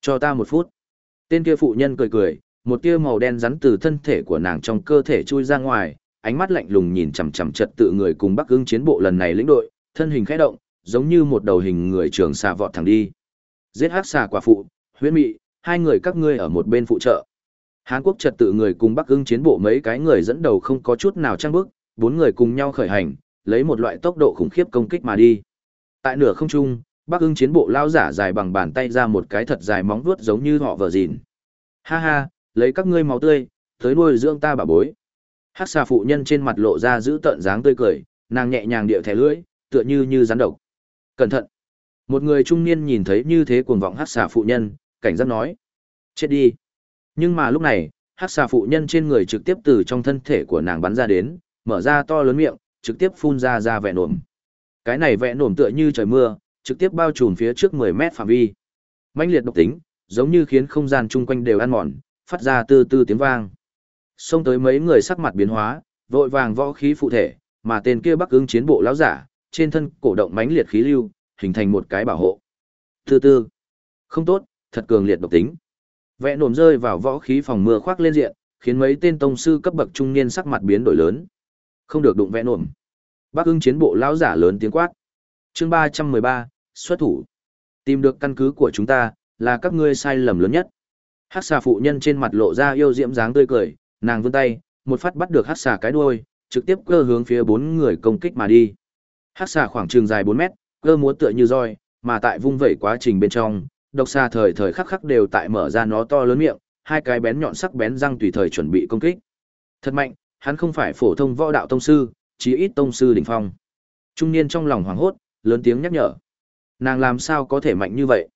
Cho ta một phút. Tên kia phụ nhân cười cười, một tia màu đen rắn từ thân thể của nàng trong cơ thể chui ra ngoài, ánh mắt lạnh lùng nhìn chằm chằm trật tự người cùng Bắc Ưng chiến bộ lần này lĩnh đội, thân hình khẽ động, giống như một đầu hình người trường xà vọt thẳng đi. Giết hắc xà quả phụ, huyễn mị, hai người các ngươi ở một bên phụ trợ. Hán Quốc trật tự người cùng Bắc Ưng chiến bộ mấy cái người dẫn đầu không có chút nào trang bước, bốn người cùng nhau khởi hành, lấy một loại tốc độ khủng khiếp công kích mà đi. Tại nửa không trung, Bắc Ưng chiến bộ lao giả dài bằng bàn tay ra một cái thật dài móng vuốt giống như họ vợ dìn. Ha ha, lấy các ngươi máu tươi, tới nuôi dưỡng ta bà bối. Hắc xà phụ nhân trên mặt lộ ra giữ tợn dáng tươi cười, nàng nhẹ nhàng điệu thẻ lưỡi, tựa như như rắn độc. Cẩn thận. Một người trung niên nhìn thấy như thế cuồng vọng hắc xà phụ nhân, cảnh giác nói. Chết đi. Nhưng mà lúc này, hắc xà phụ nhân trên người trực tiếp từ trong thân thể của nàng bắn ra đến, mở ra to lớn miệng, trực tiếp phun ra ra vẹn nổm. Cái này vẹn nổm tựa như trời mưa, trực tiếp bao trùm phía trước 10 mét phạm vi. mãnh liệt độc tính, giống như khiến không gian chung quanh đều ăn mòn, phát ra tư tư tiếng vang. Xông tới mấy người sắc mặt biến hóa, vội vàng võ khí phụ thể, mà tên kia Bắc ứng chiến bộ lão giả, trên thân cổ động mãnh liệt khí lưu, hình thành một cái bảo hộ. Tư tư. Không tốt, thật cường liệt độc tính. Vẽ nổm rơi vào võ khí phòng mưa khoác lên diện, khiến mấy tên tông sư cấp bậc trung niên sắc mặt biến đổi lớn. Không được đụng vẽ nổm. Bắc ứng chiến bộ lão giả lớn tiếng quát. Chương ba trăm mười ba xuất thủ. Tìm được căn cứ của chúng ta, là các ngươi sai lầm lớn nhất. Hắc xà phụ nhân trên mặt lộ ra yêu diễm dáng tươi cười, nàng vươn tay, một phát bắt được hắc xà cái đuôi, trực tiếp cơ hướng phía bốn người công kích mà đi. Hắc xà khoảng trường dài 4 mét, cơ múa tựa như roi, mà tại vung vẩy quá trình bên trong, độc xà thời thời khắc khắc đều tại mở ra nó to lớn miệng, hai cái bén nhọn sắc bén răng tùy thời chuẩn bị công kích. Thật mạnh, hắn không phải phổ thông võ đạo tông sư, chí ít tông sư đỉnh phong. Trung niên trong lòng hoảng hốt, lớn tiếng nhắc nhở. Nàng làm sao có thể mạnh như vậy?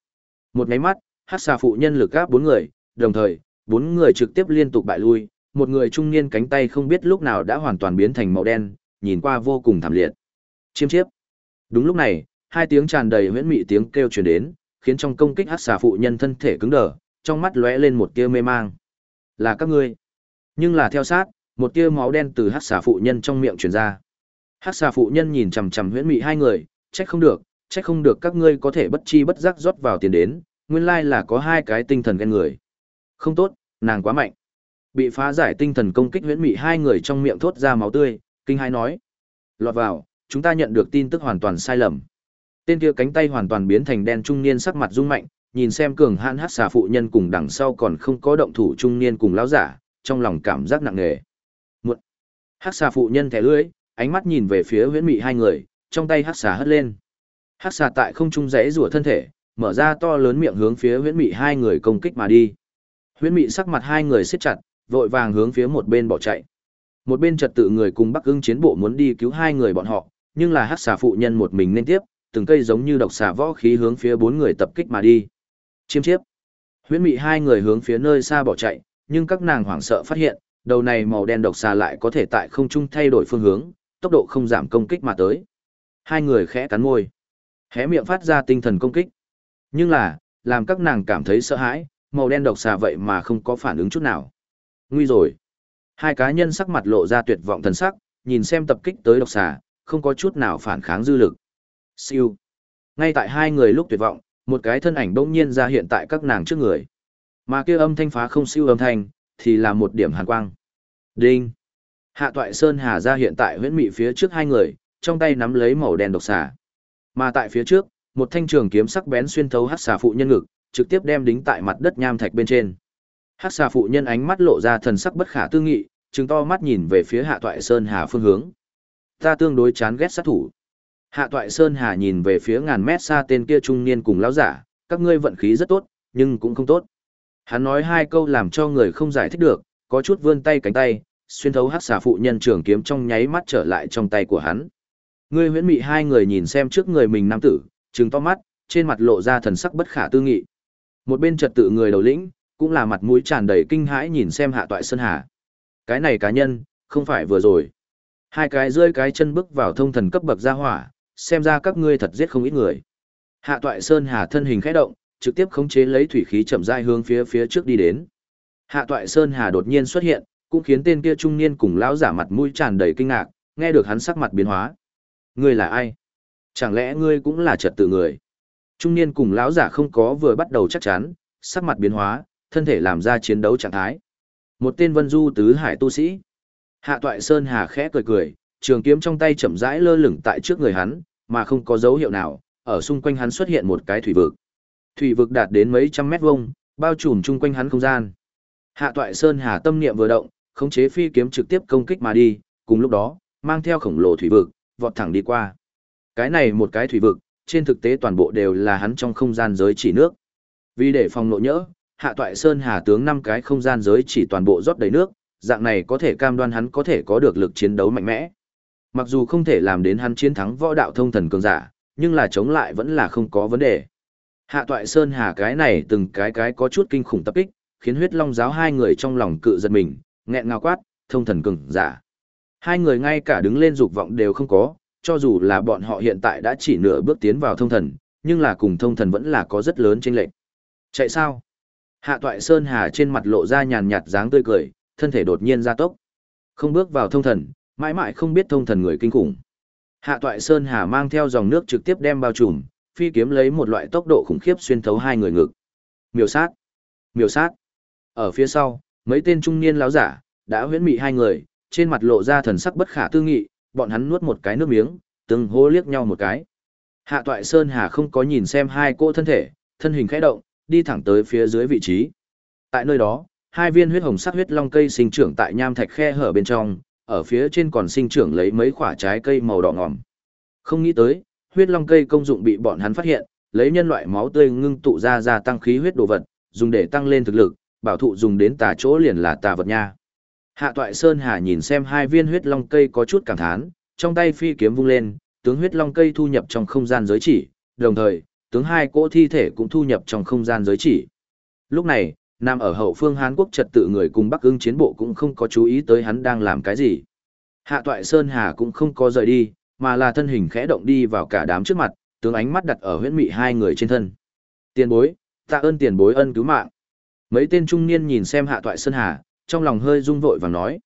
Một máy mắt, hắc xà phụ nhân lực gáp bốn người, đồng thời, bốn người trực tiếp liên tục bại lui, một người trung niên cánh tay không biết lúc nào đã hoàn toàn biến thành màu đen, nhìn qua vô cùng thảm liệt. Chiêm chiếp. Đúng lúc này, hai tiếng tràn đầy huyễn mị tiếng kêu truyền đến, khiến trong công kích hắc xà phụ nhân thân thể cứng đờ, trong mắt lóe lên một tia mê mang. Là các ngươi. Nhưng là theo sát, một tia máu đen từ hắc xà phụ nhân trong miệng truyền ra. Hắc xà phụ nhân nhìn chằm chằm huyễn mị hai người, trách không được, trách không được các ngươi có thể bất chi bất giác rót vào tiền đến, nguyên lai là có hai cái tinh thần ghen người. Không tốt, nàng quá mạnh. Bị phá giải tinh thần công kích huyễn mị hai người trong miệng thốt ra máu tươi, kinh hai nói. Lọt vào, chúng ta nhận được tin tức hoàn toàn sai lầm. Tên kia cánh tay hoàn toàn biến thành đen trung niên sắc mặt rung mạnh, nhìn xem cường hãn hát xà phụ nhân cùng đằng sau còn không có động thủ trung niên cùng lão giả, trong lòng cảm giác nặng nề. Một xà phụ nhân thẻ lưỡi, ánh mắt nhìn về phía huyễn mị hai người, trong tay hắc xà hất lên. Hắc xà tại không trung rẽ rủa thân thể, mở ra to lớn miệng hướng phía huyễn mị hai người công kích mà đi. Huyễn mị sắc mặt hai người siết chặt, vội vàng hướng phía một bên bỏ chạy. Một bên trật tự người cùng Bắc Ưng chiến bộ muốn đi cứu hai người bọn họ, nhưng là hắc xà phụ nhân một mình nên tiếp, từng cây giống như độc xà võ khí hướng phía bốn người tập kích mà đi. Chiêm chiếp. Huyễn mị hai người hướng phía nơi xa bỏ chạy, nhưng các nàng hoảng sợ phát hiện, đầu này màu đen độc xà lại có thể tại không trung thay đổi phương hướng, tốc độ không giảm công kích mà tới. Hai người khẽ cắn môi, hé miệng phát ra tinh thần công kích. Nhưng là, làm các nàng cảm thấy sợ hãi, màu đen độc xà vậy mà không có phản ứng chút nào. Nguy rồi. Hai cá nhân sắc mặt lộ ra tuyệt vọng thần sắc, nhìn xem tập kích tới độc xà, không có chút nào phản kháng dư lực. Siêu. Ngay tại hai người lúc tuyệt vọng, một cái thân ảnh bỗng nhiên ra hiện tại các nàng trước người. Mà kia âm thanh phá không siêu âm thanh, thì là một điểm hàn quang. Đinh. Hạ Toại Sơn Hà ra hiện tại huyễn mị phía trước hai người, trong tay nắm lấy màu đen độc xà. Mà tại phía trước, một thanh trường kiếm sắc bén xuyên thấu hắc xà phụ nhân ngực, trực tiếp đem đính tại mặt đất nham thạch bên trên. Hắc xà phụ nhân ánh mắt lộ ra thần sắc bất khả tư nghị, trừng to mắt nhìn về phía Hạ Toại Sơn Hà phương hướng. Ta tương đối chán ghét sát thủ. Hạ Toại Sơn Hà nhìn về phía ngàn mét xa tên kia trung niên cùng lão giả, các ngươi vận khí rất tốt, nhưng cũng không tốt. Hắn nói hai câu làm cho người không giải thích được, có chút vươn tay cánh tay, xuyên thấu hắc xà phụ nhân trường kiếm trong nháy mắt trở lại trong tay của hắn. Ngươi huyễn mị hai người nhìn xem trước người mình nam tử, trừng to mắt, trên mặt lộ ra thần sắc bất khả tư nghị. Một bên trật tự người đầu lĩnh, cũng là mặt mũi tràn đầy kinh hãi nhìn xem hạ toại sơn hà. Cái này cá nhân, không phải vừa rồi. Hai cái rơi cái chân bước vào thông thần cấp bậc gia hỏa, xem ra các ngươi thật giết không ít người. Hạ toại sơn hà thân hình khẽ động, trực tiếp khống chế lấy thủy khí chậm rãi hướng phía phía trước đi đến. Hạ toại sơn hà đột nhiên xuất hiện, cũng khiến tên kia trung niên cùng lão giả mặt mũi tràn đầy kinh ngạc, nghe được hắn sắc mặt biến hóa. Ngươi là ai? Chẳng lẽ ngươi cũng là trật tự người? Trung niên cùng lão giả không có vừa bắt đầu chắc chắn, sắc mặt biến hóa, thân thể làm ra chiến đấu trạng thái. Một tên vân du tứ hải tu sĩ. Hạ toại Sơn Hà khẽ cười cười, trường kiếm trong tay chậm rãi lơ lửng tại trước người hắn, mà không có dấu hiệu nào, ở xung quanh hắn xuất hiện một cái thủy vực. Thủy vực đạt đến mấy trăm mét vuông, bao trùm chung quanh hắn không gian. Hạ toại Sơn Hà tâm niệm vừa động, khống chế phi kiếm trực tiếp công kích mà đi, cùng lúc đó, mang theo khổng lồ thủy vực, vọt thẳng đi qua. Cái này một cái thủy vực, trên thực tế toàn bộ đều là hắn trong không gian giới chỉ nước. Vì để phòng nội nhỡ, hạ toại Sơn Hà tướng năm cái không gian giới chỉ toàn bộ rót đầy nước, dạng này có thể cam đoan hắn có thể có được lực chiến đấu mạnh mẽ. Mặc dù không thể làm đến hắn chiến thắng võ đạo thông thần cường giả, nhưng là chống lại vẫn là không có vấn đề. Hạ toại Sơn Hà cái này từng cái cái có chút kinh khủng tập kích, khiến huyết long giáo hai người trong lòng cự giật mình, nghẹn ngào quát, thông thần cường giả. Hai người ngay cả đứng lên dục vọng đều không có, cho dù là bọn họ hiện tại đã chỉ nửa bước tiến vào thông thần, nhưng là cùng thông thần vẫn là có rất lớn chênh lệch. Chạy sao? Hạ toại Sơn Hà trên mặt lộ ra nhàn nhạt dáng tươi cười, thân thể đột nhiên gia tốc. Không bước vào thông thần, mãi mãi không biết thông thần người kinh khủng. Hạ toại Sơn Hà mang theo dòng nước trực tiếp đem bao trùm, phi kiếm lấy một loại tốc độ khủng khiếp xuyên thấu hai người ngực. Miểu sát! Miểu sát! Ở phía sau, mấy tên trung niên láo giả, đã huyễn mị hai người, trên mặt lộ ra thần sắc bất khả tư nghị, bọn hắn nuốt một cái nước miếng, từng hô liếc nhau một cái. Hạ toại Sơn Hà không có nhìn xem hai cô thân thể, thân hình khẽ động, đi thẳng tới phía dưới vị trí. Tại nơi đó, hai viên huyết hồng sắc huyết long cây sinh trưởng tại nham thạch khe hở bên trong, ở phía trên còn sinh trưởng lấy mấy quả trái cây màu đỏ ngòm. Không nghĩ tới, huyết long cây công dụng bị bọn hắn phát hiện, lấy nhân loại máu tươi ngưng tụ ra gia tăng khí huyết đồ vật, dùng để tăng lên thực lực, bảo thụ dùng đến tà chỗ liền là tà vật nha. Hạ toại Sơn Hà nhìn xem hai viên huyết long cây có chút cảm thán, trong tay phi kiếm vung lên, tướng huyết long cây thu nhập trong không gian giới chỉ, đồng thời, tướng hai cỗ thi thể cũng thu nhập trong không gian giới chỉ. Lúc này, nằm ở hậu phương Hán Quốc trật tự người cùng Bắc ưng chiến bộ cũng không có chú ý tới hắn đang làm cái gì. Hạ toại Sơn Hà cũng không có rời đi, mà là thân hình khẽ động đi vào cả đám trước mặt, tướng ánh mắt đặt ở huyễn mị hai người trên thân. Tiền bối, tạ ơn tiền bối ân cứu mạng. Mấy tên trung niên nhìn xem hạ toại Sơn Hà, trong lòng hơi rung vội và nói.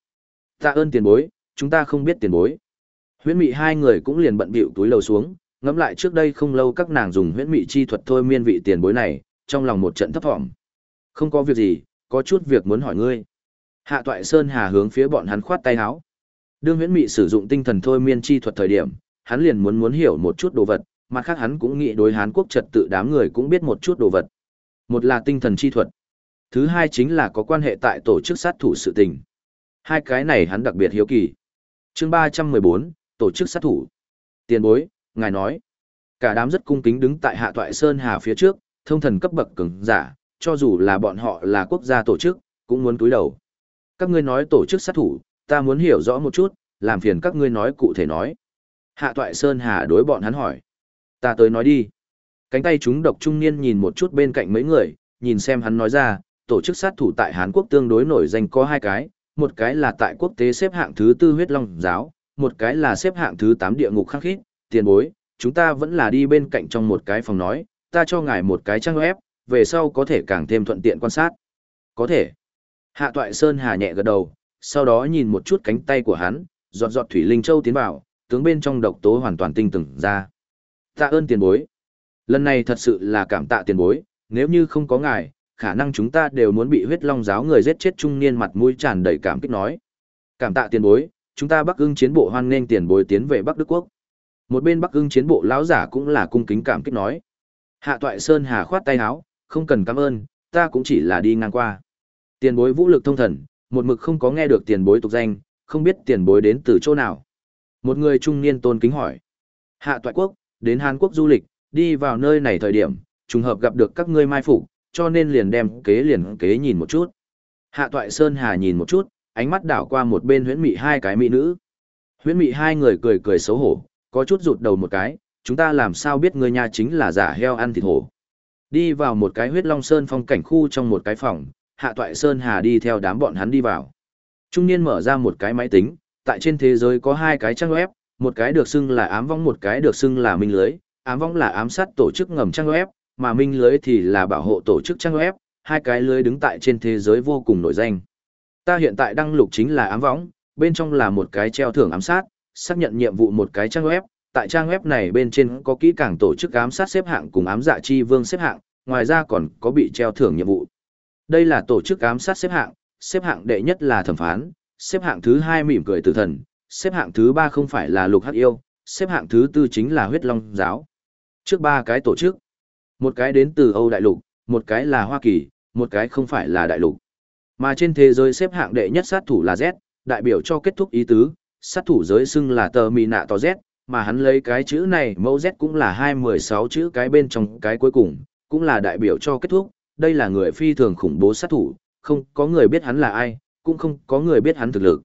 Tạ ơn tiền bối, chúng ta không biết tiền bối. Huyễn mị hai người cũng liền bận bịu túi lầu xuống, ngẫm lại trước đây không lâu các nàng dùng huyễn mị chi thuật thôi miên vị tiền bối này, trong lòng một trận thấp thỏm. Không có việc gì, có chút việc muốn hỏi ngươi. Hạ toại Sơn Hà hướng phía bọn hắn khoát tay áo. Đương huyễn mị sử dụng tinh thần thôi miên chi thuật thời điểm, hắn liền muốn muốn hiểu một chút đồ vật, mặt khác hắn cũng nghĩ đối Hán quốc trật tự đám người cũng biết một chút đồ vật. Một là tinh thần chi thuật. Thứ hai chính là có quan hệ tại tổ chức sát thủ sự tình. Hai cái này hắn đặc biệt hiếu kỳ. chương ba trăm mười bốn tổ chức sát thủ. Tiền bối, ngài nói. Cả đám rất cung kính đứng tại hạ toại Sơn Hà phía trước, thông thần cấp bậc cứng, giả, cho dù là bọn họ là quốc gia tổ chức, cũng muốn túi đầu. Các ngươi nói tổ chức sát thủ, ta muốn hiểu rõ một chút, làm phiền các ngươi nói cụ thể nói. Hạ toại Sơn Hà đối bọn hắn hỏi. Ta tới nói đi. Cánh tay chúng độc trung niên nhìn một chút bên cạnh mấy người, nhìn xem hắn nói ra, tổ chức sát thủ tại Hàn Quốc tương đối nổi danh có hai cái, một cái là tại quốc tế xếp hạng thứ tư huyết long giáo, một cái là xếp hạng thứ 8 địa ngục khắc khít, tiền bối, chúng ta vẫn là đi bên cạnh trong một cái phòng nói, ta cho ngài một cái trang web, về sau có thể càng thêm thuận tiện quan sát. Có thể. Hạ toại Sơn Hà nhẹ gật đầu, sau đó nhìn một chút cánh tay của hắn, giọt giọt thủy linh châu tiến vào, tướng bên trong độc tố hoàn toàn tinh từng ra. Tạ ơn tiền bối. Lần này thật sự là cảm tạ tiền bối, nếu như không có ngài, khả năng chúng ta đều muốn bị huyết long giáo người giết chết trung niên mặt mũi tràn đầy cảm kích nói. Cảm tạ tiền bối, chúng ta Bắc Ưng chiến bộ hoan nghênh tiền bối tiến về Bắc Đức quốc. Một bên Bắc Ưng chiến bộ lão giả cũng là cung kính cảm kích nói. Hạ Toại Sơn Hà khoát tay áo, không cần cảm ơn, ta cũng chỉ là đi ngang qua. Tiền bối vũ lực thông thần, một mực không có nghe được tiền bối tục danh, không biết tiền bối đến từ chỗ nào. Một người trung niên tôn kính hỏi. Hạ Toại quốc, đến Hàn Quốc du lịch, đi vào nơi này thời điểm, trùng hợp gặp được các ngươi mai phục, cho nên liền đem kế liền kế nhìn một chút. Hạ Toại Sơn Hà nhìn một chút, ánh mắt đảo qua một bên huyễn mị hai cái mỹ nữ. Huyễn mị hai người cười cười xấu hổ, có chút rụt đầu một cái, chúng ta làm sao biết người nhà chính là giả heo ăn thịt hổ. Đi vào một cái huyết long sơn phong cảnh khu trong một cái phòng, hạ toại sơn hà đi theo đám bọn hắn đi vào. Trung niên mở ra một cái máy tính, tại trên thế giới có hai cái trang web, một cái được xưng là ám vong một cái được xưng là minh lưới, ám vong là ám sát tổ chức ngầm trang web, mà minh lưới thì là bảo hộ tổ chức trang web, hai cái lưới đứng tại trên thế giới vô cùng nổi danh. Ta hiện tại đăng lục chính là ám võng, bên trong là một cái treo thưởng ám sát, xác nhận nhiệm vụ một cái trang web, tại trang web này bên trên có kỹ càng tổ chức ám sát xếp hạng cùng ám dạ chi vương xếp hạng, ngoài ra còn có bị treo thưởng nhiệm vụ. Đây là tổ chức ám sát xếp hạng, xếp hạng đệ nhất là thẩm phán, xếp hạng thứ hai mỉm cười tử thần, xếp hạng thứ ba không phải là lục hắc yêu, xếp hạng thứ tư chính là huyết long giáo. Trước ba cái tổ chức, một cái đến từ Âu Đại Lục, một cái là Hoa Kỳ, một cái không phải là Đại Lục. Mà trên thế giới xếp hạng đệ nhất sát thủ là Z, đại biểu cho kết thúc ý tứ, sát thủ giới xưng là tờ mì nạ to Z, mà hắn lấy cái chữ này mẫu Z cũng là hai mười sáu chữ cái bên trong cái cuối cùng, cũng là đại biểu cho kết thúc, đây là người phi thường khủng bố sát thủ, không có người biết hắn là ai, cũng không có người biết hắn thực lực.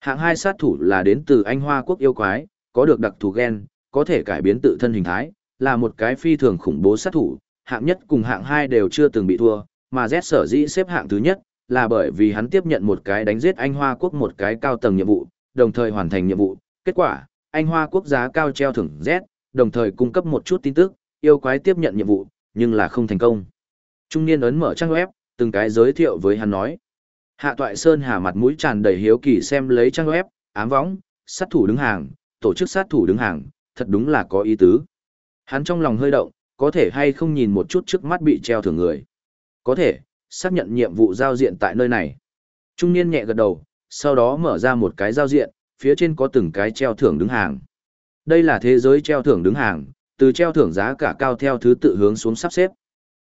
Hạng hai sát thủ là đến từ Anh Hoa quốc yêu quái, có được đặc thù gen, có thể cải biến tự thân hình thái, là một cái phi thường khủng bố sát thủ, hạng nhất cùng hạng hai đều chưa từng bị thua, mà Z sở dĩ xếp hạng thứ nhất, là bởi vì hắn tiếp nhận một cái đánh giết Anh Hoa quốc một cái cao tầng nhiệm vụ, đồng thời hoàn thành nhiệm vụ. Kết quả, Anh Hoa quốc giá cao treo thưởng Z, đồng thời cung cấp một chút tin tức, yêu quái tiếp nhận nhiệm vụ, nhưng là không thành công. Trung niên ấn mở trang web, từng cái giới thiệu với hắn nói. Hạ Toại Sơn hà mặt mũi tràn đầy hiếu kỳ xem lấy trang web, ám võng, sát thủ đứng hàng, tổ chức sát thủ đứng hàng, thật đúng là có ý tứ. Hắn trong lòng hơi động, có thể hay không nhìn một chút trước mắt bị treo thưởng người. Có thể, xác nhận nhiệm vụ giao diện tại nơi này. Trung niên nhẹ gật đầu, sau đó mở ra một cái giao diện, phía trên có từng cái treo thưởng đứng hàng. Đây là thế giới treo thưởng đứng hàng, từ treo thưởng giá cả cao theo thứ tự hướng xuống sắp xếp.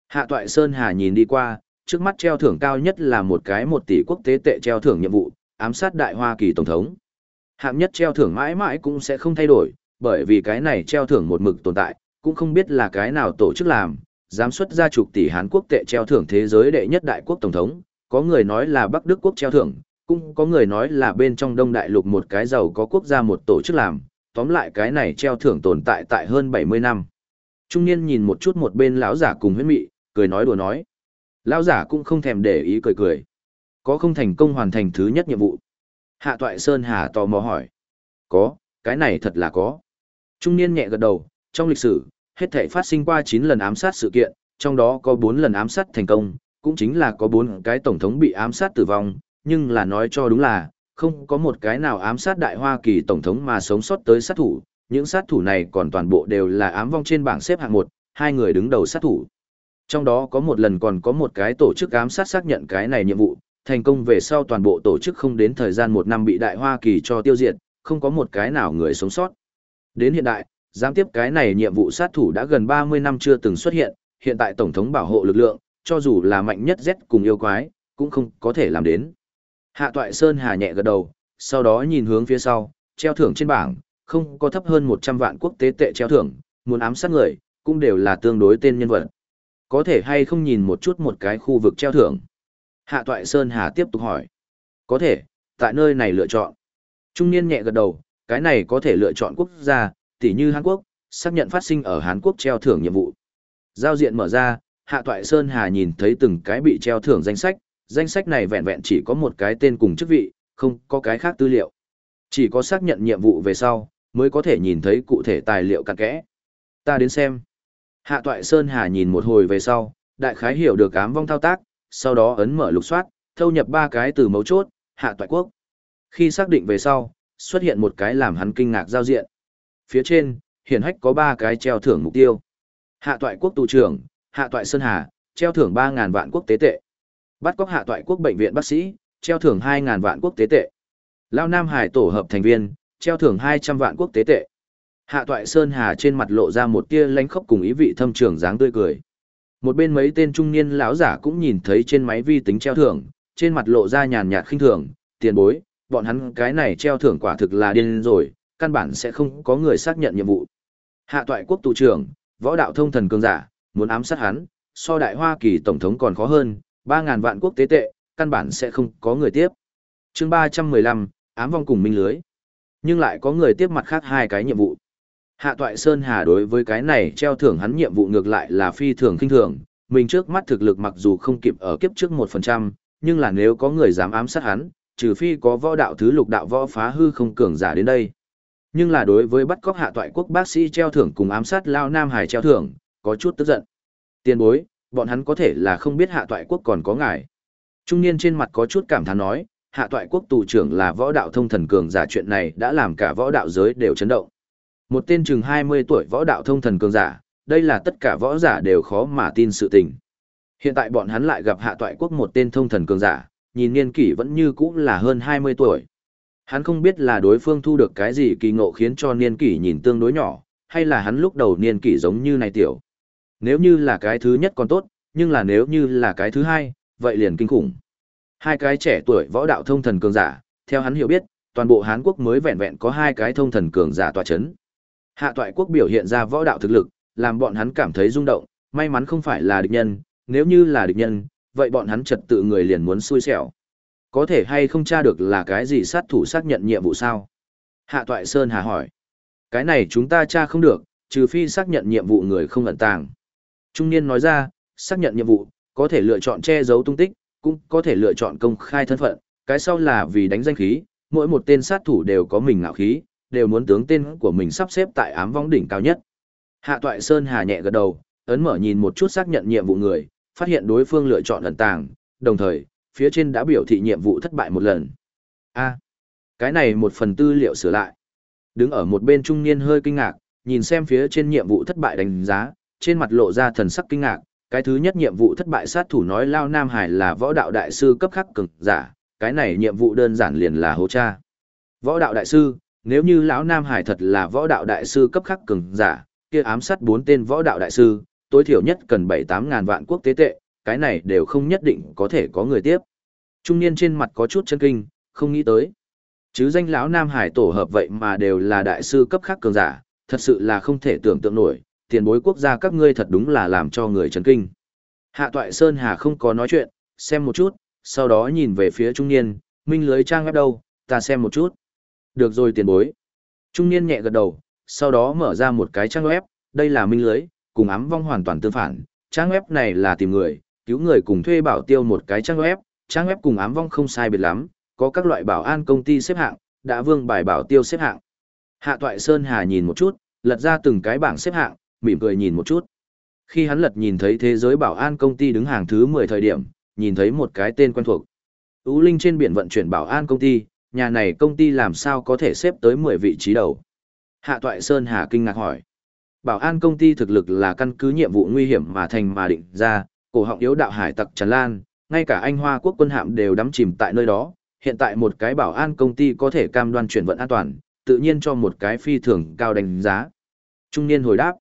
Hạ Toại Sơn Hà nhìn đi qua, trước mắt treo thưởng cao nhất là một cái một tỷ quốc tế tệ treo thưởng nhiệm vụ, ám sát Đại Hoa Kỳ Tổng thống. Hạng nhất treo thưởng mãi mãi cũng sẽ không thay đổi, bởi vì cái này treo thưởng một mực tồn tại, cũng không biết là cái nào tổ chức làm, dám xuất ra chục tỷ Hàn Quốc tệ treo thưởng thế giới đệ nhất đại quốc tổng thống, có người nói là Bắc Đức quốc treo thưởng, cũng có người nói là bên trong Đông Đại Lục một cái giàu có quốc gia một tổ chức làm, tóm lại cái này treo thưởng tồn tại tại hơn 70 năm. Trung niên nhìn một chút một bên lão giả cùng huyết mị, cười nói đùa nói. Lão giả cũng không thèm để ý cười cười. Có không thành công hoàn thành thứ nhất nhiệm vụ. Hạ Toại Sơn Hà tò mò hỏi. Có, cái này thật là có. Trung niên nhẹ gật đầu, trong lịch sử, hết thể phát sinh qua 9 lần ám sát sự kiện, trong đó có 4 lần ám sát thành công, cũng chính là có 4 cái tổng thống bị ám sát tử vong, nhưng là nói cho đúng là, không có một cái nào ám sát đại Hoa Kỳ tổng thống mà sống sót tới sát thủ, những sát thủ này còn toàn bộ đều là ám vong trên bảng xếp hạng 1, hai người đứng đầu sát thủ. Trong đó có một lần còn có một cái tổ chức ám sát xác nhận cái này nhiệm vụ, thành công về sau toàn bộ tổ chức không đến thời gian một năm bị đại Hoa Kỳ cho tiêu diệt, không có một cái nào người sống sót. Đến hiện đại, giám tiếp cái này nhiệm vụ sát thủ đã gần 30 năm chưa từng xuất hiện, hiện tại Tổng thống bảo hộ lực lượng, cho dù là mạnh nhất Z cùng yêu quái, cũng không có thể làm đến. Hạ Toại Sơn hà nhẹ gật đầu, sau đó nhìn hướng phía sau, treo thưởng trên bảng, không có thấp hơn 100 vạn quốc tế tệ treo thưởng, muốn ám sát người, cũng đều là tương đối tên nhân vật. Có thể hay không nhìn một chút một cái khu vực treo thưởng? Hạ Toại Sơn Hà tiếp tục hỏi. Có thể, tại nơi này lựa chọn. Trung niên nhẹ gật đầu, cái này có thể lựa chọn quốc gia, tỉ như Hàn Quốc, xác nhận phát sinh ở Hàn Quốc treo thưởng nhiệm vụ. Giao diện mở ra, Hạ Toại Sơn Hà nhìn thấy từng cái bị treo thưởng danh sách, danh sách này vẹn vẹn chỉ có một cái tên cùng chức vị, không có cái khác tư liệu. Chỉ có xác nhận nhiệm vụ về sau, mới có thể nhìn thấy cụ thể tài liệu cặn kẽ. Ta đến xem. Hạ Toại Sơn Hà nhìn một hồi về sau, đại khái hiểu được ám vong thao tác, sau đó ấn mở lục soát, thâu nhập ba cái từ mấu chốt, Hạ Toại Quốc. Khi xác định về sau, xuất hiện một cái làm hắn kinh ngạc giao diện. Phía trên, hiển hách có ba cái treo thưởng mục tiêu. Hạ Toại Quốc tù trưởng, Hạ Toại Sơn Hà, treo thưởng 3.000 vạn quốc tế tệ. Bắt cóc Hạ Toại Quốc bệnh viện bác sĩ, treo thưởng 2.000 vạn quốc tế tệ. Lao Nam Hải tổ hợp thành viên, treo thưởng 200 vạn quốc tế tệ. Hạ Toại Sơn Hà trên mặt lộ ra một tia lánh khốc cùng ý vị thâm trường dáng tươi cười. Một bên mấy tên trung niên lão giả cũng nhìn thấy trên máy vi tính treo thưởng, trên mặt lộ ra nhàn nhạt khinh thường, tiền bối, bọn hắn cái này treo thưởng quả thực là điên rồi, căn bản sẽ không có người xác nhận nhiệm vụ. Hạ Toại Quốc tù trưởng, võ đạo thông thần cường giả, muốn ám sát hắn, so đại Hoa Kỳ tổng thống còn khó hơn, 3000 vạn quốc tế tệ, căn bản sẽ không có người tiếp. chương 315, ám vong cùng minh lưới. Nhưng lại có người tiếp mặt khác hai cái nhiệm vụ. Hạ Toại Sơn Hà đối với cái này treo thưởng hắn nhiệm vụ ngược lại là phi thường kinh thường, mình trước mắt thực lực mặc dù không kịp ở kiếp trước 1%, nhưng là nếu có người dám ám sát hắn, trừ phi có võ đạo thứ lục đạo võ phá hư không cường giả đến đây. Nhưng là đối với bắt cóc hạ toại quốc bác sĩ treo thưởng cùng ám sát Lao Nam Hải treo thưởng, có chút tức giận. Tiền bối, bọn hắn có thể là không biết hạ toại quốc còn có ngài. Trung niên trên mặt có chút cảm thán nói, hạ toại quốc tù trưởng là võ đạo thông thần cường giả chuyện này đã làm cả võ đạo giới đều chấn động. Một tên chừng 20 tuổi võ đạo thông thần cường giả, đây là tất cả võ giả đều khó mà tin sự tình. Hiện tại bọn hắn lại gặp hạ toại quốc một tên thông thần cường giả, nhìn niên kỷ vẫn như cũ là hơn 20 tuổi. Hắn không biết là đối phương thu được cái gì kỳ ngộ khiến cho niên kỷ nhìn tương đối nhỏ, hay là hắn lúc đầu niên kỷ giống như này tiểu. Nếu như là cái thứ nhất còn tốt, nhưng là nếu như là cái thứ hai, vậy liền kinh khủng. Hai cái trẻ tuổi võ đạo thông thần cường giả, theo hắn hiểu biết, toàn bộ Hán quốc mới vẹn vẹn có hai cái thông thần cường giả tọa chấn. Hạ toại quốc biểu hiện ra võ đạo thực lực, làm bọn hắn cảm thấy rung động, may mắn không phải là địch nhân, nếu như là địch nhân, vậy bọn hắn trật tự người liền muốn xui xẻo. Có thể hay không tra được là cái gì sát thủ xác nhận nhiệm vụ sao? Hạ toại Sơn Hà hỏi. Cái này chúng ta tra không được, trừ phi xác nhận nhiệm vụ người không ẩn tàng. Trung niên nói ra, xác nhận nhiệm vụ, có thể lựa chọn che giấu tung tích, cũng có thể lựa chọn công khai thân phận, cái sau là vì đánh danh khí, mỗi một tên sát thủ đều có mình ngạo khí, đều muốn tướng tên của mình sắp xếp tại ám vong đỉnh cao nhất. Hạ Toại Sơn hà nhẹ gật đầu, ấn mở nhìn một chút xác nhận nhiệm vụ người, phát hiện đối phương lựa chọn ẩn tàng, đồng thời, phía trên đã biểu thị nhiệm vụ thất bại một lần. A, cái này một phần tư liệu sửa lại. Đứng ở một bên trung niên hơi kinh ngạc, nhìn xem phía trên nhiệm vụ thất bại đánh giá, trên mặt lộ ra thần sắc kinh ngạc, cái thứ nhất nhiệm vụ thất bại sát thủ nói Lao Nam Hải là võ đạo đại sư cấp khắc cường giả, cái này nhiệm vụ đơn giản liền là hố cha. Võ đạo đại sư, nếu như lão Nam Hải thật là võ đạo đại sư cấp khắc cường giả, kia ám sát bốn tên võ đạo đại sư, tối thiểu nhất cần bảy tám ngàn vạn quốc tế tệ, cái này đều không nhất định có thể có người tiếp. Trung niên trên mặt có chút chân kinh, không nghĩ tới. Chứ danh lão Nam Hải tổ hợp vậy mà đều là đại sư cấp khác cường giả, thật sự là không thể tưởng tượng nổi, tiền bối quốc gia các ngươi thật đúng là làm cho người chấn kinh. Hạ Toại Sơn Hà không có nói chuyện, xem một chút, sau đó nhìn về phía trung niên, minh lưới trang web đâu, ta xem một chút. Được rồi tiền bối. Trung niên nhẹ gật đầu, sau đó mở ra một cái trang web, đây là minh lưới, cùng ám vong hoàn toàn tương phản. Trang web này là tìm người, cứu người cùng thuê bảo tiêu một cái trang web, trang web cùng ám vong không sai biệt lắm, có các loại bảo an công ty xếp hạng, đã vương bài bảo tiêu xếp hạng. Hạ Toại Sơn Hà nhìn một chút, lật ra từng cái bảng xếp hạng, mỉm cười nhìn một chút. Khi hắn lật nhìn thấy thế giới bảo an công ty đứng hàng thứ 10 thời điểm, nhìn thấy một cái tên quen thuộc. Ú Linh trên biển vận chuyển bảo an công ty, nhà này công ty làm sao có thể xếp tới 10 vị trí đầu. Hạ Toại Sơn Hà kinh ngạc hỏi. Bảo an công ty thực lực là căn cứ nhiệm vụ nguy hiểm mà thành mà định ra, cổ họng yếu đạo hải tặc tràn lan, ngay cả anh Hoa quốc quân hạm đều đắm chìm tại nơi đó. Hiện tại một cái bảo an công ty có thể cam đoan chuyển vận an toàn, tự nhiên cho một cái phi thường cao đánh giá. Trung niên hồi đáp.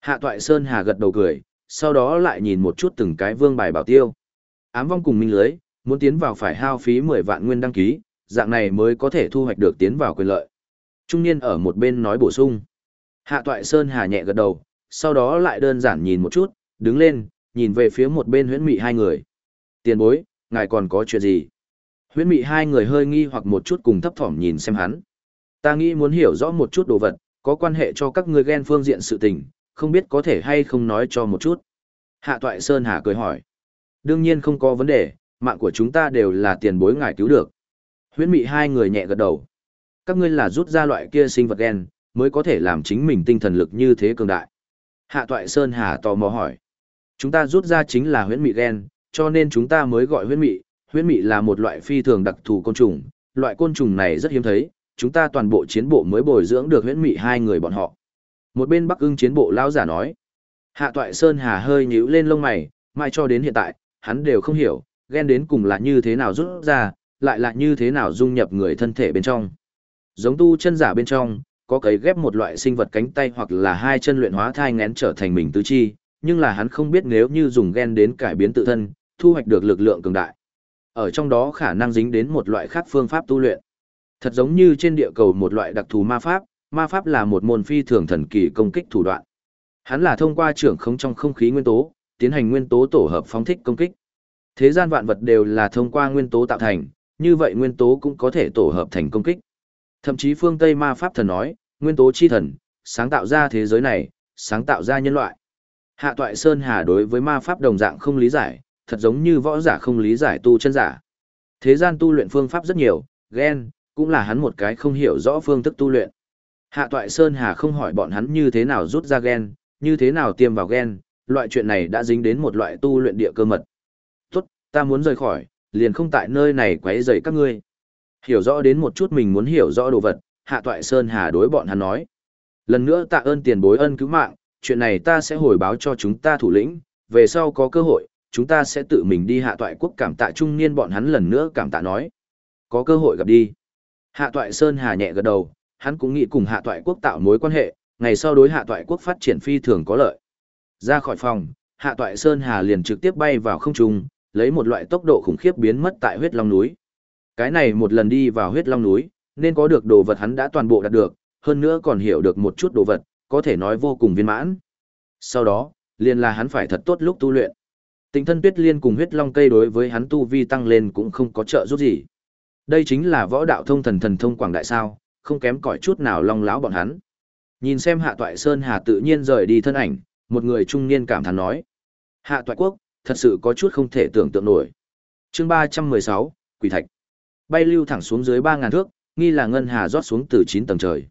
Hạ Toại Sơn Hà gật đầu cười, sau đó lại nhìn một chút từng cái vương bài bảo tiêu. Ám vong cùng minh lưới, muốn tiến vào phải hao phí 10 vạn nguyên đăng ký, dạng này mới có thể thu hoạch được tiến vào quyền lợi. Trung niên ở một bên nói bổ sung. Hạ Toại Sơn Hà nhẹ gật đầu, sau đó lại đơn giản nhìn một chút, đứng lên, nhìn về phía một bên huyễn mị hai người. Tiền bối, ngài còn có chuyện gì? Huyễn mị hai người hơi nghi hoặc một chút cùng thấp thỏm nhìn xem hắn. Ta nghĩ muốn hiểu rõ một chút đồ vật, có quan hệ cho các ngươi ghen phương diện sự tình, không biết có thể hay không nói cho một chút. Hạ Toại Sơn Hà cười hỏi. Đương nhiên không có vấn đề, mạng của chúng ta đều là tiền bối ngài cứu được. Huyễn mị hai người nhẹ gật đầu. Các ngươi là rút ra loại kia sinh vật ghen mới có thể làm chính mình tinh thần lực như thế cường đại. Hạ Toại Sơn Hà tò mò hỏi. Chúng ta rút ra chính là huyễn mị gen, cho nên chúng ta mới gọi huyễn mị. Huyễn mị là một loại phi thường đặc thù côn trùng, loại côn trùng này rất hiếm thấy, chúng ta toàn bộ chiến bộ mới bồi dưỡng được huyễn mị hai người bọn họ. Một bên Bắc Ưng chiến bộ lão giả nói. Hạ Toại Sơn Hà hơi nhíu lên lông mày, mai cho đến hiện tại, hắn đều không hiểu, ghen đến cùng là như thế nào rút ra, lại là như thế nào dung nhập người thân thể bên trong. Giống tu chân giả bên trong, có cấy ghép một loại sinh vật cánh tay hoặc là hai chân luyện hóa thai ngén trở thành mình tứ chi, nhưng là hắn không biết nếu như dùng gen đến cải biến tự thân, thu hoạch được lực lượng cường đại. Ở trong đó khả năng dính đến một loại khác phương pháp tu luyện. Thật giống như trên địa cầu một loại đặc thù ma pháp, ma pháp là một môn phi thường thần kỳ công kích thủ đoạn. Hắn là thông qua trưởng không trong không khí nguyên tố, tiến hành nguyên tố tổ hợp phóng thích công kích. Thế gian vạn vật đều là thông qua nguyên tố tạo thành, như vậy nguyên tố cũng có thể tổ hợp thành công kích. Thậm chí phương Tây ma pháp thần nói, nguyên tố chi thần, sáng tạo ra thế giới này, sáng tạo ra nhân loại. Hạ toại Sơn Hà đối với ma pháp đồng dạng không lý giải, thật giống như võ giả không lý giải tu chân giả. Thế gian tu luyện phương pháp rất nhiều, gen, cũng là hắn một cái không hiểu rõ phương thức tu luyện. Hạ toại Sơn Hà không hỏi bọn hắn như thế nào rút ra gen, như thế nào tiêm vào gen, loại chuyện này đã dính đến một loại tu luyện địa cơ mật. Tốt, ta muốn rời khỏi, liền không tại nơi này quấy rầy các ngươi. Hiểu rõ đến một chút mình muốn hiểu rõ đồ vật, Hạ Toại Sơn Hà đối bọn hắn nói. Lần nữa tạ ơn tiền bối ân cứu mạng, chuyện này ta sẽ hồi báo cho chúng ta thủ lĩnh, về sau có cơ hội, chúng ta sẽ tự mình đi hạ toại quốc cảm tạ trung niên bọn hắn lần nữa cảm tạ nói. Có cơ hội gặp đi. Hạ toại Sơn Hà nhẹ gật đầu, hắn cũng nghĩ cùng hạ toại quốc tạo mối quan hệ, ngày sau đối hạ toại quốc phát triển phi thường có lợi. Ra khỏi phòng, hạ toại Sơn Hà liền trực tiếp bay vào không trung, lấy một loại tốc độ khủng khiếp biến mất tại huyết long núi. Cái này một lần đi vào huyết long núi, nên có được đồ vật hắn đã toàn bộ đạt được, hơn nữa còn hiểu được một chút đồ vật, có thể nói vô cùng viên mãn. Sau đó, liền là hắn phải thật tốt lúc tu luyện. Tình thân tuyết liên cùng huyết long cây đối với hắn tu vi tăng lên cũng không có trợ giúp gì. Đây chính là võ đạo thông thần thần thông quảng đại sao, không kém cỏi chút nào long lão bọn hắn. Nhìn xem hạ toại Sơn Hà tự nhiên rời đi thân ảnh, một người trung niên cảm thán nói. Hạ toại quốc, thật sự có chút không thể tưởng tượng nổi. chương ba trăm mười sáu Quỷ Thạch. Bay lưu thẳng xuống dưới ba ngàn thước, nghi là ngân hà rót xuống từ chín tầng trời.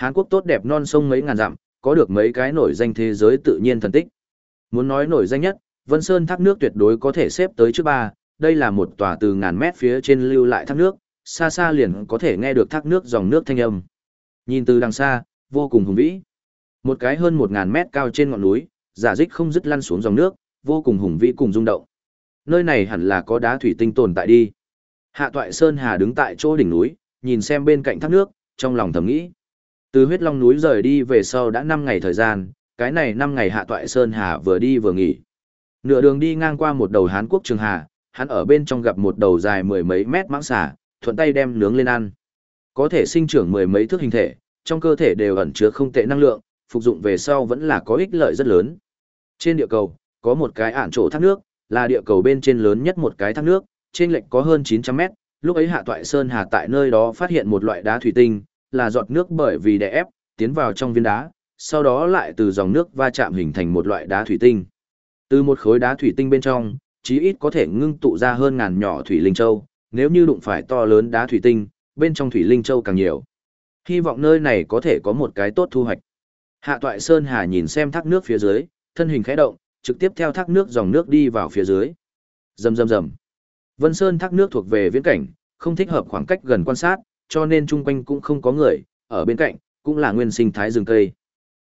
Hán Quốc tốt đẹp non sông mấy ngàn dặm, có được mấy cái nổi danh thế giới tự nhiên thần tích. Muốn nói nổi danh nhất, Vân Sơn thác nước tuyệt đối có thể xếp tới trước ba, đây là một tòa từ ngàn mét phía trên lưu lại thác nước, xa xa liền có thể nghe được thác nước dòng nước thanh âm. Nhìn từ đằng xa, vô cùng hùng vĩ. Một cái hơn một ngàn mét cao trên ngọn núi, giả dích không dứt lăn xuống dòng nước, vô cùng hùng vĩ cùng rung động. Nơi này hẳn là có đá thủy tinh tồn tại đi. Hạ Toại Sơn Hà đứng tại chỗ đỉnh núi, nhìn xem bên cạnh thác nước, trong lòng thầm nghĩ. Từ huyết long núi rời đi về sau đã 5 ngày thời gian, cái này 5 ngày Hạ Toại Sơn Hà vừa đi vừa nghỉ. Nửa đường đi ngang qua một đầu Hán Quốc Trường Hà, hắn ở bên trong gặp một đầu dài mười mấy mét mãng xà, thuận tay đem nướng lên ăn. Có thể sinh trưởng mười mấy thước hình thể, trong cơ thể đều ẩn chứa không tệ năng lượng, phục dụng về sau vẫn là có ích lợi rất lớn. Trên địa cầu, có một cái ản chỗ thác nước, là địa cầu bên trên lớn nhất một cái thác nước, trên lệch có hơn 900 mét. Lúc ấy Hạ Toại Sơn Hà tại nơi đó phát hiện một loại đá thủy tinh, là giọt nước bởi vì đè ép, tiến vào trong viên đá, sau đó lại từ dòng nước va chạm hình thành một loại đá thủy tinh. Từ một khối đá thủy tinh bên trong, chí ít có thể ngưng tụ ra hơn ngàn nhỏ thủy linh châu, nếu như đụng phải to lớn đá thủy tinh, bên trong thủy linh châu càng nhiều. Hy vọng nơi này có thể có một cái tốt thu hoạch. Hạ Toại Sơn Hà nhìn xem thác nước phía dưới, thân hình khẽ động, trực tiếp theo thác nước dòng nước đi vào phía dưới. Rầm rầm rầm. Vân Sơn thác nước thuộc về viễn cảnh, không thích hợp khoảng cách gần quan sát, cho nên chung quanh cũng không có người, ở bên cạnh cũng là nguyên sinh thái rừng cây.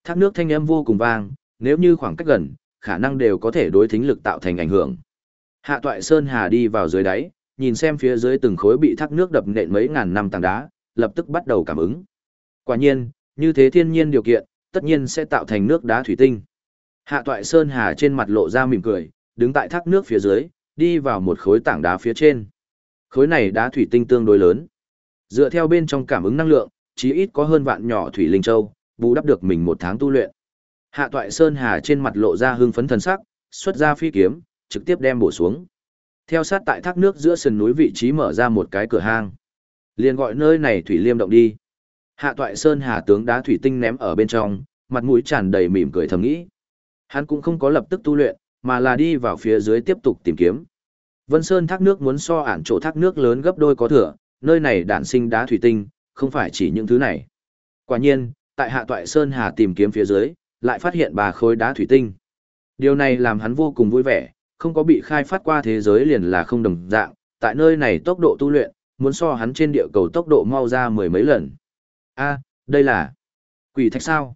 Thác nước thanh âm vô cùng vang, nếu như khoảng cách gần, khả năng đều có thể đối thính lực tạo thành ảnh hưởng. Hạ Toại Sơn Hà đi vào dưới đáy, nhìn xem phía dưới từng khối bị thác nước đập nện mấy ngàn năm tảng đá, lập tức bắt đầu cảm ứng. Quả nhiên, như thế thiên nhiên điều kiện, tất nhiên sẽ tạo thành nước đá thủy tinh. Hạ Toại Sơn Hà trên mặt lộ ra mỉm cười, đứng tại thác nước phía dưới, đi vào một khối tảng đá phía trên. Khối này đá thủy tinh tương đối lớn. Dựa theo bên trong cảm ứng năng lượng, chí ít có hơn vạn nhỏ thủy linh châu, bù đắp được mình một tháng tu luyện. Hạ Toại Sơn Hà trên mặt lộ ra hưng phấn thần sắc, xuất ra phi kiếm, trực tiếp đem bổ xuống. Theo sát tại thác nước giữa sườn núi vị trí mở ra một cái cửa hang. Liền gọi nơi này Thủy Liêm động đi. Hạ Toại Sơn Hà tướng đá thủy tinh ném ở bên trong, mặt mũi tràn đầy mỉm cười thầm nghĩ. Hắn cũng không có lập tức tu luyện, mà là đi vào phía dưới tiếp tục tìm kiếm. Vân Sơn thác nước muốn so ản chỗ thác nước lớn gấp đôi có thừa, nơi này đản sinh đá thủy tinh, không phải chỉ những thứ này. Quả nhiên, tại Hạ Toại Sơn Hà tìm kiếm phía dưới, lại phát hiện bà khối đá thủy tinh. Điều này làm hắn vô cùng vui vẻ, không có bị khai phát qua thế giới liền là không đồng dạng, tại nơi này tốc độ tu luyện, muốn so hắn trên địa cầu tốc độ mau ra mười mấy lần. A, đây là quỷ thạch sao?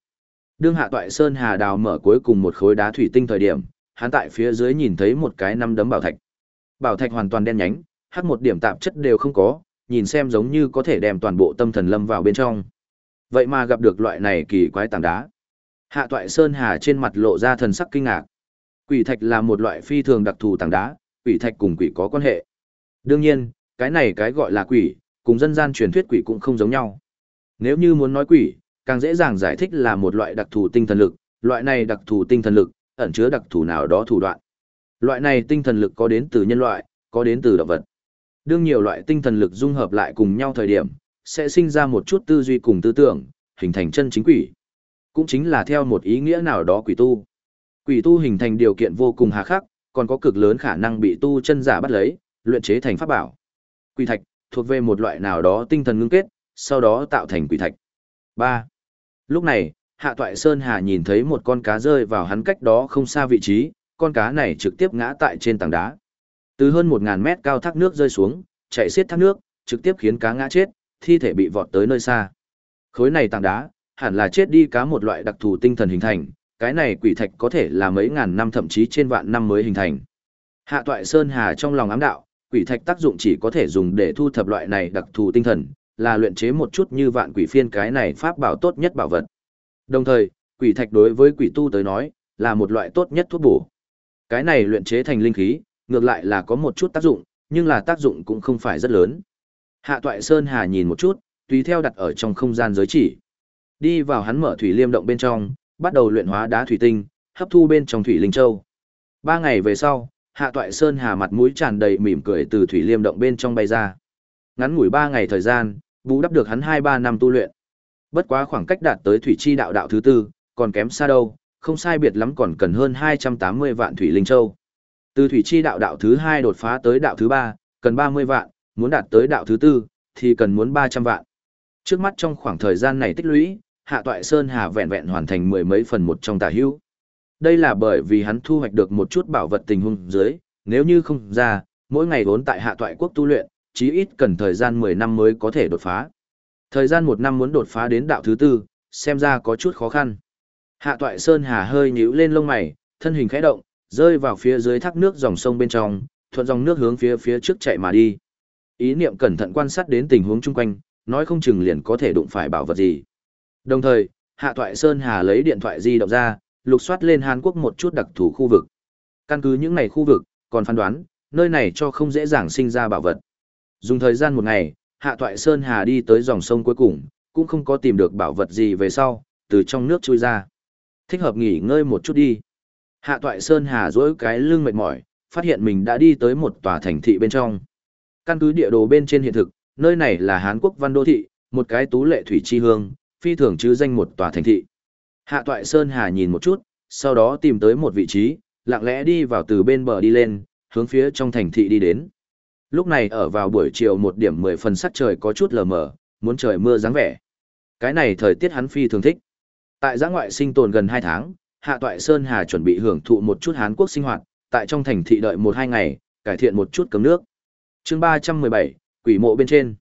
Đương hạ toại Sơn Hà đào mở cuối cùng một khối đá thủy tinh thời điểm, hắn tại phía dưới nhìn thấy một cái năm đấm bảo thạch. Bảo thạch hoàn toàn đen nhánh, hắc một điểm tạp chất đều không có, nhìn xem giống như có thể đem toàn bộ tâm thần lâm vào bên trong. Vậy mà gặp được loại này kỳ quái tảng đá. Hạ toại Sơn Hà trên mặt lộ ra thần sắc kinh ngạc. Quỷ thạch là một loại phi thường đặc thù tảng đá, quỷ thạch cùng quỷ có quan hệ. Đương nhiên, cái này cái gọi là quỷ, cùng dân gian truyền thuyết quỷ cũng không giống nhau. Nếu như muốn nói quỷ, càng dễ dàng giải thích là một loại đặc thù tinh thần lực, loại này đặc thù tinh thần lực, ẩn chứa đặc thù nào đó thủ đoạn. Loại này tinh thần lực có đến từ nhân loại, có đến từ động vật. Đương nhiều loại tinh thần lực dung hợp lại cùng nhau thời điểm, sẽ sinh ra một chút tư duy cùng tư tưởng, hình thành chân chính quỷ. Cũng chính là theo một ý nghĩa nào đó quỷ tu. Quỷ tu hình thành điều kiện vô cùng hà khắc, còn có cực lớn khả năng bị tu chân giả bắt lấy, luyện chế thành pháp bảo. Quỷ thạch thuộc về một loại nào đó tinh thần ngưng kết, sau đó tạo thành quỷ thạch. 3. Lúc này, Hạ Toại Sơn Hà nhìn thấy một con cá rơi vào hắn cách đó không xa vị trí, con cá này trực tiếp ngã tại trên tảng đá. Từ hơn 1000 mét cao thác nước rơi xuống, chạy xiết thác nước, trực tiếp khiến cá ngã chết, thi thể bị vọt tới nơi xa. Khối này tảng đá, hẳn là chết đi cá một loại đặc thù tinh thần hình thành, cái này quỷ thạch có thể là mấy ngàn năm thậm chí trên vạn năm mới hình thành. Hạ Toại Sơn Hà trong lòng ám đạo, quỷ thạch tác dụng chỉ có thể dùng để thu thập loại này đặc thù tinh thần, là luyện chế một chút như vạn quỷ phiên cái này pháp bảo tốt nhất bảo vật. Đồng thời, quỷ thạch đối với quỷ tu tới nói, là một loại tốt nhất thuốc bổ. Cái này luyện chế thành linh khí, ngược lại là có một chút tác dụng, nhưng là tác dụng cũng không phải rất lớn. Hạ Toại Sơn Hà nhìn một chút, tùy theo đặt ở trong không gian giới chỉ. Đi vào hắn mở thủy liêm động bên trong, bắt đầu luyện hóa đá thủy tinh, hấp thu bên trong thủy linh châu. Ba ngày về sau, Hạ Toại Sơn Hà mặt mũi tràn đầy mỉm cười từ thủy liêm động bên trong bay ra. Ngắn ngủi ba ngày thời gian, bù đắp được hắn hai ba năm tu luyện. Bất quá khoảng cách đạt tới thủy chi đạo đạo thứ tư, còn kém xa đâu, không sai biệt lắm còn cần hơn 280 vạn thủy linh châu. Từ thủy chi đạo đạo thứ hai đột phá tới đạo thứ ba, cần 30 vạn, muốn đạt tới đạo thứ tư, thì cần muốn 300 vạn. Trước mắt trong khoảng thời gian này tích lũy, Hạ Toại Sơn Hà vẹn vẹn hoàn thành mười mấy phần một trong tà hữu. Đây là bởi vì hắn thu hoạch được một chút bảo vật tình huống dưới, nếu như không ra, mỗi ngày vốn tại Hạ Toại quốc tu luyện, chí ít cần thời gian 10 năm mới có thể đột phá. Thời gian một năm muốn đột phá đến đạo thứ tư, xem ra có chút khó khăn. Hạ Toại Sơn Hà hơi nhíu lên lông mày, thân hình khẽ động, rơi vào phía dưới thác nước dòng sông bên trong, thuận dòng nước hướng phía phía trước chạy mà đi. Ý niệm cẩn thận quan sát đến tình huống chung quanh, nói không chừng liền có thể đụng phải bảo vật gì. Đồng thời, Hạ Toại Sơn Hà lấy điện thoại di động ra, lục soát lên Hàn Quốc một chút đặc thù khu vực. Căn cứ những này khu vực, còn phán đoán, nơi này cho không dễ dàng sinh ra bảo vật. Dùng thời gian một ngày, Hạ Toại Sơn Hà đi tới dòng sông cuối cùng, cũng không có tìm được bảo vật gì về sau, từ trong nước chui ra. Thích hợp nghỉ ngơi một chút đi. Hạ Toại Sơn Hà duỗi cái lưng mệt mỏi, phát hiện mình đã đi tới một tòa thành thị bên trong. Căn cứ địa đồ bên trên hiện thực, nơi này là Hán Quốc Văn Đô Thị, một cái tú lệ thủy chi hương, phi thường chứ danh một tòa thành thị. Hạ Toại Sơn Hà nhìn một chút, sau đó tìm tới một vị trí, lặng lẽ đi vào từ bên bờ đi lên, hướng phía trong thành thị đi đến. Lúc này ở vào buổi chiều một điểm mười phần sắc trời có chút lờ mờ, muốn trời mưa dáng vẻ. Cái này thời tiết hắn phi thường thích. Tại giã ngoại sinh tồn gần hai tháng, Hạ Toại Sơn Hà chuẩn bị hưởng thụ một chút Hán Quốc sinh hoạt, tại trong thành thị đợi một hai ngày, cải thiện một chút cấm nước. chương ba trăm mười bảy quỷ mộ bên trên.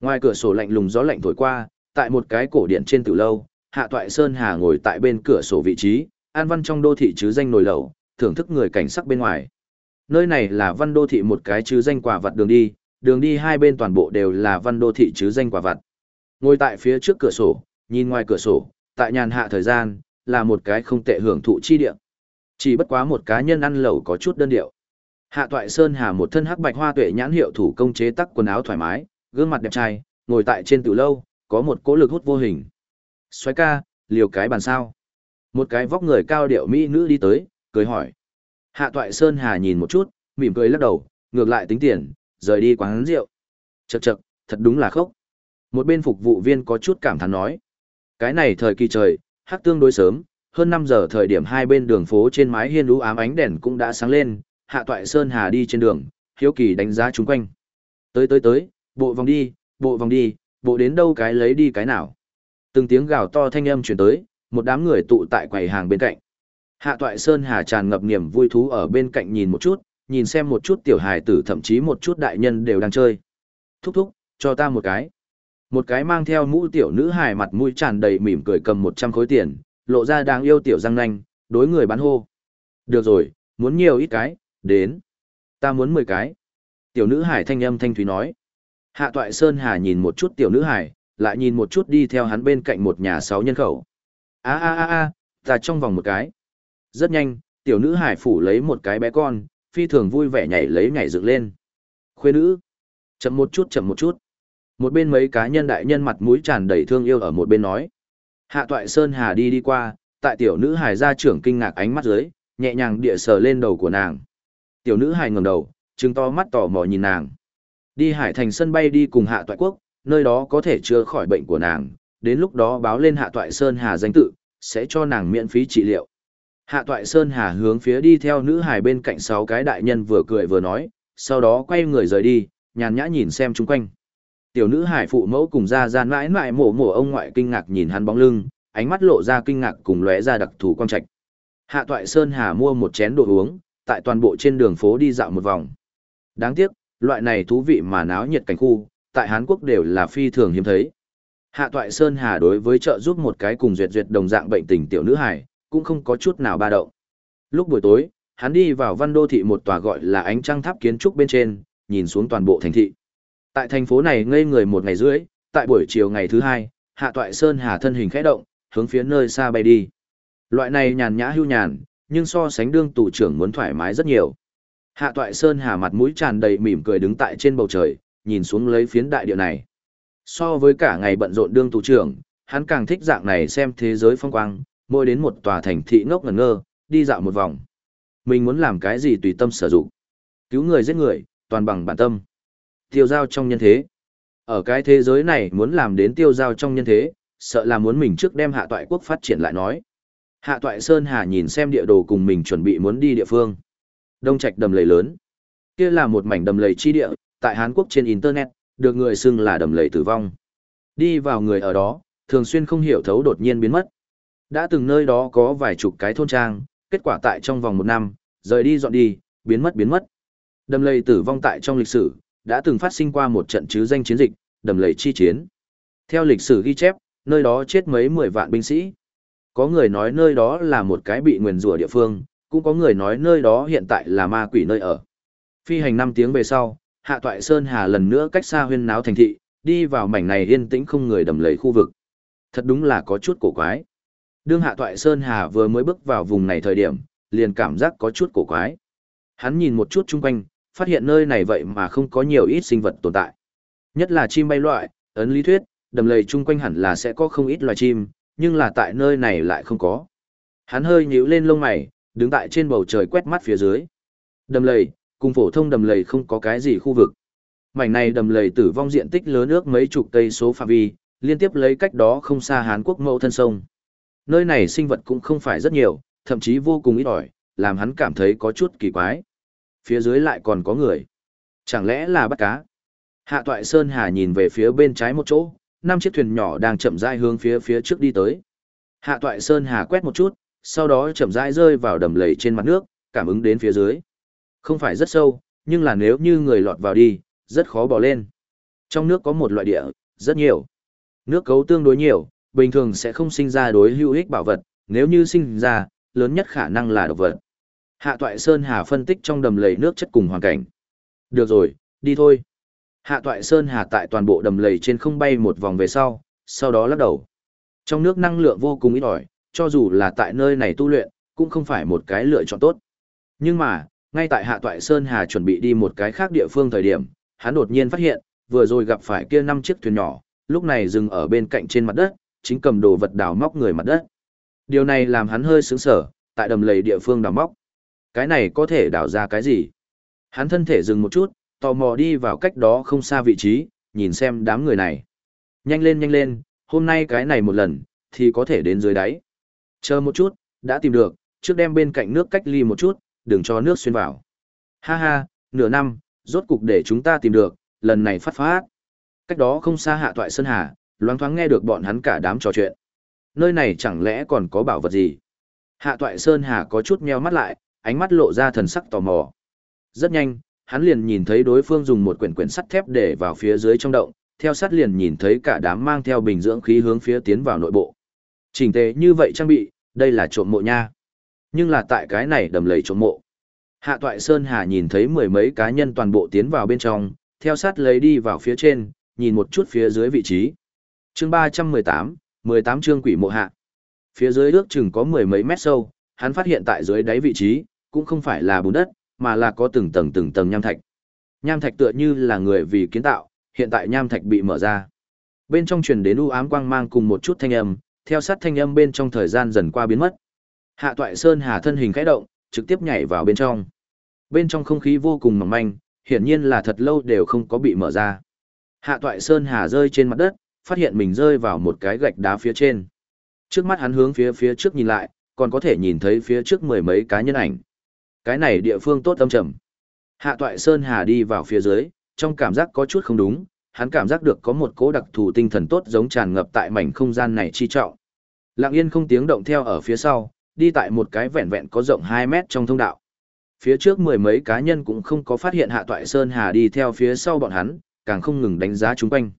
Ngoài cửa sổ lạnh lùng gió lạnh thổi qua, tại một cái cổ điện trên tử lâu, Hạ Toại Sơn Hà ngồi tại bên cửa sổ vị trí, an văn trong đô thị chứ danh nồi lẩu, thưởng thức người cảnh sắc bên ngoài. Nơi này là văn đô thị một cái chứ danh quả vật đường đi, đường đi hai bên toàn bộ đều là văn đô thị chứ danh quả vật. Ngồi tại phía trước cửa sổ, nhìn ngoài cửa sổ, tại nhàn hạ thời gian, là một cái không tệ hưởng thụ chi địa. Chỉ bất quá một cá nhân ăn lẩu có chút đơn điệu. Hạ Toại Sơn Hà một thân hắc bạch hoa tuệ nhãn hiệu thủ công chế tác quần áo thoải mái, gương mặt đẹp trai, ngồi tại trên tử lâu, có một cỗ lực hút vô hình. Xoái ca, liều cái bàn sao. Một cái vóc người cao điệu mỹ nữ đi tới, cười hỏi. Hạ Toại Sơn Hà nhìn một chút, mỉm cười lắc đầu, ngược lại tính tiền, rời đi quán rượu. Chậc chậc, thật đúng là khốc. Một bên phục vụ viên có chút cảm thán nói. Cái này thời kỳ trời, hắc tương đối sớm, hơn 5 giờ thời điểm hai bên đường phố trên mái hiên lũ ám ánh đèn cũng đã sáng lên, Hạ Toại Sơn Hà đi trên đường, hiếu kỳ đánh giá chúng quanh. Tới tới tới, bộ vòng đi, bộ vòng đi, bộ đến đâu cái lấy đi cái nào. Từng tiếng gào to thanh âm truyền tới, một đám người tụ tại quầy hàng bên cạnh. Hạ Toại Sơn Hà tràn ngập niềm vui thú ở bên cạnh nhìn một chút, nhìn xem một chút tiểu hài tử thậm chí một chút đại nhân đều đang chơi. Thúc thúc, cho ta một cái. Một cái mang theo mũ tiểu nữ hài mặt mũi tràn đầy mỉm cười cầm 100 khối tiền, lộ ra đáng yêu tiểu răng nanh, đối người bán hô. Được rồi, muốn nhiều ít cái, đến. Ta muốn 10 cái. Tiểu nữ hải thanh âm thanh thúy nói. Hạ toại Sơn Hà nhìn một chút tiểu nữ hải, lại nhìn một chút đi theo hắn bên cạnh một nhà sáu nhân khẩu. a a a a ta trong vòng một cái. Rất nhanh, tiểu nữ hải phủ lấy một cái bé con, phi thường vui vẻ nhảy lấy nhảy dựng lên. Khuê nữ. Chậm một chút chậm một chút. Một bên mấy cá nhân đại nhân mặt mũi tràn đầy thương yêu ở một bên nói. Hạ toại Sơn Hà đi đi qua, tại tiểu nữ hải gia trưởng kinh ngạc ánh mắt dưới, nhẹ nhàng địa sờ lên đầu của nàng. Tiểu nữ hải ngẩng đầu, trừng to mắt tò mò nhìn nàng. Đi hải thành sân bay đi cùng hạ toại quốc, nơi đó có thể chữa khỏi bệnh của nàng, đến lúc đó báo lên hạ toại Sơn Hà danh tự, sẽ cho nàng miễn phí trị liệu. Hạ toại Sơn Hà hướng phía đi theo nữ hải bên cạnh sáu cái đại nhân vừa cười vừa nói, sau đó quay người rời đi, nhàn nhã nhìn xem chung quanh. Tiểu nữ hải phụ mẫu cùng ra ra mãi mãi mổ mổ ông ngoại kinh ngạc nhìn hắn bóng lưng, ánh mắt lộ ra kinh ngạc cùng lóe ra đặc thù quang trạch. Hạ toại Sơn Hà mua một chén đồ uống, tại toàn bộ trên đường phố đi dạo một vòng. Đáng tiếc, loại này thú vị mà náo nhiệt cảnh khu, tại Hán Quốc đều là phi thường hiếm thấy. Hạ toại Sơn Hà đối với trợ giúp một cái cùng duyệt duyệt đồng dạng bệnh tình tiểu nữ hải, cũng không có chút nào ba động. Lúc buổi tối, hắn đi vào văn đô thị một tòa gọi là ánh trăng tháp kiến trúc bên trên, nhìn xuống toàn bộ thành thị. Tại thành phố này ngây người một ngày rưỡi, tại buổi chiều ngày thứ hai, Hạ Toại Sơn Hà thân hình khẽ động, hướng phía nơi xa bay đi. Loại này nhàn nhã hưu nhàn, nhưng so sánh đương tù trưởng muốn thoải mái rất nhiều. Hạ Toại Sơn Hà mặt mũi tràn đầy mỉm cười đứng tại trên bầu trời, nhìn xuống lấy phiến đại địa này. So với cả ngày bận rộn đương tù trưởng, hắn càng thích dạng này xem thế giới phong quang, mỗi đến một tòa thành thị ngốc ngẩn ngơ, đi dạo một vòng. Mình muốn làm cái gì tùy tâm sử dụng. Cứu người giết người, toàn bằng bản tâm. Tiêu giao trong nhân thế. Ở cái thế giới này muốn làm đến tiêu giao trong nhân thế, sợ là muốn mình trước đem hạ toại quốc phát triển lại nói. Hạ toại Sơn Hà nhìn xem địa đồ cùng mình chuẩn bị muốn đi địa phương. Đông Trạch đầm lầy lớn. Kia là một mảnh đầm lầy chi địa, tại Hàn Quốc trên Internet, được người xưng là đầm lầy tử vong. Đi vào người ở đó, thường xuyên không hiểu thấu đột nhiên biến mất. Đã từng nơi đó có vài chục cái thôn trang, kết quả tại trong vòng một năm, rời đi dọn đi, biến mất biến mất. Đầm lầy tử vong tại trong lịch sử, đã từng phát sinh qua một trận chứ danh chiến dịch, đầm lầy chi chiến. Theo lịch sử ghi chép, nơi đó chết mấy mười vạn binh sĩ. Có người nói nơi đó là một cái bị nguyền rủa địa phương, cũng có người nói nơi đó hiện tại là ma quỷ nơi ở. Phi hành 5 tiếng về sau, Hạ Toại Sơn Hà lần nữa cách xa huyên náo thành thị, đi vào mảnh này yên tĩnh không người đầm lầy khu vực. Thật đúng là có chút cổ quái. Đương Hạ Toại Sơn Hà vừa mới bước vào vùng này thời điểm, liền cảm giác có chút cổ quái. Hắn nhìn một chút chung quanh, phát hiện nơi này vậy mà không có nhiều ít sinh vật tồn tại. Nhất là chim bay loại, ấn lý thuyết, đầm lầy chung quanh hẳn là sẽ có không ít loài chim, nhưng là tại nơi này lại không có. Hắn hơi nhíu lên lông mày, đứng tại trên bầu trời quét mắt phía dưới. Đầm lầy, cùng phổ thông đầm lầy không có cái gì khu vực. Mảnh này đầm lầy tử vong diện tích lớn ước mấy chục cây số phạm vi, liên tiếp lấy cách đó không xa Hán Quốc mẫu thân sông. Nơi này sinh vật cũng không phải rất nhiều, thậm chí vô cùng ít ỏi, làm hắn cảm thấy có chút kỳ quái. Phía dưới lại còn có người. Chẳng lẽ là bắt cá? Hạ Toại Sơn Hà nhìn về phía bên trái một chỗ, năm chiếc thuyền nhỏ đang chậm rãi hướng phía phía trước đi tới. Hạ Toại Sơn Hà quét một chút, sau đó chậm rãi rơi vào đầm lầy trên mặt nước, cảm ứng đến phía dưới. Không phải rất sâu, nhưng là nếu như người lọt vào đi, rất khó bò lên. Trong nước có một loại địa, rất nhiều. Nước cấu tương đối nhiều, bình thường sẽ không sinh ra đối hữu ích bảo vật, nếu như sinh ra, lớn nhất khả năng là độc vật. Hạ Toại Sơn Hà phân tích trong đầm lầy nước chất cùng hoàn cảnh. Được rồi, đi thôi. Hạ Toại Sơn Hà tại toàn bộ đầm lầy trên không bay một vòng về sau, sau đó lắc đầu. Trong nước năng lượng vô cùng ít ỏi, cho dù là tại nơi này tu luyện, cũng không phải một cái lựa chọn tốt. Nhưng mà, ngay tại Hạ Toại Sơn Hà chuẩn bị đi một cái khác địa phương thời điểm, hắn đột nhiên phát hiện, vừa rồi gặp phải kia năm chiếc thuyền nhỏ, lúc này dừng ở bên cạnh trên mặt đất, chính cầm đồ vật đào móc người mặt đất. Điều này làm hắn hơi sướng sở, tại đầm lầy địa phương đào móc. Cái này có thể đào ra cái gì? Hắn thân thể dừng một chút, tò mò đi vào cách đó không xa vị trí, nhìn xem đám người này. Nhanh lên nhanh lên, hôm nay cái này một lần, thì có thể đến dưới đáy. Chờ một chút, đã tìm được, trước đem bên cạnh nước cách ly một chút, đừng cho nước xuyên vào. Ha ha, nửa năm, rốt cục để chúng ta tìm được, lần này phát phát. Cách đó không xa hạ toại Sơn Hà, loáng thoáng nghe được bọn hắn cả đám trò chuyện. Nơi này chẳng lẽ còn có bảo vật gì? Hạ toại Sơn Hà có chút meo mắt lại, ánh mắt lộ ra thần sắc tò mò. Rất nhanh, hắn liền nhìn thấy đối phương dùng một quyển quyển sắt thép để vào phía dưới trong động, theo sát liền nhìn thấy cả đám mang theo bình dưỡng khí hướng phía tiến vào nội bộ. Chỉnh tề như vậy trang bị, đây là trộm mộ nha. Nhưng là tại cái này đầm lầy trộm mộ. Hạ Toại Sơn Hà nhìn thấy mười mấy cá nhân toàn bộ tiến vào bên trong, theo sát lấy đi vào phía trên, nhìn một chút phía dưới vị trí. Chương 318, 18 chương quỷ mộ hạ. Phía dưới ước chừng có mười mấy mét sâu, hắn phát hiện tại dưới đáy vị trí, cũng không phải là bùn đất, mà là có từng tầng từng tầng nham thạch. Nham thạch tựa như là người vì kiến tạo, hiện tại nham thạch bị mở ra. Bên trong truyền đến u ám quang mang cùng một chút thanh âm, theo sát thanh âm bên trong thời gian dần qua biến mất. Hạ Toại Sơn Hà thân hình khẽ động, trực tiếp nhảy vào bên trong. Bên trong không khí vô cùng mỏng manh, hiển nhiên là thật lâu đều không có bị mở ra. Hạ Toại Sơn Hà rơi trên mặt đất, phát hiện mình rơi vào một cái gạch đá phía trên. Trước mắt hắn hướng phía phía trước nhìn lại, còn có thể nhìn thấy phía trước mười mấy cá nhân ảnh. Cái này địa phương tốt âm trầm. Hạ Toại Sơn Hà đi vào phía dưới, trong cảm giác có chút không đúng, hắn cảm giác được có một cỗ đặc thù tinh thần tốt giống tràn ngập tại mảnh không gian này chi trọng. Lặng yên không tiếng động theo ở phía sau, đi tại một cái vẹn vẹn có rộng 2 mét trong thông đạo. Phía trước mười mấy cá nhân cũng không có phát hiện Hạ Toại Sơn Hà đi theo phía sau bọn hắn, càng không ngừng đánh giá chúng quanh.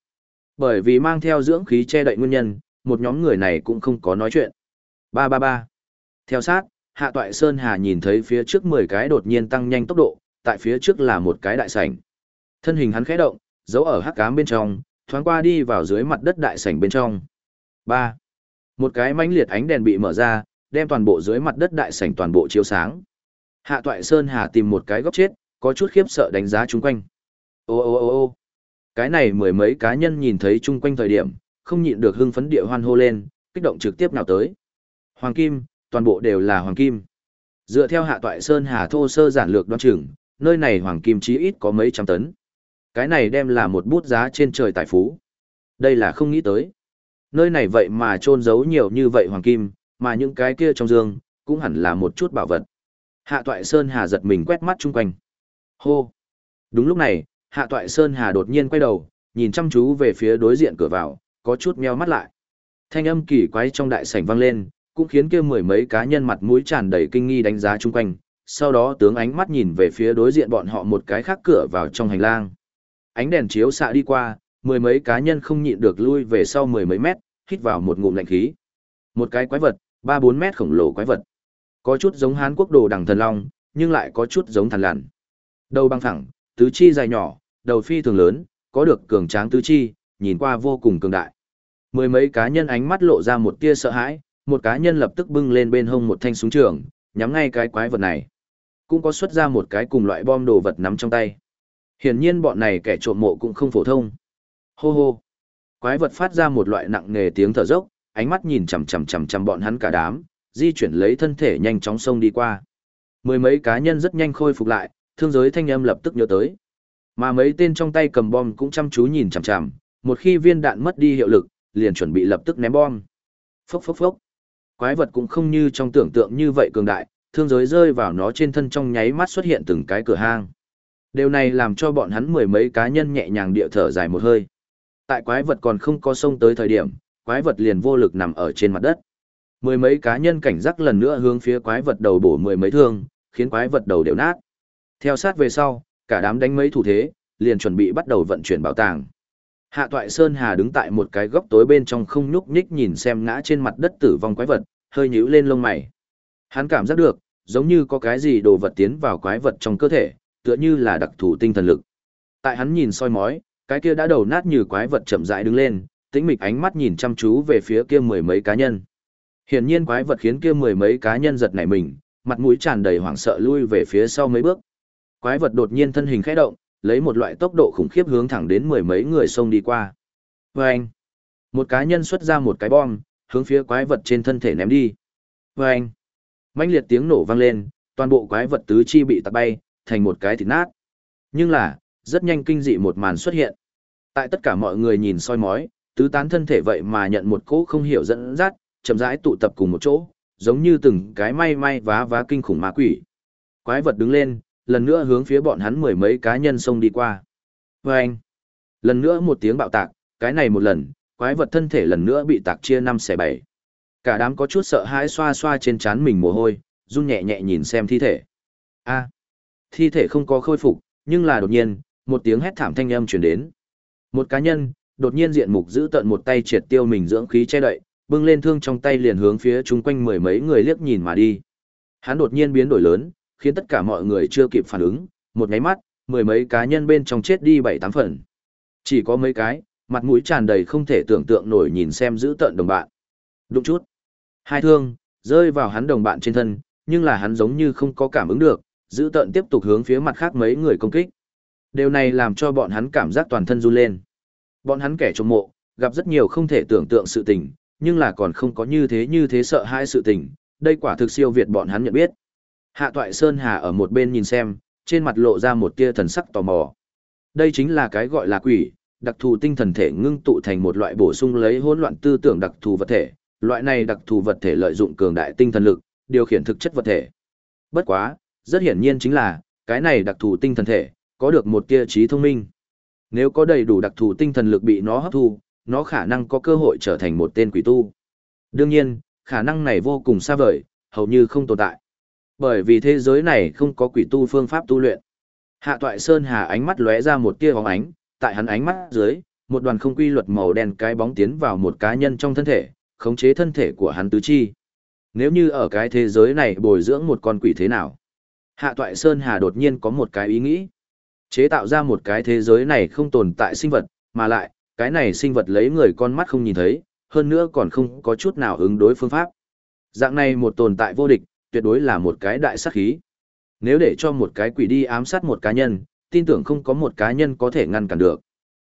Bởi vì mang theo dưỡng khí che đậy nguyên nhân, một nhóm người này cũng không có nói chuyện. Ba ba ba. Theo sát, Hạ Toại Sơn Hà nhìn thấy phía trước 10 cái đột nhiên tăng nhanh tốc độ, tại phía trước là một cái đại sảnh. Thân hình hắn khẽ động, giấu ở hắc ám bên trong, thoáng qua đi vào dưới mặt đất đại sảnh bên trong. 3. Một cái mãnh liệt ánh đèn bị mở ra, đem toàn bộ dưới mặt đất đại sảnh toàn bộ chiếu sáng. Hạ Toại Sơn Hà tìm một cái góc chết, có chút khiếp sợ đánh giá chung quanh. Ô ô ô ô cái này mười mấy cá nhân nhìn thấy chung quanh thời điểm, không nhịn được hưng phấn địa hoan hô lên, kích động trực tiếp nào tới. Hoàng kim, toàn bộ đều là hoàng kim. Dựa theo hạ toại sơn hà thô sơ giản lược đoan chừng, nơi này hoàng kim chí ít có mấy trăm tấn. Cái này đem là một bút giá trên trời tài phú. Đây là không nghĩ tới. Nơi này vậy mà trôn giấu nhiều như vậy hoàng kim, mà những cái kia trong dương, cũng hẳn là một chút bảo vật. Hạ toại sơn hà giật mình quét mắt chung quanh. Hô! Đúng lúc này, Hạ Toại Sơn Hà đột nhiên quay đầu, nhìn chăm chú về phía đối diện cửa vào, có chút meo mắt lại. Thanh âm kỳ quái trong đại sảnh vang lên, cũng khiến kia mười mấy cá nhân mặt mũi tràn đầy kinh nghi đánh giá chung quanh, sau đó tướng ánh mắt nhìn về phía đối diện bọn họ một cái khác cửa vào trong hành lang. Ánh đèn chiếu xạ đi qua, mười mấy cá nhân không nhịn được lui về sau mười mấy mét, hít vào một ngụm lạnh khí. Một cái quái vật, ba bốn mét khổng lồ quái vật. Có chút giống Hán quốc đồ đằng thần long, nhưng lại có chút giống thần lằn. Đầu băng thẳng, tứ chi dài nhỏ, đầu phi thường lớn, có được cường tráng tứ chi, nhìn qua vô cùng cường đại. Mười mấy cá nhân ánh mắt lộ ra một tia sợ hãi, một cá nhân lập tức bưng lên bên hông một thanh súng trường, nhắm ngay cái quái vật này. Cũng có xuất ra một cái cùng loại bom đồ vật nắm trong tay. Hiển nhiên bọn này kẻ trộm mộ cũng không phổ thông. Hô hô. Quái vật phát ra một loại nặng nề tiếng thở dốc, ánh mắt nhìn chằm chằm chằm chằm bọn hắn cả đám, di chuyển lấy thân thể nhanh chóng xông đi qua. Mười mấy cá nhân rất nhanh khôi phục lại, thương giới thanh âm lập tức nhớ tới. Mà mấy tên trong tay cầm bom cũng chăm chú nhìn chằm chằm, một khi viên đạn mất đi hiệu lực, liền chuẩn bị lập tức ném bom. Phốc phốc phốc. Quái vật cũng không như trong tưởng tượng như vậy cường đại, thương giới rơi vào nó trên thân trong nháy mắt xuất hiện từng cái cửa hang. Điều này làm cho bọn hắn mười mấy cá nhân nhẹ nhàng địa thở dài một hơi. Tại quái vật còn không có sông tới thời điểm, quái vật liền vô lực nằm ở trên mặt đất. Mười mấy cá nhân cảnh giác lần nữa hướng phía quái vật đầu bổ mười mấy thương, khiến quái vật đầu đều nát. Theo sát về sau, cả đám đánh mấy thủ thế, liền chuẩn bị bắt đầu vận chuyển bảo tàng. Hạ Toại Sơn Hà đứng tại một cái góc tối bên trong không nhúc nhích nhìn xem ngã trên mặt đất tử vong quái vật, hơi nhíu lên lông mày. Hắn cảm giác được, giống như có cái gì đồ vật tiến vào quái vật trong cơ thể, tựa như là đặc thù tinh thần lực. Tại hắn nhìn soi mói, cái kia đã đầu nát như quái vật chậm rãi đứng lên, tĩnh mịch ánh mắt nhìn chăm chú về phía kia mười mấy cá nhân. Hiển nhiên quái vật khiến kia mười mấy cá nhân giật nảy mình, mặt mũi tràn đầy hoảng sợ lui về phía sau mấy bước. Quái vật đột nhiên thân hình khẽ động, lấy một loại tốc độ khủng khiếp hướng thẳng đến mười mấy người xông đi qua. Vâng! Một cá nhân xuất ra một cái bom, hướng phía quái vật trên thân thể ném đi. Vâng! mãnh liệt tiếng nổ vang lên, toàn bộ quái vật tứ chi bị tạt bay, thành một cái thịt nát. Nhưng là, rất nhanh kinh dị một màn xuất hiện. Tại tất cả mọi người nhìn soi mói, tứ tán thân thể vậy mà nhận một cỗ không hiểu dẫn dắt, chậm rãi tụ tập cùng một chỗ, giống như từng cái may may vá vá kinh khủng ma quỷ. Quái vật đứng lên, lần nữa hướng phía bọn hắn mười mấy cá nhân xông đi qua. Và anh, lần nữa một tiếng bạo tạc, cái này một lần, quái vật thân thể lần nữa bị tạc chia năm xẻ bảy. Cả đám có chút sợ hãi xoa xoa trên trán mình mồ hôi, run nhẹ nhẹ nhìn xem thi thể. A, thi thể không có khôi phục, nhưng là đột nhiên, một tiếng hét thảm thanh âm truyền đến. Một cá nhân, đột nhiên diện mục giữ tận một tay triệt tiêu mình dưỡng khí che đậy, bưng lên thương trong tay liền hướng phía chung quanh mười mấy người liếc nhìn mà đi. Hắn đột nhiên biến đổi lớn, khiến tất cả mọi người chưa kịp phản ứng, một nháy mắt, mười mấy cá nhân bên trong chết đi bảy tám phần. Chỉ có mấy cái, mặt mũi tràn đầy không thể tưởng tượng nổi nhìn xem giữ tận đồng bạn. Đụng chút. Hai thương, rơi vào hắn đồng bạn trên thân, nhưng là hắn giống như không có cảm ứng được, giữ tận tiếp tục hướng phía mặt khác mấy người công kích. Điều này làm cho bọn hắn cảm giác toàn thân run lên. Bọn hắn kẻ trộm mộ, gặp rất nhiều không thể tưởng tượng sự tình, nhưng là còn không có như thế như thế sợ hãi sự tình, đây quả thực siêu việt bọn hắn nhận biết. Hạ Toại Sơn Hà ở một bên nhìn xem, trên mặt lộ ra một tia thần sắc tò mò. Đây chính là cái gọi là quỷ, đặc thù tinh thần thể ngưng tụ thành một loại bổ sung lấy hỗn loạn tư tưởng đặc thù vật thể, loại này đặc thù vật thể lợi dụng cường đại tinh thần lực, điều khiển thực chất vật thể. Bất quá, rất hiển nhiên chính là, cái này đặc thù tinh thần thể, có được một tia trí thông minh. Nếu có đầy đủ đặc thù tinh thần lực bị nó hấp thu, nó khả năng có cơ hội trở thành một tên quỷ tu. Đương nhiên, khả năng này vô cùng xa vời, hầu như không tồn tại. Bởi vì thế giới này không có quỷ tu phương pháp tu luyện. Hạ Toại Sơn Hà ánh mắt lóe ra một tia bóng ánh, tại hắn ánh mắt dưới, một đoàn không quy luật màu đen cái bóng tiến vào một cá nhân trong thân thể, khống chế thân thể của hắn tứ chi. Nếu như ở cái thế giới này bồi dưỡng một con quỷ thế nào? Hạ Toại Sơn Hà đột nhiên có một cái ý nghĩ. Chế tạo ra một cái thế giới này không tồn tại sinh vật, mà lại, cái này sinh vật lấy người con mắt không nhìn thấy, hơn nữa còn không có chút nào ứng đối phương pháp. Dạng này một tồn tại vô địch, tuyệt đối là một cái đại sát khí. Nếu để cho một cái quỷ đi ám sát một cá nhân, tin tưởng không có một cá nhân có thể ngăn cản được.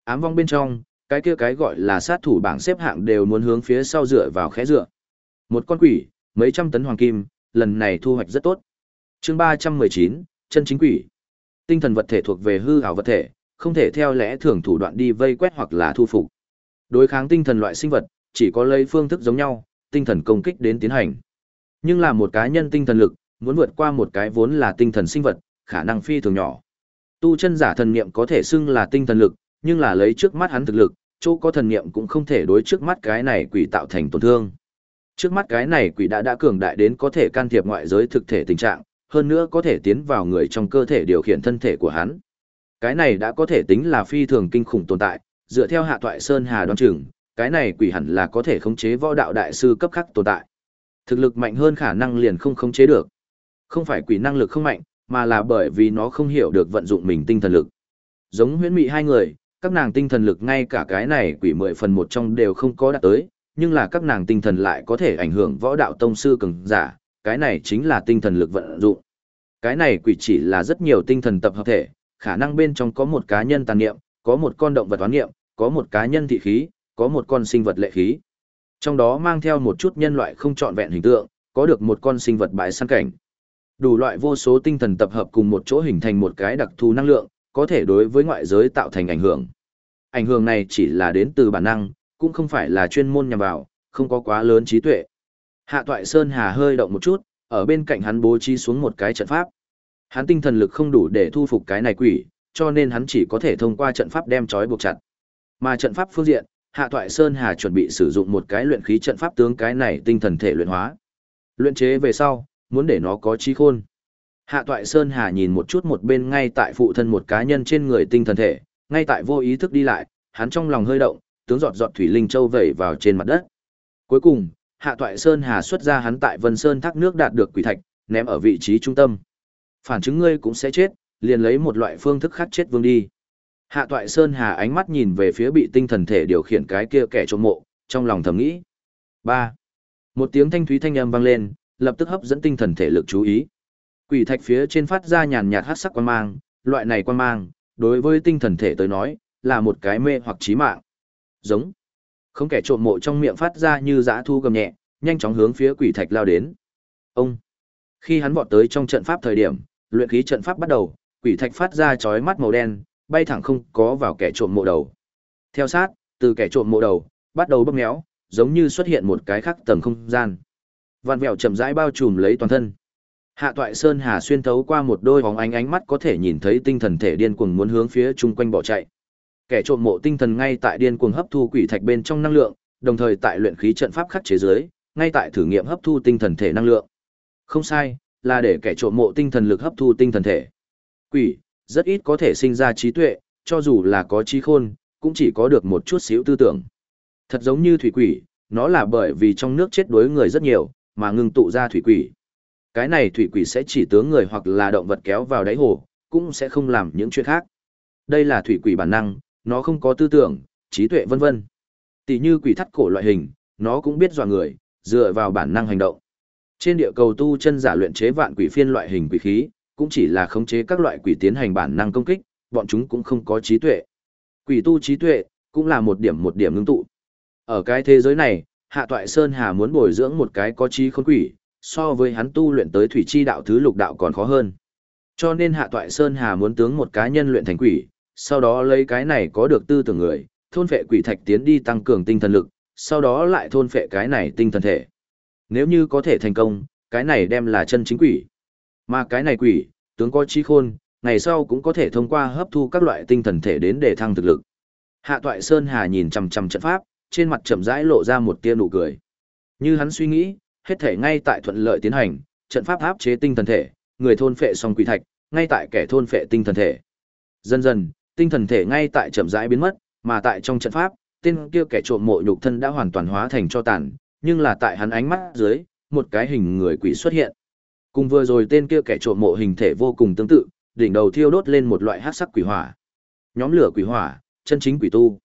Ám vong bên trong, cái kia cái gọi là sát thủ bảng xếp hạng đều muốn hướng phía sau dựa vào khẽ dựa. Một con quỷ, mấy trăm tấn hoàng kim, lần này thu hoạch rất tốt. Chương 319, chân chính quỷ. Tinh thần vật thể thuộc về hư ảo vật thể, không thể theo lẽ thường thủ đoạn đi vây quét hoặc là thu phục. Đối kháng tinh thần loại sinh vật, chỉ có lấy phương thức giống nhau, tinh thần công kích đến tiến hành. Nhưng là một cá nhân tinh thần lực, muốn vượt qua một cái vốn là tinh thần sinh vật, khả năng phi thường nhỏ. Tu chân giả thần niệm có thể xưng là tinh thần lực, nhưng là lấy trước mắt hắn thực lực, chỗ có thần niệm cũng không thể đối trước mắt cái này quỷ tạo thành tổn thương. Trước mắt cái này quỷ đã đã cường đại đến có thể can thiệp ngoại giới thực thể tình trạng, hơn nữa có thể tiến vào người trong cơ thể điều khiển thân thể của hắn. Cái này đã có thể tính là phi thường kinh khủng tồn tại, dựa theo hạ thoại Sơn Hà đoán chừng, cái này quỷ hẳn là có thể khống chế võ đạo đại sư cấp khắc tồn tại. Thực lực mạnh hơn khả năng liền không khống chế được. Không phải quỷ năng lực không mạnh, mà là bởi vì nó không hiểu được vận dụng mình tinh thần lực. Giống huyễn mị hai người, các nàng tinh thần lực ngay cả cái này quỷ mười phần một trong đều không có đạt tới, nhưng là các nàng tinh thần lại có thể ảnh hưởng võ đạo tông sư cường giả, cái này chính là tinh thần lực vận dụng. Cái này quỷ chỉ là rất nhiều tinh thần tập hợp thể, khả năng bên trong có một cá nhân tàn niệm, có một con động vật toán niệm, có một cá nhân thị khí, có một con sinh vật lệ khí. Trong đó mang theo một chút nhân loại không trọn vẹn hình tượng, có được một con sinh vật bãi săn cảnh. Đủ loại vô số tinh thần tập hợp cùng một chỗ hình thành một cái đặc thù năng lượng, có thể đối với ngoại giới tạo thành ảnh hưởng. Ảnh hưởng này chỉ là đến từ bản năng, cũng không phải là chuyên môn nhằm vào, không có quá lớn trí tuệ. Hạ Toại Sơn Hà hơi động một chút, ở bên cạnh hắn bố trí xuống một cái trận pháp. Hắn tinh thần lực không đủ để thu phục cái này quỷ, cho nên hắn chỉ có thể thông qua trận pháp đem trói buộc chặt. Mà trận pháp phương diện, Hạ Toại Sơn Hà chuẩn bị sử dụng một cái luyện khí trận pháp tướng cái này tinh thần thể luyện hóa. Luyện chế về sau, muốn để nó có trí khôn. Hạ Toại Sơn Hà nhìn một chút một bên ngay tại phụ thân một cá nhân trên người tinh thần thể, ngay tại vô ý thức đi lại, hắn trong lòng hơi động, tướng giọt giọt thủy linh châu vẩy vào trên mặt đất. Cuối cùng, Hạ Toại Sơn Hà xuất ra hắn tại Vân Sơn thác nước đạt được quỷ thạch, ném ở vị trí trung tâm. Phản chứng ngươi cũng sẽ chết, liền lấy một loại phương thức khác chết vương đi. Hạ Toại Sơn Hà ánh mắt nhìn về phía bị tinh thần thể điều khiển cái kia kẻ trộm mộ, trong lòng thầm nghĩ. 3. Một tiếng thanh thúy thanh âm vang lên, lập tức hấp dẫn tinh thần thể lực chú ý. Quỷ thạch phía trên phát ra nhàn nhạt hắc sắc quan mang, loại này quan mang, đối với tinh thần thể tới nói, là một cái mê hoặc chí mạng. Giống. Không kẻ trộm mộ trong miệng phát ra như dã thu gầm nhẹ, nhanh chóng hướng phía quỷ thạch lao đến. Ông. Khi hắn vọt tới trong trận pháp thời điểm, luyện khí trận pháp bắt đầu, quỷ thạch phát ra chói mắt màu đen, bay thẳng không có vào kẻ trộm mộ đầu. Theo sát, từ kẻ trộm mộ đầu, bắt đầu bóp méo, giống như xuất hiện một cái khác tầng không gian. Vạn vẹo chậm rãi bao trùm lấy toàn thân. Hạ Toại Sơn Hà xuyên thấu qua một đôi bóng ánh ánh mắt có thể nhìn thấy tinh thần thể điên cuồng muốn hướng phía chung quanh bỏ chạy. Kẻ trộm mộ tinh thần ngay tại điên cuồng hấp thu quỷ thạch bên trong năng lượng, đồng thời tại luyện khí trận pháp khắc chế dưới, ngay tại thử nghiệm hấp thu tinh thần thể năng lượng. Không sai, là để kẻ trộm mộ tinh thần lực hấp thu tinh thần thể. Quỷ, rất ít có thể sinh ra trí tuệ, cho dù là có trí khôn, cũng chỉ có được một chút xíu tư tưởng. Thật giống như thủy quỷ, nó là bởi vì trong nước chết đuối người rất nhiều, mà ngưng tụ ra thủy quỷ. Cái này thủy quỷ sẽ chỉ tướng người hoặc là động vật kéo vào đáy hồ, cũng sẽ không làm những chuyện khác. Đây là thủy quỷ bản năng, nó không có tư tưởng, trí tuệ vân vân. Tỷ như quỷ thắt cổ loại hình, nó cũng biết dọa người, dựa vào bản năng hành động. Trên địa cầu tu chân giả luyện chế vạn quỷ phiên loại hình quỷ khí, cũng chỉ là khống chế các loại quỷ tiến hành bản năng công kích, bọn chúng cũng không có trí tuệ. Quỷ tu trí tuệ, cũng là một điểm một điểm ngưng tụ. Ở cái thế giới này, Hạ Toại Sơn Hà muốn bồi dưỡng một cái có trí khôn quỷ, so với hắn tu luyện tới thủy chi đạo thứ lục đạo còn khó hơn. Cho nên Hạ Toại Sơn Hà muốn tướng một cá nhân luyện thành quỷ, sau đó lấy cái này có được tư tưởng người, thôn phệ quỷ thạch tiến đi tăng cường tinh thần lực, sau đó lại thôn phệ cái này tinh thần thể. Nếu như có thể thành công, cái này đem là chân chính quỷ. Mà cái này quỷ, tướng có trí khôn, ngày sau cũng có thể thông qua hấp thu các loại tinh thần thể đến để thăng thực lực. Hạ Toại Sơn Hà nhìn chằm chằm trận pháp, trên mặt chậm rãi lộ ra một tia nụ cười. Như hắn suy nghĩ, hết thể ngay tại thuận lợi tiến hành, trận pháp áp chế tinh thần thể, người thôn phệ xong quỷ thạch, ngay tại kẻ thôn phệ tinh thần thể. Dần dần, tinh thần thể ngay tại chậm rãi biến mất, mà tại trong trận pháp, tên kia kẻ trộm mộ nhục thân đã hoàn toàn hóa thành cho tàn, nhưng là tại hắn ánh mắt dưới, một cái hình người quỷ xuất hiện. Cùng vừa rồi tên kia kẻ trộm mộ hình thể vô cùng tương tự, đỉnh đầu thiêu đốt lên một loại hắc sắc quỷ hỏa. Nhóm lửa quỷ hỏa, chân chính quỷ tu.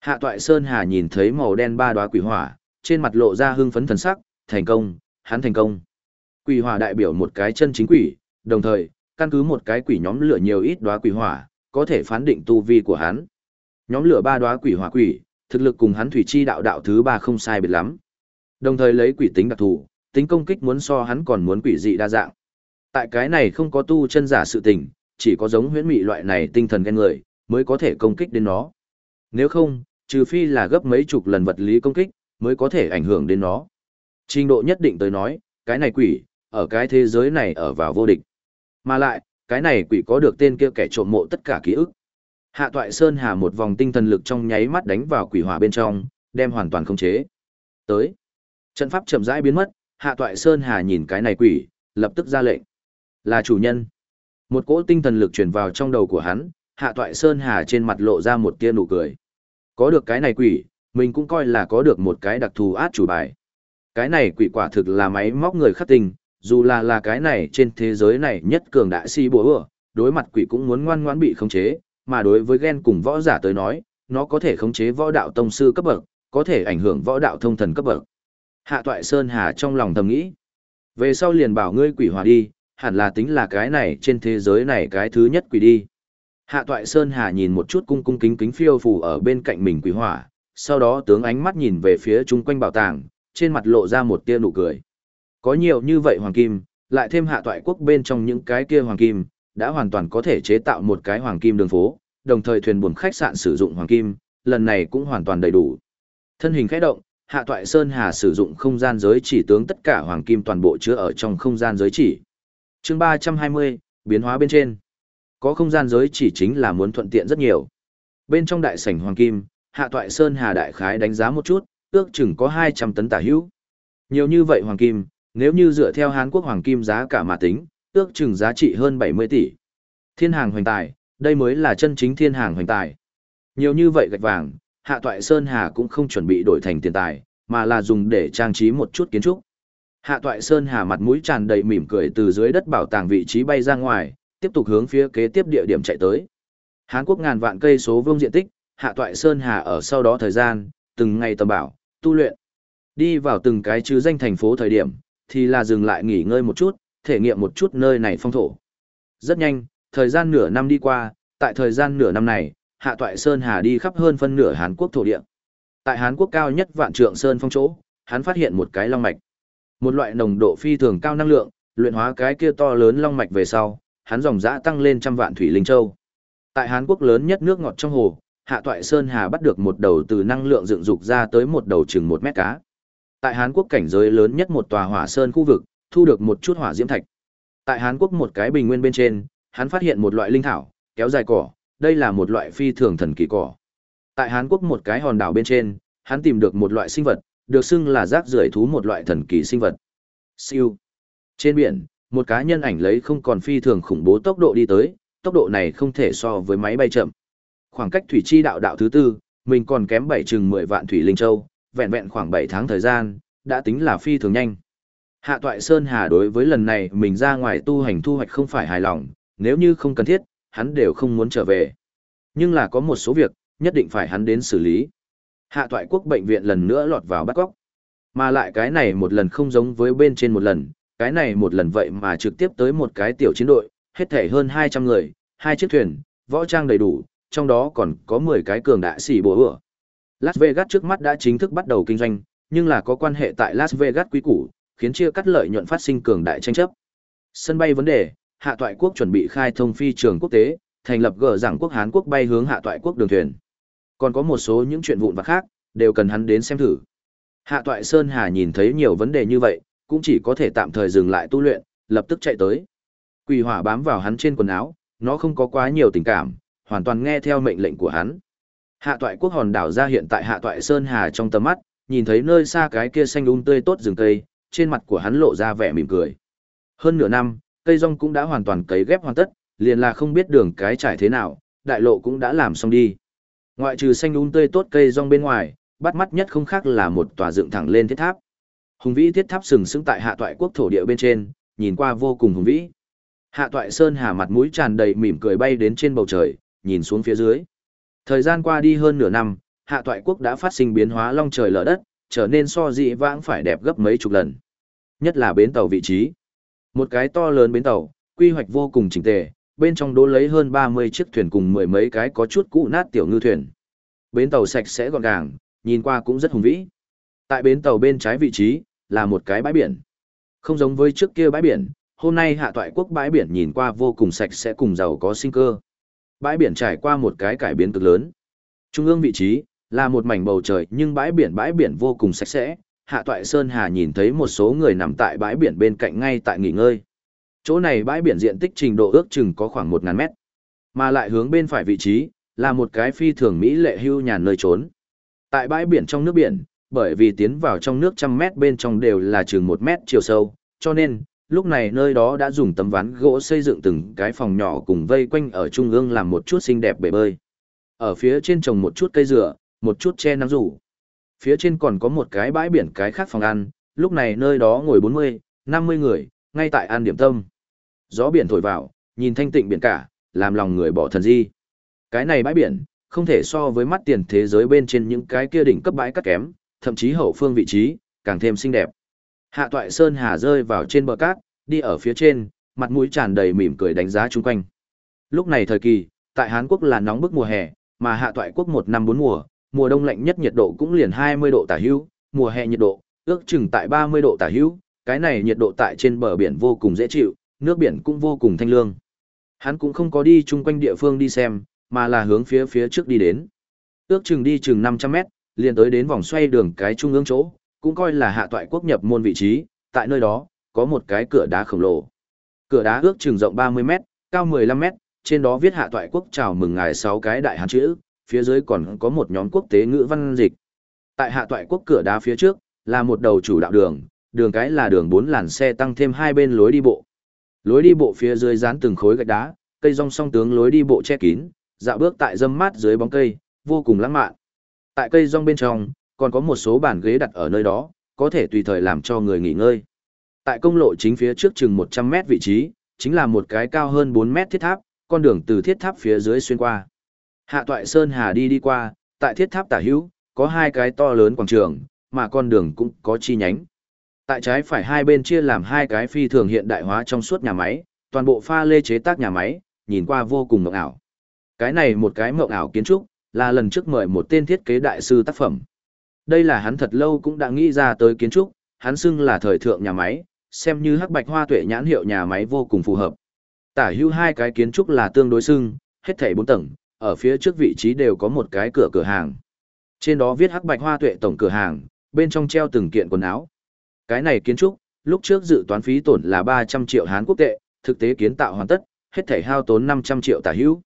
Hạ Toại Sơn Hà nhìn thấy màu đen ba đóa quỷ hỏa, trên mặt lộ ra hưng phấn thần sắc, thành công, hắn thành công. Quỷ hỏa đại biểu một cái chân chính quỷ, đồng thời, căn cứ một cái quỷ nhóm lửa nhiều ít đóa quỷ hỏa, có thể phán định tu vi của hắn. Nhóm lửa ba đóa quỷ hỏa quỷ, thực lực cùng hắn thủy chi đạo đạo thứ ba không sai biệt lắm. Đồng thời lấy quỷ tính đặc thù, tính công kích muốn so hắn còn muốn quỷ dị đa dạng. Tại cái này không có tu chân giả sự tình, chỉ có giống huyễn mị loại này tinh thần ghen người, mới có thể công kích đến nó. Nếu không, trừ phi là gấp mấy chục lần vật lý công kích, mới có thể ảnh hưởng đến nó. Trình độ nhất định tới nói, cái này quỷ, ở cái thế giới này ở vào vô địch. Mà lại, cái này quỷ có được tên kia kẻ trộm mộ tất cả ký ức. Hạ Toại Sơn Hà một vòng tinh thần lực trong nháy mắt đánh vào quỷ hỏa bên trong, đem hoàn toàn khống chế. Tới. Trận pháp chậm rãi biến mất, Hạ Toại Sơn Hà nhìn cái này quỷ, lập tức ra lệnh. Là chủ nhân. Một cỗ tinh thần lực truyền vào trong đầu của hắn, Hạ Toại Sơn Hà trên mặt lộ ra một tia nụ cười. Có được cái này quỷ, mình cũng coi là có được một cái đặc thù át chủ bài. Cái này quỷ quả thực là máy móc người khắc tình, dù là là cái này trên thế giới này nhất cường đại si bố ửa, đối mặt quỷ cũng muốn ngoan ngoãn bị khống chế, mà đối với ghen cùng võ giả tới nói, nó có thể khống chế võ đạo tông sư cấp bậc, có thể ảnh hưởng võ đạo thông thần cấp bậc. Hạ Toại Sơn Hà trong lòng thầm nghĩ, về sau liền bảo ngươi quỷ hòa đi, hẳn là tính là cái này trên thế giới này cái thứ nhất quỷ đi. Hạ Toại Sơn Hà nhìn một chút cung cung kính kính phiêu phù ở bên cạnh mình quỷ hỏa, sau đó tướng ánh mắt nhìn về phía chung quanh bảo tàng, trên mặt lộ ra một tia nụ cười. Có nhiều như vậy hoàng kim, lại thêm hạ toại quốc bên trong những cái kia hoàng kim, đã hoàn toàn có thể chế tạo một cái hoàng kim đường phố, đồng thời thuyền buồm khách sạn sử dụng hoàng kim, lần này cũng hoàn toàn đầy đủ. Thân hình khẽ động, hạ toại sơn hà sử dụng không gian giới chỉ tướng tất cả hoàng kim toàn bộ chứa ở trong không gian giới chỉ. Chương 320, biến hóa bên trên. Có không gian giới chỉ chính là muốn thuận tiện rất nhiều. Bên trong đại sảnh hoàng kim, hạ toại sơn hà đại khái đánh giá một chút, ước chừng có 200 tấn tả hữu. Nhiều như vậy hoàng kim, nếu như dựa theo Hán Quốc hoàng kim giá cả mà tính, ước chừng giá trị hơn 70 tỷ. Thiên hàng hoành tài, đây mới là chân chính thiên hàng hoành tài. Nhiều như vậy gạch vàng, Hạ Toại Sơn Hà cũng không chuẩn bị đổi thành tiền tài, mà là dùng để trang trí một chút kiến trúc. Hạ Toại Sơn Hà mặt mũi tràn đầy mỉm cười từ dưới đất bảo tàng vị trí bay ra ngoài, tiếp tục hướng phía kế tiếp địa điểm chạy tới. Hán Quốc ngàn vạn cây số vương diện tích, Hạ Toại Sơn Hà ở sau đó thời gian, từng ngày tầm bảo, tu luyện. Đi vào từng cái chứ danh thành phố thời điểm, thì là dừng lại nghỉ ngơi một chút, thể nghiệm một chút nơi này phong thổ. Rất nhanh, thời gian nửa năm đi qua, tại thời gian nửa năm này, Hạ Toại Sơn Hà đi khắp hơn phân nửa Hàn Quốc thổ địa. Tại Hàn Quốc cao nhất vạn trượng sơn phong chỗ, hắn phát hiện một cái long mạch. Một loại nồng độ phi thường cao năng lượng, luyện hóa cái kia to lớn long mạch về sau, hắn dòng dã tăng lên trăm vạn thủy linh châu. Tại Hàn Quốc lớn nhất nước ngọt trong hồ, Hạ Toại Sơn Hà bắt được một đầu từ năng lượng dựng dục ra tới một đầu chừng một mét cá. Tại Hàn Quốc cảnh giới lớn nhất một tòa hỏa sơn khu vực, thu được một chút hỏa diễm thạch. Tại Hàn Quốc một cái bình nguyên bên trên, hắn phát hiện một loại linh thảo, kéo dài cỏ, đây là một loại phi thường thần kỳ cỏ. Tại Hán Quốc một cái hòn đảo bên trên, hắn tìm được một loại sinh vật, được xưng là rác rưởi thú một loại thần kỳ sinh vật. Siêu. Trên biển, một cá nhân ảnh lấy không còn phi thường khủng bố tốc độ đi tới, tốc độ này không thể so với máy bay chậm. Khoảng cách thủy chi đạo đạo thứ tư, mình còn kém bảy chừng mười vạn thủy linh châu, vẹn vẹn khoảng 7 tháng thời gian, đã tính là phi thường nhanh. Hạ Toại Sơn Hà đối với lần này mình ra ngoài tu hành thu hoạch không phải hài lòng, nếu như không cần thiết, hắn đều không muốn trở về. Nhưng là có một số việc, nhất định phải hắn đến xử lý. Hạ Toại Quốc bệnh viện lần nữa lọt vào bắt cóc. Mà lại cái này một lần không giống với bên trên một lần, cái này một lần vậy mà trực tiếp tới một cái tiểu chiến đội, hết thể hơn 200 người, hai chiếc thuyền, võ trang đầy đủ, trong đó còn có 10 cái cường đại sĩ bùa ửa. Las Vegas trước mắt đã chính thức bắt đầu kinh doanh, nhưng là có quan hệ tại Las Vegas quý củ, khiến chia cắt lợi nhuận phát sinh cường đại tranh chấp. Sân bay vấn đề, hạ toại quốc chuẩn bị khai thông phi trường quốc tế, thành lập gờ giảng quốc Hán quốc bay hướng hạ toại quốc đường thuyền. Còn có một số những chuyện vụn vặt khác, đều cần hắn đến xem thử. Hạ toại Sơn Hà nhìn thấy nhiều vấn đề như vậy, cũng chỉ có thể tạm thời dừng lại tu luyện, lập tức chạy tới. Quỷ hỏa bám vào hắn trên quần áo, nó không có quá nhiều tình cảm, hoàn toàn nghe theo mệnh lệnh của hắn. Hạ toại quốc hòn đảo ra hiện tại hạ toại Sơn Hà trong tầm mắt, nhìn thấy nơi xa cái kia xanh um tươi tốt rừng cây, trên mặt của hắn lộ ra vẻ mỉm cười. Hơn nửa năm, cây rong cũng đã hoàn toàn cấy ghép hoàn tất, liền là không biết đường cái trải thế nào, đại lộ cũng đã làm xong đi. Ngoại trừ xanh um tươi tốt cây rong bên ngoài, bắt mắt nhất không khác là một tòa dựng thẳng lên thiết tháp. Hùng vĩ thiết tháp sừng sững tại hạ toại quốc thổ địa bên trên, nhìn qua vô cùng hùng vĩ. Hạ toại sơn hà mặt mũi tràn đầy mỉm cười bay đến trên bầu trời, nhìn xuống phía dưới. Thời gian qua đi hơn nửa năm, hạ toại quốc đã phát sinh biến hóa long trời lở đất, trở nên so dị vãng phải đẹp gấp mấy chục lần. Nhất là bến tàu vị trí. Một cái to lớn bến tàu, quy hoạch vô cùng chỉnh tề, bên trong đỗ lấy hơn 30 chiếc thuyền cùng mười mấy cái có chút cũ nát tiểu ngư thuyền. Bến tàu sạch sẽ gọn gàng, nhìn qua cũng rất hùng vĩ. Tại bến tàu bên trái vị trí, là một cái bãi biển. Không giống với trước kia bãi biển, hôm nay hạ toại quốc bãi biển nhìn qua vô cùng sạch sẽ cùng giàu có sinh cơ. Bãi biển trải qua một cái cải biến cực lớn. Trung ương vị trí, là một mảnh bầu trời nhưng bãi biển bãi biển vô cùng sạch sẽ. Hạ toại Sơn Hà nhìn thấy một số người nằm tại bãi biển bên cạnh ngay tại nghỉ ngơi. Chỗ này bãi biển diện tích trình độ ước chừng có khoảng một ngàn mét. Mà lại hướng bên phải vị trí, là một cái phi thường Mỹ lệ hưu nhàn nơi trốn. Tại bãi biển trong nước biển, bởi vì tiến vào trong nước trăm mét bên trong đều là chừng một mét chiều sâu, cho nên, lúc này nơi đó đã dùng tấm ván gỗ xây dựng từng cái phòng nhỏ cùng vây quanh ở trung ương làm một chút xinh đẹp bể bơi. Ở phía trên trồng một chút cây dừa, một chút che nắng rủ. Phía trên còn có một cái bãi biển cái khác phòng ăn, lúc này nơi đó ngồi 40, 50 người, ngay tại ăn điểm tâm. Gió biển thổi vào, nhìn thanh tịnh biển cả, làm lòng người bỏ thần di. Cái này bãi biển, không thể so với mắt tiền thế giới bên trên những cái kia đỉnh cấp bãi cắt kém, thậm chí hậu phương vị trí, càng thêm xinh đẹp. Hạ toại Sơn Hà rơi vào trên bờ cát, đi ở phía trên, mặt mũi tràn đầy mỉm cười đánh giá chung quanh. Lúc này thời kỳ, tại Hán Quốc là nóng bức mùa hè, mà hạ toại quốc một năm bốn mùa, mùa đông lạnh nhất nhiệt độ cũng liền 20 độ tả hữu, mùa hè nhiệt độ ước chừng tại 30 độ tả hữu, cái này nhiệt độ tại trên bờ biển vô cùng dễ chịu, nước biển cũng vô cùng thanh lương. Hắn cũng không có đi chung quanh địa phương đi xem, mà là hướng phía phía trước đi đến. Ước chừng đi chừng 500 mét, liền tới đến vòng xoay đường cái trung ương chỗ, cũng coi là hạ toại quốc nhập môn vị trí, tại nơi đó, có một cái cửa đá khổng lồ. Cửa đá ước chừng rộng 30 mét, cao 15 mét, trên đó viết hạ toại quốc chào mừng ngài 6 cái đại hán chữ, phía dưới còn có một nhóm quốc tế ngữ văn dịch. Tại hạ toại quốc cửa đá phía trước, là một đầu chủ đạo đường, đường cái là đường 4 làn xe tăng thêm hai bên lối đi bộ. Lối đi bộ phía dưới dán từng khối gạch đá, cây rong song tướng lối đi bộ che kín, dạo bước tại dâm mát dưới bóng cây, vô cùng lãng mạn. Tại cây rong bên trong, còn có một số bàn ghế đặt ở nơi đó, có thể tùy thời làm cho người nghỉ ngơi. Tại công lộ chính phía trước chừng 100 mét vị trí, chính là một cái cao hơn 4 mét thiết tháp, con đường từ thiết tháp phía dưới xuyên qua. Hạ toại Sơn Hà đi đi qua, tại thiết tháp tả hữu, có hai cái to lớn quảng trường, mà con đường cũng có chi nhánh. Tại trái phải hai bên chia làm hai cái phi thường hiện đại hóa trong suốt nhà máy, toàn bộ pha lê chế tác nhà máy, nhìn qua vô cùng mộng ảo. Cái này một cái mộng ảo kiến trúc, là lần trước mời một tên thiết kế đại sư tác phẩm. Đây là hắn thật lâu cũng đã nghĩ ra tới kiến trúc, hắn xưng là thời thượng nhà máy, xem như hắc bạch hoa tuệ nhãn hiệu nhà máy vô cùng phù hợp. Tả hữu hai cái kiến trúc là tương đối xưng, hết thảy bốn tầng, ở phía trước vị trí đều có một cái cửa cửa hàng. Trên đó viết hắc bạch hoa tuệ tổng cửa hàng, bên trong treo từng kiện quần áo. Cái này kiến trúc, lúc trước dự toán phí tổn là 300 triệu Hán quốc tệ, thực tế kiến tạo hoàn tất, hết thảy hao tốn 500 triệu tả hữu.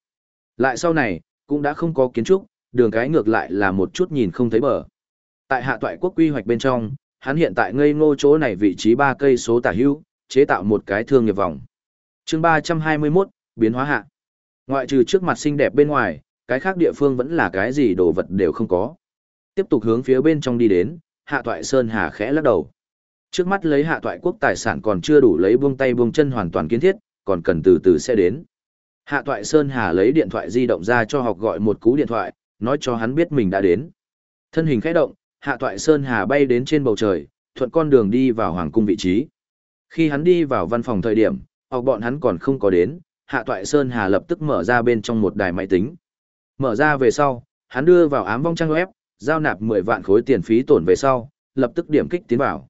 Lại sau này, cũng đã không có kiến trúc, đường cái ngược lại là một chút nhìn không thấy bờ. Tại hạ toại quốc quy hoạch bên trong, hắn hiện tại ngây ngô chỗ này vị trí 3 cây số tả hữu, chế tạo một cái thương nghiệp vòng. chương 321, biến hóa hạ. Ngoại trừ trước mặt xinh đẹp bên ngoài, cái khác địa phương vẫn là cái gì đồ vật đều không có. Tiếp tục hướng phía bên trong đi đến, hạ toại Sơn Hà khẽ lắc đầu. Trước mắt lấy hạ toại quốc tài sản còn chưa đủ lấy buông tay buông chân hoàn toàn kiến thiết, còn cần từ từ sẽ đến. Hạ toại Sơn Hà lấy điện thoại di động ra cho học gọi một cú điện thoại, nói cho hắn biết mình đã đến. Thân hình khẽ động, hạ toại Sơn Hà bay đến trên bầu trời, thuận con đường đi vào hoàng cung vị trí. Khi hắn đi vào văn phòng thời điểm, học bọn hắn còn không có đến, hạ toại Sơn Hà lập tức mở ra bên trong một đài máy tính. Mở ra về sau, hắn đưa vào ám vong trang web, giao nạp 10 vạn khối tiền phí tổn về sau, lập tức điểm kích tiến vào.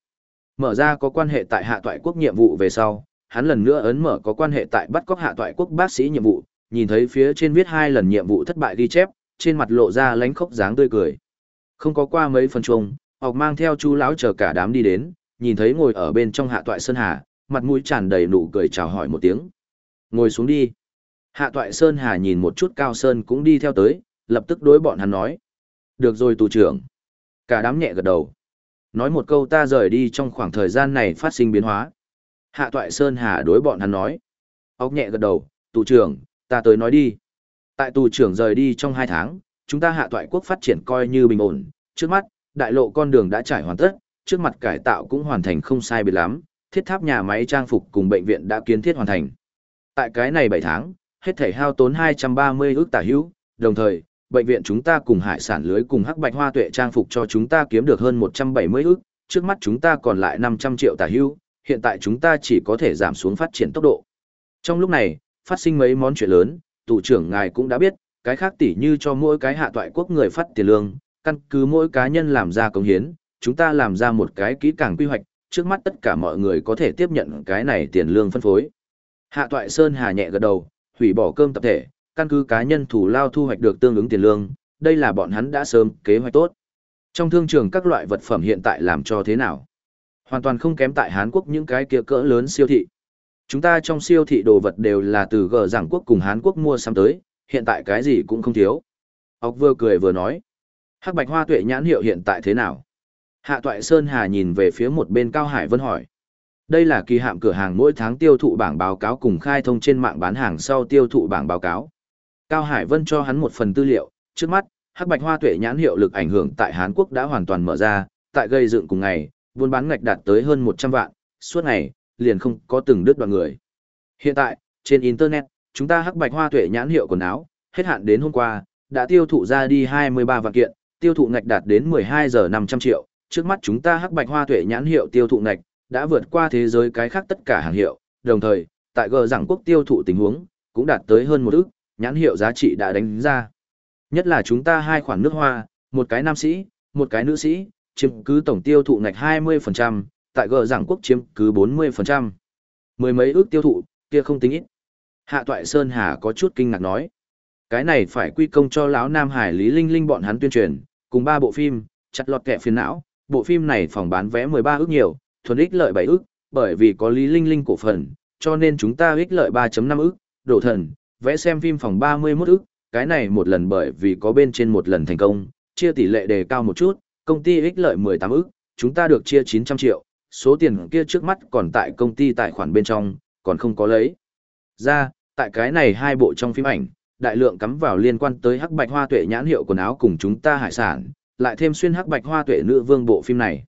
Mở ra có quan hệ tại hạ toại quốc nhiệm vụ về sau, hắn lần nữa ấn mở có quan hệ tại bắt cóc hạ toại quốc bác sĩ nhiệm vụ, nhìn thấy phía trên viết hai lần nhiệm vụ thất bại ghi chép, trên mặt lộ ra lánh khóc dáng tươi cười. Không có qua mấy phần chung, học mang theo chú lão chờ cả đám đi đến, nhìn thấy ngồi ở bên trong hạ toại sơn hà, mặt mũi tràn đầy nụ cười chào hỏi một tiếng. Ngồi xuống đi. Hạ toại sơn hà nhìn một chút cao sơn cũng đi theo tới, lập tức đối bọn hắn nói. Được rồi tù trưởng. Cả đám nhẹ gật đầu. Nói một câu ta rời đi trong khoảng thời gian này phát sinh biến hóa. Hạ toại Sơn Hà đối bọn hắn nói. Ốc nhẹ gật đầu, tù trưởng, ta tới nói đi. Tại tù trưởng rời đi trong hai tháng, chúng ta hạ toại quốc phát triển coi như bình ổn. Trước mắt, đại lộ con đường đã trải hoàn tất, trước mặt cải tạo cũng hoàn thành không sai biệt lắm, thiết tháp nhà máy trang phục cùng bệnh viện đã kiến thiết hoàn thành. Tại cái này 7 tháng, hết thể hao tốn 230 ước tả hữu, đồng thời, bệnh viện chúng ta cùng hải sản lưới cùng hắc bạch hoa tuệ trang phục cho chúng ta kiếm được hơn 170 ước, trước mắt chúng ta còn lại 500 triệu tả hữu, hiện tại chúng ta chỉ có thể giảm xuống phát triển tốc độ. Trong lúc này, phát sinh mấy món chuyện lớn, tù trưởng ngài cũng đã biết, cái khác tỉ như cho mỗi cái hạ toại quốc người phát tiền lương, căn cứ mỗi cá nhân làm ra công hiến, chúng ta làm ra một cái kỹ càng quy hoạch, trước mắt tất cả mọi người có thể tiếp nhận cái này tiền lương phân phối. Hạ toại Sơn Hà nhẹ gật đầu, hủy bỏ cơm tập thể, căn cứ cá nhân thủ lao thu hoạch được tương ứng tiền lương, đây là bọn hắn đã sớm kế hoạch tốt. Trong thương trường các loại vật phẩm hiện tại làm cho thế nào? Hoàn toàn không kém tại Hán Quốc những cái kia cỡ lớn siêu thị. Chúng ta trong siêu thị đồ vật đều là từ gờ giảng quốc cùng Hán Quốc mua sắm tới, hiện tại cái gì cũng không thiếu. Ốc vừa cười vừa nói. Hắc bạch hoa tuệ nhãn hiệu hiện tại thế nào? Hạ toại Sơn Hà nhìn về phía một bên Cao Hải Vân hỏi. Đây là kỳ hạm cửa hàng mỗi tháng tiêu thụ bảng báo cáo cùng khai thông trên mạng bán hàng sau tiêu thụ bảng báo cáo. Cao Hải Vân cho hắn một phần tư liệu, trước mắt, hắc bạch hoa tuệ nhãn hiệu lực ảnh hưởng tại Hàn Quốc đã hoàn toàn mở ra, tại gây dựng cùng ngày, buôn bán ngạch đạt tới hơn 100 vạn, suốt ngày, liền không có từng đứt đoạn người. Hiện tại, trên Internet, chúng ta hắc bạch hoa tuệ nhãn hiệu quần áo, hết hạn đến hôm qua, đã tiêu thụ ra đi 23 vạn kiện, tiêu thụ ngạch đạt đến 12 giờ 500 triệu, trước mắt chúng ta hắc bạch hoa tuệ nhãn hiệu tiêu thụ ngạch, đã vượt qua thế giới cái khác tất cả hàng hiệu, đồng thời, tại gờ rằng quốc tiêu thụ tình huống, cũng đạt tới hơn một ức, nhãn hiệu giá trị đã đánh ra. Nhất là chúng ta hai khoản nước hoa, một cái nam sĩ, một cái nữ sĩ, chiếm cứ tổng tiêu thụ ngạch 20%, tại gờ rằng quốc chiếm cứ 40%. Mười mấy ước tiêu thụ, kia không tính ít. Hạ Toại Sơn Hà có chút kinh ngạc nói. Cái này phải quy công cho lão Nam Hải Lý Linh Linh bọn hắn tuyên truyền, cùng ba bộ phim, chặt lọt kẻ phiền não, bộ phim này phòng bán vé 13 ước nhiều, thuần ích lợi 7 ức, bởi vì có Lý Linh Linh cổ phần, cho nên chúng ta ích lợi 3.5 ức, đổ thần, vẽ xem phim phòng 31 ức, cái này một lần bởi vì có bên trên một lần thành công, chia tỷ lệ đề cao một chút, công ty ích lợi 18 ức, chúng ta được chia 900 triệu, số tiền kia trước mắt còn tại công ty tài khoản bên trong, còn không có lấy. Ra, tại cái này hai bộ trong phim ảnh, đại lượng cắm vào liên quan tới hắc bạch hoa tuệ nhãn hiệu quần áo cùng chúng ta hải sản, lại thêm xuyên hắc bạch hoa tuệ nữ vương bộ phim này.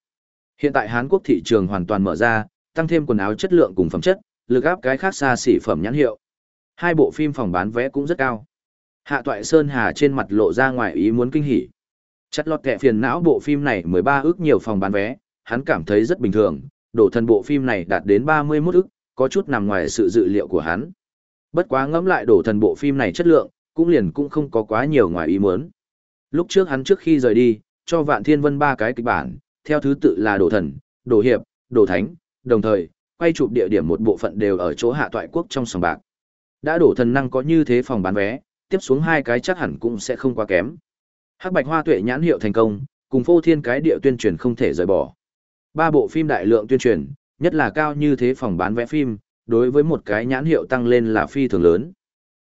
Hiện tại Hán Quốc thị trường hoàn toàn mở ra, tăng thêm quần áo chất lượng cùng phẩm chất, lực áp cái khác xa xỉ phẩm nhãn hiệu. Hai bộ phim phòng bán vé cũng rất cao. Hạ Toại Sơn Hà trên mặt lộ ra ngoài ý muốn kinh hỉ. Chất lọt kẹ phiền não bộ phim này 13 ước nhiều phòng bán vé, hắn cảm thấy rất bình thường, đổ thần bộ phim này đạt đến 31 ước, có chút nằm ngoài sự dự liệu của hắn. Bất quá ngẫm lại đổ thần bộ phim này chất lượng, cũng liền cũng không có quá nhiều ngoài ý muốn. Lúc trước hắn trước khi rời đi, cho Vạn Thiên Vân ba cái kịch bản, theo thứ tự là đổ thần, đổ hiệp, đổ thánh, đồng thời, quay chụp địa điểm một bộ phận đều ở chỗ hạ toại quốc trong sòng bạc. Đã đổ thần năng có như thế phòng bán vé, tiếp xuống hai cái chắc hẳn cũng sẽ không quá kém. Hắc Bạch Hoa Tuệ nhãn hiệu thành công, cùng phô thiên cái địa tuyên truyền không thể rời bỏ. Ba bộ phim đại lượng tuyên truyền, nhất là cao như thế phòng bán vé phim, đối với một cái nhãn hiệu tăng lên là phi thường lớn.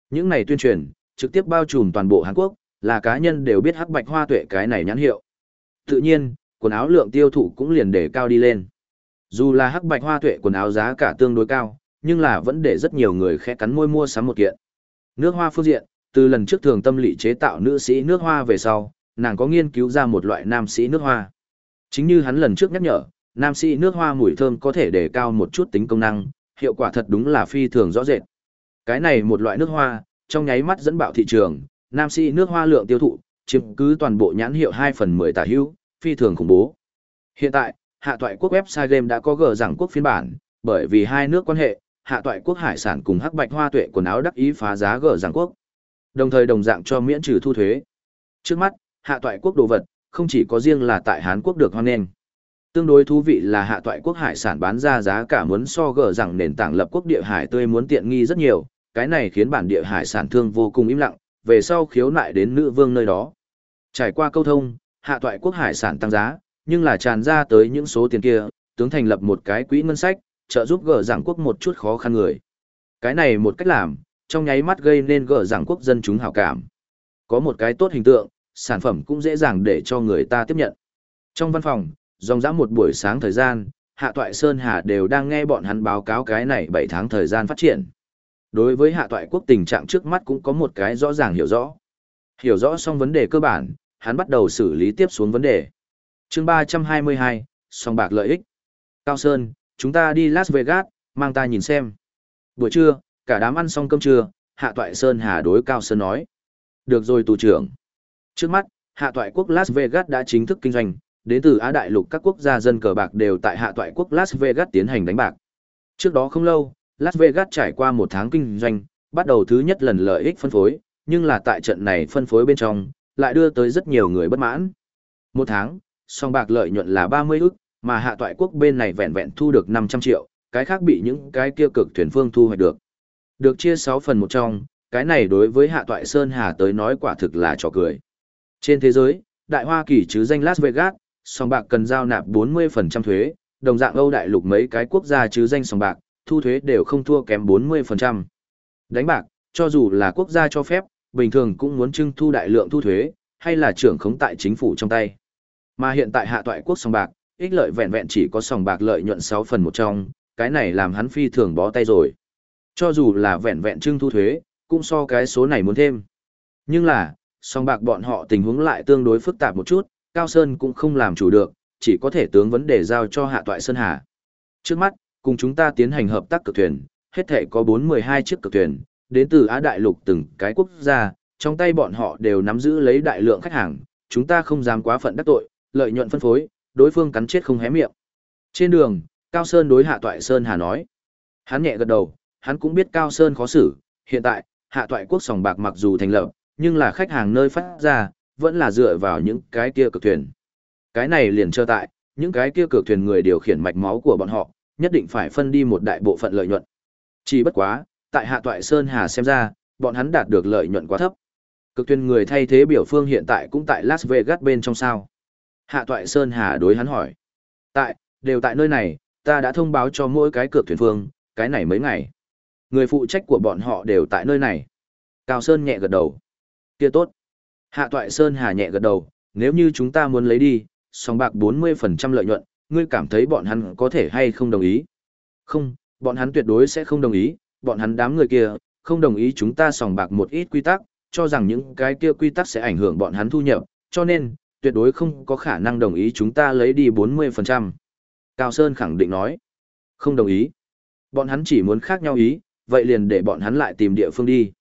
Những này tuyên truyền, trực tiếp bao trùm toàn bộ Hàn Quốc, là cá nhân đều biết Hắc Bạch Hoa Tuệ cái này nhãn hiệu. Tự nhiên, quần áo lượng tiêu thụ cũng liền để cao đi lên. Dù là Hắc Bạch Hoa Tuệ quần áo giá cả tương đối cao, nhưng là vẫn để rất nhiều người khẽ cắn môi mua sắm một kiện. Nước hoa phương diện, từ lần trước thường tâm lý chế tạo nữ sĩ nước hoa về sau, nàng có nghiên cứu ra một loại nam sĩ nước hoa. Chính như hắn lần trước nhắc nhở, nam sĩ nước hoa mùi thơm có thể đề cao một chút tính công năng, hiệu quả thật đúng là phi thường rõ rệt. Cái này một loại nước hoa, trong nháy mắt dẫn bạo thị trường, nam sĩ nước hoa lượng tiêu thụ, chiếm cứ toàn bộ nhãn hiệu 2 phần 10 tả hữu, phi thường khủng bố. Hiện tại, hạ toại quốc website game đã có gờ rằng quốc phiên bản, bởi vì hai nước quan hệ, hạ toại quốc hải sản cùng hắc bạch hoa tuệ quần áo đắc ý phá giá gờ rằng quốc. Đồng thời đồng dạng cho miễn trừ thu thuế. Trước mắt, hạ toại quốc đồ vật, không chỉ có riêng là tại Hán quốc được hoan nghênh. Tương đối thú vị là hạ toại quốc hải sản bán ra giá cả muốn so gờ rằng nền tảng lập quốc địa hải tươi muốn tiện nghi rất nhiều, cái này khiến bản địa hải sản thương vô cùng im lặng, về sau khiếu nại đến nữ vương nơi đó. Trải qua câu thông, hạ toại quốc hải sản tăng giá, nhưng là tràn ra tới những số tiền kia, tướng thành lập một cái quỹ ngân sách, trợ giúp gỡ giảng quốc một chút khó khăn người. Cái này một cách làm, trong nháy mắt gây nên gỡ giảng quốc dân chúng hảo cảm. Có một cái tốt hình tượng, sản phẩm cũng dễ dàng để cho người ta tiếp nhận. Trong văn phòng, dòng dã một buổi sáng thời gian, Hạ Toại Sơn Hà đều đang nghe bọn hắn báo cáo cái này 7 tháng thời gian phát triển. Đối với Hạ Toại quốc tình trạng trước mắt cũng có một cái rõ ràng hiểu rõ. Hiểu rõ xong vấn đề cơ bản, hắn bắt đầu xử lý tiếp xuống vấn đề. chương 322, song bạc lợi ích. Cao Sơn, chúng ta đi Las Vegas, mang ta nhìn xem. Buổi trưa, cả đám ăn xong cơm trưa, Hạ Toại Sơn Hà đối Cao Sơn nói. Được rồi tù trưởng. Trước mắt, Hạ Toại quốc Las Vegas đã chính thức kinh doanh, đến từ Á Đại lục các quốc gia dân cờ bạc đều tại Hạ Toại quốc Las Vegas tiến hành đánh bạc. Trước đó không lâu, Las Vegas trải qua một tháng kinh doanh, bắt đầu thứ nhất lần lợi ích phân phối, nhưng là tại trận này phân phối bên trong, lại đưa tới rất nhiều người bất mãn. Một tháng, song bạc lợi nhuận là 30 ức, mà hạ toại quốc bên này vẹn vẹn thu được 500 triệu, cái khác bị những cái kia cực thuyền phương thu hoạch được. Được chia 6 phần một trong, cái này đối với hạ toại Sơn Hà tới nói quả thực là trò cười. Trên thế giới, Đại Hoa Kỳ chứ danh Las Vegas, song bạc cần giao nạp 40% thuế, đồng dạng Âu Đại Lục mấy cái quốc gia chứ danh song bạc, thu thuế đều không thua kém 40%. Đánh bạc, cho dù là quốc gia cho phép, bình thường cũng muốn trưng thu đại lượng thu thuế, hay là trưởng khống tại chính phủ trong tay. Mà hiện tại hạ toại quốc sòng bạc, ích lợi vẹn vẹn chỉ có sòng bạc lợi nhuận 6 phần một trong, cái này làm hắn phi thường bó tay rồi. Cho dù là vẹn vẹn trưng thu thuế, cũng so cái số này muốn thêm. Nhưng là, sòng bạc bọn họ tình huống lại tương đối phức tạp một chút, Cao Sơn cũng không làm chủ được, chỉ có thể tướng vấn đề giao cho hạ toại Sơn Hà. Trước mắt, cùng chúng ta tiến hành hợp tác cực thuyền, hết thể có 412 chiếc cực thuyền, đến từ Á Đại Lục từng cái quốc gia, trong tay bọn họ đều nắm giữ lấy đại lượng khách hàng, chúng ta không dám quá phận đắc tội, lợi nhuận phân phối, đối phương cắn chết không hé miệng. Trên đường, Cao Sơn đối Hạ Toại Sơn Hà nói. Hắn nhẹ gật đầu, hắn cũng biết Cao Sơn khó xử, hiện tại, Hạ Toại quốc sòng bạc mặc dù thành lập, nhưng là khách hàng nơi phát ra, vẫn là dựa vào những cái kia cực thuyền. Cái này liền trơ tại, những cái kia cực thuyền người điều khiển mạch máu của bọn họ, nhất định phải phân đi một đại bộ phận lợi nhuận. Chỉ bất quá, tại Hạ Toại Sơn Hà xem ra, bọn hắn đạt được lợi nhuận quá thấp. Cực thuyền người thay thế biểu phương hiện tại cũng tại Las Vegas bên trong sao. Hạ Toại Sơn Hà đối hắn hỏi. Tại, đều tại nơi này, ta đã thông báo cho mỗi cái cược thuyền phương, cái này mấy ngày. Người phụ trách của bọn họ đều tại nơi này. Cao Sơn nhẹ gật đầu. Kia tốt. Hạ Toại Sơn Hà nhẹ gật đầu, nếu như chúng ta muốn lấy đi, song bạc 40% lợi nhuận, ngươi cảm thấy bọn hắn có thể hay không đồng ý? Không, bọn hắn tuyệt đối sẽ không đồng ý, bọn hắn đám người kia, không đồng ý chúng ta sòng bạc một ít quy tắc, cho rằng những cái kia quy tắc sẽ ảnh hưởng bọn hắn thu nhập, cho nên, tuyệt đối không có khả năng đồng ý chúng ta lấy đi 40%. Cao Sơn khẳng định nói, không đồng ý. Bọn hắn chỉ muốn khác nhau ý, vậy liền để bọn hắn lại tìm địa phương đi.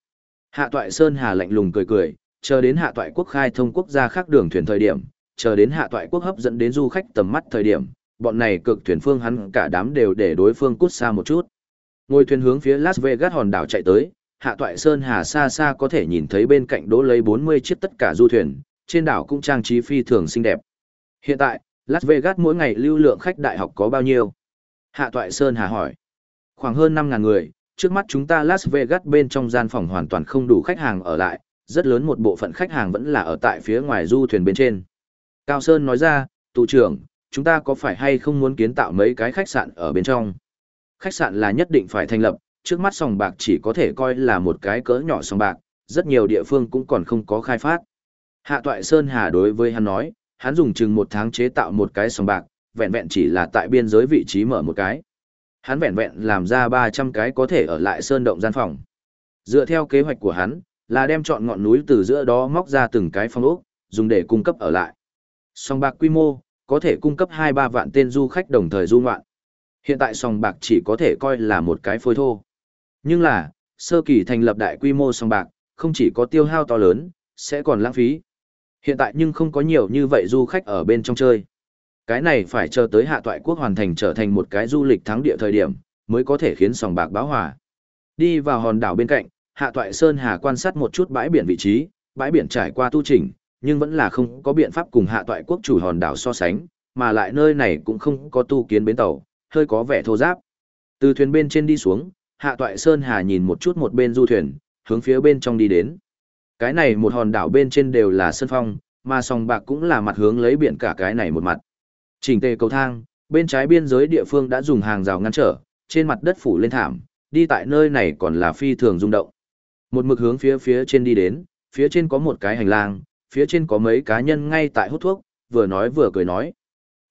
Hạ Toại Sơn Hà lạnh lùng cười cười, chờ đến Hạ Toại Quốc khai thông quốc gia khác đường thuyền thời điểm, chờ đến Hạ Toại Quốc hấp dẫn đến du khách tầm mắt thời điểm, bọn này cực thuyền phương hắn cả đám đều để đối phương cút xa một chút. Ngôi thuyền hướng phía Las Vegas hòn đảo chạy tới, Hạ Toại Sơn Hà xa xa có thể nhìn thấy bên cạnh đỗ lấy 40 chiếc tất cả du thuyền, trên đảo cũng trang trí phi thường xinh đẹp. Hiện tại, Las Vegas mỗi ngày lưu lượng khách đại học có bao nhiêu? Hạ Toại Sơn Hà hỏi. Khoảng hơn 5.000 người, trước mắt chúng ta Las Vegas bên trong gian phòng hoàn toàn không đủ khách hàng ở lại, rất lớn một bộ phận khách hàng vẫn là ở tại phía ngoài du thuyền bên trên. Cao Sơn nói ra, tụ trưởng, chúng ta có phải hay không muốn kiến tạo mấy cái khách sạn ở bên trong? Khách sạn là nhất định phải thành lập, trước mắt sòng bạc chỉ có thể coi là một cái cỡ nhỏ sòng bạc, rất nhiều địa phương cũng còn không có khai phát. Hạ Toại Sơn Hà đối với hắn nói, hắn dùng chừng một tháng chế tạo một cái sòng bạc, vẹn vẹn chỉ là tại biên giới vị trí mở một cái. Hắn vẹn vẹn làm ra 300 cái có thể ở lại sơn động gian phòng. Dựa theo kế hoạch của hắn, là đem chọn ngọn núi từ giữa đó móc ra từng cái phong ốc, dùng để cung cấp ở lại. Sòng bạc quy mô, có thể cung cấp 2-3 vạn tên du khách đồng thời du ngoạn. Hiện tại sòng bạc chỉ có thể coi là một cái phôi thô. Nhưng là, sơ kỳ thành lập đại quy mô sòng bạc, không chỉ có tiêu hao to lớn, sẽ còn lãng phí. Hiện tại nhưng không có nhiều như vậy du khách ở bên trong chơi. Cái này phải chờ tới hạ toại quốc hoàn thành trở thành một cái du lịch thắng địa thời điểm, mới có thể khiến sòng bạc báo hòa. Đi vào hòn đảo bên cạnh, hạ toại Sơn Hà quan sát một chút bãi biển vị trí, bãi biển trải qua tu chỉnh, nhưng vẫn là không có biện pháp cùng hạ toại quốc chủ hòn đảo so sánh, mà lại nơi này cũng không có tu kiến bến tàu, hơi có vẻ thô giáp. Từ thuyền bên trên đi xuống, hạ toại Sơn Hà nhìn một chút một bên du thuyền, hướng phía bên trong đi đến. Cái này một hòn đảo bên trên đều là sân phong, mà sòng bạc cũng là mặt hướng lấy biển cả cái này một mặt. Chỉnh tề cầu thang, bên trái biên giới địa phương đã dùng hàng rào ngăn trở, trên mặt đất phủ lên thảm, đi tại nơi này còn là phi thường rung động. Một mực hướng phía phía trên đi đến, phía trên có một cái hành lang, phía trên có mấy cá nhân ngay tại hút thuốc, vừa nói vừa cười nói.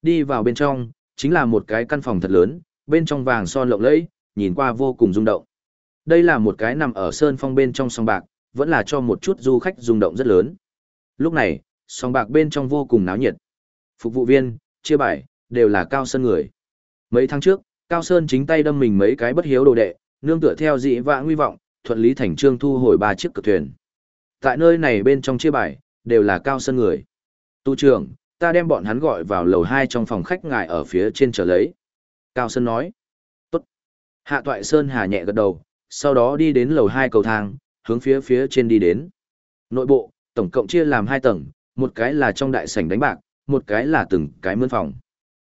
Đi vào bên trong, chính là một cái căn phòng thật lớn, bên trong vàng son lộng lẫy, nhìn qua vô cùng rung động. Đây là một cái nằm ở sơn phong bên trong sông bạc, vẫn là cho một chút du khách rung động rất lớn. Lúc này, sông bạc bên trong vô cùng náo nhiệt. Phục vụ viên, chia bài, đều là Cao Sơn người. Mấy tháng trước, Cao Sơn chính tay đâm mình mấy cái bất hiếu đồ đệ, nương tựa theo dị vã nguy vọng, thuận lý thành trương thu hồi ba chiếc cực thuyền. Tại nơi này bên trong chia bài, đều là Cao Sơn người. Tu trưởng, ta đem bọn hắn gọi vào lầu hai trong phòng khách ngài ở phía trên chờ lấy. Cao Sơn nói. Tốt. Hạ Toại Sơn hà nhẹ gật đầu, sau đó đi đến lầu hai cầu thang, hướng phía phía trên đi đến. Nội bộ, tổng cộng chia làm hai tầng, một cái là trong đại sảnh đánh bạc, một cái là từng cái mướn phòng.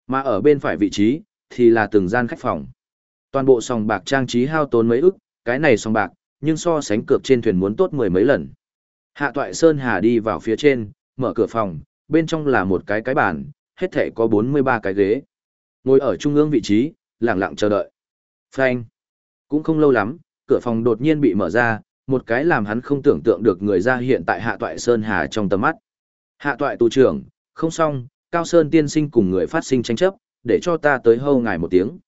Mà ở bên phải vị trí, thì là từng gian khách phòng. Toàn bộ sòng bạc trang trí hao tốn mấy ức, cái này sòng bạc, nhưng so sánh cược trên thuyền muốn tốt mười mấy lần. Hạ Toại Sơn Hà đi vào phía trên, mở cửa phòng, bên trong là một cái cái bàn, hết thể có 43 cái ghế. Ngồi ở trung ương vị trí, lặng lặng chờ đợi. Phanh. Cũng không lâu lắm, cửa phòng đột nhiên bị mở ra, một cái làm hắn không tưởng tượng được người ra hiện tại Hạ Toại Sơn Hà trong tầm mắt. Hạ Toại tù trưởng, không xong, Cao Sơn tiên sinh cùng người phát sinh tranh chấp, để cho ta tới hâu ngài một tiếng.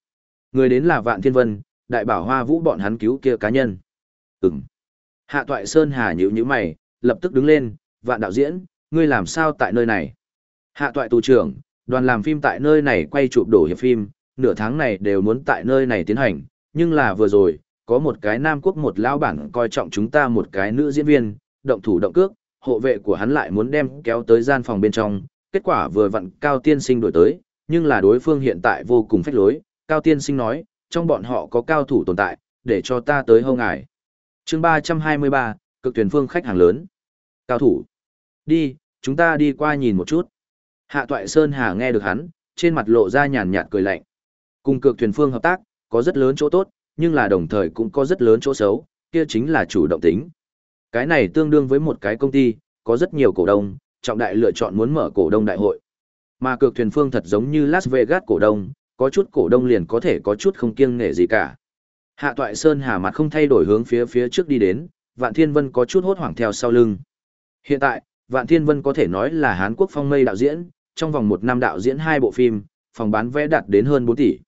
Người đến là Vạn Thiên Vân, đại bảo hoa vũ bọn hắn cứu kia cá nhân. Ừm. Hạ Toại Sơn Hà nhíu nhíu mày, lập tức đứng lên, Vạn đạo diễn, ngươi làm sao tại nơi này? Hạ Toại tù trưởng, đoàn làm phim tại nơi này quay chụp đổ hiệp phim, nửa tháng này đều muốn tại nơi này tiến hành, nhưng là vừa rồi, có một cái nam quốc một lão bản coi trọng chúng ta một cái nữ diễn viên, động thủ động cước, hộ vệ của hắn lại muốn đem kéo tới gian phòng bên trong, kết quả vừa vặn Cao Tiên Sinh đổi tới, nhưng là đối phương hiện tại vô cùng phách lối, Cao Tiên Sinh nói, trong bọn họ có cao thủ tồn tại, để cho ta tới hâu ngài. chương 323, cực tuyển phương khách hàng lớn. Cao thủ. Đi, chúng ta đi qua nhìn một chút. Hạ Toại Sơn Hà nghe được hắn, trên mặt lộ ra nhàn nhạt cười lạnh. Cùng cực thuyền phương hợp tác, có rất lớn chỗ tốt, nhưng là đồng thời cũng có rất lớn chỗ xấu, kia chính là chủ động tính. Cái này tương đương với một cái công ty, có rất nhiều cổ đông, trọng đại lựa chọn muốn mở cổ đông đại hội. Mà cược thuyền phương thật giống như Las Vegas cổ đông, có chút cổ đông liền có thể có chút không kiêng nể gì cả. Hạ Toại Sơn hà mặt không thay đổi hướng phía phía trước đi đến, Vạn Thiên Vân có chút hốt hoảng theo sau lưng. Hiện tại, Vạn Thiên Vân có thể nói là Hán Quốc phong mây đạo diễn, trong vòng một năm đạo diễn hai bộ phim, phòng bán vé đạt đến hơn 4 tỷ.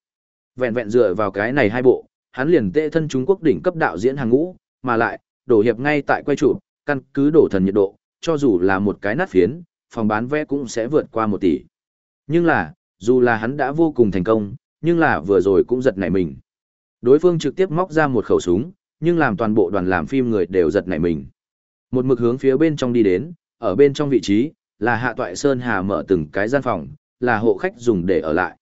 Vẹn vẹn dựa vào cái này hai bộ, hắn liền tệ thân Trung Quốc đỉnh cấp đạo diễn hàng ngũ, mà lại, đổ hiệp ngay tại quay chủ căn cứ đổ thần nhiệt độ, cho dù là một cái nát phiến, phòng bán vé cũng sẽ vượt qua 1 tỷ. Nhưng là, dù là hắn đã vô cùng thành công, nhưng là vừa rồi cũng giật nảy mình. Đối phương trực tiếp móc ra một khẩu súng, nhưng làm toàn bộ đoàn làm phim người đều giật nảy mình. Một mực hướng phía bên trong đi đến, ở bên trong vị trí, là Hạ Toại Sơn Hà mở từng cái gian phòng, là hộ khách dùng để ở lại.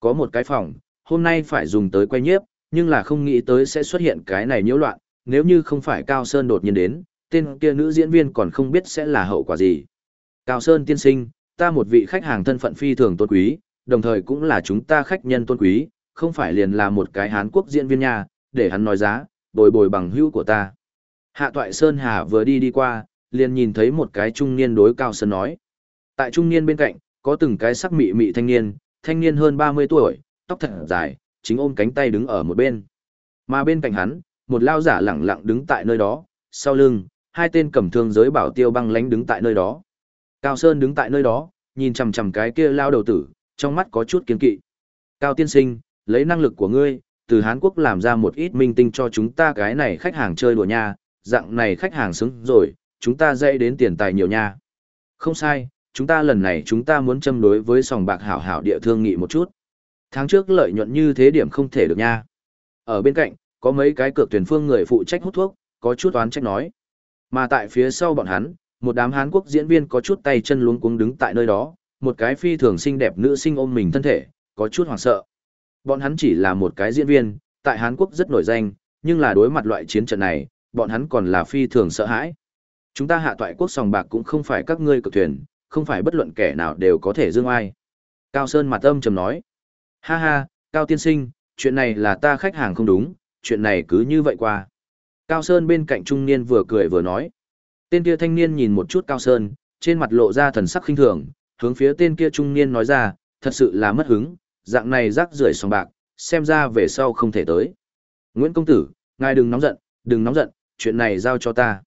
Có một cái phòng, hôm nay phải dùng tới quay nhiếp, nhưng là không nghĩ tới sẽ xuất hiện cái này nhiễu loạn, nếu như không phải Cao Sơn đột nhiên đến, tên kia nữ diễn viên còn không biết sẽ là hậu quả gì. Cao Sơn tiên sinh, ta một vị khách hàng thân phận phi thường tôn quý, đồng thời cũng là chúng ta khách nhân tôn quý, không phải liền là một cái Hán Quốc diễn viên nhà để hắn nói giá, bồi bồi bằng hữu của ta. Hạ Toại Sơn Hà vừa đi đi qua, liền nhìn thấy một cái trung niên đối Cao Sơn nói. Tại trung niên bên cạnh, có từng cái sắc mị mị thanh niên, thanh niên hơn 30 tuổi, tóc thật dài, chính ôm cánh tay đứng ở một bên. Mà bên cạnh hắn, một lao giả lẳng lặng đứng tại nơi đó, sau lưng, hai tên cầm thương giới bảo tiêu băng lánh đứng tại nơi đó. Cao Sơn đứng tại nơi đó, nhìn chằm chằm cái kia lao đầu tử, trong mắt có chút kiên kỵ. Cao tiên sinh, lấy năng lực của ngươi, từ Hán Quốc làm ra một ít minh tinh cho chúng ta cái này khách hàng chơi đùa nha, dạng này khách hàng xứng rồi, chúng ta dạy đến tiền tài nhiều nha. Không sai, chúng ta lần này chúng ta muốn châm đối với sòng bạc hảo hảo địa thương nghị một chút. Tháng trước lợi nhuận như thế điểm không thể được nha. Ở bên cạnh, có mấy cái cược tuyển phương người phụ trách hút thuốc, có chút oán trách nói. Mà tại phía sau bọn hắn, một đám Hán Quốc diễn viên có chút tay chân luống cuống đứng tại nơi đó, một cái phi thường xinh đẹp nữ sinh ôm mình thân thể, có chút hoảng sợ. Bọn hắn chỉ là một cái diễn viên, tại Hán Quốc rất nổi danh, nhưng là đối mặt loại chiến trận này, bọn hắn còn là phi thường sợ hãi. Chúng ta hạ toại quốc sòng bạc cũng không phải các ngươi cực thuyền, không phải bất luận kẻ nào đều có thể dương ai. Cao Sơn mặt âm trầm nói. Ha ha, Cao Tiên Sinh, chuyện này là ta khách hàng không đúng, chuyện này cứ như vậy qua. Cao Sơn bên cạnh trung niên vừa cười vừa nói. Tên kia thanh niên nhìn một chút Cao Sơn, trên mặt lộ ra thần sắc khinh thường, hướng phía tên kia trung niên nói ra, thật sự là mất hứng, dạng này rác rưởi sòng bạc, xem ra về sau không thể tới. Nguyễn Công Tử, ngài đừng nóng giận, đừng nóng giận, chuyện này giao cho ta.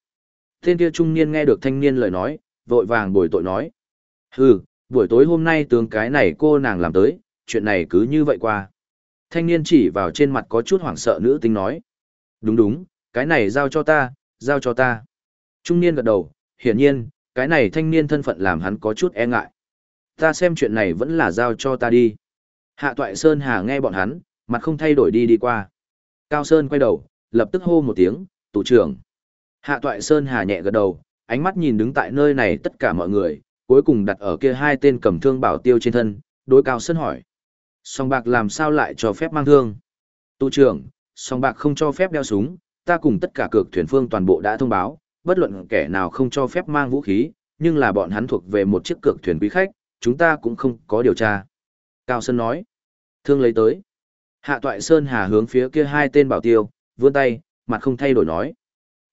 Tên kia trung niên nghe được thanh niên lời nói, vội vàng bồi tội nói. Hừ, buổi tối hôm nay tướng cái này cô nàng làm tới, chuyện này cứ như vậy qua. Thanh niên chỉ vào trên mặt có chút hoảng sợ nữ tính nói. Đúng đúng, cái này giao cho ta, giao cho ta. Trung niên gật đầu, hiển nhiên, cái này thanh niên thân phận làm hắn có chút e ngại. Ta xem chuyện này vẫn là giao cho ta đi. Hạ Toại Sơn Hà nghe bọn hắn, mặt không thay đổi đi đi qua. Cao Sơn quay đầu, lập tức hô một tiếng, tủ trưởng. Hạ Toại Sơn Hà nhẹ gật đầu, ánh mắt nhìn đứng tại nơi này tất cả mọi người, cuối cùng đặt ở kia hai tên cầm thương bảo tiêu trên thân, đối Cao Sơn hỏi. Song bạc làm sao lại cho phép mang thương? Tu trưởng, song bạc không cho phép đeo súng, ta cùng tất cả cược thuyền phương toàn bộ đã thông báo, bất luận kẻ nào không cho phép mang vũ khí, nhưng là bọn hắn thuộc về một chiếc cược thuyền quý khách, chúng ta cũng không có điều tra. Cao Sơn nói. Thương lấy tới. Hạ Toại Sơn Hà hướng phía kia hai tên bảo tiêu, vươn tay, mặt không thay đổi nói.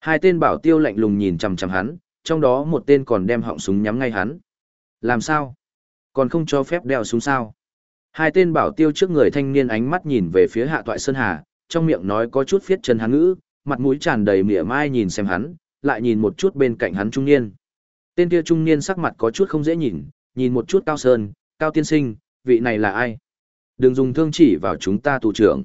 Hai tên bảo tiêu lạnh lùng nhìn chằm chằm hắn, trong đó một tên còn đem họng súng nhắm ngay hắn. Làm sao? Còn không cho phép đeo súng sao? Hai tên bảo tiêu trước người thanh niên ánh mắt nhìn về phía Hạ Toại Sơn Hà, trong miệng nói có chút phiết chân hắn ngữ, mặt mũi tràn đầy mỉa mai nhìn xem hắn, lại nhìn một chút bên cạnh hắn trung niên. Tên kia trung niên sắc mặt có chút không dễ nhìn, nhìn một chút Cao Sơn, Cao Tiên Sinh, vị này là ai? Đừng dùng thương chỉ vào chúng ta tù trưởng.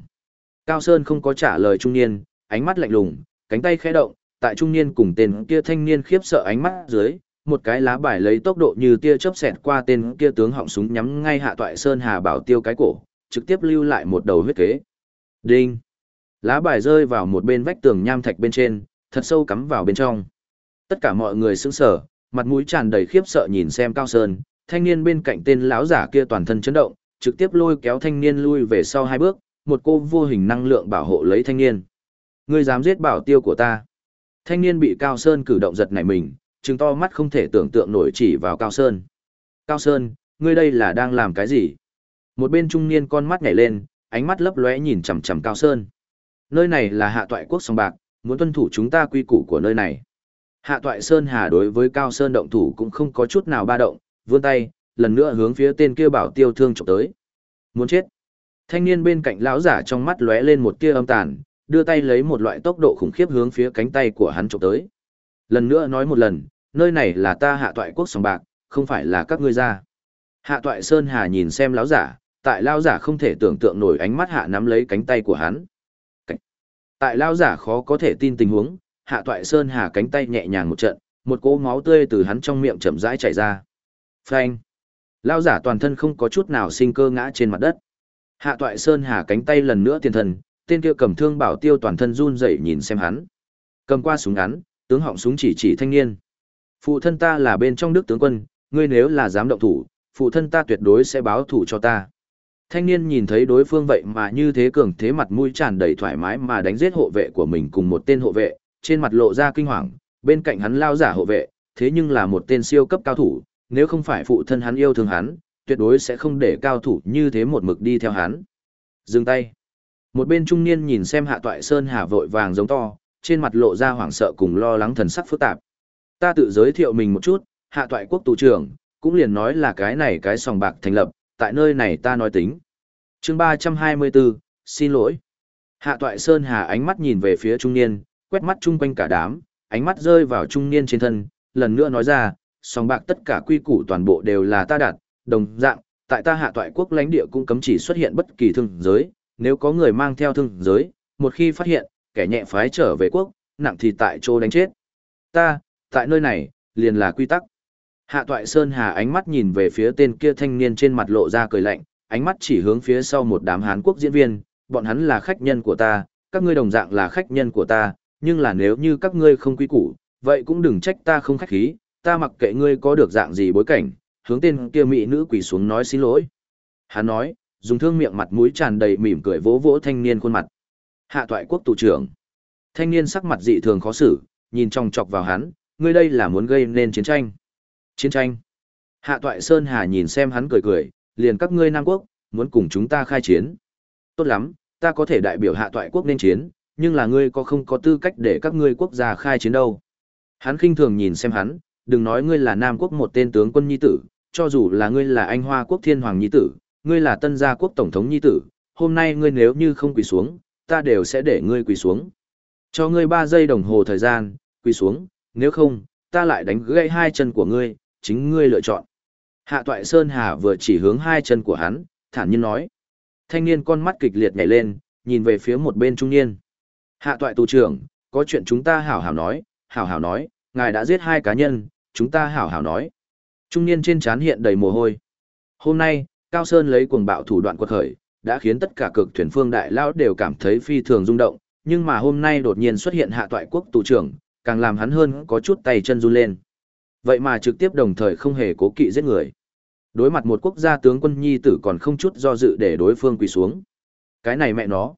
Cao Sơn không có trả lời trung niên, ánh mắt lạnh lùng, cánh tay khẽ động, tại trung niên cùng tên kia thanh niên khiếp sợ ánh mắt dưới, một cái lá bài lấy tốc độ như tia chớp xẹt qua tên kia tướng họng súng nhắm ngay hạ toại Sơn Hà bảo tiêu cái cổ, trực tiếp lưu lại một đầu huyết kế. Đinh! Lá bài rơi vào một bên vách tường nham thạch bên trên, thật sâu cắm vào bên trong. Tất cả mọi người sững sờ, mặt mũi tràn đầy khiếp sợ nhìn xem Cao Sơn, thanh niên bên cạnh tên lão giả kia toàn thân chấn động, trực tiếp lôi kéo thanh niên lui về sau hai bước, một cô vô hình năng lượng bảo hộ lấy thanh niên. Ngươi dám giết bảo tiêu của ta? Thanh niên bị Cao Sơn cử động giật nảy mình, trừng to mắt không thể tưởng tượng nổi chỉ vào Cao Sơn. Cao Sơn, ngươi đây là đang làm cái gì? Một bên trung niên con mắt nhảy lên, ánh mắt lấp lóe nhìn chằm chằm Cao Sơn. Nơi này là hạ toại quốc sông bạc, muốn tuân thủ chúng ta quy củ của nơi này. Hạ toại Sơn Hà đối với Cao Sơn động thủ cũng không có chút nào ba động, vươn tay, lần nữa hướng phía tên kia bảo tiêu thương chụp tới. Muốn chết. Thanh niên bên cạnh lão giả trong mắt lóe lên một tia âm tàn, đưa tay lấy một loại tốc độ khủng khiếp hướng phía cánh tay của hắn chụp tới. Lần nữa nói một lần, nơi này là ta hạ toại quốc sòng bạc, không phải là các ngươi ra. Hạ toại Sơn Hà nhìn xem lão giả, tại lão giả không thể tưởng tượng nổi ánh mắt hạ nắm lấy cánh tay của hắn. Tại lão giả khó có thể tin tình huống, hạ toại Sơn Hà cánh tay nhẹ nhàng một trận, một cỗ máu tươi từ hắn trong miệng chậm rãi chảy ra. Phanh! Lão giả toàn thân không có chút nào sinh cơ ngã trên mặt đất. Hạ toại Sơn Hà cánh tay lần nữa tiền thần, tên kia cầm thương bảo tiêu toàn thân run rẩy nhìn xem hắn. Cầm qua súng ngắn, tướng họng súng chỉ chỉ thanh niên. Phụ thân ta là bên trong đức tướng quân, ngươi nếu là dám động thủ, phụ thân ta tuyệt đối sẽ báo thủ cho ta. Thanh niên nhìn thấy đối phương vậy mà như thế cường thế mặt mũi tràn đầy thoải mái mà đánh giết hộ vệ của mình cùng một tên hộ vệ, trên mặt lộ ra kinh hoàng, bên cạnh hắn lao giả hộ vệ, thế nhưng là một tên siêu cấp cao thủ, nếu không phải phụ thân hắn yêu thương hắn, tuyệt đối sẽ không để cao thủ như thế một mực đi theo hắn. Dừng tay. Một bên trung niên nhìn xem hạ toại sơn hà vội vàng giống to, trên mặt lộ ra hoảng sợ cùng lo lắng thần sắc phức tạp. Ta tự giới thiệu mình một chút, hạ toại quốc tù trưởng, cũng liền nói là cái này cái sòng bạc thành lập, tại nơi này ta nói tính. chương 324, xin lỗi. Hạ toại sơn hà ánh mắt nhìn về phía trung niên, quét mắt chung quanh cả đám, ánh mắt rơi vào trung niên trên thân, lần nữa nói ra, sòng bạc tất cả quy củ toàn bộ đều là ta đặt, đồng dạng, tại ta hạ toại quốc lãnh địa cũng cấm chỉ xuất hiện bất kỳ thương giới, nếu có người mang theo thương giới, một khi phát hiện, kẻ nhẹ phái trở về quốc, nặng thì tại chỗ đánh chết. Ta, tại nơi này, liền là quy tắc. Hạ toại Sơn Hà ánh mắt nhìn về phía tên kia thanh niên trên mặt lộ ra cười lạnh, ánh mắt chỉ hướng phía sau một đám Hán Quốc diễn viên, bọn hắn là khách nhân của ta, các ngươi đồng dạng là khách nhân của ta, nhưng là nếu như các ngươi không quy củ, vậy cũng đừng trách ta không khách khí, ta mặc kệ ngươi có được dạng gì bối cảnh, hướng tên kia mỹ nữ quỳ xuống nói xin lỗi. Hắn nói, dùng thương miệng mặt mũi tràn đầy mỉm cười vỗ vỗ thanh niên khuôn mặt. Hạ toại quốc tù trưởng. Thanh niên sắc mặt dị thường khó xử, nhìn trong chọc vào hắn, ngươi đây là muốn gây nên chiến tranh. Chiến tranh. Hạ toại Sơn Hà nhìn xem hắn cười cười, liền các ngươi Nam Quốc, muốn cùng chúng ta khai chiến. Tốt lắm, ta có thể đại biểu hạ toại quốc nên chiến, nhưng là ngươi có không có tư cách để các ngươi quốc gia khai chiến đâu. Hắn khinh thường nhìn xem hắn, đừng nói ngươi là Nam Quốc một tên tướng quân nhi tử, cho dù là ngươi là Anh Hoa Quốc thiên hoàng nhi tử, ngươi là tân gia quốc tổng thống nhi tử, hôm nay ngươi nếu như không quỳ xuống, ta đều sẽ để ngươi quỳ xuống. Cho ngươi 3 giây đồng hồ thời gian, quỳ xuống, nếu không, ta lại đánh gãy hai chân của ngươi, chính ngươi lựa chọn. Hạ Toại Sơn Hà vừa chỉ hướng hai chân của hắn, thản nhiên nói. Thanh niên con mắt kịch liệt nhảy lên, nhìn về phía một bên trung niên. Hạ Toại tù trưởng, có chuyện chúng ta hảo hảo nói, hảo hảo nói, ngài đã giết hai cá nhân, chúng ta hảo hảo nói. Trung niên trên trán hiện đầy mồ hôi. Hôm nay, Cao Sơn lấy cuồng bạo thủ đoạn quật khởi, đã khiến tất cả cực thuyền phương đại lão đều cảm thấy phi thường rung động, nhưng mà hôm nay đột nhiên xuất hiện hạ toại quốc tù trưởng, càng làm hắn hơn có chút tay chân run lên. Vậy mà trực tiếp đồng thời không hề cố kỵ giết người. Đối mặt một quốc gia tướng quân nhi tử còn không chút do dự để đối phương quỳ xuống. Cái này mẹ nó.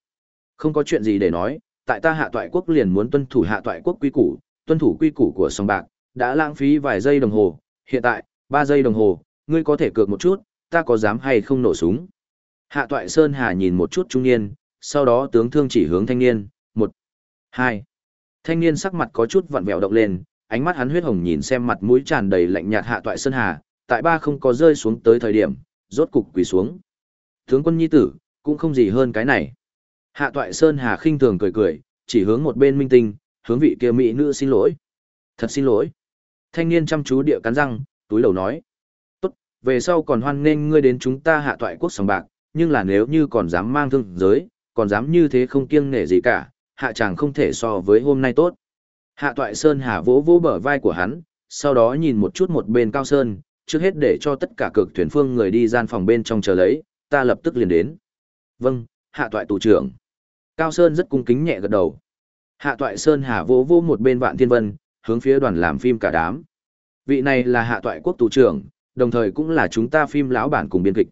Không có chuyện gì để nói, tại ta hạ toại quốc liền muốn tuân thủ hạ toại quốc quy củ, tuân thủ quy củ của song bạc, đã lãng phí vài giây đồng hồ, hiện tại, 3 giây đồng hồ, ngươi có thể cược một chút, ta có dám hay không nổ súng. Hạ toại Sơn Hà nhìn một chút trung niên, sau đó tướng thương chỉ hướng thanh niên, một, hai. Thanh niên sắc mặt có chút vặn vẹo động lên, ánh mắt hắn huyết hồng nhìn xem mặt mũi tràn đầy lạnh nhạt hạ toại Sơn Hà, tại ba không có rơi xuống tới thời điểm, rốt cục quỳ xuống. Tướng quân nhi tử, cũng không gì hơn cái này. Hạ toại Sơn Hà khinh thường cười cười, chỉ hướng một bên minh tinh, hướng vị kia mỹ nữ xin lỗi. Thật xin lỗi. Thanh niên chăm chú địa cắn răng, túi đầu nói. Về sau còn hoan nghênh ngươi đến chúng ta hạ toại quốc sòng bạc, nhưng là nếu như còn dám mang thương giới, còn dám như thế không kiêng nể gì cả, hạ chàng không thể so với hôm nay tốt. Hạ toại Sơn Hà vỗ vỗ bờ vai của hắn, sau đó nhìn một chút một bên Cao Sơn, trước hết để cho tất cả cực thuyền phương người đi gian phòng bên trong chờ lấy, ta lập tức liền đến. Vâng, hạ toại tù trưởng. Cao Sơn rất cung kính nhẹ gật đầu. Hạ toại Sơn Hà vỗ vỗ một bên vạn thiên vân, hướng phía đoàn làm phim cả đám. Vị này là hạ toại quốc tù trưởng, đồng thời cũng là chúng ta phim lão bản cùng biên kịch.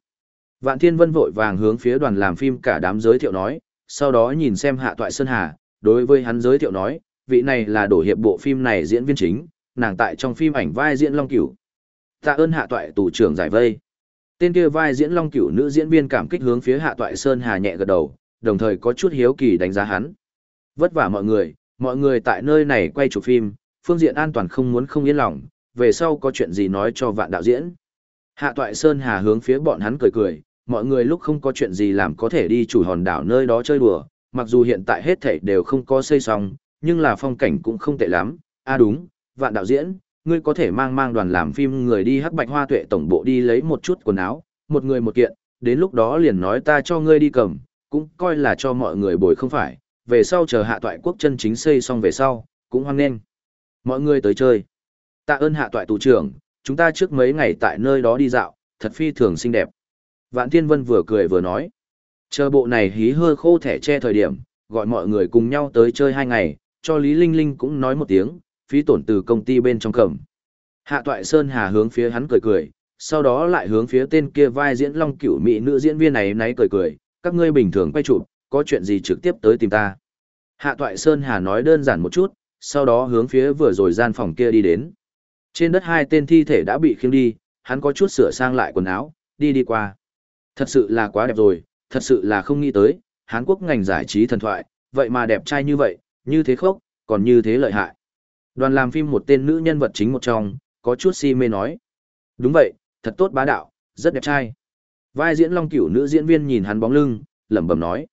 Vạn Thiên Vân vội vàng hướng phía đoàn làm phim cả đám giới thiệu nói, sau đó nhìn xem Hạ Toại Sơn Hà, đối với hắn giới thiệu nói, vị này là đổ hiệp bộ phim này diễn viên chính, nàng tại trong phim ảnh vai diễn Long Cửu. Tạ ơn Hạ Toại tù trưởng giải vây. Tên kia vai diễn Long Cửu nữ diễn viên cảm kích hướng phía Hạ Toại Sơn Hà nhẹ gật đầu, đồng thời có chút hiếu kỳ đánh giá hắn. Vất vả mọi người, mọi người tại nơi này quay chụp phim, phương diện an toàn không muốn không yên lòng, về sau có chuyện gì nói cho vạn đạo diễn. Hạ Toại Sơn Hà hướng phía bọn hắn cười cười, mọi người lúc không có chuyện gì làm có thể đi chủ hòn đảo nơi đó chơi đùa, mặc dù hiện tại hết thảy đều không có xây xong, nhưng là phong cảnh cũng không tệ lắm. À đúng, vạn đạo diễn, ngươi có thể mang mang đoàn làm phim người đi hắc bạch hoa tuệ tổng bộ đi lấy một chút quần áo, một người một kiện, đến lúc đó liền nói ta cho ngươi đi cầm, cũng coi là cho mọi người bồi không phải, về sau chờ hạ toại quốc chân chính xây xong về sau, cũng hoan nghênh. Mọi người tới chơi. Tạ ơn hạ toại tù trưởng, chúng ta trước mấy ngày tại nơi đó đi dạo, thật phi thường xinh đẹp. Vạn Thiên Vân vừa cười vừa nói. Chờ bộ này hí hơ khô thẻ che thời điểm, gọi mọi người cùng nhau tới chơi hai ngày, cho Lý Linh Linh cũng nói một tiếng, phí tổn từ công ty bên trong cầm. Hạ Toại Sơn Hà hướng phía hắn cười cười, sau đó lại hướng phía tên kia vai diễn long cửu mỹ nữ diễn viên này náy cười cười, các ngươi bình thường quay chụp, có chuyện gì trực tiếp tới tìm ta. Hạ Toại Sơn Hà nói đơn giản một chút, sau đó hướng phía vừa rồi gian phòng kia đi đến. Trên đất hai tên thi thể đã bị khiêng đi, hắn có chút sửa sang lại quần áo, đi đi qua. Thật sự là quá đẹp rồi, thật sự là không nghĩ tới, Hán Quốc ngành giải trí thần thoại, vậy mà đẹp trai như vậy, như thế khốc, còn như thế lợi hại. Đoàn làm phim một tên nữ nhân vật chính một trong, có chút si mê nói. Đúng vậy, thật tốt bá đạo, rất đẹp trai. Vai diễn Long Cửu nữ diễn viên nhìn hắn bóng lưng, lẩm bẩm nói.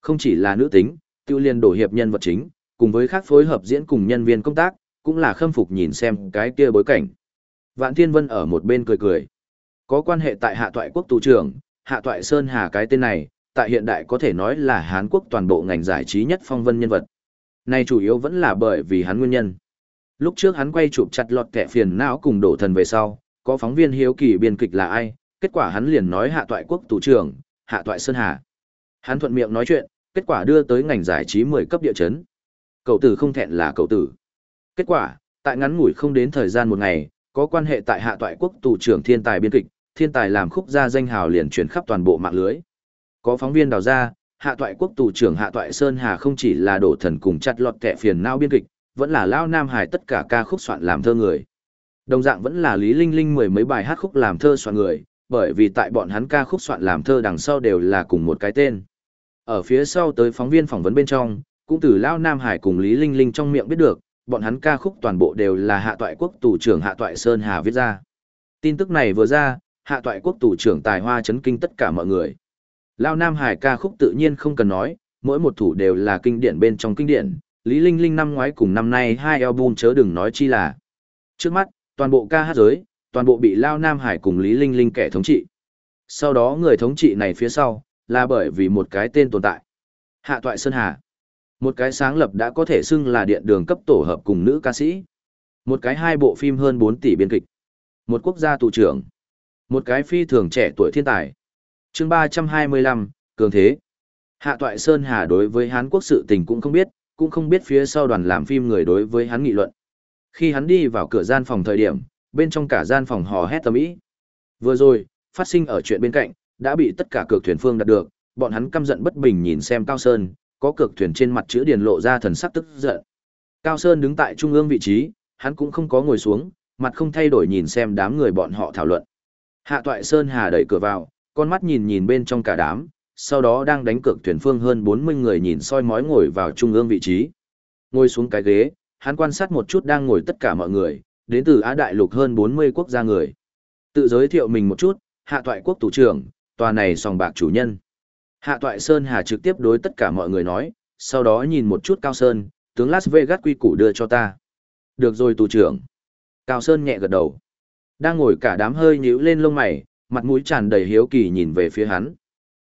Không chỉ là nữ tính, tiêu liên đổ hiệp nhân vật chính, cùng với khác phối hợp diễn cùng nhân viên công tác, cũng là khâm phục nhìn xem cái kia bối cảnh. Vạn Thiên Vân ở một bên cười cười. Có quan hệ tại hạ toại quốc tù trưởng, hạ toại Sơn Hà cái tên này, tại hiện đại có thể nói là Hán Quốc toàn bộ ngành giải trí nhất phong vân nhân vật. Này chủ yếu vẫn là bởi vì hắn nguyên nhân. Lúc trước hắn quay chụp chặt lọt kẻ phiền não cùng đổ thần về sau, có phóng viên hiếu kỳ biên kịch là ai, kết quả hắn liền nói hạ toại quốc tù trưởng, hạ toại Sơn Hà. Hắn thuận miệng nói chuyện, kết quả đưa tới ngành giải trí 10 cấp địa chấn. Cậu tử không thẹn là cậu tử. Kết quả, tại ngắn ngủi không đến thời gian một ngày, có quan hệ tại hạ toại quốc tù trưởng thiên tài biên kịch, thiên tài làm khúc Ra danh hào liền chuyển khắp toàn bộ mạng lưới. Có phóng viên đào ra, hạ toại quốc tù trưởng hạ toại Sơn Hà không chỉ là đổ thần cùng chặt lọt kẻ phiền não biên kịch, vẫn là lao nam hải tất cả ca khúc soạn làm thơ người. Đồng dạng vẫn là Lý Linh Linh mười mấy bài hát khúc làm thơ soạn người, bởi vì tại bọn hắn ca khúc soạn làm thơ đằng sau đều là cùng một cái tên. Ở phía sau tới phóng viên phỏng vấn bên trong, cũng từ lao nam hải cùng Lý Linh Linh trong miệng biết được, bọn hắn ca khúc toàn bộ đều là hạ toại quốc tù trưởng hạ toại Sơn Hà viết ra. Tin tức này vừa ra, hạ toại quốc tù trưởng tài hoa chấn kinh tất cả mọi người. Lao Nam Hải ca khúc tự nhiên không cần nói, mỗi một thủ đều là kinh điển bên trong kinh điển, Lý Linh Linh năm ngoái cùng năm nay hai album chớ đừng nói chi là. Trước mắt, toàn bộ ca hát giới, toàn bộ bị Lao Nam Hải cùng Lý Linh Linh kẻ thống trị. Sau đó người thống trị này phía sau, là bởi vì một cái tên tồn tại. Hạ Toại Sơn Hà. Một cái sáng lập đã có thể xưng là điện đường cấp tổ hợp cùng nữ ca sĩ. Một cái hai bộ phim hơn 4 tỷ biên kịch. Một quốc gia tù trưởng. Một cái phi thường trẻ tuổi thiên tài. chương 325, Cường Thế. Hạ Toại Sơn Hà đối với Hán Quốc sự tình cũng không biết, cũng không biết phía sau đoàn làm phim người đối với hắn nghị luận. Khi hắn đi vào cửa gian phòng thời điểm, bên trong cả gian phòng hò hét tầm ý. Vừa rồi, phát sinh ở chuyện bên cạnh, đã bị tất cả cược thuyền phương đạt được, bọn hắn căm giận bất bình nhìn xem Cao Sơn, có cược thuyền trên mặt chữ điền lộ ra thần sắc tức giận. Cao Sơn đứng tại trung ương vị trí, hắn cũng không có ngồi xuống, mặt không thay đổi nhìn xem đám người bọn họ thảo luận. Hạ Toại Sơn Hà đẩy cửa vào, con mắt nhìn nhìn bên trong cả đám, sau đó đang đánh cược thuyền phương hơn 40 người nhìn soi mói ngồi vào trung ương vị trí. Ngồi xuống cái ghế, hắn quan sát một chút đang ngồi tất cả mọi người, đến từ Á Đại Lục hơn 40 quốc gia người. Tự giới thiệu mình một chút, hạ toại quốc thủ trưởng, tòa này sòng bạc chủ nhân. Hạ toại Sơn Hà trực tiếp đối tất cả mọi người nói, sau đó nhìn một chút Cao Sơn, tướng Las Vegas quy củ đưa cho ta. Được rồi tù trưởng. Cao Sơn nhẹ gật đầu. Đang ngồi cả đám hơi nhíu lên lông mày, mặt mũi tràn đầy hiếu kỳ nhìn về phía hắn.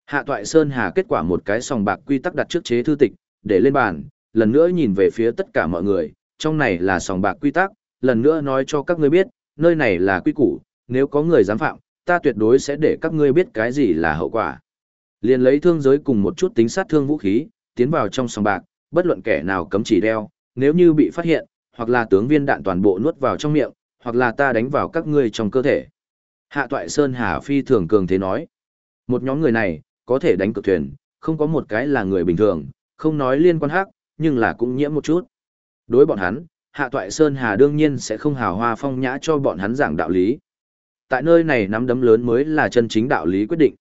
Hạ toại Sơn Hà kết quả một cái sòng bạc quy tắc đặt trước chế thư tịch, để lên bàn, lần nữa nhìn về phía tất cả mọi người, trong này là sòng bạc quy tắc, lần nữa nói cho các ngươi biết, nơi này là quy củ, nếu có người dám phạm, ta tuyệt đối sẽ để các ngươi biết cái gì là hậu quả. Liền lấy thương giới cùng một chút tính sát thương vũ khí, tiến vào trong sòng bạc, bất luận kẻ nào cấm chỉ đeo, nếu như bị phát hiện, hoặc là tướng viên đạn toàn bộ nuốt vào trong miệng, hoặc là ta đánh vào các ngươi trong cơ thể. Hạ Toại Sơn Hà Phi thường cường thế nói, một nhóm người này, có thể đánh cực thuyền, không có một cái là người bình thường, không nói liên quan hắc, nhưng là cũng nhiễm một chút. Đối bọn hắn, Hạ Toại Sơn Hà đương nhiên sẽ không hào hoa phong nhã cho bọn hắn giảng đạo lý. Tại nơi này nắm đấm lớn mới là chân chính đạo lý quyết định.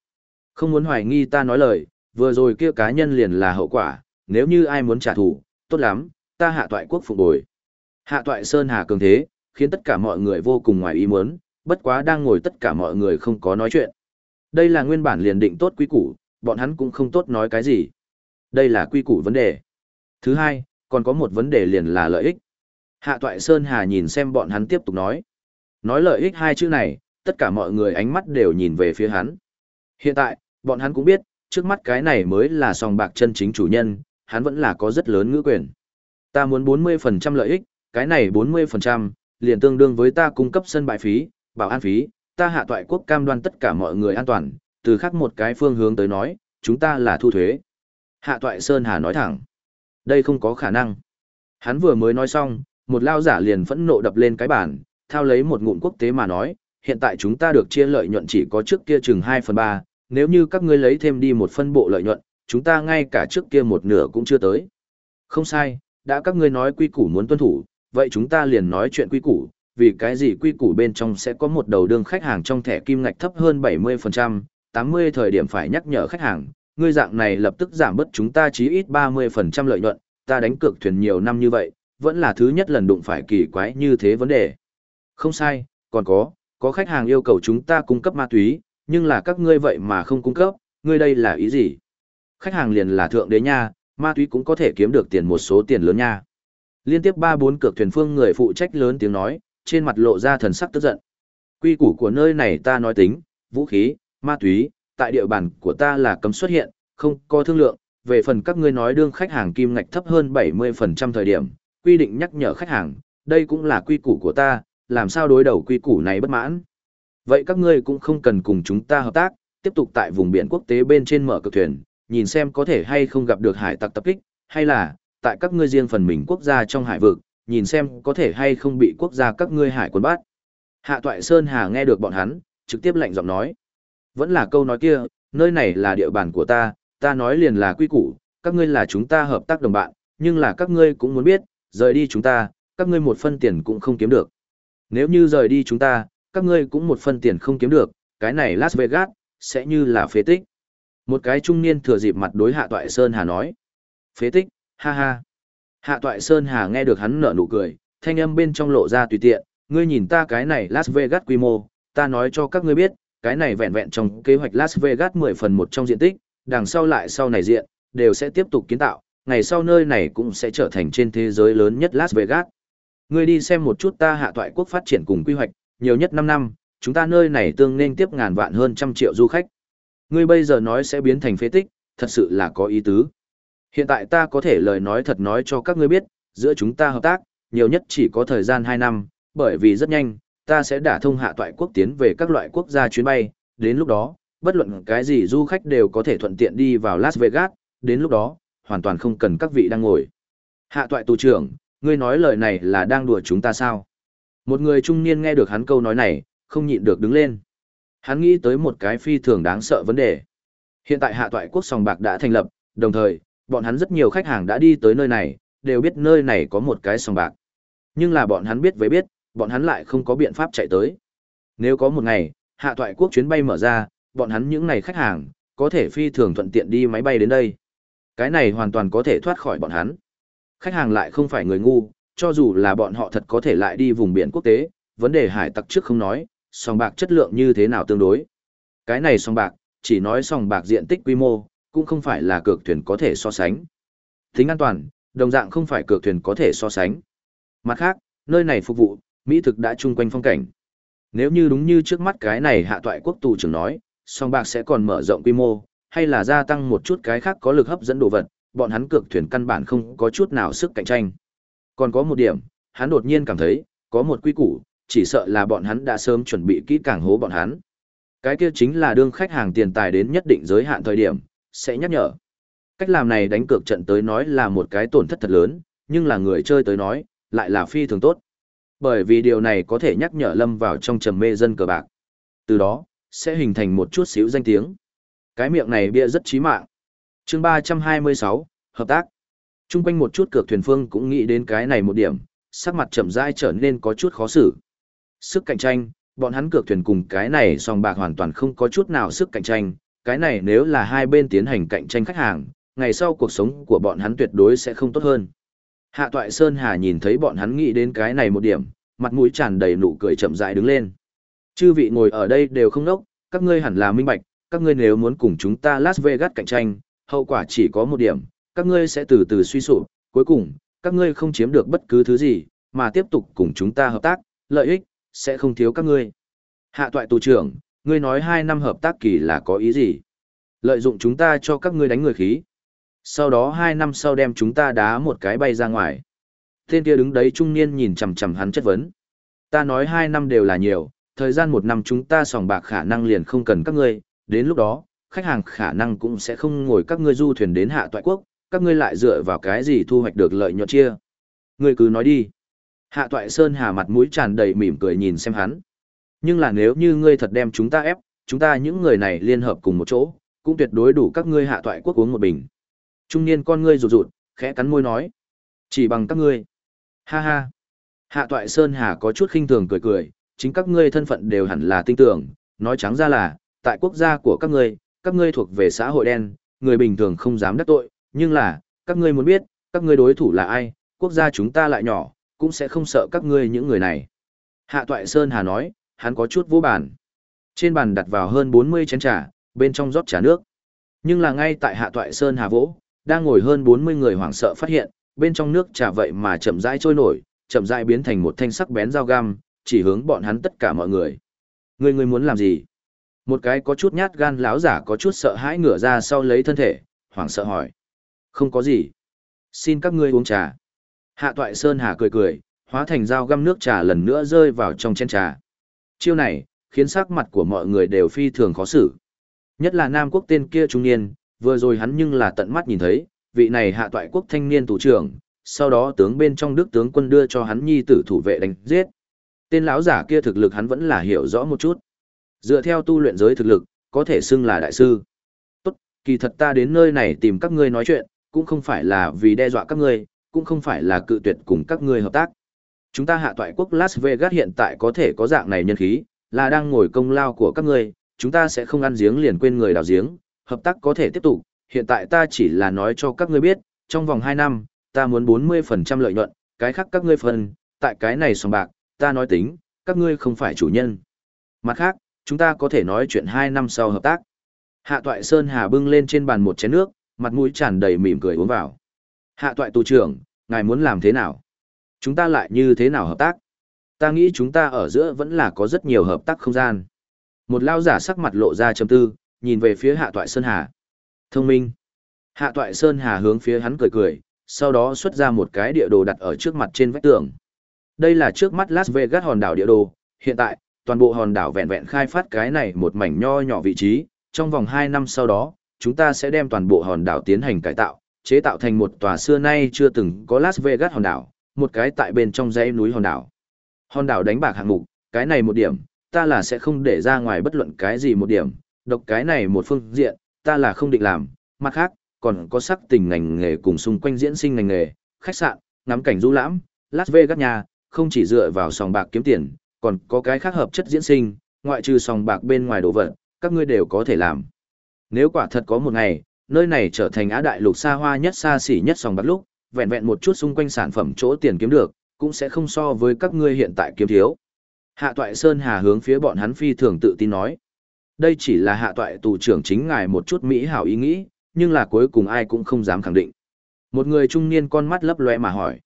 Không muốn hoài nghi ta nói lời, vừa rồi kia cá nhân liền là hậu quả, nếu như ai muốn trả thù, tốt lắm, ta hạ toại quốc phục bồi. Hạ toại Sơn Hà cường thế, khiến tất cả mọi người vô cùng ngoài ý muốn, bất quá đang ngồi tất cả mọi người không có nói chuyện. Đây là nguyên bản liền định tốt quy củ, bọn hắn cũng không tốt nói cái gì. Đây là quy củ vấn đề. Thứ hai, còn có một vấn đề liền là lợi ích. Hạ Toại Sơn Hà nhìn xem bọn hắn tiếp tục nói. Nói lợi ích hai chữ này, tất cả mọi người ánh mắt đều nhìn về phía hắn. Hiện tại, bọn hắn cũng biết, trước mắt cái này mới là sòng bạc chân chính chủ nhân, hắn vẫn là có rất lớn ngữ quyền. Ta muốn 40% lợi ích, cái này 40%, liền tương đương với ta cung cấp sân bãi phí, bảo an phí, ta hạ toại quốc cam đoan tất cả mọi người an toàn, từ khác một cái phương hướng tới nói, chúng ta là thu thuế. Hạ toại Sơn Hà nói thẳng, đây không có khả năng. Hắn vừa mới nói xong, một lao giả liền phẫn nộ đập lên cái bàn, thao lấy một ngụm quốc tế mà nói, hiện tại chúng ta được chia lợi nhuận chỉ có trước kia chừng 2 phần 3, nếu như các ngươi lấy thêm đi một phân bộ lợi nhuận, chúng ta ngay cả trước kia một nửa cũng chưa tới. Không sai, đã các ngươi nói quy củ muốn tuân thủ, vậy chúng ta liền nói chuyện quy củ, vì cái gì quy củ bên trong sẽ có một đầu đường khách hàng trong thẻ kim ngạch thấp hơn 70%, 80 thời điểm phải nhắc nhở khách hàng, ngươi dạng này lập tức giảm bớt chúng ta chí ít 30% lợi nhuận, ta đánh cược thuyền nhiều năm như vậy, vẫn là thứ nhất lần đụng phải kỳ quái như thế vấn đề. Không sai, còn có, có khách hàng yêu cầu chúng ta cung cấp ma túy, nhưng là các ngươi vậy mà không cung cấp, ngươi đây là ý gì? Khách hàng liền là thượng đế nha, ma túy cũng có thể kiếm được tiền một số tiền lớn nha. Liên tiếp ba bốn cược thuyền phương người phụ trách lớn tiếng nói, trên mặt lộ ra thần sắc tức giận. Quy củ của nơi này ta nói tính, vũ khí, ma túy, tại địa bàn của ta là cấm xuất hiện, không có thương lượng, về phần các ngươi nói đương khách hàng kim ngạch thấp hơn 70% thời điểm, quy định nhắc nhở khách hàng, đây cũng là quy củ của ta, làm sao đối đầu quy củ này bất mãn. Vậy các ngươi cũng không cần cùng chúng ta hợp tác, tiếp tục tại vùng biển quốc tế bên trên mở cực thuyền, nhìn xem có thể hay không gặp được hải tặc tập kích, hay là, tại các ngươi riêng phần mình quốc gia trong hải vực, nhìn xem có thể hay không bị quốc gia các ngươi hải quân bắt. Hạ Toại Sơn Hà nghe được bọn hắn, trực tiếp lạnh giọng nói. Vẫn là câu nói kia, nơi này là địa bàn của ta, ta nói liền là quy củ, các ngươi là chúng ta hợp tác đồng bạn, nhưng là các ngươi cũng muốn biết, rời đi chúng ta, các ngươi một phân tiền cũng không kiếm được. Nếu như rời đi chúng ta, các ngươi cũng một phân tiền không kiếm được, cái này Las Vegas, sẽ như là phế tích. Một cái trung niên thừa dịp mặt đối Hạ Toại Sơn Hà nói. Phế tích, ha ha. Hạ Toại Sơn Hà nghe được hắn nở nụ cười, thanh âm bên trong lộ ra tùy tiện, ngươi nhìn ta cái này Las Vegas quy mô, ta nói cho các ngươi biết, cái này vẹn vẹn trong kế hoạch Las Vegas 10 phần một trong diện tích, đằng sau lại sau này diện, đều sẽ tiếp tục kiến tạo, ngày sau nơi này cũng sẽ trở thành trên thế giới lớn nhất Las Vegas. Ngươi đi xem một chút ta hạ toại quốc phát triển cùng quy hoạch, nhiều nhất 5 năm, chúng ta nơi này tương nên tiếp ngàn vạn hơn trăm triệu du khách. Ngươi bây giờ nói sẽ biến thành phế tích, thật sự là có ý tứ. Hiện tại ta có thể lời nói thật nói cho các ngươi biết, giữa chúng ta hợp tác, nhiều nhất chỉ có thời gian 2 năm, bởi vì rất nhanh, ta sẽ đả thông hạ toại quốc tiến về các loại quốc gia chuyến bay, đến lúc đó, bất luận cái gì du khách đều có thể thuận tiện đi vào Las Vegas, đến lúc đó, hoàn toàn không cần các vị đang ngồi. Hạ toại tù trưởng, ngươi nói lời này là đang đùa chúng ta sao? Một người trung niên nghe được hắn câu nói này, không nhịn được đứng lên. Hắn nghĩ tới một cái phi thường đáng sợ vấn đề. Hiện tại hạ toại quốc sòng bạc đã thành lập, đồng thời, bọn hắn rất nhiều khách hàng đã đi tới nơi này, đều biết nơi này có một cái sòng bạc. Nhưng là bọn hắn biết với biết, bọn hắn lại không có biện pháp chạy tới. Nếu có một ngày, hạ toại quốc chuyến bay mở ra, bọn hắn những này khách hàng, có thể phi thường thuận tiện đi máy bay đến đây. Cái này hoàn toàn có thể thoát khỏi bọn hắn. Khách hàng lại không phải người ngu, cho dù là bọn họ thật có thể lại đi vùng biển quốc tế, vấn đề hải tặc trước không nói, sòng bạc chất lượng như thế nào tương đối. Cái này sòng bạc, chỉ nói sòng bạc diện tích quy mô, cũng không phải là cược thuyền có thể so sánh. Tính an toàn, đồng dạng không phải cược thuyền có thể so sánh. Mặt khác, nơi này phục vụ, Mỹ thực đã chung quanh phong cảnh. Nếu như đúng như trước mắt cái này hạ toại quốc tù trưởng nói, song bạc sẽ còn mở rộng quy mô, hay là gia tăng một chút cái khác có lực hấp dẫn đồ vật, bọn hắn cược thuyền căn bản không có chút nào sức cạnh tranh. Còn có một điểm, hắn đột nhiên cảm thấy, có một quy củ, chỉ sợ là bọn hắn đã sớm chuẩn bị kỹ càng hố bọn hắn. Cái kia chính là đương khách hàng tiền tài đến nhất định giới hạn thời điểm, sẽ nhắc nhở. Cách làm này đánh cược trận tới nói là một cái tổn thất thật lớn, nhưng là người chơi tới nói, lại là phi thường tốt. Bởi vì điều này có thể nhắc nhở Lâm vào trong trầm mê dân cờ bạc. Từ đó, sẽ hình thành một chút xíu danh tiếng. Cái miệng này bia rất chí mạng. chương 326, hợp tác. Trung quanh một chút cược thuyền phương cũng nghĩ đến cái này một điểm, sắc mặt chậm rãi trở nên có chút khó xử. Sức cạnh tranh, bọn hắn cược thuyền cùng cái này song bạc hoàn toàn không có chút nào sức cạnh tranh, cái này nếu là hai bên tiến hành cạnh tranh khách hàng, ngày sau cuộc sống của bọn hắn tuyệt đối sẽ không tốt hơn. Hạ Toại Sơn Hà nhìn thấy bọn hắn nghĩ đến cái này một điểm, mặt mũi tràn đầy nụ cười chậm rãi đứng lên. Chư vị ngồi ở đây đều không nốc, các ngươi hẳn là minh bạch, các ngươi nếu muốn cùng chúng ta Las Vegas cạnh tranh, hậu quả chỉ có một điểm, các ngươi sẽ từ từ suy sụp, cuối cùng, các ngươi không chiếm được bất cứ thứ gì, mà tiếp tục cùng chúng ta hợp tác, lợi ích, sẽ không thiếu các ngươi. Hạ toại tù trưởng, ngươi nói hai năm hợp tác kỳ là có ý gì? Lợi dụng chúng ta cho các ngươi đánh người khí. Sau đó hai năm sau đem chúng ta đá một cái bay ra ngoài. Tên kia đứng đấy trung niên nhìn chằm chằm hắn chất vấn. Ta nói hai năm đều là nhiều, thời gian một năm chúng ta sòng bạc khả năng liền không cần các ngươi, đến lúc đó, khách hàng khả năng cũng sẽ không ngồi các ngươi du thuyền đến hạ toại quốc, các ngươi lại dựa vào cái gì thu hoạch được lợi nhuận chia. Ngươi cứ nói đi. Hạ toại Sơn Hà mặt mũi tràn đầy mỉm cười nhìn xem hắn. Nhưng là nếu như ngươi thật đem chúng ta ép, chúng ta những người này liên hợp cùng một chỗ, cũng tuyệt đối đủ các ngươi hạ toại quốc uống một bình. Trung niên con ngươi rụt rụt, khẽ cắn môi nói. Chỉ bằng các ngươi. Ha ha. Hạ toại Sơn Hà có chút khinh thường cười cười, chính các ngươi thân phận đều hẳn là tinh tưởng, nói trắng ra là, tại quốc gia của các ngươi, các ngươi thuộc về xã hội đen, người bình thường không dám đắc tội, nhưng là, các ngươi muốn biết, các ngươi đối thủ là ai, quốc gia chúng ta lại nhỏ, cũng sẽ không sợ các ngươi những người này. Hạ Toại Sơn Hà nói, hắn có chút vô bàn. Trên bàn đặt vào hơn 40 chén trà, bên trong rót trà nước. Nhưng là ngay tại Hạ Toại Sơn Hà vỗ, đang ngồi hơn 40 người hoảng sợ phát hiện, bên trong nước trà vậy mà chậm rãi trôi nổi, chậm rãi biến thành một thanh sắc bén dao găm, chỉ hướng bọn hắn tất cả mọi người. Người người muốn làm gì? Một cái có chút nhát gan láo giả có chút sợ hãi ngửa ra sau lấy thân thể, hoảng sợ hỏi. Không có gì. Xin các ngươi uống trà. Hạ toại Sơn Hà cười cười, hóa thành dao găm nước trà lần nữa rơi vào trong chén trà. Chiêu này, khiến sắc mặt của mọi người đều phi thường khó xử. Nhất là Nam quốc tên kia trung niên, vừa rồi hắn nhưng là tận mắt nhìn thấy, vị này hạ toại quốc thanh niên thủ trưởng, sau đó tướng bên trong đức tướng quân đưa cho hắn nhi tử thủ vệ đánh giết. Tên lão giả kia thực lực hắn vẫn là hiểu rõ một chút. Dựa theo tu luyện giới thực lực, có thể xưng là đại sư. Tốt, kỳ thật ta đến nơi này tìm các ngươi nói chuyện, cũng không phải là vì đe dọa các ngươi, cũng không phải là cự tuyệt cùng các ngươi hợp tác. Chúng ta hạ toại quốc Las Vegas hiện tại có thể có dạng này nhân khí, là đang ngồi công lao của các ngươi, chúng ta sẽ không ăn giếng liền quên người đào giếng, hợp tác có thể tiếp tục, hiện tại ta chỉ là nói cho các ngươi biết, trong vòng 2 năm, ta muốn 40% lợi nhuận, cái khác các ngươi phần, tại cái này sòng bạc, ta nói tính, các ngươi không phải chủ nhân. Mặt khác, chúng ta có thể nói chuyện 2 năm sau hợp tác. Hạ toại Sơn Hà bưng lên trên bàn một chén nước, mặt mũi tràn đầy mỉm cười uống vào. Hạ toại tù trưởng, ngài muốn làm thế nào? Chúng ta lại như thế nào hợp tác? Ta nghĩ chúng ta ở giữa vẫn là có rất nhiều hợp tác không gian. Một lao giả sắc mặt lộ ra trầm tư, nhìn về phía hạ toại Sơn Hà. Thông minh. Hạ toại Sơn Hà hướng phía hắn cười cười, sau đó xuất ra một cái địa đồ đặt ở trước mặt trên vách tường. Đây là trước mắt Las Vegas hòn đảo địa đồ, hiện tại, toàn bộ hòn đảo vẹn vẹn khai phát cái này một mảnh nho nhỏ vị trí, trong vòng 2 năm sau đó, chúng ta sẽ đem toàn bộ hòn đảo tiến hành cải tạo, chế tạo thành một tòa xưa nay chưa từng có Las Vegas hòn đảo, một cái tại bên trong dãy núi hòn đảo. Hòn đảo đánh bạc hạng mục, cái này một điểm, ta là sẽ không để ra ngoài bất luận cái gì một điểm, độc cái này một phương diện, ta là không định làm, mặt khác, còn có sắc tình ngành nghề cùng xung quanh diễn sinh ngành nghề, khách sạn, ngắm cảnh du lãm, Las Vegas nhà, không chỉ dựa vào sòng bạc kiếm tiền, còn có cái khác hợp chất diễn sinh, ngoại trừ sòng bạc bên ngoài đồ vật, các ngươi đều có thể làm. Nếu quả thật có một ngày, nơi này trở thành Á Đại Lục xa hoa nhất xa xỉ nhất sòng bạc lúc, vẹn vẹn một chút xung quanh sản phẩm chỗ tiền kiếm được, cũng sẽ không so với các ngươi hiện tại kiếm thiếu. Hạ Toại Sơn Hà hướng phía bọn hắn phi thường tự tin nói. Đây chỉ là hạ toại tù trưởng chính ngài một chút mỹ hảo ý nghĩ, nhưng là cuối cùng ai cũng không dám khẳng định. Một người trung niên con mắt lấp lóe mà hỏi.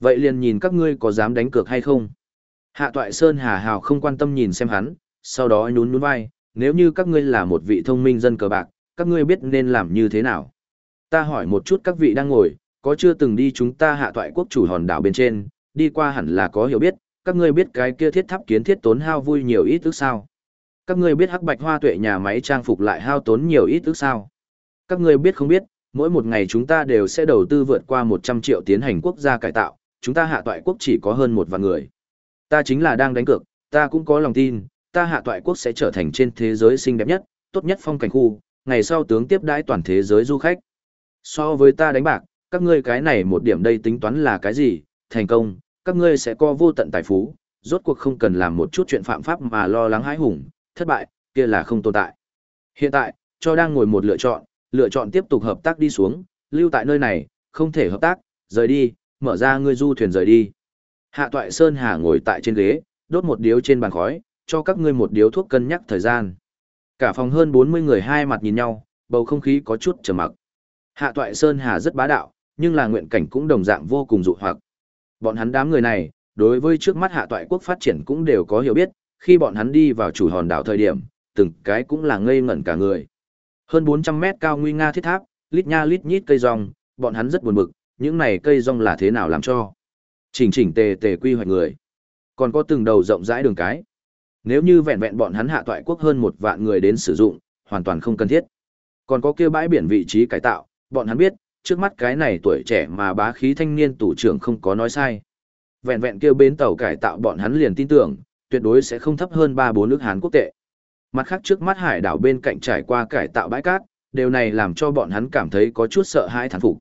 Vậy liền nhìn các ngươi có dám đánh cược hay không? Hạ toại Sơn Hà Hào không quan tâm nhìn xem hắn, sau đó nhún nhún vai, nếu như các ngươi là một vị thông minh dân cờ bạc, các ngươi biết nên làm như thế nào? Ta hỏi một chút các vị đang ngồi, có chưa từng đi chúng ta hạ toại quốc chủ hòn đảo bên trên, đi qua hẳn là có hiểu biết, các ngươi biết cái kia thiết tháp kiến thiết tốn hao vui nhiều ít tức sao? Các ngươi biết hắc bạch hoa tuệ nhà máy trang phục lại hao tốn nhiều ít tức sao? Các ngươi biết không biết, mỗi một ngày chúng ta đều sẽ đầu tư vượt qua 100 triệu tiến hành quốc gia cải tạo, chúng ta hạ toại quốc chỉ có hơn một vạn người. Ta chính là đang đánh cược, ta cũng có lòng tin, ta hạ toại quốc sẽ trở thành trên thế giới xinh đẹp nhất, tốt nhất phong cảnh khu, ngày sau tướng tiếp đãi toàn thế giới du khách. So với ta đánh bạc, các ngươi cái này một điểm đây tính toán là cái gì, thành công, các ngươi sẽ có vô tận tài phú, rốt cuộc không cần làm một chút chuyện phạm pháp mà lo lắng hãi hùng, thất bại, kia là không tồn tại. Hiện tại, cho đang ngồi một lựa chọn, lựa chọn tiếp tục hợp tác đi xuống, lưu tại nơi này, không thể hợp tác, rời đi, mở ra ngươi du thuyền rời đi. Hạ Toại Sơn Hà ngồi tại trên ghế, đốt một điếu trên bàn khói, cho các ngươi một điếu thuốc cân nhắc thời gian. Cả phòng hơn 40 người hai mặt nhìn nhau, bầu không khí có chút trầm mặc. Hạ Toại Sơn Hà rất bá đạo, nhưng là nguyện cảnh cũng đồng dạng vô cùng dụ hoặc. Bọn hắn đám người này, đối với trước mắt Hạ Toại quốc phát triển cũng đều có hiểu biết, khi bọn hắn đi vào chủ hòn đảo thời điểm, từng cái cũng là ngây ngẩn cả người. Hơn 400 mét cao nguy nga thiết tháp, lít nha lít nhít cây rong, bọn hắn rất buồn bực, những này cây rong là thế nào làm cho. Chỉnh chỉnh tề tề quy hoạch người. Còn có từng đầu rộng rãi đường cái. Nếu như vẹn vẹn bọn hắn hạ toại quốc hơn một vạn người đến sử dụng, hoàn toàn không cần thiết. Còn có kia bãi biển vị trí cải tạo, bọn hắn biết, trước mắt cái này tuổi trẻ mà bá khí thanh niên tủ trưởng không có nói sai. Vẹn vẹn kêu bến tàu cải tạo bọn hắn liền tin tưởng, tuyệt đối sẽ không thấp hơn ba bốn nước Hán quốc tệ. Mặt khác trước mắt hải đảo bên cạnh trải qua cải tạo bãi cát, điều này làm cho bọn hắn cảm thấy có chút sợ hãi thán phục.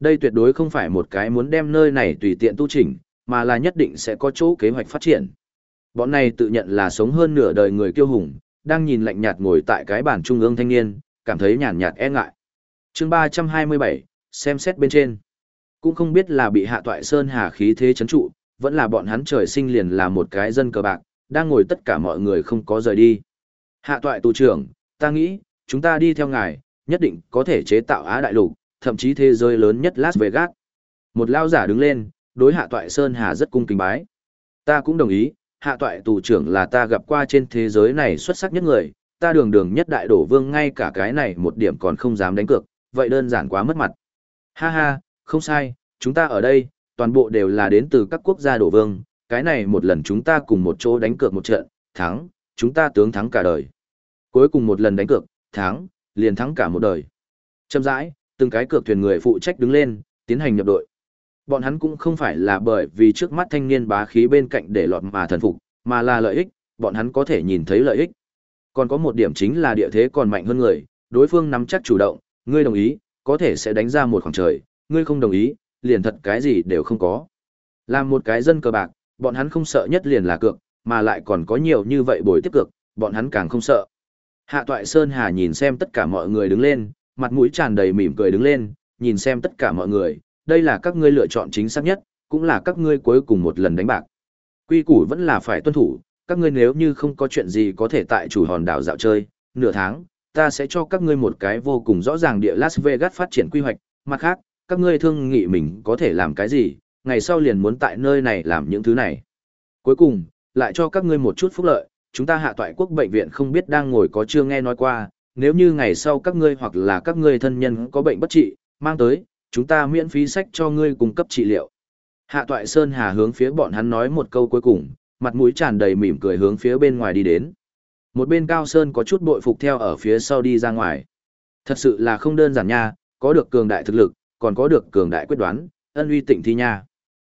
Đây tuyệt đối không phải một cái muốn đem nơi này tùy tiện tu chỉnh, mà là nhất định sẽ có chỗ kế hoạch phát triển. Bọn này tự nhận là sống hơn nửa đời người kiêu hùng, đang nhìn lạnh nhạt ngồi tại cái bàn trung ương thanh niên, cảm thấy nhàn nhạt e ngại. chương 327, xem xét bên trên. Cũng không biết là bị hạ toại sơn hà khí thế chấn trụ, vẫn là bọn hắn trời sinh liền là một cái dân cờ bạc, đang ngồi tất cả mọi người không có rời đi. Hạ toại tù trưởng, ta nghĩ, chúng ta đi theo ngài, nhất định có thể chế tạo Á Đại Lục, thậm chí thế giới lớn nhất Las Vegas. Một lao giả đứng lên, đối hạ toại Sơn Hà rất cung kính bái. Ta cũng đồng ý, hạ toại tù trưởng là ta gặp qua trên thế giới này xuất sắc nhất người, ta đường đường nhất đại đổ vương ngay cả cái này một điểm còn không dám đánh cược, vậy đơn giản quá mất mặt. Ha ha, không sai, chúng ta ở đây, toàn bộ đều là đến từ các quốc gia đổ vương, cái này một lần chúng ta cùng một chỗ đánh cược một trận, thắng, chúng ta tướng thắng cả đời. Cuối cùng một lần đánh cược, thắng, liền thắng cả một đời. Châm rãi, từng cái cược thuyền người phụ trách đứng lên, tiến hành nhập đội. Bọn hắn cũng không phải là bởi vì trước mắt thanh niên bá khí bên cạnh để lọt mà thần phục, mà là lợi ích, bọn hắn có thể nhìn thấy lợi ích. Còn có một điểm chính là địa thế còn mạnh hơn người, đối phương nắm chắc chủ động, ngươi đồng ý, có thể sẽ đánh ra một khoảng trời, ngươi không đồng ý, liền thật cái gì đều không có. Làm một cái dân cờ bạc, bọn hắn không sợ nhất liền là cược, mà lại còn có nhiều như vậy bồi tiếp cược, bọn hắn càng không sợ. Hạ Toại Sơn Hà nhìn xem tất cả mọi người đứng lên, mặt mũi tràn đầy mỉm cười đứng lên, nhìn xem tất cả mọi người, đây là các ngươi lựa chọn chính xác nhất, cũng là các ngươi cuối cùng một lần đánh bạc. Quy củ vẫn là phải tuân thủ, các ngươi nếu như không có chuyện gì có thể tại chủ hòn đảo dạo chơi, nửa tháng, ta sẽ cho các ngươi một cái vô cùng rõ ràng địa Las Vegas phát triển quy hoạch, mặt khác, các ngươi thương nghị mình có thể làm cái gì, ngày sau liền muốn tại nơi này làm những thứ này. Cuối cùng, lại cho các ngươi một chút phúc lợi, chúng ta hạ toại quốc bệnh viện không biết đang ngồi có chưa nghe nói qua, nếu như ngày sau các ngươi hoặc là các ngươi thân nhân có bệnh bất trị, mang tới, chúng ta miễn phí sách cho ngươi cung cấp trị liệu. Hạ toại Sơn Hà hướng phía bọn hắn nói một câu cuối cùng, mặt mũi tràn đầy mỉm cười hướng phía bên ngoài đi đến. Một bên Cao Sơn có chút bội phục theo ở phía sau đi ra ngoài. Thật sự là không đơn giản nha, có được cường đại thực lực, còn có được cường đại quyết đoán, ân uy tịnh thi nha.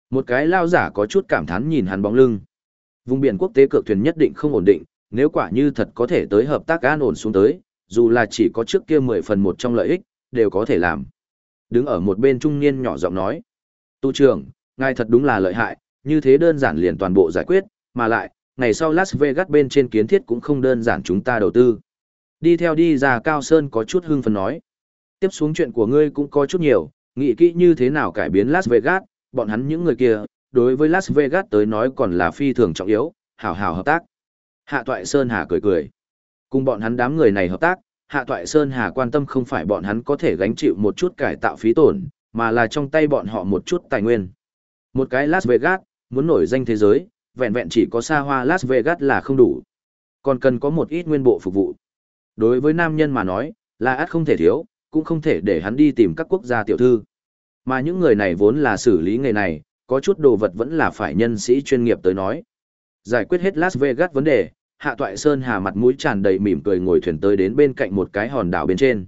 Một cái lao giả có chút cảm thán nhìn hắn bóng lưng. Vùng biển quốc tế cược thuyền nhất định không ổn định, nếu quả như thật có thể tới hợp tác an ổn xuống tới, dù là chỉ có trước kia 10 phần một trong lợi ích, đều có thể làm. Đứng ở một bên trung niên nhỏ giọng nói. Tu trưởng, ngài thật đúng là lợi hại, như thế đơn giản liền toàn bộ giải quyết, mà lại, ngày sau Las Vegas bên trên kiến thiết cũng không đơn giản chúng ta đầu tư. Đi theo đi ra Cao Sơn có chút hưng phấn nói. Tiếp xuống chuyện của ngươi cũng có chút nhiều, nghĩ kỹ như thế nào cải biến Las Vegas, bọn hắn những người kia, đối với Las Vegas tới nói còn là phi thường trọng yếu, hảo hảo hợp tác. Hạ Toại Sơn Hà cười cười. Cùng bọn hắn đám người này hợp tác, Hạ Toại Sơn Hà quan tâm không phải bọn hắn có thể gánh chịu một chút cải tạo phí tổn, mà là trong tay bọn họ một chút tài nguyên. Một cái Las Vegas, muốn nổi danh thế giới, vẹn vẹn chỉ có xa hoa Las Vegas là không đủ. Còn cần có một ít nguyên bộ phục vụ. Đối với nam nhân mà nói, là ắt không thể thiếu, cũng không thể để hắn đi tìm các quốc gia tiểu thư. Mà những người này vốn là xử lý nghề này, có chút đồ vật vẫn là phải nhân sĩ chuyên nghiệp tới nói. Giải quyết hết Las Vegas vấn đề, Hạ Toại Sơn Hà mặt mũi tràn đầy mỉm cười ngồi thuyền tới đến bên cạnh một cái hòn đảo bên trên.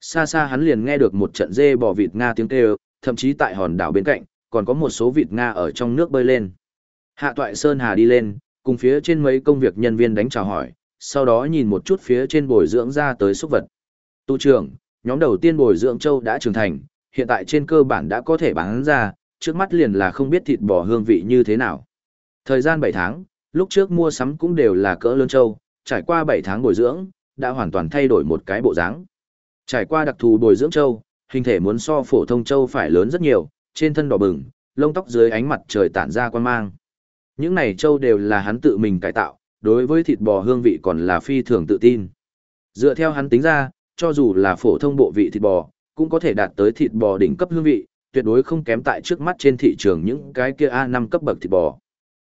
Xa xa hắn liền nghe được một trận dê bò vịt Nga tiếng kêu, thậm chí tại hòn đảo bên cạnh, còn có một số vịt Nga ở trong nước bơi lên. Hạ Toại Sơn Hà đi lên, cùng phía trên mấy công việc nhân viên đánh chào hỏi, sau đó nhìn một chút phía trên bồi dưỡng ra tới xúc vật. Tu trưởng, nhóm đầu tiên bồi dưỡng châu đã trưởng thành, hiện tại trên cơ bản đã có thể bán ra, trước mắt liền là không biết thịt bò hương vị như thế nào. Thời gian bảy tháng, lúc trước mua sắm cũng đều là cỡ lớn châu, trải qua 7 tháng bồi dưỡng, đã hoàn toàn thay đổi một cái bộ dáng. Trải qua đặc thù bồi dưỡng châu, hình thể muốn so phổ thông châu phải lớn rất nhiều, trên thân đỏ bừng, lông tóc dưới ánh mặt trời tản ra quan mang. Những này châu đều là hắn tự mình cải tạo, đối với thịt bò hương vị còn là phi thường tự tin. Dựa theo hắn tính ra, cho dù là phổ thông bộ vị thịt bò, cũng có thể đạt tới thịt bò đỉnh cấp hương vị, tuyệt đối không kém tại trước mắt trên thị trường những cái kia A5 cấp bậc thịt bò.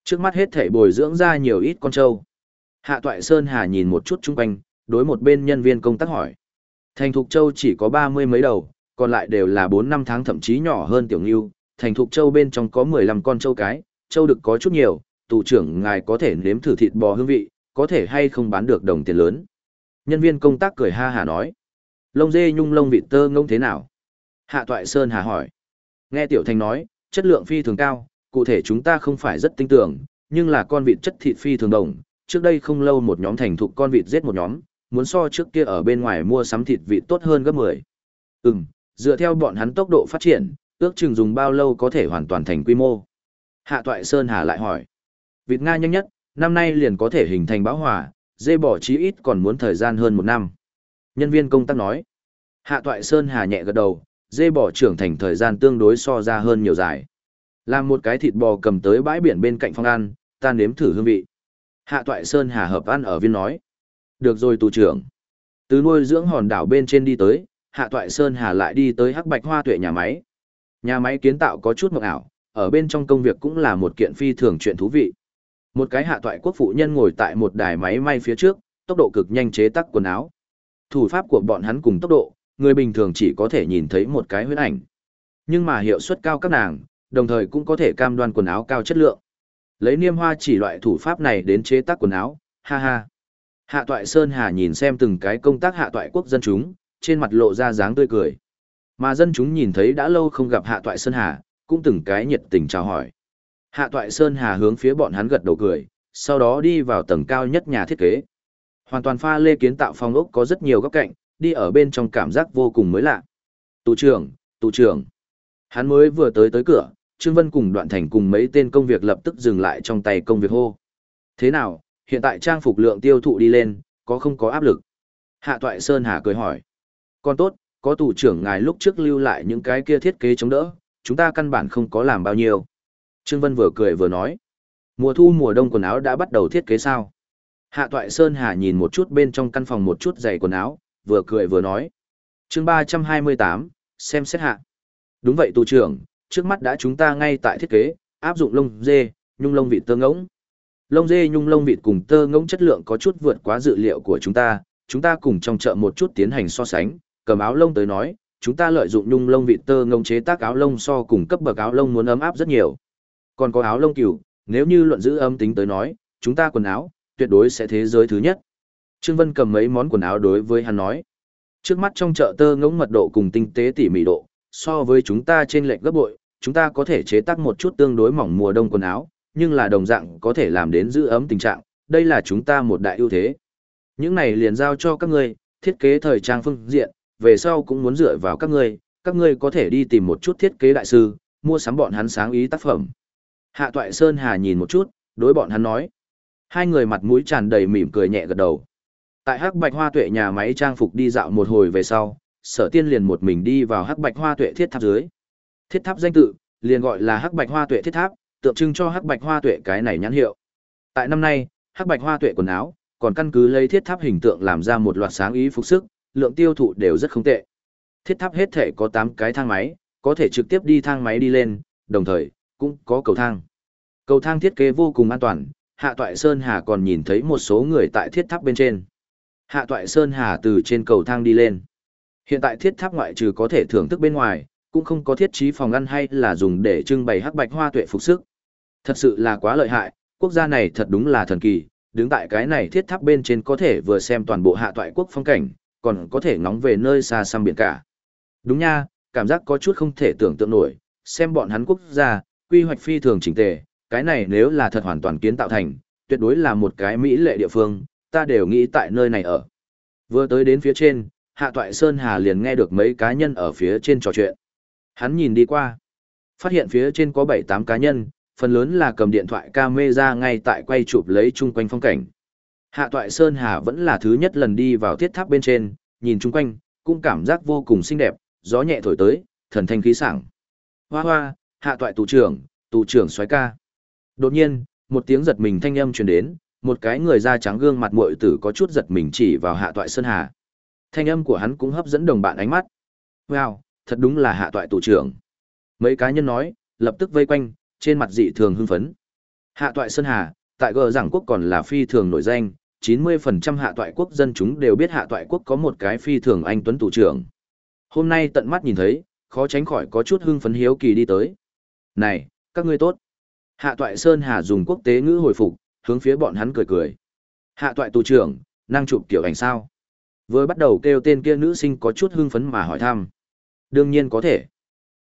Trước mắt hết thể bồi dưỡng ra nhiều ít con trâu. Hạ Toại Sơn Hà nhìn một chút chung quanh, đối một bên nhân viên công tác hỏi. Thành thục châu chỉ có ba mươi mấy đầu, còn lại đều là bốn năm tháng thậm chí nhỏ hơn tiểu ngưu. Thành thục châu bên trong có mười lăm con trâu cái, trâu được có chút nhiều, tù trưởng ngài có thể nếm thử thịt bò hương vị, có thể hay không bán được đồng tiền lớn. Nhân viên công tác cười ha hà nói. Lông dê nhung lông vịt tơ ngông thế nào? Hạ Toại Sơn Hà hỏi. Nghe Tiểu Thành nói, chất lượng phi thường cao, cụ thể chúng ta không phải rất tin tưởng, nhưng là con vịt chất thịt phi thường đồng. Trước đây không lâu một nhóm thành thục con vịt giết một nhóm, muốn so trước kia ở bên ngoài mua sắm thịt vịt tốt hơn gấp 10. Ừm, dựa theo bọn hắn tốc độ phát triển, ước chừng dùng bao lâu có thể hoàn toàn thành quy mô. Hạ Toại Sơn Hà lại hỏi. Vịt Nga nhanh nhất, năm nay liền có thể hình thành bão hòa, dê bỏ chí ít còn muốn thời gian hơn một năm. Nhân viên công tác nói. Hạ Toại Sơn Hà nhẹ gật đầu, dê bỏ trưởng thành thời gian tương đối so ra hơn nhiều dài. Làm một cái thịt bò cầm tới bãi biển bên cạnh phong ăn, ta nếm thử hương vị. Hạ Toại Sơn Hà hợp ăn ở viên nói. Được rồi tù trưởng. Từ nuôi dưỡng hòn đảo bên trên đi tới, Hạ Toại Sơn Hà lại đi tới Hắc Bạch Hoa Tuệ nhà máy. Nhà máy kiến tạo có chút mộng ảo, ở bên trong công việc cũng là một kiện phi thường chuyện thú vị. Một cái hạ toại quốc phụ nhân ngồi tại một đài máy may phía trước, tốc độ cực nhanh chế tác quần áo. Thủ pháp của bọn hắn cùng tốc độ, người bình thường chỉ có thể nhìn thấy một cái huyết ảnh. Nhưng mà hiệu suất cao các nàng, đồng thời cũng có thể cam đoan quần áo cao chất lượng. Lấy niêm hoa chỉ loại thủ pháp này đến chế tác quần áo, ha ha. Hạ toại Sơn Hà nhìn xem từng cái công tác hạ toại quốc dân chúng, trên mặt lộ ra dáng tươi cười. Mà dân chúng nhìn thấy đã lâu không gặp hạ toại Sơn Hà, cũng từng cái nhiệt tình chào hỏi. Hạ toại Sơn Hà hướng phía bọn hắn gật đầu cười, sau đó đi vào tầng cao nhất nhà thiết kế. Hoàn toàn pha lê kiến tạo phong ốc có rất nhiều góc cạnh, đi ở bên trong cảm giác vô cùng mới lạ. Tù trưởng, tù trưởng. Hắn mới vừa tới tới cửa, Trương Vân cùng đoạn thành cùng mấy tên công việc lập tức dừng lại trong tay công việc hô. Thế nào, hiện tại trang phục lượng tiêu thụ đi lên, có không có áp lực? Hạ toại Sơn Hà cười hỏi. Còn tốt, có tù trưởng ngài lúc trước lưu lại những cái kia thiết kế chống đỡ, chúng ta căn bản không có làm bao nhiêu. Trương Vân vừa cười vừa nói. Mùa thu mùa đông quần áo đã bắt đầu thiết kế sao? Hạ Toại Sơn Hà nhìn một chút bên trong căn phòng một chút giày quần áo, vừa cười vừa nói. chương 328, xem xét hạ. Đúng vậy tù trưởng, trước mắt đã chúng ta ngay tại thiết kế, áp dụng lông dê, nhung lông vịt tơ ngỗng. Lông dê nhung lông vịt cùng tơ ngỗng chất lượng có chút vượt quá dự liệu của chúng ta, chúng ta cùng trong chợ một chút tiến hành so sánh, cầm áo lông tới nói, chúng ta lợi dụng nhung lông vịt tơ ngỗng chế tác áo lông so cùng cấp bậc áo lông muốn ấm áp rất nhiều. Còn có áo lông cừu, nếu như luận giữ âm tính tới nói, chúng ta quần áo, tuyệt đối sẽ thế giới thứ nhất. Trương Vân cầm mấy món quần áo đối với hắn nói. Trước mắt trong chợ tơ ngỗng mật độ cùng tinh tế tỉ mỉ độ, so với chúng ta trên lệnh gấp bội, chúng ta có thể chế tác một chút tương đối mỏng mùa đông quần áo, nhưng là đồng dạng có thể làm đến giữ ấm tình trạng, đây là chúng ta một đại ưu thế. Những này liền giao cho các ngươi, thiết kế thời trang phương diện, về sau cũng muốn dựa vào các ngươi, các ngươi có thể đi tìm một chút thiết kế đại sư, mua sắm bọn hắn sáng ý tác phẩm. Hạ Toại Sơn Hà nhìn một chút, đối bọn hắn nói. Hai người mặt mũi tràn đầy mỉm cười nhẹ gật đầu. Tại Hắc Bạch Hoa Tuệ nhà máy trang phục đi dạo một hồi về sau, Sở Tiên liền một mình đi vào Hắc Bạch Hoa Tuệ thiết tháp dưới. Thiết tháp danh tự, liền gọi là Hắc Bạch Hoa Tuệ thiết tháp, tượng trưng cho Hắc Bạch Hoa Tuệ cái này nhãn hiệu. Tại năm nay, Hắc Bạch Hoa Tuệ quần áo, còn căn cứ lấy thiết tháp hình tượng làm ra một loạt sáng ý phục sức, lượng tiêu thụ đều rất không tệ. Thiết tháp hết thể có tám cái thang máy, có thể trực tiếp đi thang máy đi lên, đồng thời, cũng có cầu thang. Cầu thang thiết kế vô cùng an toàn, Hạ Toại Sơn Hà còn nhìn thấy một số người tại thiết tháp bên trên. Hạ Toại Sơn Hà từ trên cầu thang đi lên. Hiện tại thiết tháp ngoại trừ có thể thưởng thức bên ngoài, cũng không có thiết trí phòng ăn hay là dùng để trưng bày hắc bạch hoa tuệ phục sức. Thật sự là quá lợi hại, quốc gia này thật đúng là thần kỳ, đứng tại cái này thiết tháp bên trên có thể vừa xem toàn bộ hạ toại quốc phong cảnh, còn có thể ngóng về nơi xa xăm biển cả. Đúng nha, cảm giác có chút không thể tưởng tượng nổi, xem bọn hắn quốc gia, quy hoạch phi thường chỉnh tề, cái này nếu là thật hoàn toàn kiến tạo thành, tuyệt đối là một cái mỹ lệ địa phương, ta đều nghĩ tại nơi này ở. Vừa tới đến phía trên, Hạ Toại Sơn Hà liền nghe được mấy cá nhân ở phía trên trò chuyện. Hắn nhìn đi qua, phát hiện phía trên có 7-8 cá nhân, phần lớn là cầm điện thoại camera ngay tại quay chụp lấy chung quanh phong cảnh. Hạ Toại Sơn Hà vẫn là thứ nhất lần đi vào thiết tháp bên trên, nhìn chung quanh, cũng cảm giác vô cùng xinh đẹp, gió nhẹ thổi tới, thần thanh khí sảng. Hoa hoa, Hạ Toại tù trưởng, tù trưởng xoái ca. Đột nhiên, một tiếng giật mình thanh âm truyền đến, một cái người da trắng gương mặt muội tử có chút giật mình chỉ vào Hạ Toại Sơn Hà. Thanh âm của hắn cũng hấp dẫn đồng bạn ánh mắt. Wow, thật đúng là Hạ Toại tổ trưởng. Mấy cá nhân nói, lập tức vây quanh, trên mặt dị thường hưng phấn. Hạ Toại Sơn Hà, tại gờ giảng quốc còn là phi thường nổi danh, 90% hạ toại quốc dân chúng đều biết hạ toại quốc có một cái phi thường anh tuấn tổ trưởng. Hôm nay tận mắt nhìn thấy, khó tránh khỏi có chút hưng phấn hiếu kỳ đi tới. Này, các ngươi tốt. Hạ toại Sơn Hà dùng quốc tế ngữ hồi phục, hướng phía bọn hắn cười cười. Hạ toại tù trưởng, năng chụp kiểu ảnh sao? Vừa bắt đầu kêu tên kia nữ sinh có chút hưng phấn mà hỏi thăm. Đương nhiên có thể.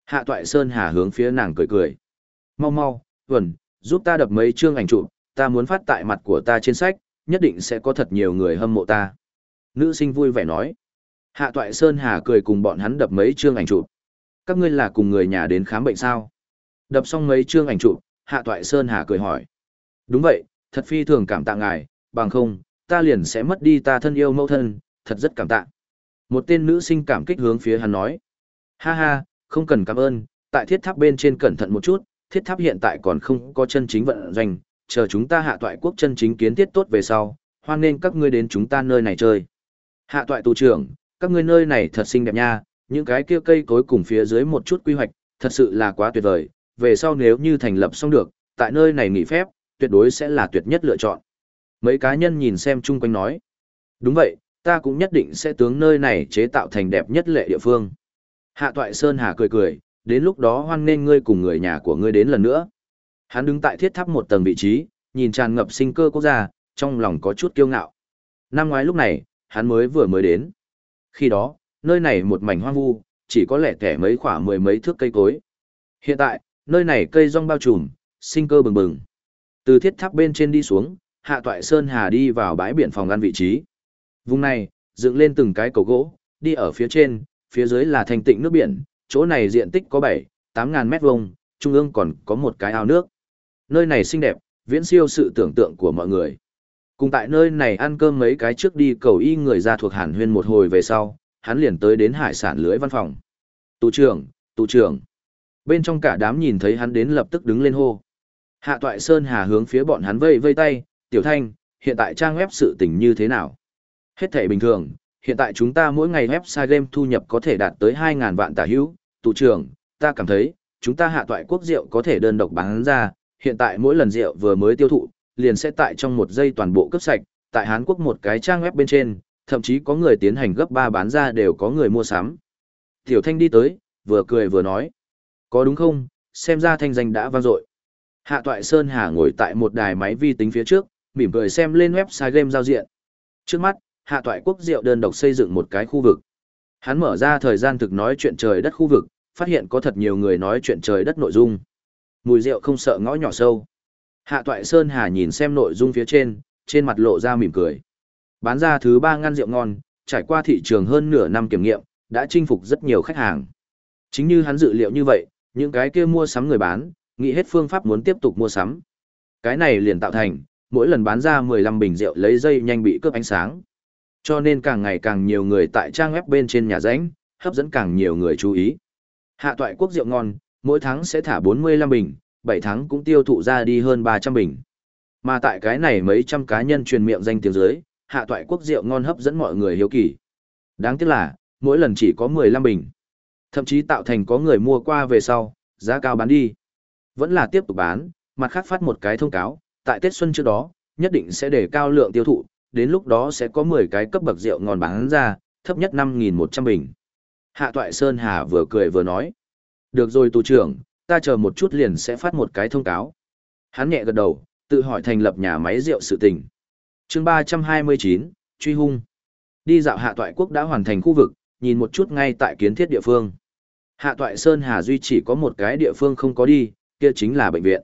Hạ toại Sơn Hà hướng phía nàng cười cười. Mau mau, vẩn, giúp ta đập mấy chương ảnh chụp, ta muốn phát tại mặt của ta trên sách, nhất định sẽ có thật nhiều người hâm mộ ta. Nữ sinh vui vẻ nói. Hạ Toại Sơn Hà cười cùng bọn hắn đập mấy chương ảnh chụp. Các ngươi là cùng người nhà đến khám bệnh sao? Đập xong mấy chương ảnh chụp, Hạ Toại Sơn Hà cười hỏi. Đúng vậy, thật phi thường cảm tạ ngài, bằng không, ta liền sẽ mất đi ta thân yêu mẫu thân, thật rất cảm tạ. Một tên nữ sinh cảm kích hướng phía hắn nói. Ha ha, không cần cảm ơn, tại thiết tháp bên trên cẩn thận một chút, thiết tháp hiện tại còn không có chân chính vận doanh, chờ chúng ta hạ toại quốc chân chính kiến thiết tốt về sau, hoan nên các ngươi đến chúng ta nơi này chơi. Hạ toại tù trưởng, các ngươi nơi này thật xinh đẹp nha, những cái kia cây cối cùng phía dưới một chút quy hoạch, thật sự là quá tuyệt vời, về sau nếu như thành lập xong được, tại nơi này nghỉ phép, tuyệt đối sẽ là tuyệt nhất lựa chọn. Mấy cá nhân nhìn xem chung quanh nói. Đúng vậy, ta cũng nhất định sẽ tướng nơi này chế tạo thành đẹp nhất lệ địa phương. Hạ toại Sơn Hà cười cười, đến lúc đó hoan nên ngươi cùng người nhà của ngươi đến lần nữa. Hắn đứng tại thiết tháp một tầng vị trí, nhìn tràn ngập sinh cơ quốc gia, trong lòng có chút kiêu ngạo. Năm ngoái lúc này, hắn mới vừa mới đến. Khi đó, nơi này một mảnh hoang vu, chỉ có lẻ tẻ mấy khoảng mười mấy thước cây cối. Hiện tại, nơi này cây rong bao trùm, sinh cơ bừng bừng. Từ thiết tháp bên trên đi xuống, hạ toại sơn hà đi vào bãi biển phòng ngăn vị trí. Vùng này, dựng lên từng cái cầu gỗ, đi ở phía trên, phía dưới là thành tịnh nước biển, chỗ này diện tích có 7, 8 ngàn mét vuông, trung ương còn có một cái ao nước. Nơi này xinh đẹp, viễn siêu sự tưởng tượng của mọi người. Cùng tại nơi này ăn cơm mấy cái trước đi cầu y người ra thuộc hàn huyên một hồi về sau, hắn liền tới đến hải sản lưới văn phòng. Tù trưởng, tù trưởng. Bên trong cả đám nhìn thấy hắn đến lập tức đứng lên hô. Hạ toại Sơn Hà hướng phía bọn hắn vây vây tay, tiểu thanh, hiện tại trang web sự tình như thế nào? Hết thể bình thường, hiện tại chúng ta mỗi ngày website game thu nhập có thể đạt tới 2.000 vạn tả hữu. tụ trưởng, ta cảm thấy, chúng ta hạ toại quốc rượu có thể đơn độc bán ra, hiện tại mỗi lần rượu vừa mới tiêu thụ, liền sẽ tại trong một giây toàn bộ cấp sạch, tại Hán Quốc một cái trang web bên trên, thậm chí có người tiến hành gấp 3 bán ra đều có người mua sắm. Tiểu Thanh đi tới, vừa cười vừa nói. Có đúng không, xem ra thanh danh đã vang dội. Hạ Toại Sơn Hà ngồi tại một đài máy vi tính phía trước, mỉm cười xem lên website game giao diện. Trước mắt, hạ toại quốc Diệu đơn độc xây dựng một cái khu vực. Hắn mở ra thời gian thực nói chuyện trời đất khu vực, phát hiện có thật nhiều người nói chuyện trời đất nội dung. Mùi rượu không sợ ngõ nhỏ sâu. Hạ toại Sơn Hà nhìn xem nội dung phía trên, trên mặt lộ ra mỉm cười. Bán ra thứ ba ngăn rượu ngon, trải qua thị trường hơn nửa năm kiểm nghiệm, đã chinh phục rất nhiều khách hàng. Chính như hắn dự liệu như vậy, những cái kia mua sắm người bán, nghĩ hết phương pháp muốn tiếp tục mua sắm. Cái này liền tạo thành, mỗi lần bán ra 15 bình rượu lấy dây nhanh bị cướp ánh sáng. Cho nên càng ngày càng nhiều người tại trang web bên trên nhà ránh, hấp dẫn càng nhiều người chú ý. Hạ toại quốc rượu ngon, mỗi tháng sẽ thả 45 bình, 7 tháng cũng tiêu thụ ra đi hơn 300 bình. Mà tại cái này mấy trăm cá nhân truyền miệng danh tiếng dưới, hạ toại quốc rượu ngon hấp dẫn mọi người hiếu kỳ. Đáng tiếc là, mỗi lần chỉ có 15 bình. Thậm chí tạo thành có người mua qua về sau, giá cao bán đi. Vẫn là tiếp tục bán, mặt khác phát một cái thông cáo, tại Tết Xuân trước đó, nhất định sẽ để cao lượng tiêu thụ, đến lúc đó sẽ có 10 cái cấp bậc rượu ngon bán ra, thấp nhất 5.100 bình. Hạ Toại Sơn Hà vừa cười vừa nói. Được rồi tù trưởng, ta chờ một chút liền sẽ phát một cái thông cáo. Hắn nhẹ gật đầu, tự hỏi thành lập nhà máy rượu sự tình. chương 329, truy hung. Đi dạo Hạ Toại Quốc đã hoàn thành khu vực, nhìn một chút ngay tại kiến thiết địa phương. Hạ Toại Sơn Hà Duy chỉ có một cái địa phương không có đi, kia chính là bệnh viện.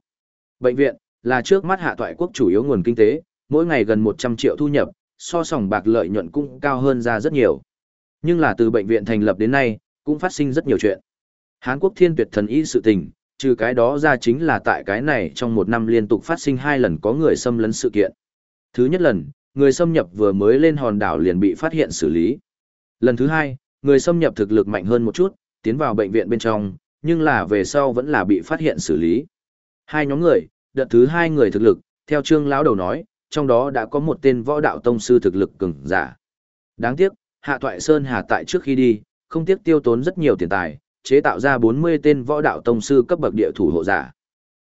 Bệnh viện, là trước mắt Hạ Toại Quốc chủ yếu nguồn kinh tế, mỗi ngày gần 100 triệu thu nhập, so sòng bạc lợi nhuận cũng cao hơn ra rất nhiều. Nhưng là từ bệnh viện thành lập đến nay, cũng phát sinh rất nhiều chuyện. Hán Quốc thiên tuyệt thần y sự tình, trừ cái đó ra chính là tại cái này trong một năm liên tục phát sinh hai lần có người xâm lấn sự kiện. Thứ nhất lần, người xâm nhập vừa mới lên hòn đảo liền bị phát hiện xử lý. Lần thứ hai, người xâm nhập thực lực mạnh hơn một chút, tiến vào bệnh viện bên trong, nhưng là về sau vẫn là bị phát hiện xử lý. Hai nhóm người, đợt thứ hai người thực lực, theo trương lão đầu nói, trong đó đã có một tên võ đạo tông sư thực lực cường giả. Đáng tiếc, Hạ Thoại Sơn Hà tại trước khi đi, không tiếc tiêu tốn rất nhiều tiền tài, chế tạo ra 40 tên võ đạo tông sư cấp bậc địa thủ hộ giả.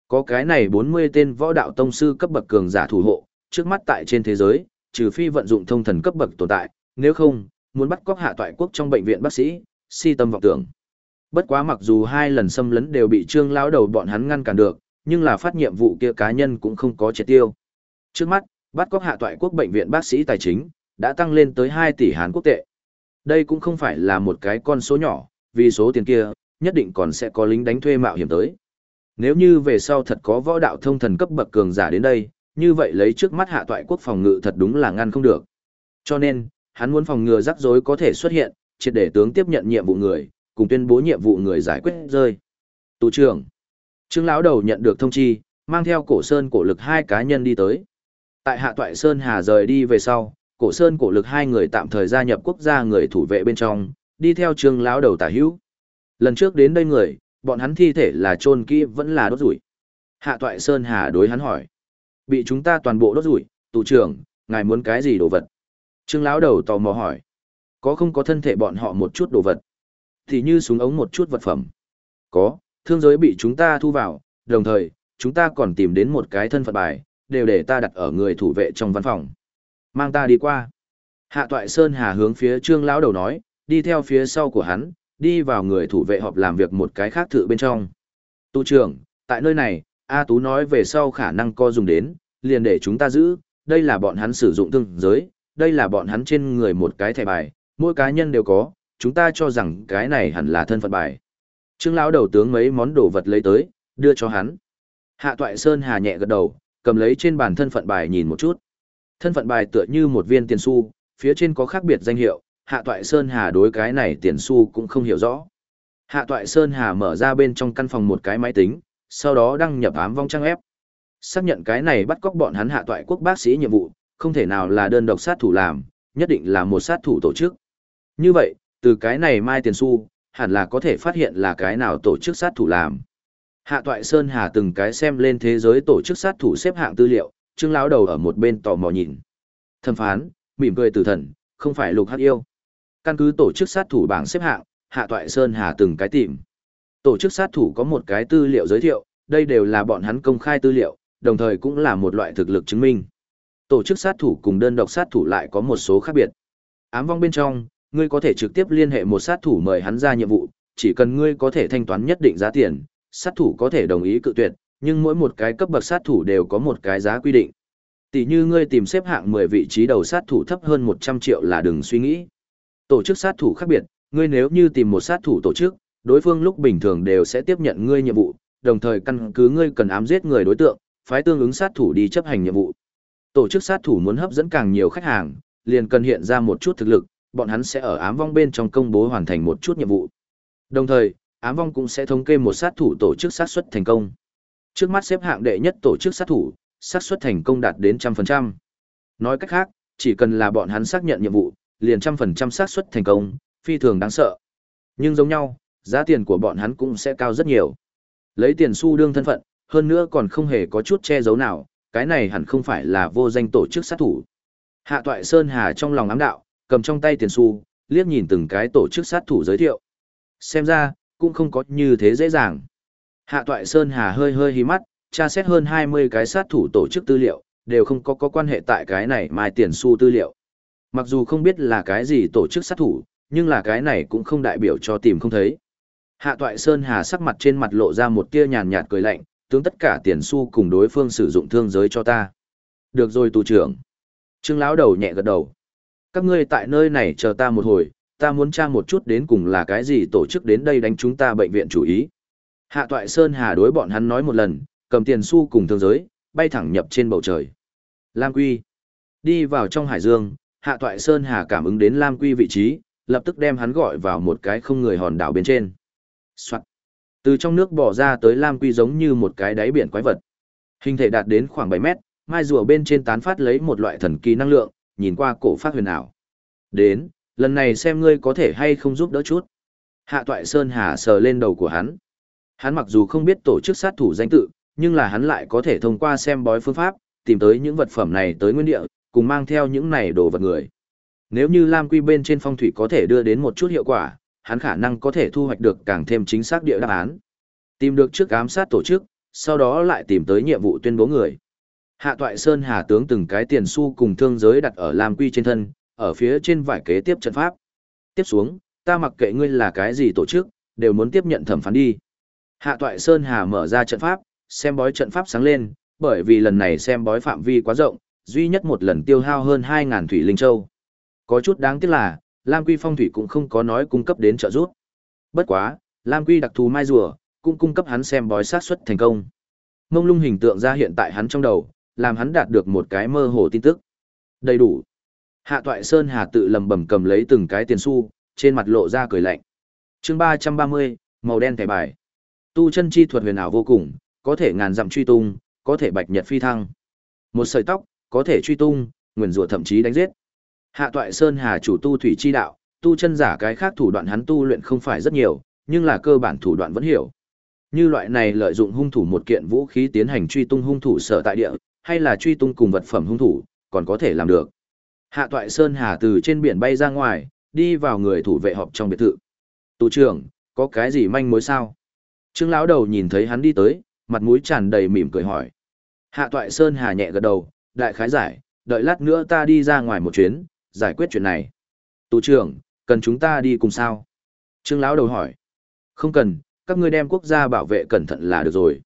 Có cái này 40 tên võ đạo tông sư cấp bậc cường giả thủ hộ, trước mắt tại trên thế giới, trừ phi vận dụng thông thần cấp bậc tồn tại, nếu không, muốn bắt cóc hạ toại quốc trong bệnh viện bác sĩ, si tâm vọng tưởng. Bất quá mặc dù hai lần xâm lấn đều bị trương lão đầu bọn hắn ngăn cản được, nhưng là phát nhiệm vụ kia cá nhân cũng không có triệt tiêu. Trước mắt, bắt cóc hạ toại quốc bệnh viện bác sĩ tài chính, đã tăng lên tới 2 tỷ hán quốc tệ. Đây cũng không phải là một cái con số nhỏ, vì số tiền kia, nhất định còn sẽ có lính đánh thuê mạo hiểm tới. Nếu như về sau thật có võ đạo thông thần cấp bậc cường giả đến đây, như vậy lấy trước mắt hạ toại quốc phòng ngự thật đúng là ngăn không được. Cho nên, hắn muốn phòng ngừa rắc rối có thể xuất hiện, triệt để tướng tiếp nhận nhiệm vụ người, cùng tuyên bố nhiệm vụ người giải quyết rơi. Tù trưởng. Trương lão đầu nhận được thông chi, mang theo cổ sơn cổ lực hai cá nhân đi tới. Tại hạ toại sơn hà rời đi về sau, cổ sơn cổ lực hai người tạm thời gia nhập quốc gia người thủ vệ bên trong, đi theo trương lão đầu tả hữu. Lần trước đến đây người, bọn hắn thi thể là chôn kỹ vẫn là đốt rủi. Hạ toại sơn hà đối hắn hỏi. Bị chúng ta toàn bộ đốt rủi, tù trưởng, ngài muốn cái gì đồ vật? Trương lão đầu tò mò hỏi. Có không có thân thể bọn họ một chút đồ vật? Thì như súng ống một chút vật phẩm. Có, thương giới bị chúng ta thu vào, đồng thời, chúng ta còn tìm đến một cái thân phận bài, đều để ta đặt ở người thủ vệ trong văn phòng. Mang ta đi qua. Hạ toại Sơn Hà hướng phía trương lão đầu nói, đi theo phía sau của hắn, đi vào người thủ vệ họp làm việc một cái khác thự bên trong. Tu trưởng, tại nơi này, A Tú nói về sau khả năng co dùng đến, liền để chúng ta giữ, đây là bọn hắn sử dụng thương giới, đây là bọn hắn trên người một cái thẻ bài, mỗi cá nhân đều có, chúng ta cho rằng cái này hẳn là thân phận bài. Trương lão đầu tướng mấy món đồ vật lấy tới, đưa cho hắn. Hạ Toại Sơn hà nhẹ gật đầu, cầm lấy trên bàn thân phận bài nhìn một chút. Thân phận bài tựa như một viên tiền xu, phía trên có khác biệt danh hiệu, Hạ Toại Sơn Hà đối cái này tiền xu cũng không hiểu rõ. Hạ Toại Sơn Hà mở ra bên trong căn phòng một cái máy tính, sau đó đăng nhập ám vong trang ép. Xác nhận cái này bắt cóc bọn hắn Hạ Toại quốc bác sĩ nhiệm vụ, không thể nào là đơn độc sát thủ làm, nhất định là một sát thủ tổ chức. Như vậy, từ cái này mai tiền xu, hẳn là có thể phát hiện là cái nào tổ chức sát thủ làm. Hạ Toại Sơn Hà từng cái xem lên thế giới tổ chức sát thủ xếp hạng tư liệu, Trương lão đầu ở một bên tò mò nhìn. Thẩm phán, mỉm cười từ thần, không phải Lục Hắc yêu. Căn cứ tổ chức sát thủ bảng xếp hạng, Hạ Toại Sơn Hà từng cái tìm. Tổ chức sát thủ có một cái tư liệu giới thiệu, đây đều là bọn hắn công khai tư liệu, đồng thời cũng là một loại thực lực chứng minh. Tổ chức sát thủ cùng đơn độc sát thủ lại có một số khác biệt. Ám vong bên trong, ngươi có thể trực tiếp liên hệ một sát thủ mời hắn ra nhiệm vụ, chỉ cần ngươi có thể thanh toán nhất định giá tiền, sát thủ có thể đồng ý cự tuyệt, nhưng mỗi một cái cấp bậc sát thủ đều có một cái giá quy định. Tỷ như ngươi tìm xếp hạng 10 vị trí đầu sát thủ thấp hơn 100 triệu là đừng suy nghĩ. Tổ chức sát thủ khác biệt, ngươi nếu như tìm một sát thủ tổ chức, đối phương lúc bình thường đều sẽ tiếp nhận ngươi nhiệm vụ, đồng thời căn cứ ngươi cần ám giết người đối tượng, phái tương ứng sát thủ đi chấp hành nhiệm vụ. Tổ chức sát thủ muốn hấp dẫn càng nhiều khách hàng, liền cần hiện ra một chút thực lực, bọn hắn sẽ ở ám vong bên trong công bố hoàn thành một chút nhiệm vụ. Đồng thời, ám vong cũng sẽ thống kê một sát thủ tổ chức sát xuất thành công. Trước mắt xếp hạng đệ nhất tổ chức sát thủ, sát xuất thành công đạt đến trăm phần trăm. Nói cách khác, chỉ cần là bọn hắn xác nhận nhiệm vụ, liền trăm phần trăm xác suất thành công, phi thường đáng sợ. Nhưng giống nhau, giá tiền của bọn hắn cũng sẽ cao rất nhiều. Lấy tiền xu đương thân phận, hơn nữa còn không hề có chút che giấu nào, cái này hẳn không phải là vô danh tổ chức sát thủ. Hạ Toại Sơn Hà trong lòng ám đạo, cầm trong tay tiền xu, liếc nhìn từng cái tổ chức sát thủ giới thiệu. Xem ra, cũng không có như thế dễ dàng. Hạ Toại Sơn Hà hơi hơi hí mắt, tra xét hơn 20 cái sát thủ tổ chức tư liệu, đều không có có quan hệ tại cái này mai tiền xu tư liệu. Mặc dù không biết là cái gì tổ chức sát thủ, nhưng là cái này cũng không đại biểu cho tìm không thấy. Hạ Toại Sơn Hà sắc mặt trên mặt lộ ra một tia nhàn nhạt cười lạnh, tướng tất cả tiền xu cùng đối phương sử dụng thương giới cho ta. Được rồi tù trưởng. Trương lão đầu nhẹ gật đầu. Các ngươi tại nơi này chờ ta một hồi, ta muốn tra một chút đến cùng là cái gì tổ chức đến đây đánh chúng ta bệnh viện chủ ý. Hạ Toại Sơn Hà đối bọn hắn nói một lần, cầm tiền xu cùng thương giới, bay thẳng nhập trên bầu trời. Lam Quy. Đi vào trong hải dương, Hạ Toại Sơn Hà cảm ứng đến Lam Quy vị trí, lập tức đem hắn gọi vào một cái không người hòn đảo bên trên. Soạn. Từ trong nước bỏ ra tới Lam Quy giống như một cái đáy biển quái vật. Hình thể đạt đến khoảng 7 mét, mai rùa bên trên tán phát lấy một loại thần kỳ năng lượng, nhìn qua cổ phát huyền ảo. Đến, lần này xem ngươi có thể hay không giúp đỡ chút. Hạ Toại Sơn Hà sờ lên đầu của hắn. Hắn mặc dù không biết tổ chức sát thủ danh tự, nhưng là hắn lại có thể thông qua xem bói phương pháp, tìm tới những vật phẩm này tới nguyên địa, cùng mang theo những này đồ vật người. Nếu như Lam Quy bên trên phong thủy có thể đưa đến một chút hiệu quả, hắn khả năng có thể thu hoạch được càng thêm chính xác địa đáp án. Tìm được trước ám sát tổ chức, sau đó lại tìm tới nhiệm vụ tuyên bố người. Hạ Toại Sơn Hà tướng từng cái tiền xu cùng thương giới đặt ở Lam Quy trên thân, ở phía trên vải kế tiếp trận pháp. Tiếp xuống, ta mặc kệ ngươi là cái gì tổ chức, đều muốn tiếp nhận thẩm phán đi. Hạ Toại Sơn Hà mở ra trận pháp, xem bói trận pháp sáng lên, bởi vì lần này xem bói phạm vi quá rộng, duy nhất một lần tiêu hao hơn 2.000 thủy linh châu. Có chút đáng tiếc là, Lam Quy phong thủy cũng không có nói cung cấp đến trợ giúp. Bất quá, Lam Quy đặc thù mai rùa, cũng cung cấp hắn xem bói sát suất thành công. Mông lung hình tượng ra hiện tại hắn trong đầu, làm hắn đạt được một cái mơ hồ tin tức. Đầy đủ. Hạ Toại Sơn Hà tự lầm bầm cầm lấy từng cái tiền xu, trên mặt lộ ra cười lạnh. Chương 330, màu đen thẻ bài. Tu chân chi thuật huyền ảo vô cùng, có thể ngàn dặm truy tung, có thể bạch nhật phi thăng. Một sợi tóc, có thể truy tung, nguyền rủa thậm chí đánh giết. Hạ Toại Sơn Hà chủ tu thủy chi đạo, tu chân giả cái khác thủ đoạn hắn tu luyện không phải rất nhiều, nhưng là cơ bản thủ đoạn vẫn hiểu. Như loại này lợi dụng hung thủ một kiện vũ khí tiến hành truy tung hung thủ sở tại địa, hay là truy tung cùng vật phẩm hung thủ, còn có thể làm được. Hạ Toại Sơn Hà từ trên biển bay ra ngoài, đi vào người thủ vệ họp trong biệt thự. Tù trưởng, có cái gì manh mối sao? Trương lão đầu nhìn thấy hắn đi tới, mặt mũi tràn đầy mỉm cười hỏi. Hạ Toại Sơn Hà nhẹ gật đầu, đại khái giải, đợi lát nữa ta đi ra ngoài một chuyến, giải quyết chuyện này. Tù trưởng, cần chúng ta đi cùng sao? Trương lão đầu hỏi. Không cần, các ngươi đem quốc gia bảo vệ cẩn thận là được rồi.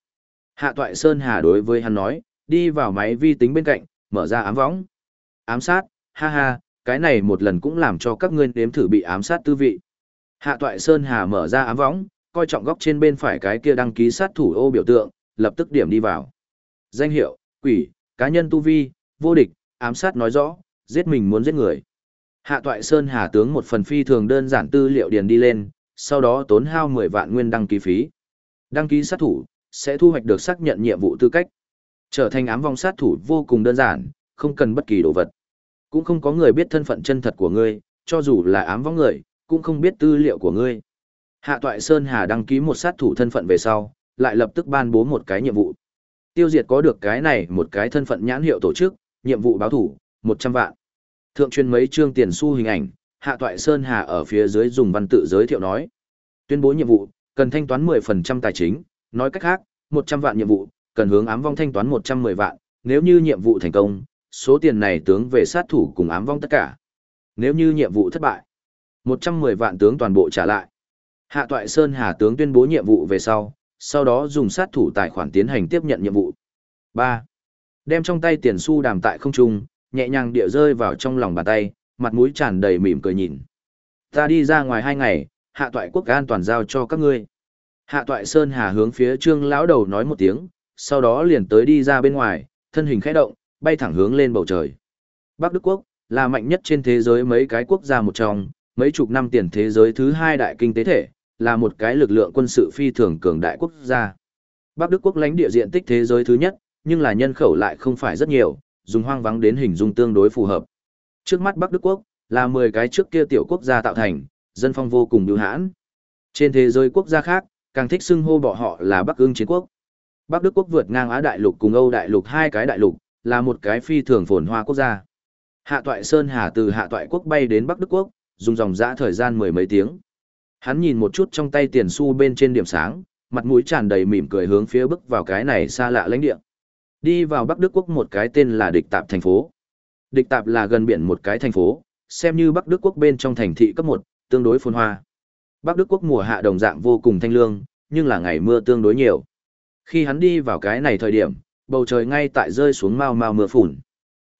Hạ Toại Sơn Hà đối với hắn nói, đi vào máy vi tính bên cạnh, mở ra ám võng. Ám sát, ha ha, cái này một lần cũng làm cho các ngươi nếm thử bị ám sát tư vị. Hạ Toại Sơn Hà mở ra ám võng, coi trọng góc trên bên phải cái kia đăng ký sát thủ ô biểu tượng, lập tức điểm đi vào. Danh hiệu, quỷ, cá nhân tu vi, vô địch, ám sát nói rõ, giết mình muốn giết người. Hạ Toại Sơn Hà tướng một phần phi thường đơn giản tư liệu điền đi lên, sau đó tốn hao 10 vạn nguyên đăng ký phí. Đăng ký sát thủ, sẽ thu hoạch được xác nhận nhiệm vụ tư cách. Trở thành ám vong sát thủ vô cùng đơn giản, không cần bất kỳ đồ vật. Cũng không có người biết thân phận chân thật của ngươi, cho dù là ám vong người, cũng không biết tư liệu của ngươi. Hạ Toại Sơn Hà đăng ký một sát thủ thân phận về sau, lại lập tức ban bố một cái nhiệm vụ. Tiêu diệt có được cái này một cái thân phận nhãn hiệu tổ chức, nhiệm vụ báo thủ, 100 vạn. Thượng truyền mấy chương tiền xu hình ảnh, Hạ Toại Sơn Hà ở phía dưới dùng văn tự giới thiệu nói. Tuyên bố nhiệm vụ, cần thanh toán 10% tài chính, nói cách khác, 100 vạn nhiệm vụ, cần hướng ám vong thanh toán 110 vạn, nếu như nhiệm vụ thành công, số tiền này tướng về sát thủ cùng ám vong tất cả. Nếu như nhiệm vụ thất bại, 110 vạn tướng toàn bộ trả lại. Hạ Toại Sơn Hà tướng tuyên bố nhiệm vụ về sau, sau đó dùng sát thủ tài khoản tiến hành tiếp nhận nhiệm vụ. 3. Đem trong tay tiền xu đàm tại không trung, nhẹ nhàng địa rơi vào trong lòng bàn tay, mặt mũi tràn đầy mỉm cười nhìn. Ta đi ra ngoài hai ngày, hạ toại quốc an toàn giao cho các ngươi. Hạ toại Sơn Hà hướng phía trương lão đầu nói một tiếng, sau đó liền tới đi ra bên ngoài, thân hình khẽ động, bay thẳng hướng lên bầu trời. Bắc Đức Quốc là mạnh nhất trên thế giới mấy cái quốc gia một trong, mấy chục năm tiền thế giới thứ hai đại kinh tế thể, là một cái lực lượng quân sự phi thường cường đại quốc gia. Bắc Đức Quốc lãnh địa diện tích thế giới thứ nhất, nhưng là nhân khẩu lại không phải rất nhiều, dùng hoang vắng đến hình dung tương đối phù hợp. Trước mắt Bắc Đức Quốc là 10 cái trước kia tiểu quốc gia tạo thành, dân phong vô cùng bưu hãn. Trên thế giới quốc gia khác, càng thích xưng hô bỏ họ là Bắc ương chiến quốc. Bắc Đức quốc vượt ngang Á đại lục cùng Âu đại lục hai cái đại lục, là một cái phi thường phồn hoa quốc gia. Hạ Toại Sơn Hà từ Hạ Toại quốc bay đến Bắc Đức quốc, dùng dòng dã thời gian mười mấy tiếng. Hắn nhìn một chút trong tay tiền xu bên trên điểm sáng, mặt mũi tràn đầy mỉm cười hướng phía bước vào cái này xa lạ lãnh địa. Đi vào Bắc Đức quốc một cái tên là Địch Tạp thành phố. Địch Tạp là gần biển một cái thành phố, xem như Bắc Đức quốc bên trong thành thị cấp một, tương đối phồn hoa. Bắc Đức quốc mùa hạ đồng dạng vô cùng thanh lương, nhưng là ngày mưa tương đối nhiều. Khi hắn đi vào cái này thời điểm, bầu trời ngay tại rơi xuống mau mau mưa phùn.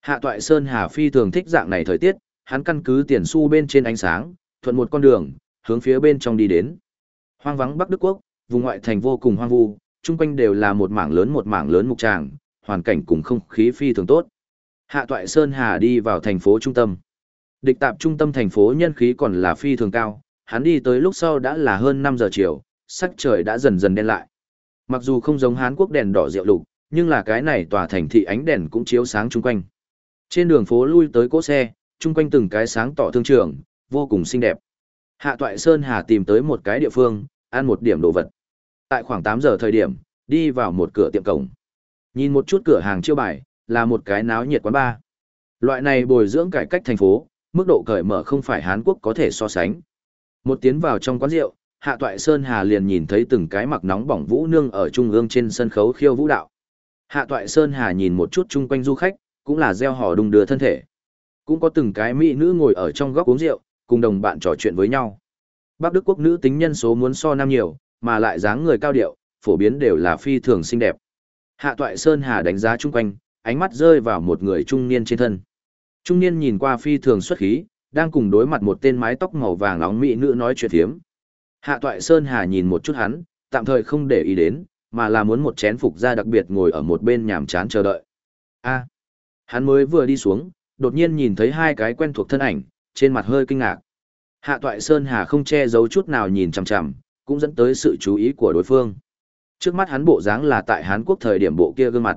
Hạ Toại Sơn Hà Phi thường thích dạng này thời tiết, hắn căn cứ tiền xu bên trên ánh sáng, thuận một con đường, hướng phía bên trong đi đến. Hoang vắng Bắc Đức quốc, vùng ngoại thành vô cùng hoang vu, chung quanh đều là một mảng lớn một mảng lớn mục tràng, hoàn cảnh cùng không khí phi thường tốt. Hạ Toại Sơn Hà đi vào thành phố trung tâm. Địch tạp trung tâm thành phố nhân khí còn là phi thường cao, hắn đi tới lúc sau đã là hơn 5 giờ chiều, sắc trời đã dần dần đen lại. Mặc dù không giống Hán Quốc đèn đỏ rượu lục, nhưng là cái này tòa thành thị ánh đèn cũng chiếu sáng chung quanh. Trên đường phố lui tới cỗ xe, chung quanh từng cái sáng tỏ thương trường, vô cùng xinh đẹp. Hạ Toại Sơn Hà tìm tới một cái địa phương, ăn một điểm đồ vật. Tại khoảng 8 giờ thời điểm, đi vào một cửa tiệm cổng. Nhìn một chút cửa hàng chiêu bài, là một cái náo nhiệt quán bar. Loại này bồi dưỡng cải cách thành phố, mức độ cởi mở không phải Hán Quốc có thể so sánh. Một tiến vào trong quán rượu, Hạ Toại Sơn Hà liền nhìn thấy từng cái mặc nóng bỏng vũ nương ở trung ương trên sân khấu khiêu vũ đạo. Hạ Toại Sơn Hà nhìn một chút chung quanh du khách, cũng là gieo hò đùng đưa thân thể. Cũng có từng cái mỹ nữ ngồi ở trong góc uống rượu, cùng đồng bạn trò chuyện với nhau. Bắc Đức quốc nữ tính nhân số muốn so nam nhiều, mà lại dáng người cao điệu, phổ biến đều là phi thường xinh đẹp. Hạ Toại Sơn Hà đánh giá chung quanh, ánh mắt rơi vào một người trung niên trên thân. Trung niên nhìn qua phi thường xuất khí, đang cùng đối mặt một tên mái tóc màu vàng nóng mỹ nữ nói chuyện thiếm. Hạ Toại Sơn Hà nhìn một chút hắn, tạm thời không để ý đến, mà là muốn một chén phục ra đặc biệt ngồi ở một bên nhàm chán chờ đợi. A. hắn mới vừa đi xuống, đột nhiên nhìn thấy hai cái quen thuộc thân ảnh, trên mặt hơi kinh ngạc. Hạ Toại Sơn Hà không che giấu chút nào nhìn chằm chằm, cũng dẫn tới sự chú ý của đối phương. Trước mắt hắn bộ dáng là tại Hán Quốc thời điểm bộ kia gương mặt.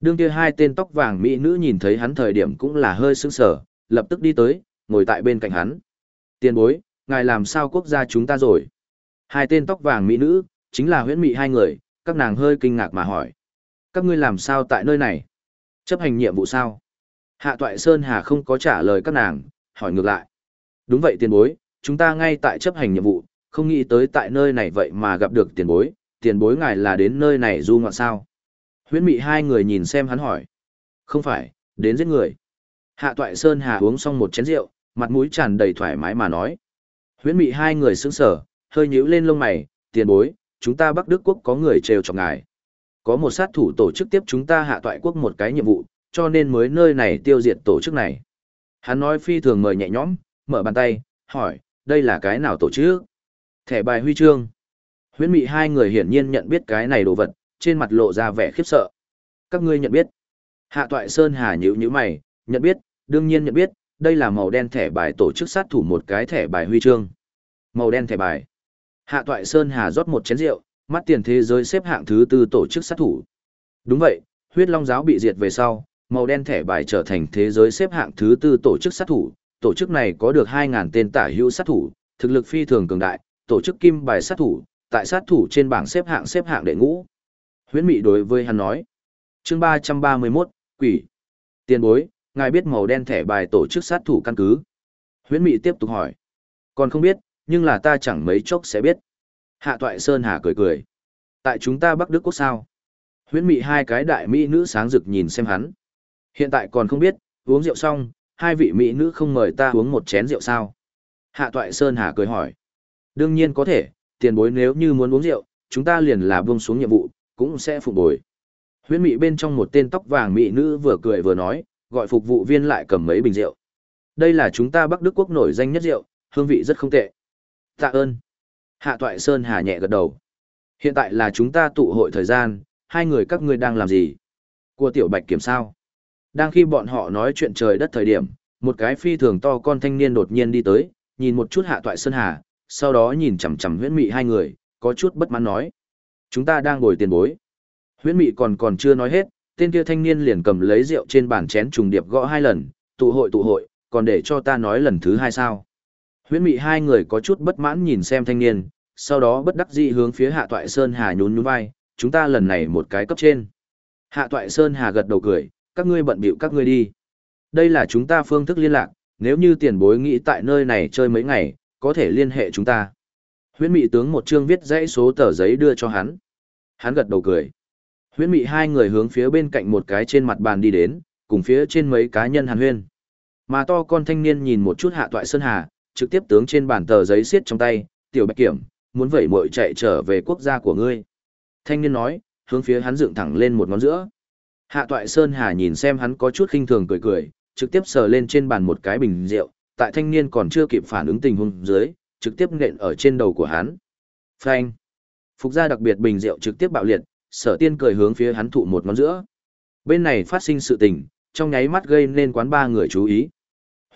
Đương kia hai tên tóc vàng mỹ nữ nhìn thấy hắn thời điểm cũng là hơi sững sờ, lập tức đi tới, ngồi tại bên cạnh hắn. Tiền bối, ngài làm sao quốc gia chúng ta rồi? Hai tên tóc vàng mỹ nữ, chính là huyễn mị hai người, các nàng hơi kinh ngạc mà hỏi. Các ngươi làm sao tại nơi này? Chấp hành nhiệm vụ sao? Hạ Toại Sơn Hà không có trả lời các nàng, hỏi ngược lại. Đúng vậy tiền bối, chúng ta ngay tại chấp hành nhiệm vụ, không nghĩ tới tại nơi này vậy mà gặp được tiền bối, tiền bối ngài là đến nơi này du ngoạn sao? Huyễn mị hai người nhìn xem hắn hỏi. Không phải, đến giết người. Hạ Toại Sơn Hà uống xong một chén rượu, mặt mũi tràn đầy thoải mái mà nói. Huyễn mị hai người sững sờ, hơi nhíu lên lông mày, tiền bối, chúng ta Bắc Đức Quốc có người trêu chọc ngài. Có một sát thủ tổ chức tiếp chúng ta hạ toại quốc một cái nhiệm vụ, cho nên mới nơi này tiêu diệt tổ chức này. Hắn nói phi thường mời nhẹ nhõm, mở bàn tay, hỏi, đây là cái nào tổ chức? Thẻ bài huy chương. Huyễn mị hai người hiển nhiên nhận biết cái này đồ vật, trên mặt lộ ra vẻ khiếp sợ. Các ngươi nhận biết. Hạ toại Sơn Hà nhíu nhíu mày, nhận biết, đương nhiên nhận biết, đây là màu đen thẻ bài tổ chức sát thủ một cái thẻ bài huy chương. Màu đen thẻ bài. Hạ Toại Sơn Hà rót một chén rượu, mắt tiền thế giới xếp hạng thứ tư tổ chức sát thủ. Đúng vậy, huyết long giáo bị diệt về sau, màu đen thẻ bài trở thành thế giới xếp hạng thứ tư tổ chức sát thủ. Tổ chức này có được 2.000 tên tả hữu sát thủ, thực lực phi thường cường đại, tổ chức kim bài sát thủ, tại sát thủ trên bảng xếp hạng xếp hạng đệ ngũ. Huyễn Mị đối với hắn nói. Chương 331, Quỷ. Tiền bối, ngài biết màu đen thẻ bài tổ chức sát thủ căn cứ. Huyễn Mị tiếp tục hỏi. Còn không biết, nhưng là ta chẳng mấy chốc sẽ biết. Hạ Toại Sơn Hà cười cười. Tại chúng ta Bắc Đức Quốc sao? Huyễn Mị hai cái đại mỹ nữ sáng rực nhìn xem hắn. Hiện tại còn không biết, uống rượu xong, hai vị mỹ nữ không mời ta uống một chén rượu sao? Hạ Toại Sơn Hà cười hỏi. Đương nhiên có thể, tiền bối nếu như muốn uống rượu, chúng ta liền là buông xuống nhiệm vụ, cũng sẽ phục bồi. Huyễn mị bên trong một tên tóc vàng mỹ nữ vừa cười vừa nói, gọi phục vụ viên lại cầm mấy bình rượu. Đây là chúng ta Bắc Đức quốc nổi danh nhất rượu, hương vị rất không tệ. Tạ ơn. Hạ Toại Sơn hà nhẹ gật đầu. Hiện tại là chúng ta tụ hội thời gian, hai người các ngươi đang làm gì? Của tiểu bạch kiểm sao? Đang khi bọn họ nói chuyện trời đất thời điểm, một cái phi thường to con thanh niên đột nhiên đi tới, nhìn một chút Hạ Toại Sơn hà, sau đó nhìn chằm chằm huyễn mị hai người, có chút bất mãn nói. Chúng ta đang ngồi tiền bối. Huyễn mị còn còn chưa nói hết, tên kia thanh niên liền cầm lấy rượu trên bàn chén trùng điệp gõ hai lần, tụ hội tụ hội, còn để cho ta nói lần thứ hai sao. Huyễn mị hai người có chút bất mãn nhìn xem thanh niên, sau đó bất đắc dĩ hướng phía hạ toại Sơn Hà nhún nhún vai, chúng ta lần này một cái cấp trên. Hạ toại Sơn Hà gật đầu cười, các ngươi bận bịu các ngươi đi. Đây là chúng ta phương thức liên lạc, nếu như tiền bối nghĩ tại nơi này chơi mấy ngày, có thể liên hệ chúng ta. Huyễn mị tướng một chương viết dãy số tờ giấy đưa cho hắn. Hắn gật đầu cười. Huyễn mị hai người hướng phía bên cạnh một cái trên mặt bàn đi đến, cùng phía trên mấy cá nhân hàn huyên. Mà to con thanh niên nhìn một chút hạ toại sơn hà, trực tiếp tướng trên bàn tờ giấy xiết trong tay, tiểu bạch kiểm, muốn vẩy muội chạy trở về quốc gia của ngươi. Thanh niên nói, hướng phía hắn dựng thẳng lên một ngón giữa. Hạ toại sơn hà nhìn xem hắn có chút khinh thường cười cười, trực tiếp sờ lên trên bàn một cái bình rượu, tại thanh niên còn chưa kịp phản ứng tình huống dưới, trực tiếp nện ở trên đầu của hắn. Phanh. Phục gia đặc biệt bình rượu trực tiếp bạo liệt, sở tiên cười hướng phía hắn thụ một ngón giữa. Bên này phát sinh sự tình, trong nháy mắt gây nên quán ba người chú ý.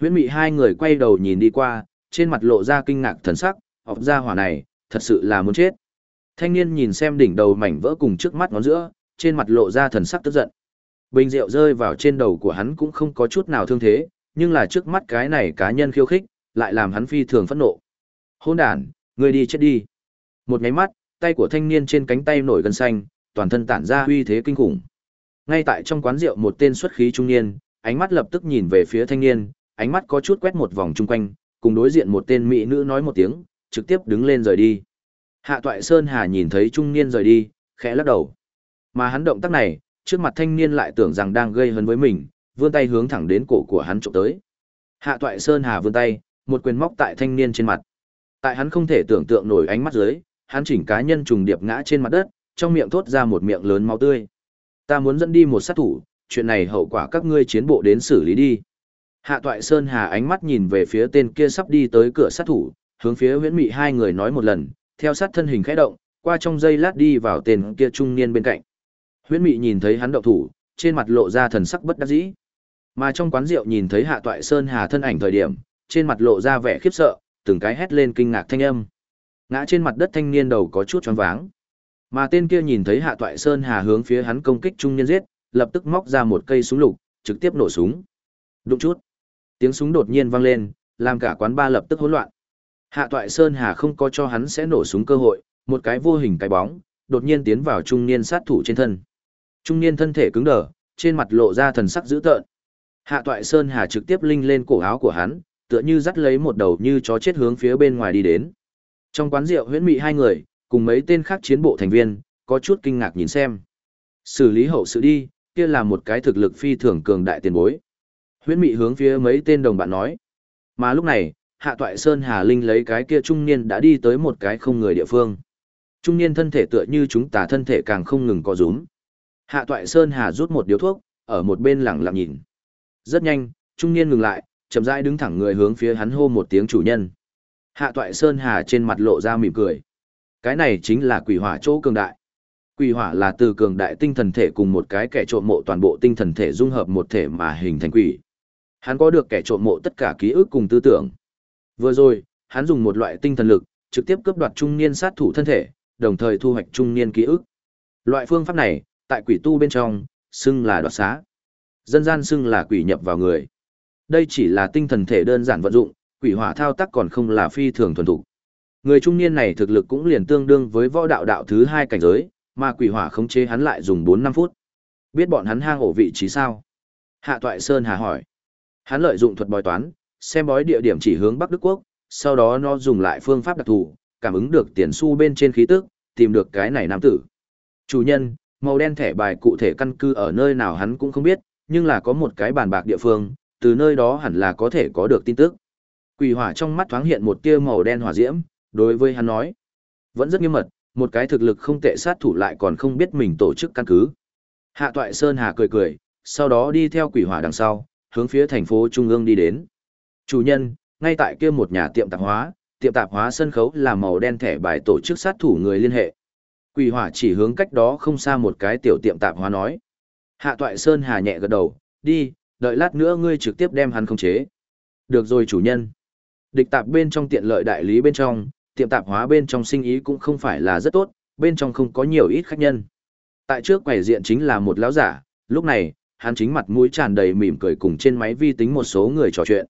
Huyễn mị hai người quay đầu nhìn đi qua, trên mặt lộ ra kinh ngạc thần sắc, học gia hỏa này, thật sự là muốn chết. Thanh niên nhìn xem đỉnh đầu mảnh vỡ cùng trước mắt ngón giữa, trên mặt lộ ra thần sắc tức giận. Bình rượu rơi vào trên đầu của hắn cũng không có chút nào thương thế, nhưng là trước mắt cái này cá nhân khiêu khích, lại làm hắn phi thường phẫn nộ. Hôn đàn, người đi chết đi. Một nháy mắt, tay của thanh niên trên cánh tay nổi gân xanh, toàn thân tản ra uy thế kinh khủng. Ngay tại trong quán rượu một tên xuất khí trung niên, ánh mắt lập tức nhìn về phía thanh niên, ánh mắt có chút quét một vòng chung quanh, cùng đối diện một tên mỹ nữ nói một tiếng, trực tiếp đứng lên rời đi. Hạ Toại Sơn Hà nhìn thấy trung niên rời đi, khẽ lắc đầu. Mà hắn động tác này, trước mặt thanh niên lại tưởng rằng đang gây hấn với mình, vươn tay hướng thẳng đến cổ của hắn chụp tới. Hạ Toại Sơn Hà vươn tay, một quyền móc tại thanh niên trên mặt. Tại hắn không thể tưởng tượng nổi ánh mắt dưới, hắn chỉnh cá nhân trùng điệp ngã trên mặt đất, trong miệng thốt ra một miệng lớn máu tươi. Ta muốn dẫn đi một sát thủ, chuyện này hậu quả các ngươi chiến bộ đến xử lý đi. Hạ Toại Sơn Hà ánh mắt nhìn về phía tên kia sắp đi tới cửa sát thủ, hướng phía huyễn mị hai người nói một lần, theo sát thân hình khẽ động, qua trong giây lát đi vào tên kia trung niên bên cạnh. Huyễn mị nhìn thấy hắn động thủ, trên mặt lộ ra thần sắc bất đắc dĩ. Mà trong quán rượu nhìn thấy Hạ Toại Sơn Hà thân ảnh thời điểm, trên mặt lộ ra vẻ khiếp sợ, từng cái hét lên kinh ngạc thanh âm. Ngã trên mặt đất thanh niên đầu có chút choáng váng. Mà tên kia nhìn thấy Hạ Toại Sơn Hà hướng phía hắn công kích trung niên giết, lập tức móc ra một cây súng lục, trực tiếp nổ súng. Đụng chút. Tiếng súng đột nhiên vang lên, làm cả quán ba lập tức hỗn loạn. Hạ Toại Sơn Hà không có cho hắn sẽ nổ súng cơ hội, một cái vô hình cái bóng, đột nhiên tiến vào trung niên sát thủ trên thân. Trung niên thân thể cứng đờ, trên mặt lộ ra thần sắc dữ tợn. Hạ Toại Sơn Hà trực tiếp linh lên cổ áo của hắn, tựa như dắt lấy một đầu như chó chết hướng phía bên ngoài đi đến. Trong quán rượu huyễn mị hai người, cùng mấy tên khác chiến bộ thành viên, có chút kinh ngạc nhìn xem. Xử lý hậu sự đi, kia là một cái thực lực phi thường cường đại tiền bối. Huyễn mị hướng phía mấy tên đồng bạn nói. Mà lúc này, hạ toại Sơn Hà Linh lấy cái kia trung niên đã đi tới một cái không người địa phương. Trung niên thân thể tựa như chúng ta thân thể càng không ngừng có rúm. Hạ toại Sơn Hà rút một điếu thuốc, ở một bên lẳng lặng nhìn. Rất nhanh, trung niên ngừng lại, chậm rãi đứng thẳng người hướng phía hắn hô một tiếng chủ nhân. Hạ toại Sơn Hà trên mặt lộ ra mỉm cười. Cái này chính là quỷ hỏa chỗ cường đại. Quỷ hỏa là từ cường đại tinh thần thể cùng một cái kẻ trộm mộ toàn bộ tinh thần thể dung hợp một thể mà hình thành quỷ. Hắn có được kẻ trộm mộ tất cả ký ức cùng tư tưởng. Vừa rồi, hắn dùng một loại tinh thần lực, trực tiếp cướp đoạt trung niên sát thủ thân thể, đồng thời thu hoạch trung niên ký ức. Loại phương pháp này, tại quỷ tu bên trong, xưng là đoạt xá. Dân gian xưng là quỷ nhập vào người. Đây chỉ là tinh thần thể đơn giản vận dụng, quỷ hỏa thao tác còn không là phi thường thuần thục. Người trung niên này thực lực cũng liền tương đương với võ đạo đạo thứ hai cảnh giới, mà quỷ hỏa khống chế hắn lại dùng 4 năm phút. Biết bọn hắn hang ổ vị trí sao? Hạ Toại Sơn hà hỏi. Hắn lợi dụng thuật bói toán, xem bói địa điểm chỉ hướng Bắc Đức Quốc, sau đó nó dùng lại phương pháp đặc thù, cảm ứng được tiền xu bên trên khí tức, tìm được cái này nam tử. Chủ nhân, màu đen thẻ bài cụ thể căn cư ở nơi nào hắn cũng không biết, nhưng là có một cái bàn bạc địa phương, từ nơi đó hẳn là có thể có được tin tức. Quỷ hỏa trong mắt thoáng hiện một tia màu đen hỏa diễm, đối với hắn nói, vẫn rất nghiêm mật, một cái thực lực không tệ sát thủ lại còn không biết mình tổ chức căn cứ. Hạ Toại Sơn Hà cười cười, sau đó đi theo quỷ hỏa đằng sau, hướng phía thành phố Trung ương đi đến. Chủ nhân, ngay tại kia một nhà tiệm tạp hóa, tiệm tạp hóa sân khấu là màu đen thẻ bài tổ chức sát thủ người liên hệ. Quỷ hỏa chỉ hướng cách đó không xa một cái tiểu tiệm tạp hóa nói. Hạ Toại Sơn Hà nhẹ gật đầu, đi, đợi lát nữa ngươi trực tiếp đem hắn khống chế. Được rồi chủ nhân. Địch tạp bên trong tiện lợi đại lý bên trong, tiệm tạp hóa bên trong sinh ý cũng không phải là rất tốt, bên trong không có nhiều ít khách nhân. Tại trước quầy diện chính là một lão giả, lúc này, hắn chính mặt mũi tràn đầy mỉm cười cùng trên máy vi tính một số người trò chuyện.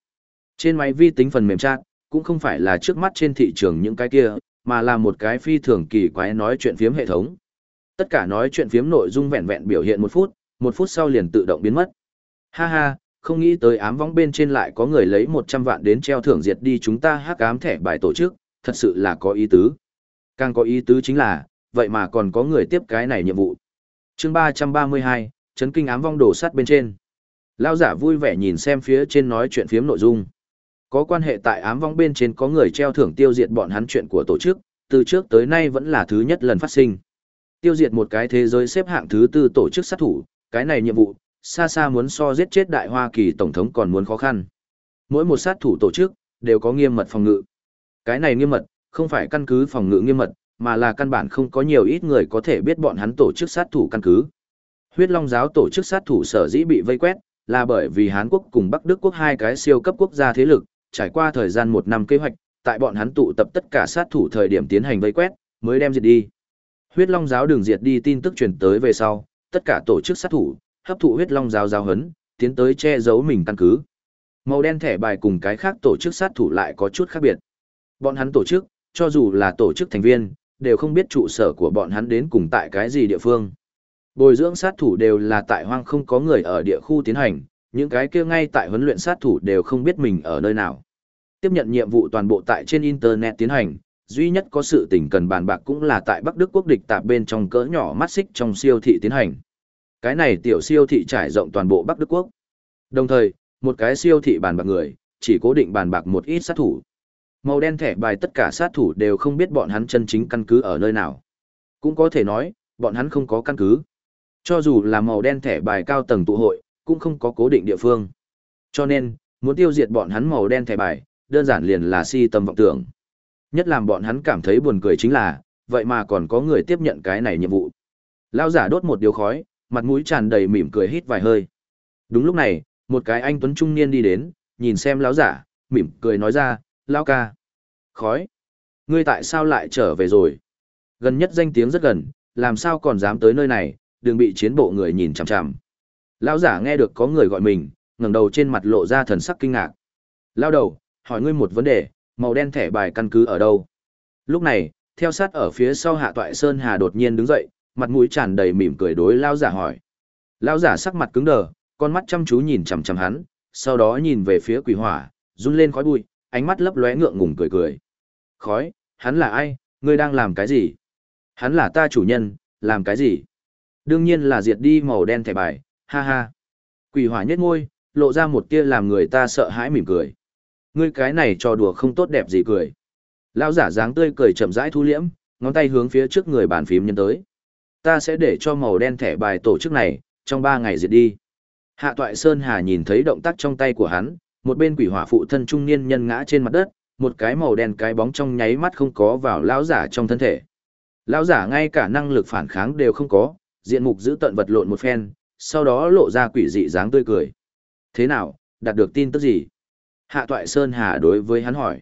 Trên máy vi tính phần mềm chat, cũng không phải là trước mắt trên thị trường những cái kia, mà là một cái phi thường kỳ quái nói chuyện phiếm hệ thống. Tất cả nói chuyện phiếm nội dung vẹn vẹn biểu hiện một phút, một phút sau liền tự động biến mất. Ha ha, không nghĩ tới ám vong bên trên lại có người lấy 100 vạn đến treo thưởng diệt đi chúng ta hắc ám thẻ bài tổ chức, thật sự là có ý tứ. Càng có ý tứ chính là, vậy mà còn có người tiếp cái này nhiệm vụ. chương 332, chấn kinh ám vong đổ sắt bên trên. Lao giả vui vẻ nhìn xem phía trên nói chuyện phiếm nội dung. Có quan hệ tại ám vong bên trên có người treo thưởng tiêu diệt bọn hắn chuyện của tổ chức, từ trước tới nay vẫn là thứ nhất lần phát sinh. Tiêu diệt một cái thế giới xếp hạng thứ tư tổ chức sát thủ, cái này nhiệm vụ, xa xa muốn so giết chết đại Hoa Kỳ Tổng thống còn muốn khó khăn. Mỗi một sát thủ tổ chức, đều có nghiêm mật phòng ngự. Cái này nghiêm mật, không phải căn cứ phòng ngự nghiêm mật, mà là căn bản không có nhiều ít người có thể biết bọn hắn tổ chức sát thủ căn cứ. Huyết Long giáo tổ chức sát thủ sở dĩ bị vây quét, là bởi vì Hán quốc cùng Bắc Đức quốc hai cái siêu cấp quốc gia thế lực, trải qua thời gian một năm kế hoạch, tại bọn hắn tụ tập tất cả sát thủ thời điểm tiến hành vây quét, mới đem diệt đi. Huyết Long giáo đường diệt đi tin tức truyền tới về sau, tất cả tổ chức sát thủ, hấp thụ huyết long giáo giáo hấn, tiến tới che giấu mình căn cứ. Màu đen thẻ bài cùng cái khác tổ chức sát thủ lại có chút khác biệt. Bọn hắn tổ chức, cho dù là tổ chức thành viên, đều không biết trụ sở của bọn hắn đến cùng tại cái gì địa phương. Bồi dưỡng sát thủ đều là tại hoang không có người ở địa khu tiến hành, những cái kia ngay tại huấn luyện sát thủ đều không biết mình ở nơi nào. Tiếp nhận nhiệm vụ toàn bộ tại trên Internet tiến hành, duy nhất có sự tình cần bàn bạc cũng là tại Bắc Đức quốc địch tạp bên trong cỡ nhỏ mắt xích trong siêu thị tiến hành. Cái này tiểu siêu thị trải rộng toàn bộ Bắc Đức quốc. Đồng thời, một cái siêu thị bàn bạc người, chỉ cố định bàn bạc một ít sát thủ. Màu đen thẻ bài tất cả sát thủ đều không biết bọn hắn chân chính căn cứ ở nơi nào. Cũng có thể nói, bọn hắn không có căn cứ. Cho dù là màu đen thẻ bài cao tầng tụ hội, cũng không có cố định địa phương. Cho nên, muốn tiêu diệt bọn hắn màu đen thẻ bài, đơn giản liền là si tâm vọng tưởng. Nhất làm bọn hắn cảm thấy buồn cười chính là, vậy mà còn có người tiếp nhận cái này nhiệm vụ. Lao giả đốt một điếu khói, mặt mũi tràn đầy mỉm cười hít vài hơi. Đúng lúc này, một cái anh tuấn trung niên đi đến, nhìn xem lão giả, mỉm cười nói ra, lão ca. Khói. Ngươi tại sao lại trở về rồi? Gần nhất danh tiếng rất gần, làm sao còn dám tới nơi này, đừng bị chiến bộ người nhìn chằm chằm. Lão giả nghe được có người gọi mình, ngẩng đầu trên mặt lộ ra thần sắc kinh ngạc. Lao đầu, hỏi ngươi một vấn đề, màu đen thẻ bài căn cứ ở đâu? Lúc này, theo sát ở phía sau Hạ Toại Sơn Hà đột nhiên đứng dậy, mặt mũi tràn đầy mỉm cười đối lão giả hỏi. Lão giả sắc mặt cứng đờ, con mắt chăm chú nhìn chằm chằm hắn, sau đó nhìn về phía quỷ hỏa, run lên khói bụi, ánh mắt lấp lóe ngượng ngùng cười cười. Khói, hắn là ai, ngươi đang làm cái gì? Hắn là ta chủ nhân, làm cái gì? Đương nhiên là diệt đi màu đen thẻ bài, ha ha. Quỷ hỏa nhếch môi, lộ ra một tia làm người ta sợ hãi mỉm cười. Ngươi cái này trò đùa không tốt đẹp gì cười. Lão giả dáng tươi cười chậm rãi thu liễm, ngón tay hướng phía trước người bàn phím nhân tới. Ta sẽ để cho màu đen thẻ bài tổ chức này, trong ba ngày diệt đi. Hạ Toại Sơn Hà nhìn thấy động tác trong tay của hắn, một bên quỷ hỏa phụ thân trung niên nhân ngã trên mặt đất, một cái màu đen cái bóng trong nháy mắt không có vào lão giả trong thân thể. Lão giả ngay cả năng lực phản kháng đều không có, diện mục giữ tận vật lộn một phen, sau đó lộ ra quỷ dị dáng tươi cười. Thế nào, đạt được tin tức gì? Hạ Toại Sơn Hà đối với hắn hỏi.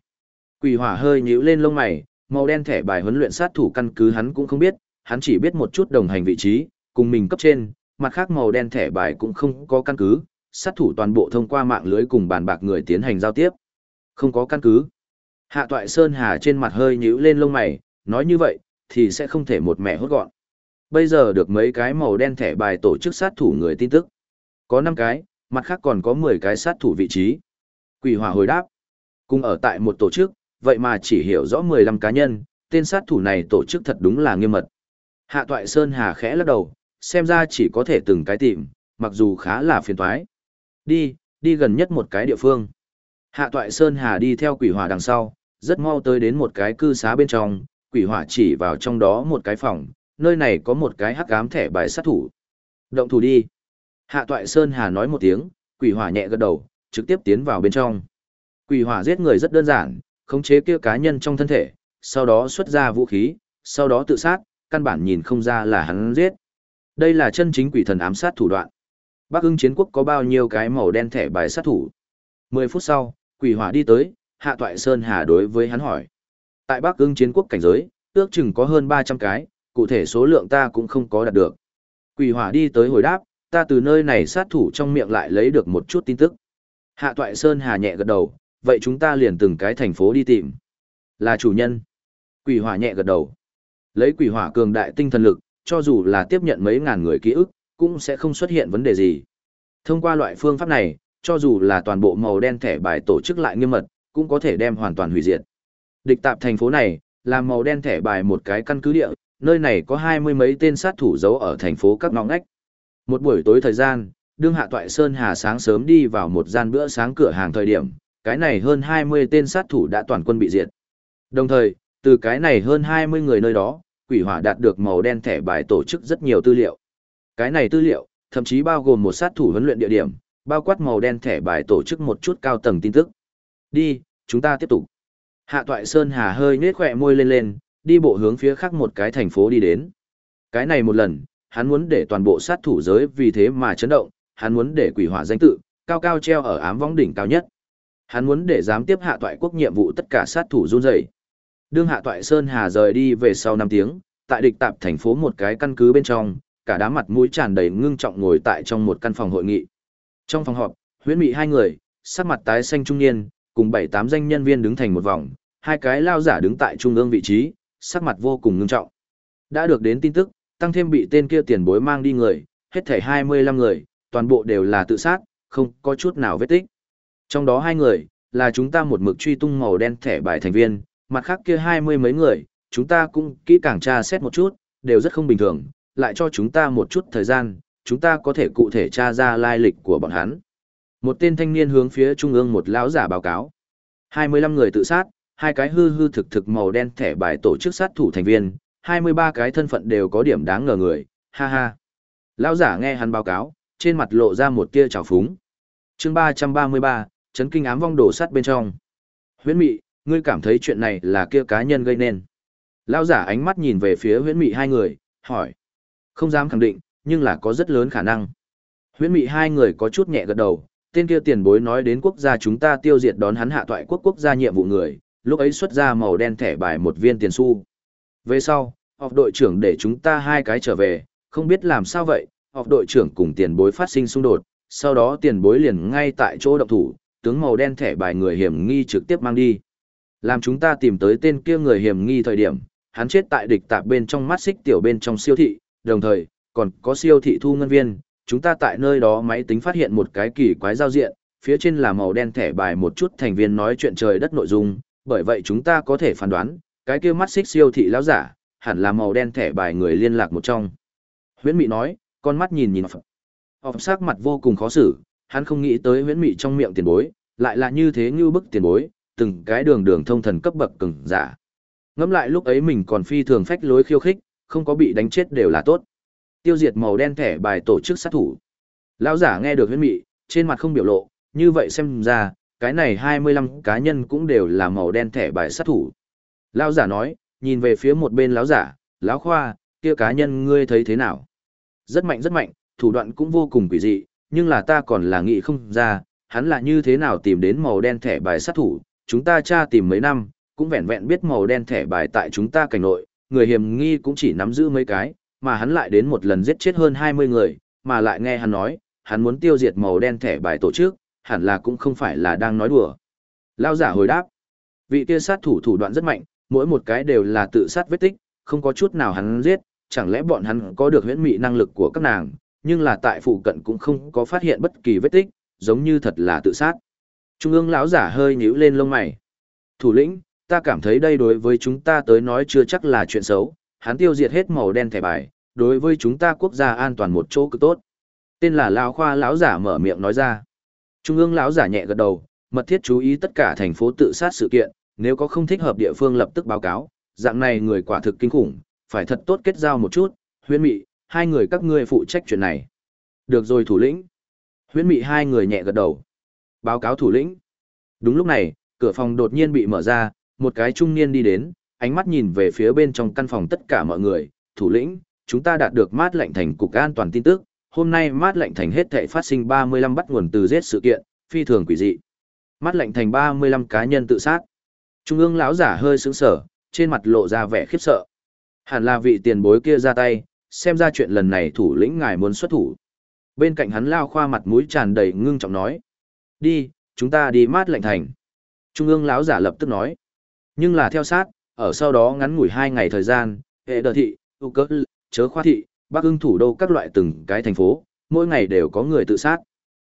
Quỷ hỏa hơi nhíu lên lông mày, màu đen thẻ bài huấn luyện sát thủ căn cứ hắn cũng không biết, hắn chỉ biết một chút đồng hành vị trí, cùng mình cấp trên, mặt khác màu đen thẻ bài cũng không có căn cứ, sát thủ toàn bộ thông qua mạng lưới cùng bàn bạc người tiến hành giao tiếp. Không có căn cứ. Hạ Toại Sơn Hà trên mặt hơi nhíu lên lông mày, nói như vậy, thì sẽ không thể một mẹ hốt gọn. Bây giờ được mấy cái màu đen thẻ bài tổ chức sát thủ người tin tức. Có 5 cái, mặt khác còn có 10 cái sát thủ vị trí. Quỷ hỏa hồi đáp. Cùng ở tại một tổ chức, vậy mà chỉ hiểu rõ 15 cá nhân, tên sát thủ này tổ chức thật đúng là nghiêm mật. Hạ Toại Sơn Hà khẽ lắc đầu, xem ra chỉ có thể từng cái tìm, mặc dù khá là phiền toái. Đi, đi gần nhất một cái địa phương. Hạ Toại Sơn Hà đi theo quỷ hỏa đằng sau, rất mau tới đến một cái cư xá bên trong, quỷ hỏa chỉ vào trong đó một cái phòng, nơi này có một cái hắc ám thẻ bài sát thủ. Động thủ đi. Hạ Toại Sơn Hà nói một tiếng, quỷ hỏa nhẹ gật đầu, trực tiếp tiến vào bên trong. Quỷ hỏa giết người rất đơn giản, khống chế kia cá nhân trong thân thể, sau đó xuất ra vũ khí, sau đó tự sát, căn bản nhìn không ra là hắn giết. Đây là chân chính quỷ thần ám sát thủ đoạn. Bắc ưng chiến quốc có bao nhiêu cái màu đen thẻ bài sát thủ? 10 phút sau, quỷ hỏa đi tới, hạ toại Sơn Hà đối với hắn hỏi. Tại Bắc ưng chiến quốc cảnh giới, ước chừng có hơn 300 cái, cụ thể số lượng ta cũng không có đạt được. Quỷ hỏa đi tới hồi đáp, ta từ nơi này sát thủ trong miệng lại lấy được một chút tin tức. Hạ toại Sơn Hà nhẹ gật đầu, vậy chúng ta liền từng cái thành phố đi tìm. Là chủ nhân. Quỷ hỏa nhẹ gật đầu. Lấy quỷ hỏa cường đại tinh thần lực, cho dù là tiếp nhận mấy ngàn người ký ức, cũng sẽ không xuất hiện vấn đề gì. Thông qua loại phương pháp này, cho dù là toàn bộ màu đen thẻ bài tổ chức lại nghiêm mật, cũng có thể đem hoàn toàn hủy diệt. Địch tạp thành phố này, là màu đen thẻ bài một cái căn cứ địa, nơi này có hai mươi mấy tên sát thủ giấu ở thành phố các ngõ ngách. Một buổi tối thời gian, đương hạ toại Sơn Hà sáng sớm đi vào một gian bữa sáng cửa hàng thời điểm, cái này hơn 20 tên sát thủ đã toàn quân bị diệt. Đồng thời, từ cái này hơn 20 người nơi đó, quỷ hỏa đạt được màu đen thẻ bài tổ chức rất nhiều tư liệu. Cái này tư liệu, thậm chí bao gồm một sát thủ huấn luyện địa điểm, bao quát màu đen thẻ bài tổ chức một chút cao tầng tin tức. Đi, chúng ta tiếp tục. Hạ Toại Sơn Hà hơi nhếch khỏe môi lên lên, đi bộ hướng phía khác một cái thành phố đi đến. Cái này một lần, hắn muốn để toàn bộ sát thủ giới vì thế mà chấn động, hắn muốn để quỷ hỏa danh tự, cao cao treo ở ám võng đỉnh cao nhất. Hắn muốn để dám tiếp hạ toại quốc nhiệm vụ tất cả sát thủ run rẩy. Đương hạ toại Sơn Hà rời đi về sau 5 tiếng, tại địch tạp thành phố một cái căn cứ bên trong, cả đám mặt mũi tràn đầy ngưng trọng ngồi tại trong một căn phòng hội nghị. Trong phòng họp, huyễn mị hai người, sắc mặt tái xanh trung niên, cùng bảy tám danh nhân viên đứng thành một vòng, hai cái lao giả đứng tại trung ương vị trí, sắc mặt vô cùng ngưng trọng. Đã được đến tin tức, tăng thêm bị tên kia tiền bối mang đi người, hết thảy 25 người, toàn bộ đều là tự sát, không có chút nào vết tích. Trong đó hai người, là chúng ta một mực truy tung màu đen thẻ bài thành viên, mặt khác kia hai mươi mấy người, chúng ta cũng kỹ càng tra xét một chút, đều rất không bình thường, lại cho chúng ta một chút thời gian, chúng ta có thể cụ thể tra ra lai lịch của bọn hắn. Một tên thanh niên hướng phía trung ương một lão giả báo cáo. 25 người tự sát, hai cái hư hư thực thực màu đen thẻ bài tổ chức sát thủ thành viên, 23 cái thân phận đều có điểm đáng ngờ người, ha ha. Lão giả nghe hắn báo cáo, trên mặt lộ ra một tia trào phúng. chương 333, chấn kinh ám vong đổ sắt bên trong. Huyễn Mị, ngươi cảm thấy chuyện này là kia cá nhân gây nên. Lão giả ánh mắt nhìn về phía Huyễn Mị hai người, hỏi. Không dám khẳng định, nhưng là có rất lớn khả năng. Huyễn Mị hai người có chút nhẹ gật đầu, tên kia tiền bối nói đến quốc gia chúng ta tiêu diệt đón hắn hạ toại quốc quốc gia nhiệm vụ người, lúc ấy xuất ra màu đen thẻ bài một viên tiền xu. Về sau, họp đội trưởng để chúng ta hai cái trở về, không biết làm sao vậy, họp đội trưởng cùng tiền bối phát sinh xung đột, sau đó tiền bối liền ngay tại chỗ động thủ, tướng màu đen thẻ bài người hiểm nghi trực tiếp mang đi. Làm chúng ta tìm tới tên kia người hiểm nghi thời điểm, hắn chết tại địch tạp bên trong mắt xích tiểu bên trong siêu thị, đồng thời, còn có siêu thị thu ngân viên, chúng ta tại nơi đó máy tính phát hiện một cái kỳ quái giao diện, phía trên là màu đen thẻ bài một chút thành viên nói chuyện trời đất nội dung, bởi vậy chúng ta có thể phán đoán, cái kia mắt xích siêu thị lão giả, hẳn là màu đen thẻ bài người liên lạc một trong. Huyễn Mị nói, con mắt nhìn nhìn Phật. Phật sắc mặt vô cùng khó xử, hắn không nghĩ tới huyễn mị trong miệng tiền bối, lại là như thế như bức tiền bối, từng cái đường đường thông thần cấp bậc cường giả. Ngẫm lại lúc ấy mình còn phi thường phách lối khiêu khích, không có bị đánh chết đều là tốt. Tiêu diệt màu đen thẻ bài tổ chức sát thủ. Lão giả nghe được huyễn mị, trên mặt không biểu lộ, như vậy xem ra, cái này 25 cá nhân cũng đều là màu đen thẻ bài sát thủ. Lão giả nói, nhìn về phía một bên lão giả, lão khoa, kia cá nhân ngươi thấy thế nào? Rất mạnh rất mạnh, thủ đoạn cũng vô cùng quỷ dị, nhưng là ta còn là nghĩ không ra, hắn là như thế nào tìm đến màu đen thẻ bài sát thủ, chúng ta tra tìm mấy năm, cũng vẹn vẹn biết màu đen thẻ bài tại chúng ta cảnh nội, người hiểm nghi cũng chỉ nắm giữ mấy cái, mà hắn lại đến một lần giết chết hơn 20 người, mà lại nghe hắn nói, hắn muốn tiêu diệt màu đen thẻ bài tổ chức, hẳn là cũng không phải là đang nói đùa. Lao giả hồi đáp, vị kia sát thủ thủ đoạn rất mạnh, mỗi một cái đều là tự sát vết tích, không có chút nào hắn giết, chẳng lẽ bọn hắn có được huyễn mị năng lực của các nàng, nhưng là tại phụ cận cũng không có phát hiện bất kỳ vết tích, giống như thật là tự sát. Trung ương lão giả hơi nhíu lên lông mày. Thủ lĩnh, ta cảm thấy đây đối với chúng ta tới nói chưa chắc là chuyện xấu, hắn tiêu diệt hết màu đen thẻ bài, đối với chúng ta quốc gia an toàn một chỗ cực tốt. Tên là lão khoa lão giả mở miệng nói ra. Trung ương lão giả nhẹ gật đầu, mật thiết chú ý tất cả thành phố tự sát sự kiện, nếu có không thích hợp địa phương lập tức báo cáo, dạng này người quả thực kinh khủng, phải thật tốt kết giao một chút, huyên mị, hai người các ngươi phụ trách chuyện này. Được rồi thủ lĩnh. Huyễn mị hai người nhẹ gật đầu. Báo cáo thủ lĩnh. Đúng lúc này, cửa phòng đột nhiên bị mở ra, một cái trung niên đi đến, ánh mắt nhìn về phía bên trong căn phòng tất cả mọi người. Thủ lĩnh, chúng ta đạt được mát lệnh thành cục an toàn tin tức. Hôm nay mát lệnh thành hết thể phát sinh 35 bắt nguồn từ giết sự kiện, phi thường quỷ dị. Mát lệnh thành 35 cá nhân tự sát. Trung ương lão giả hơi sững sờ, trên mặt lộ ra vẻ khiếp sợ. Hẳn là vị tiền bối kia ra tay, xem ra chuyện lần này thủ lĩnh ngài muốn xuất thủ. Bên cạnh hắn lao khoa mặt mũi tràn đầy ngưng trọng nói. Đi, chúng ta đi mát lệnh thành. Trung ương lão giả lập tức nói. Nhưng là theo sát, ở sau đó ngắn ngủi hai ngày thời gian, hệ đờ thị, tu cỡ, chớ khoa thị, bắc ưng thủ đô các loại từng cái thành phố, mỗi ngày đều có người tự sát.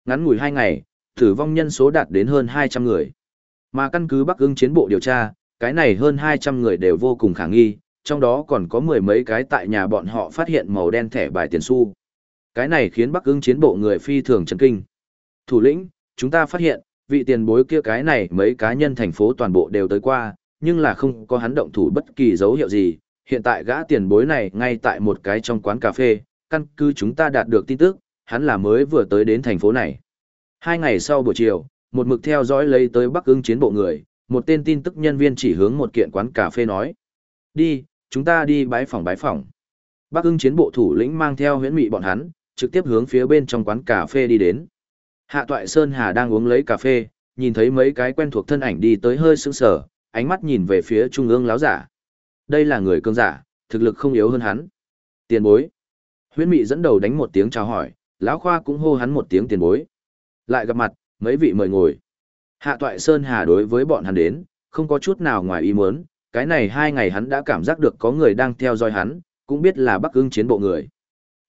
Ngắn ngủi hai ngày, tử vong nhân số đạt đến hơn 200 người. Mà căn cứ Bắc ưng chiến bộ điều tra, cái này hơn 200 người đều vô cùng khả nghi, trong đó còn có mười mấy cái tại nhà bọn họ phát hiện màu đen thẻ bài tiền xu. Cái này khiến Bắc ưng chiến bộ người phi thường chấn kinh. Thủ lĩnh, chúng ta phát hiện, vị tiền bối kia cái này mấy cá nhân thành phố toàn bộ đều tới qua, nhưng là không có hắn động thủ bất kỳ dấu hiệu gì. Hiện tại gã tiền bối này ngay tại một cái trong quán cà phê, căn cứ chúng ta đạt được tin tức, hắn là mới vừa tới đến thành phố này. Hai ngày sau buổi chiều, một mực theo dõi lấy tới Bắc ưng chiến bộ người, một tên tin tức nhân viên chỉ hướng một kiện quán cà phê nói. Đi, chúng ta đi bái phòng bái phòng. Bắc ưng chiến bộ thủ lĩnh mang theo huyễn mị bọn hắn, trực tiếp hướng phía bên trong quán cà phê đi đến. Hạ Toại Sơn Hà đang uống lấy cà phê, nhìn thấy mấy cái quen thuộc thân ảnh đi tới hơi sững sờ, ánh mắt nhìn về phía trung ương láo giả. Đây là người cương giả, thực lực không yếu hơn hắn. Tiền bối. Huyễn Mị dẫn đầu đánh một tiếng chào hỏi, lão khoa cũng hô hắn một tiếng tiền bối. Lại gặp mặt, mấy vị mời ngồi. Hạ Toại Sơn Hà đối với bọn hắn đến, không có chút nào ngoài ý muốn, cái này hai ngày hắn đã cảm giác được có người đang theo dõi hắn, cũng biết là Bắc ưng chiến bộ người.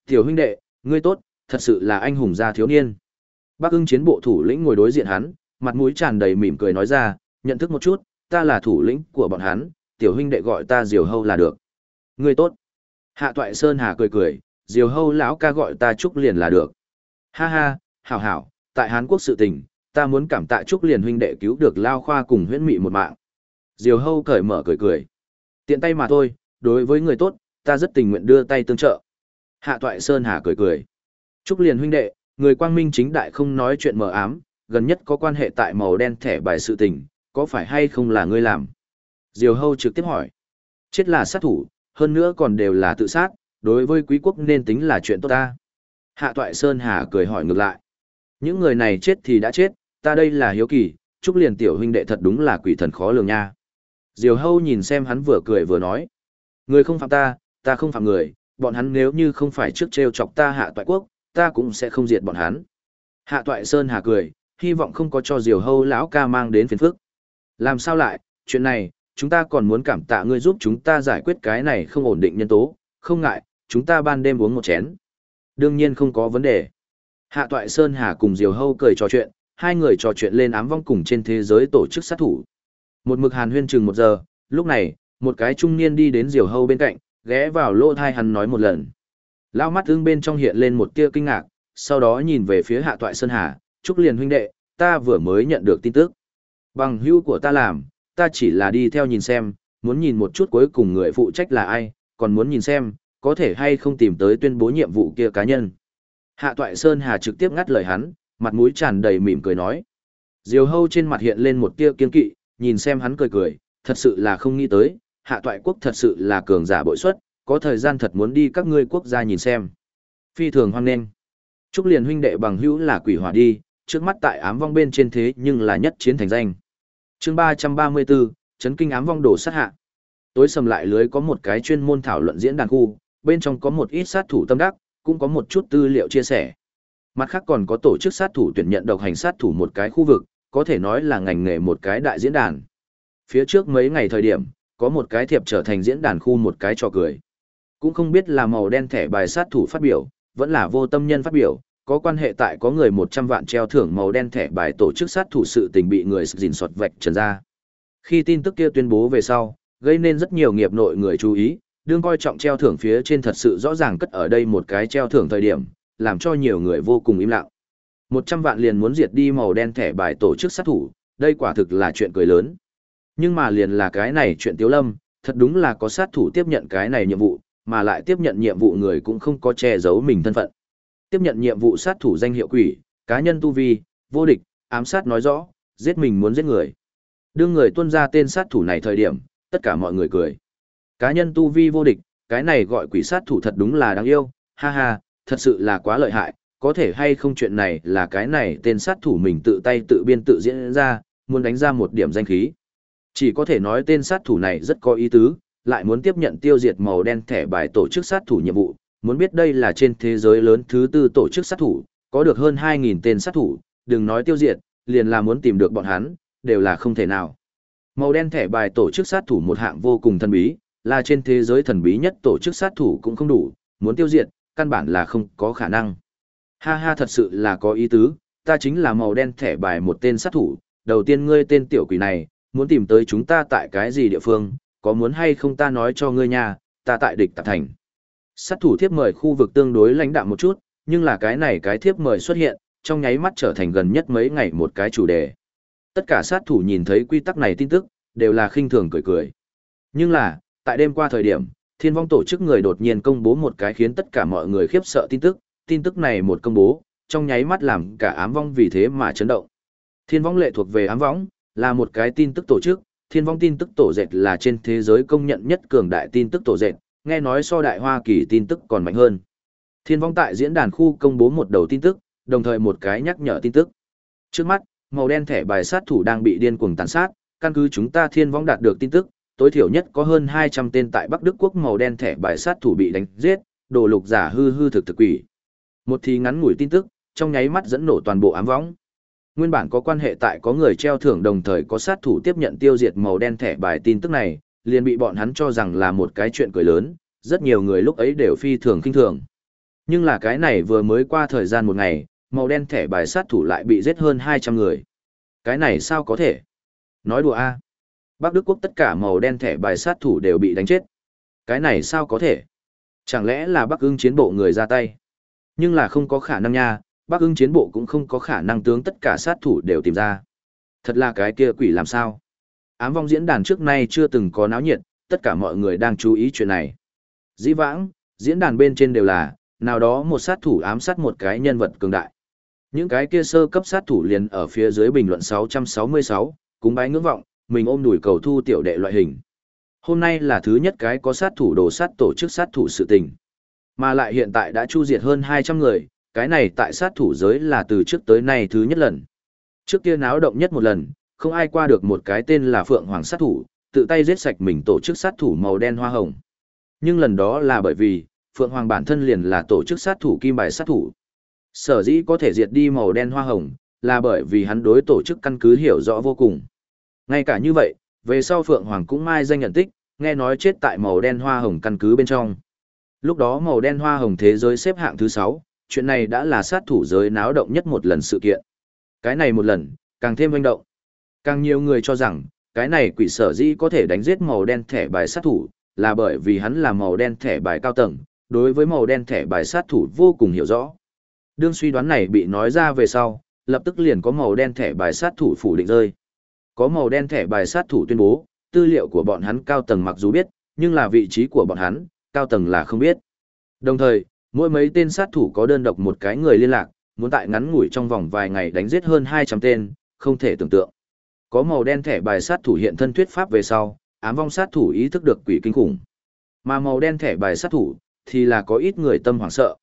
Tiểu huynh đệ, ngươi tốt, thật sự là anh hùng gia thiếu niên. Bắc ưng chiến bộ thủ lĩnh ngồi đối diện hắn, mặt mũi tràn đầy mỉm cười nói ra, nhận thức một chút, ta là thủ lĩnh của bọn hắn, tiểu huynh đệ gọi ta Diều Hâu là được. Ngươi tốt. Hạ Toại Sơn Hà cười cười, Diều Hâu lão ca gọi ta Trúc liền là được. Ha ha, hảo hảo, tại Hán Quốc sự tình, ta muốn cảm tạ Trúc liền huynh đệ cứu được Lao Khoa cùng huyễn mị một mạng. Diều Hâu cởi mở cười cười. Tiện tay mà thôi, đối với người tốt, ta rất tình nguyện đưa tay tương trợ. Hạ Toại Sơn Hà cười cười. Trúc liền huynh đệ, người quang minh chính đại không nói chuyện mờ ám, gần nhất có quan hệ tại màu đen thẻ bài sự tình, có phải hay không là ngươi làm? Diều Hâu trực tiếp hỏi. Chết là sát thủ, hơn nữa còn đều là tự sát, đối với quý quốc nên tính là chuyện tốt ta. Hạ Toại Sơn Hà cười hỏi ngược lại. Những người này chết thì đã chết, ta đây là hiếu kỳ, chúc liền tiểu huynh đệ thật đúng là quỷ thần khó lường nha. Diều hâu nhìn xem hắn vừa cười vừa nói. Người không phạm ta, ta không phạm người, bọn hắn nếu như không phải trước treo chọc ta hạ toại quốc, ta cũng sẽ không diệt bọn hắn. Hạ toại sơn hà cười, hy vọng không có cho diều hâu lão ca mang đến phiền phức. Làm sao lại, chuyện này, chúng ta còn muốn cảm tạ ngươi giúp chúng ta giải quyết cái này không ổn định nhân tố, không ngại, chúng ta ban đêm uống một chén. Đương nhiên không có vấn đề. Hạ Toại Sơn Hà cùng Diều Hâu cười trò chuyện, hai người trò chuyện lên ám vong cùng trên thế giới tổ chức sát thủ. Một mực hàn huyên chừng một giờ, lúc này, một cái trung niên đi đến Diều Hâu bên cạnh, ghé vào lỗ thai hắn nói một lần. Lao mắt ương bên trong hiện lên một tia kinh ngạc, sau đó nhìn về phía Hạ Toại Sơn Hà, chúc liền huynh đệ, ta vừa mới nhận được tin tức. Bằng hữu của ta làm, ta chỉ là đi theo nhìn xem, muốn nhìn một chút cuối cùng người phụ trách là ai, còn muốn nhìn xem, có thể hay không tìm tới tuyên bố nhiệm vụ kia cá nhân. Hạ Toại Sơn Hà trực tiếp ngắt lời hắn, mặt mũi tràn đầy mỉm cười nói. Diều hâu trên mặt hiện lên một tia kiên kỵ, nhìn xem hắn cười cười, thật sự là không nghĩ tới, hạ toại quốc thật sự là cường giả bội xuất, có thời gian thật muốn đi các ngươi quốc gia nhìn xem. Phi thường hoan nên. Trúc liền huynh đệ bằng hữu là quỷ hỏa đi, trước mắt tại ám vong bên trên thế nhưng là nhất chiến thành danh chương 334, chấn kinh ám vong đổ sát hạ. Tối sầm lại lưới có một cái chuyên môn thảo luận diễn đàn khu, bên trong có một ít sát thủ tâm đắc, cũng có một chút tư liệu chia sẻ. Mặt khác còn có tổ chức sát thủ tuyển nhận độc hành sát thủ một cái khu vực, có thể nói là ngành nghề một cái đại diễn đàn. Phía trước mấy ngày thời điểm, có một cái thiệp trở thành diễn đàn khu một cái trò cười. Cũng không biết là màu đen thẻ bài sát thủ phát biểu, vẫn là vô tâm nhân phát biểu, có quan hệ tại có người 100 vạn treo thưởng màu đen thẻ bài tổ chức sát thủ sự tình bị người dình soạt vạch trần ra. Khi tin tức kia tuyên bố về sau, gây nên rất nhiều nghiệp nội người chú ý, đương coi trọng treo thưởng phía trên thật sự rõ ràng cất ở đây một cái treo thưởng thời điểm, làm cho nhiều người vô cùng im lặng. 100 vạn liền muốn diệt đi màu đen thẻ bài tổ chức sát thủ, đây quả thực là chuyện cười lớn. Nhưng mà liền là cái này chuyện tiếu lâm, thật đúng là có sát thủ tiếp nhận cái này nhiệm vụ, mà lại tiếp nhận nhiệm vụ người cũng không có che giấu mình thân phận. Tiếp nhận nhiệm vụ sát thủ danh hiệu quỷ, cá nhân tu vi, vô địch, ám sát nói rõ, giết mình muốn giết người. Đương người tuân ra tên sát thủ này thời điểm, tất cả mọi người cười. Cá nhân tu vi vô địch, cái này gọi quỷ sát thủ thật đúng là đáng yêu, ha ha, thật sự là quá lợi hại, có thể hay không chuyện này là cái này tên sát thủ mình tự tay tự biên tự diễn ra, muốn đánh ra một điểm danh khí. Chỉ có thể nói tên sát thủ này rất có ý tứ, lại muốn tiếp nhận tiêu diệt màu đen thẻ bài tổ chức sát thủ nhiệm vụ, muốn biết đây là trên thế giới lớn thứ tư tổ chức sát thủ, có được hơn 2.000 tên sát thủ, đừng nói tiêu diệt, liền là muốn tìm được bọn hắn, đều là không thể nào. Màu đen thẻ bài tổ chức sát thủ một hạng vô cùng thần bí, là trên thế giới thần bí nhất tổ chức sát thủ cũng không đủ, muốn tiêu diệt, căn bản là không có khả năng. Ha ha thật sự là có ý tứ, ta chính là màu đen thẻ bài một tên sát thủ, đầu tiên ngươi tên tiểu quỷ này, muốn tìm tới chúng ta tại cái gì địa phương, có muốn hay không ta nói cho ngươi nha, ta tại địch tạp thành. Sát thủ thiếp mời khu vực tương đối lãnh đạm một chút, nhưng là cái này cái thiếp mời xuất hiện, trong nháy mắt trở thành gần nhất mấy ngày một cái chủ đề. Tất cả sát thủ nhìn thấy quy tắc này tin tức, đều là khinh thường cười cười. Nhưng là, tại đêm qua thời điểm, thiên vong tổ chức người đột nhiên công bố một cái khiến tất cả mọi người khiếp sợ tin tức, tin tức này một công bố, trong nháy mắt làm cả ám vong vì thế mà chấn động. Thiên vong lệ thuộc về ám vong, là một cái tin tức tổ chức, thiên vong tin tức tổ dệt là trên thế giới công nhận nhất cường đại tin tức tổ dệt, nghe nói so đại Hoa Kỳ tin tức còn mạnh hơn. Thiên vong tại diễn đàn khu công bố một đầu tin tức, đồng thời một cái nhắc nhở tin tức. Trước mắt, màu đen thẻ bài sát thủ đang bị điên cuồng tàn sát, căn cứ chúng ta thiên vong đạt được tin tức, tối thiểu nhất có hơn 200 tên tại Bắc Đức quốc màu đen thẻ bài sát thủ bị đánh giết, đồ lục giả hư hư thực thực quỷ. Một thì ngắn ngủi tin tức, trong nháy mắt dẫn nổ toàn bộ ám võng. Nguyên bản có quan hệ tại có người treo thưởng đồng thời có sát thủ tiếp nhận tiêu diệt màu đen thẻ bài tin tức này, liền bị bọn hắn cho rằng là một cái chuyện cười lớn, rất nhiều người lúc ấy đều phi thường kinh thường. Nhưng là cái này vừa mới qua thời gian một ngày, màu đen thẻ bài sát thủ lại bị giết hơn 200 người. Cái này sao có thể? Nói đùa a Bắc Đức Quốc tất cả màu đen thẻ bài sát thủ đều bị đánh chết. Cái này sao có thể? Chẳng lẽ là Bắc ưng chiến bộ người ra tay? Nhưng là không có khả năng nha, Bắc ưng chiến bộ cũng không có khả năng tướng tất cả sát thủ đều tìm ra. Thật là cái kia quỷ làm sao? Ám vong diễn đàn trước nay chưa từng có náo nhiệt, tất cả mọi người đang chú ý chuyện này. Dĩ vãng, diễn đàn bên trên đều là, nào đó một sát thủ ám sát một cái nhân vật cường đại. Những cái kia sơ cấp sát thủ liền ở phía dưới bình luận 666, cúng bái ngưỡng vọng, mình ôm đùi cầu thu tiểu đệ loại hình. Hôm nay là thứ nhất cái có sát thủ đồ sát tổ chức sát thủ sự tình. Mà lại hiện tại đã chu diệt hơn 200 người, cái này tại sát thủ giới là từ trước tới nay thứ nhất lần. Trước kia náo động nhất một lần, không ai qua được một cái tên là Phượng Hoàng sát thủ, tự tay giết sạch mình tổ chức sát thủ màu đen hoa hồng. Nhưng lần đó là bởi vì, Phượng Hoàng bản thân liền là tổ chức sát thủ kim bài sát thủ. Sở dĩ có thể diệt đi màu đen hoa hồng, là bởi vì hắn đối tổ chức căn cứ hiểu rõ vô cùng. Ngay cả như vậy, về sau Phượng Hoàng cũng mai danh nhận tích, nghe nói chết tại màu đen hoa hồng căn cứ bên trong. Lúc đó màu đen hoa hồng thế giới xếp hạng thứ 6, chuyện này đã là sát thủ giới náo động nhất một lần sự kiện. Cái này một lần, càng thêm manh động. Càng nhiều người cho rằng, cái này quỷ sở dĩ có thể đánh giết màu đen thẻ bài sát thủ, là bởi vì hắn là màu đen thẻ bài cao tầng, đối với màu đen thẻ bài sát thủ vô cùng hiểu rõ. Đương suy đoán này bị nói ra về sau, lập tức liền có màu đen thẻ bài sát thủ phủ định rơi. Có màu đen thẻ bài sát thủ tuyên bố, tư liệu của bọn hắn cao tầng mặc dù biết, nhưng là vị trí của bọn hắn, cao tầng là không biết. Đồng thời, mỗi mấy tên sát thủ có đơn độc một cái người liên lạc, muốn tại ngắn ngủi trong vòng vài ngày đánh giết hơn 200 tên, không thể tưởng tượng. Có màu đen thẻ bài sát thủ hiện thân thuyết pháp về sau, ám vong sát thủ ý thức được quỷ kinh khủng. Mà màu đen thẻ bài sát thủ, thì là có ít người tâm hoảng sợ.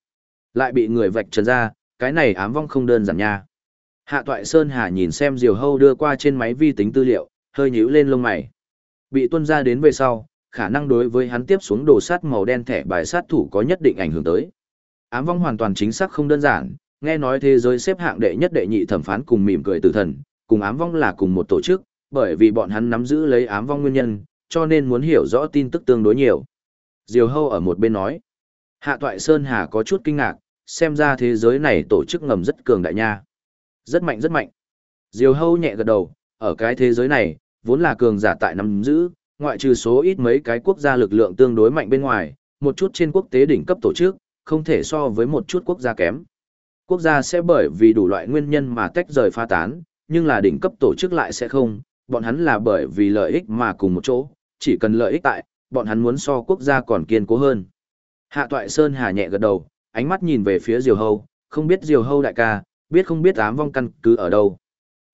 Lại bị người vạch trần ra, cái này ám vong không đơn giản nha. Hạ Toại Sơn Hà nhìn xem Diều Hâu đưa qua trên máy vi tính tư liệu, hơi nhíu lên lông mày. Bị tuân ra đến về sau, khả năng đối với hắn tiếp xuống đồ sát màu đen thẻ bài sát thủ có nhất định ảnh hưởng tới. Ám vong hoàn toàn chính xác không đơn giản, nghe nói thế giới xếp hạng đệ nhất đệ nhị thẩm phán cùng mỉm cười tử thần, cùng ám vong là cùng một tổ chức, bởi vì bọn hắn nắm giữ lấy ám vong nguyên nhân, cho nên muốn hiểu rõ tin tức tương đối nhiều. Diều Hâu ở một bên nói. Hạ Toại Sơn Hà có chút kinh ngạc, xem ra thế giới này tổ chức ngầm rất cường đại nha. Rất mạnh rất mạnh. Diều hâu nhẹ gật đầu, ở cái thế giới này, vốn là cường giả tại nắm giữ, ngoại trừ số ít mấy cái quốc gia lực lượng tương đối mạnh bên ngoài, một chút trên quốc tế đỉnh cấp tổ chức, không thể so với một chút quốc gia kém. Quốc gia sẽ bởi vì đủ loại nguyên nhân mà tách rời pha tán, nhưng là đỉnh cấp tổ chức lại sẽ không, bọn hắn là bởi vì lợi ích mà cùng một chỗ, chỉ cần lợi ích tại, bọn hắn muốn so quốc gia còn kiên cố hơn. Hạ Toại Sơn Hà nhẹ gật đầu, ánh mắt nhìn về phía Diều Hâu, Không biết Diều Hâu đại ca, biết không biết ám vong căn cứ ở đâu.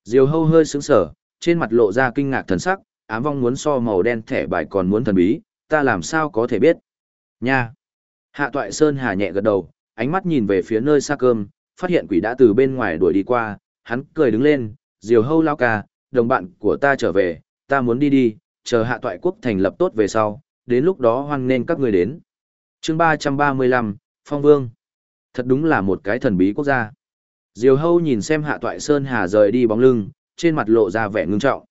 Diều Hâu hơi sững sờ, trên mặt lộ ra kinh ngạc thần sắc, ám vong muốn so màu đen thẻ bài còn muốn thần bí, ta làm sao có thể biết. Nha. Hạ Toại Sơn hà nhẹ gật đầu, ánh mắt nhìn về phía nơi xa cơm, phát hiện quỷ đã từ bên ngoài đuổi đi qua, hắn cười đứng lên, Diều Hâu lao ca, đồng bạn của ta trở về, ta muốn đi đi, chờ Hạ Toại quốc thành lập tốt về sau, đến lúc đó hoan nên các người đến. Chương ba ba mươi lăm, Phong Vương. Thật đúng là một cái thần bí quốc gia. Diều Hâu nhìn xem Hạ Toại Sơn Hà rời đi bóng lưng, trên mặt lộ ra vẻ ngưng trọng.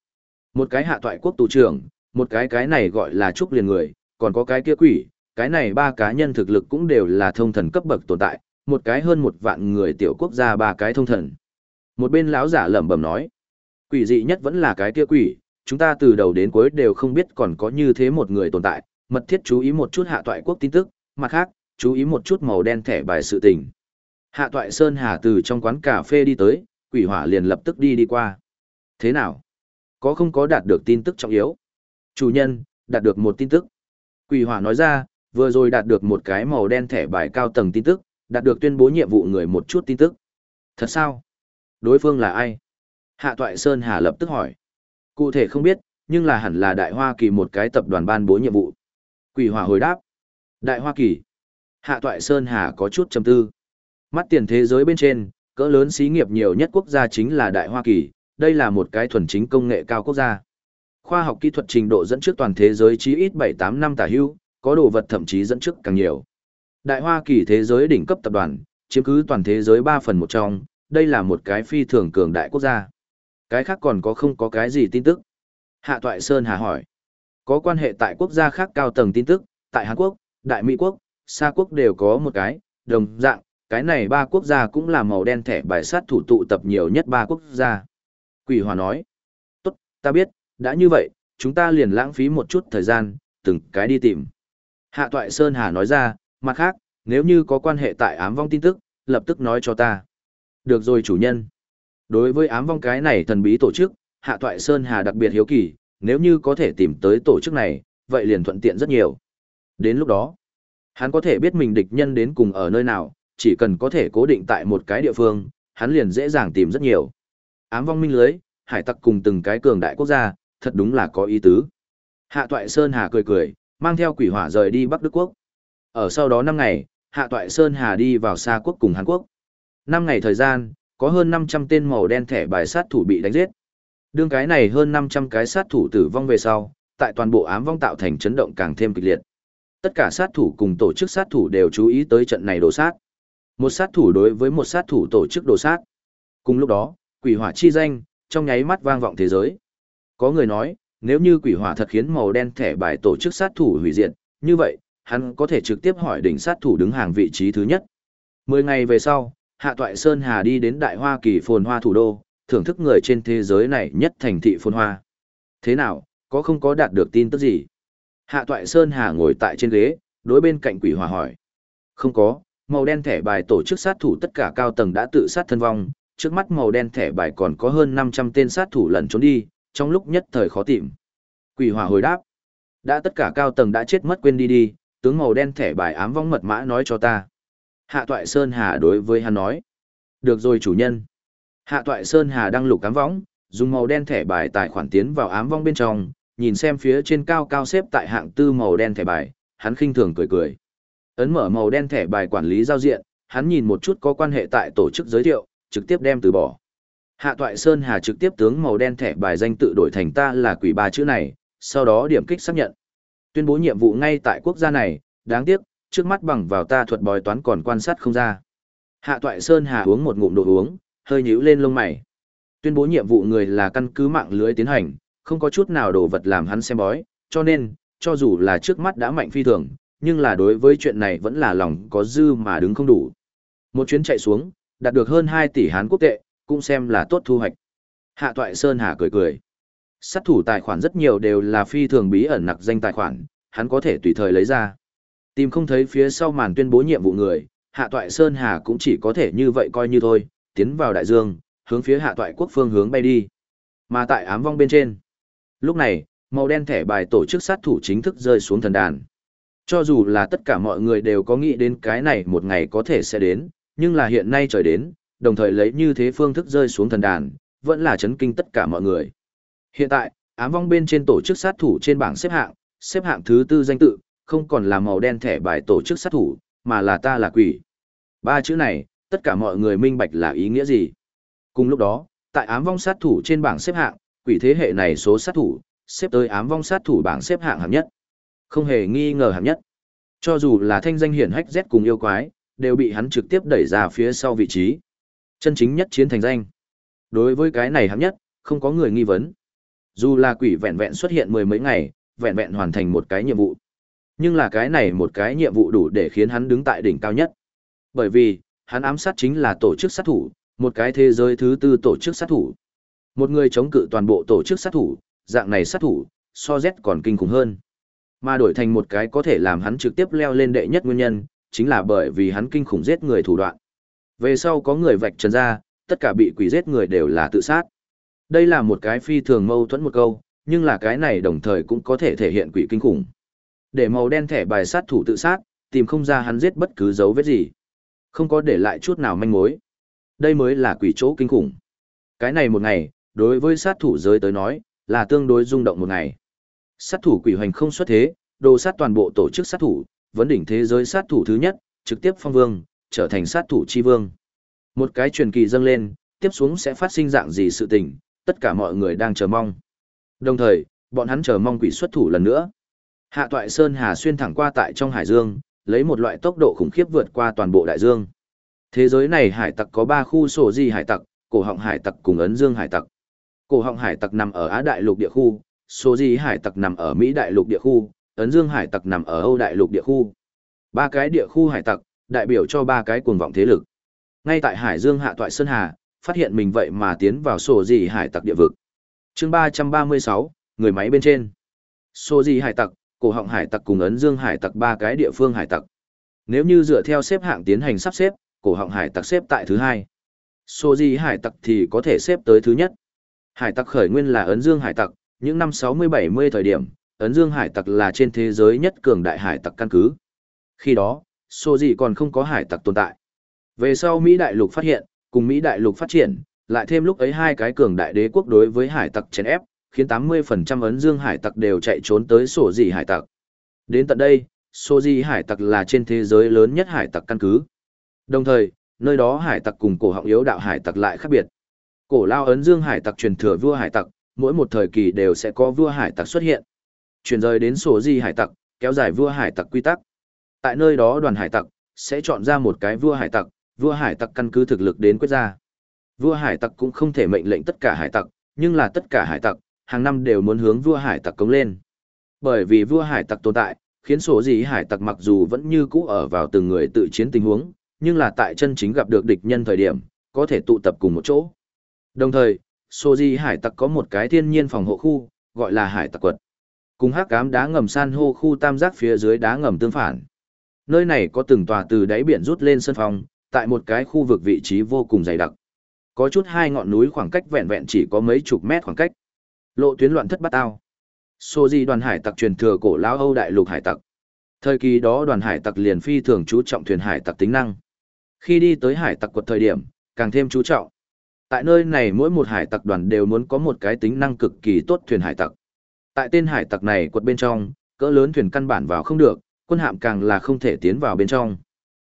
Một cái Hạ Toại quốc tù trưởng, một cái cái này gọi là trúc liền người, còn có cái kia quỷ, cái này ba cá nhân thực lực cũng đều là thông thần cấp bậc tồn tại, một cái hơn một vạn người tiểu quốc gia ba cái thông thần. Một bên lão giả lẩm bẩm nói, quỷ dị nhất vẫn là cái kia quỷ, chúng ta từ đầu đến cuối đều không biết còn có như thế một người tồn tại, mật thiết chú ý một chút hạ toại quốc tin tức, mặt khác, chú ý một chút màu đen thẻ bài sự tình. Hạ toại Sơn Hà từ trong quán cà phê đi tới, quỷ hỏa liền lập tức đi đi qua. Thế nào? Có không có đạt được tin tức trọng yếu? Chủ nhân, đạt được một tin tức. Quỷ hỏa nói ra, vừa rồi đạt được một cái màu đen thẻ bài cao tầng tin tức, đạt được tuyên bố nhiệm vụ người một chút tin tức. Thật sao? Đối phương là ai? Hạ Toại Sơn Hà lập tức hỏi. Cụ thể không biết, nhưng là hẳn là Đại Hoa Kỳ một cái tập đoàn ban bố nhiệm vụ. Quỷ hỏa hồi đáp. Đại Hoa Kỳ. Hạ Toại Sơn Hà có chút trầm tư. Mắt tiền thế giới bên trên, cỡ lớn xí nghiệp nhiều nhất quốc gia chính là Đại Hoa Kỳ, đây là một cái thuần chính công nghệ cao quốc gia. Khoa học kỹ thuật trình độ dẫn trước toàn thế giới chí ít 7-8 năm tả hưu, có đồ vật thậm chí dẫn trước càng nhiều. Đại Hoa Kỳ thế giới đỉnh cấp tập đoàn, chiếm cứ toàn thế giới ba phần một trong, đây là một cái phi thường cường đại quốc gia. Cái khác còn có không có cái gì tin tức? Hạ Toại Sơn Hà hỏi. Có quan hệ tại quốc gia khác cao tầng tin tức, tại Hàn Quốc, Đại Mỹ Quốc, Sa Quốc đều có một cái, đồng dạng, cái này ba quốc gia cũng là màu đen thẻ bài sát thủ tụ tập nhiều nhất ba quốc gia. Quỷ Hòa nói. Tốt, ta biết, đã như vậy, chúng ta liền lãng phí một chút thời gian, từng cái đi tìm. Hạ Toại Sơn Hà nói ra, mặt khác, nếu như có quan hệ tại ám vong tin tức, lập tức nói cho ta. Được rồi chủ nhân. Đối với ám vong cái này thần bí tổ chức, Hạ Toại Sơn Hà đặc biệt hiếu kỳ, nếu như có thể tìm tới tổ chức này, vậy liền thuận tiện rất nhiều. Đến lúc đó, hắn có thể biết mình địch nhân đến cùng ở nơi nào, chỉ cần có thể cố định tại một cái địa phương, hắn liền dễ dàng tìm rất nhiều. Ám vong minh lưới, hải tặc cùng từng cái cường đại quốc gia, thật đúng là có ý tứ. Hạ Toại Sơn Hà cười cười, mang theo quỷ hỏa rời đi Bắc Đức Quốc. Ở sau đó 5 ngày, Hạ Toại Sơn Hà đi vào xa quốc cùng Hàn Quốc. Năm ngày thời gian, có hơn 500 tên màu đen thẻ bài sát thủ bị đánh giết. Đương cái này hơn 500 cái sát thủ tử vong về sau, tại toàn bộ ám vong tạo thành chấn động càng thêm kịch liệt. Tất cả sát thủ cùng tổ chức sát thủ đều chú ý tới trận này đổ sát. Một sát thủ đối với một sát thủ tổ chức đổ sát. Cùng lúc đó, quỷ hỏa chi danh, trong nháy mắt vang vọng thế giới. Có người nói, nếu như quỷ hỏa thật khiến màu đen thẻ bài tổ chức sát thủ hủy diệt, như vậy, hắn có thể trực tiếp hỏi đỉnh sát thủ đứng hàng vị trí thứ nhất. Mười ngày về sau, Hạ Toại Sơn Hà đi đến Đại Hoa Kỳ phồn hoa thủ đô, thưởng thức người trên thế giới này nhất thành thị phồn hoa. Thế nào, có không có đạt được tin tức gì? Hạ Toại Sơn Hà ngồi tại trên ghế, đối bên cạnh quỷ hòa hỏi. Không có, màu đen thẻ bài tổ chức sát thủ tất cả cao tầng đã tự sát thân vong, trước mắt màu đen thẻ bài còn có hơn 500 tên sát thủ lẩn trốn đi, trong lúc nhất thời khó tìm. Quỷ hỏa hồi đáp. Đã tất cả cao tầng đã chết mất quên đi đi, tướng màu đen thẻ bài ám vong mật mã nói cho ta. Hạ Toại Sơn Hà đối với hắn nói. Được rồi chủ nhân. Hạ Toại Sơn Hà đang lục ám vong, dùng màu đen thẻ bài tài khoản tiến vào ám vong bên trong, nhìn xem phía trên cao cao xếp tại hạng tư màu đen thẻ bài, hắn khinh thường cười cười. Ấn mở màu đen thẻ bài quản lý giao diện, hắn nhìn một chút có quan hệ tại tổ chức giới thiệu, trực tiếp đem từ bỏ. Hạ Toại Sơn Hà trực tiếp tướng màu đen thẻ bài danh tự đổi thành ta là quỷ ba chữ này, sau đó điểm kích xác nhận. Tuyên bố nhiệm vụ ngay tại quốc gia này, đáng tiếc, trước mắt bằng vào ta thuật bói toán còn quan sát không ra. Hạ Toại Sơn Hà uống một ngụm đồ uống, hơi nhíu lên lông mày. Tuyên bố nhiệm vụ người là căn cứ mạng lưới tiến hành, không có chút nào đồ vật làm hắn xem bói, cho nên, cho dù là trước mắt đã mạnh phi thường, nhưng là đối với chuyện này vẫn là lòng có dư mà đứng không đủ. Một chuyến chạy xuống, đạt được hơn 2 tỷ Hán quốc tệ, cũng xem là tốt thu hoạch. Hạ Toại Sơn Hà cười cười. Sát thủ tài khoản rất nhiều đều là phi thường bí ẩn nặc danh tài khoản, hắn có thể tùy thời lấy ra. Tìm không thấy phía sau màn tuyên bố nhiệm vụ người, Hạ Toại Sơn Hà cũng chỉ có thể như vậy coi như thôi, tiến vào đại dương, hướng phía Hạ Toại quốc phương hướng bay đi. Mà tại ám vong bên trên. Lúc này, màu đen thẻ bài tổ chức sát thủ chính thức rơi xuống thần đàn. Cho dù là tất cả mọi người đều có nghĩ đến cái này một ngày có thể sẽ đến, Nhưng là hiện nay trời đến, đồng thời lấy như thế phương thức rơi xuống thần đàn, vẫn là chấn kinh tất cả mọi người. Hiện tại, ám vong bên trên tổ chức sát thủ trên bảng xếp hạng, xếp hạng thứ tư danh tự, không còn là màu đen thẻ bài tổ chức sát thủ, mà là ta là quỷ. Ba chữ này, tất cả mọi người minh bạch là ý nghĩa gì. Cùng lúc đó, tại ám vong sát thủ trên bảng xếp hạng, quỷ thế hệ này số sát thủ, xếp tới ám vong sát thủ bảng xếp hạng hạng nhất. Không hề nghi ngờ hạng nhất. Cho dù là thanh danh hiển hách Z cùng yêu quái, đều bị hắn trực tiếp đẩy ra phía sau vị trí. Chân chính nhất chiến thành danh. Đối với cái này hạng nhất, không có người nghi vấn. Dù là quỷ vẹn vẹn xuất hiện mười mấy ngày, vẹn vẹn hoàn thành một cái nhiệm vụ. Nhưng là cái này một cái nhiệm vụ đủ để khiến hắn đứng tại đỉnh cao nhất. Bởi vì, hắn ám sát chính là tổ chức sát thủ, một cái thế giới thứ tư tổ chức sát thủ. Một người chống cự toàn bộ tổ chức sát thủ, dạng này sát thủ, so Z còn kinh khủng hơn. Mà đổi thành một cái có thể làm hắn trực tiếp leo lên đệ nhất nguyên nhân, chính là bởi vì hắn kinh khủng giết người thủ đoạn. Về sau có người vạch trần ra, tất cả bị quỷ giết người đều là tự sát. Đây là một cái phi thường mâu thuẫn một câu, nhưng là cái này đồng thời cũng có thể thể hiện quỷ kinh khủng. Để màu đen thẻ bài sát thủ tự sát, tìm không ra hắn giết bất cứ dấu vết gì. Không có để lại chút nào manh mối. Đây mới là quỷ chỗ kinh khủng. Cái này một ngày, đối với sát thủ giới tới nói, là tương đối rung động một ngày. Sát thủ quỷ hoành không xuất thế, đồ sát toàn bộ tổ chức sát thủ, vấn đỉnh thế giới sát thủ thứ nhất, trực tiếp phong vương, trở thành sát thủ chi vương. Một cái truyền kỳ dâng lên, tiếp xuống sẽ phát sinh dạng gì sự tình, tất cả mọi người đang chờ mong. Đồng thời, bọn hắn chờ mong quỷ xuất thủ lần nữa. Hạ toại Sơn Hà xuyên thẳng qua tại trong hải dương, lấy một loại tốc độ khủng khiếp vượt qua toàn bộ đại dương. Thế giới này hải tặc có 3 khu sổ gì hải tặc, cổ họng hải tặc cùng ấn dương hải tặc. Cổ họng hải tặc nằm ở Á đại lục địa khu, sổ gì hải tặc nằm ở Mỹ đại lục địa khu, ấn dương hải tặc nằm ở Âu đại lục địa khu. Ba cái địa khu hải tặc, đại biểu cho ba cái cuồng vọng thế lực. Ngay tại hải dương hạ toại Sơn Hà, phát hiện mình vậy mà tiến vào sổ gì hải tặc địa vực. chương 336, người máy bên trên. Sổ gì hải tặc, cổ họng hải tặc cùng ấn dương hải tặc ba cái địa phương hải tặc. Nếu như dựa theo xếp hạng tiến hành sắp xếp, cổ họng hải tặc xếp tại thứ hai. Sô di hải tặc thì có thể xếp tới thứ nhất. Hải tặc khởi nguyên là ấn dương hải tặc, những năm 60-70 thời điểm, ấn dương hải tặc là trên thế giới nhất cường đại hải tặc căn cứ. Khi đó, Sô di còn không có hải tặc tồn tại. Về sau Mỹ đại lục phát hiện, cùng Mỹ đại lục phát triển, lại thêm lúc ấy hai cái cường đại đế quốc đối với hải tặc chèn ép, khiến 80% ấn dương hải tặc đều chạy trốn tới sổ dị hải tặc. Đến tận đây, sổ dị hải tặc là trên thế giới lớn nhất hải tặc căn cứ. Đồng thời, nơi đó hải tặc cùng cổ họng yếu đạo hải tặc lại khác biệt. Cổ lao ấn dương hải tặc truyền thừa vua hải tặc, mỗi một thời kỳ đều sẽ có vua hải tặc xuất hiện. Chuyển rời đến sổ dị hải tặc, kéo dài vua hải tặc quy tắc. Tại nơi đó đoàn hải tặc, sẽ chọn ra một cái vua hải tặc, vua hải tặc căn cứ thực lực đến quyết ra. Vua hải tặc cũng không thể mệnh lệnh tất cả hải tặc, nhưng là tất cả hải tặc, hàng năm đều muốn hướng vua hải tặc cống lên. Bởi vì vua hải tặc tồn tại, khiến số gì hải tặc mặc dù vẫn như cũ ở vào từng người tự chiến tình huống, nhưng là tại chân chính gặp được địch nhân thời điểm, có thể tụ tập cùng một chỗ. Đồng thời, số gì hải tặc có một cái thiên nhiên phòng hộ khu, gọi là hải tặc quật. Cùng hắc cám đá ngầm san hô khu tam giác phía dưới đá ngầm tương phản. Nơi này có từng tòa từ đáy biển rút lên sân phòng, tại một cái khu vực vị trí vô cùng dày đặc. Có chút hai ngọn núi khoảng cách vẹn vẹn chỉ có mấy chục mét khoảng cách. Lộ tuyến loạn thất bát tao, Sô di đoàn hải tặc truyền thừa cổ lão Âu đại lục hải tặc. Thời kỳ đó đoàn hải tặc liền phi thường chú trọng thuyền hải tặc tính năng. Khi đi tới hải tặc quật thời điểm, càng thêm chú trọng. Tại nơi này mỗi một hải tặc đoàn đều muốn có một cái tính năng cực kỳ tốt thuyền hải tặc. Tại tên hải tặc này quật bên trong, cỡ lớn thuyền căn bản vào không được, quân hạm càng là không thể tiến vào bên trong.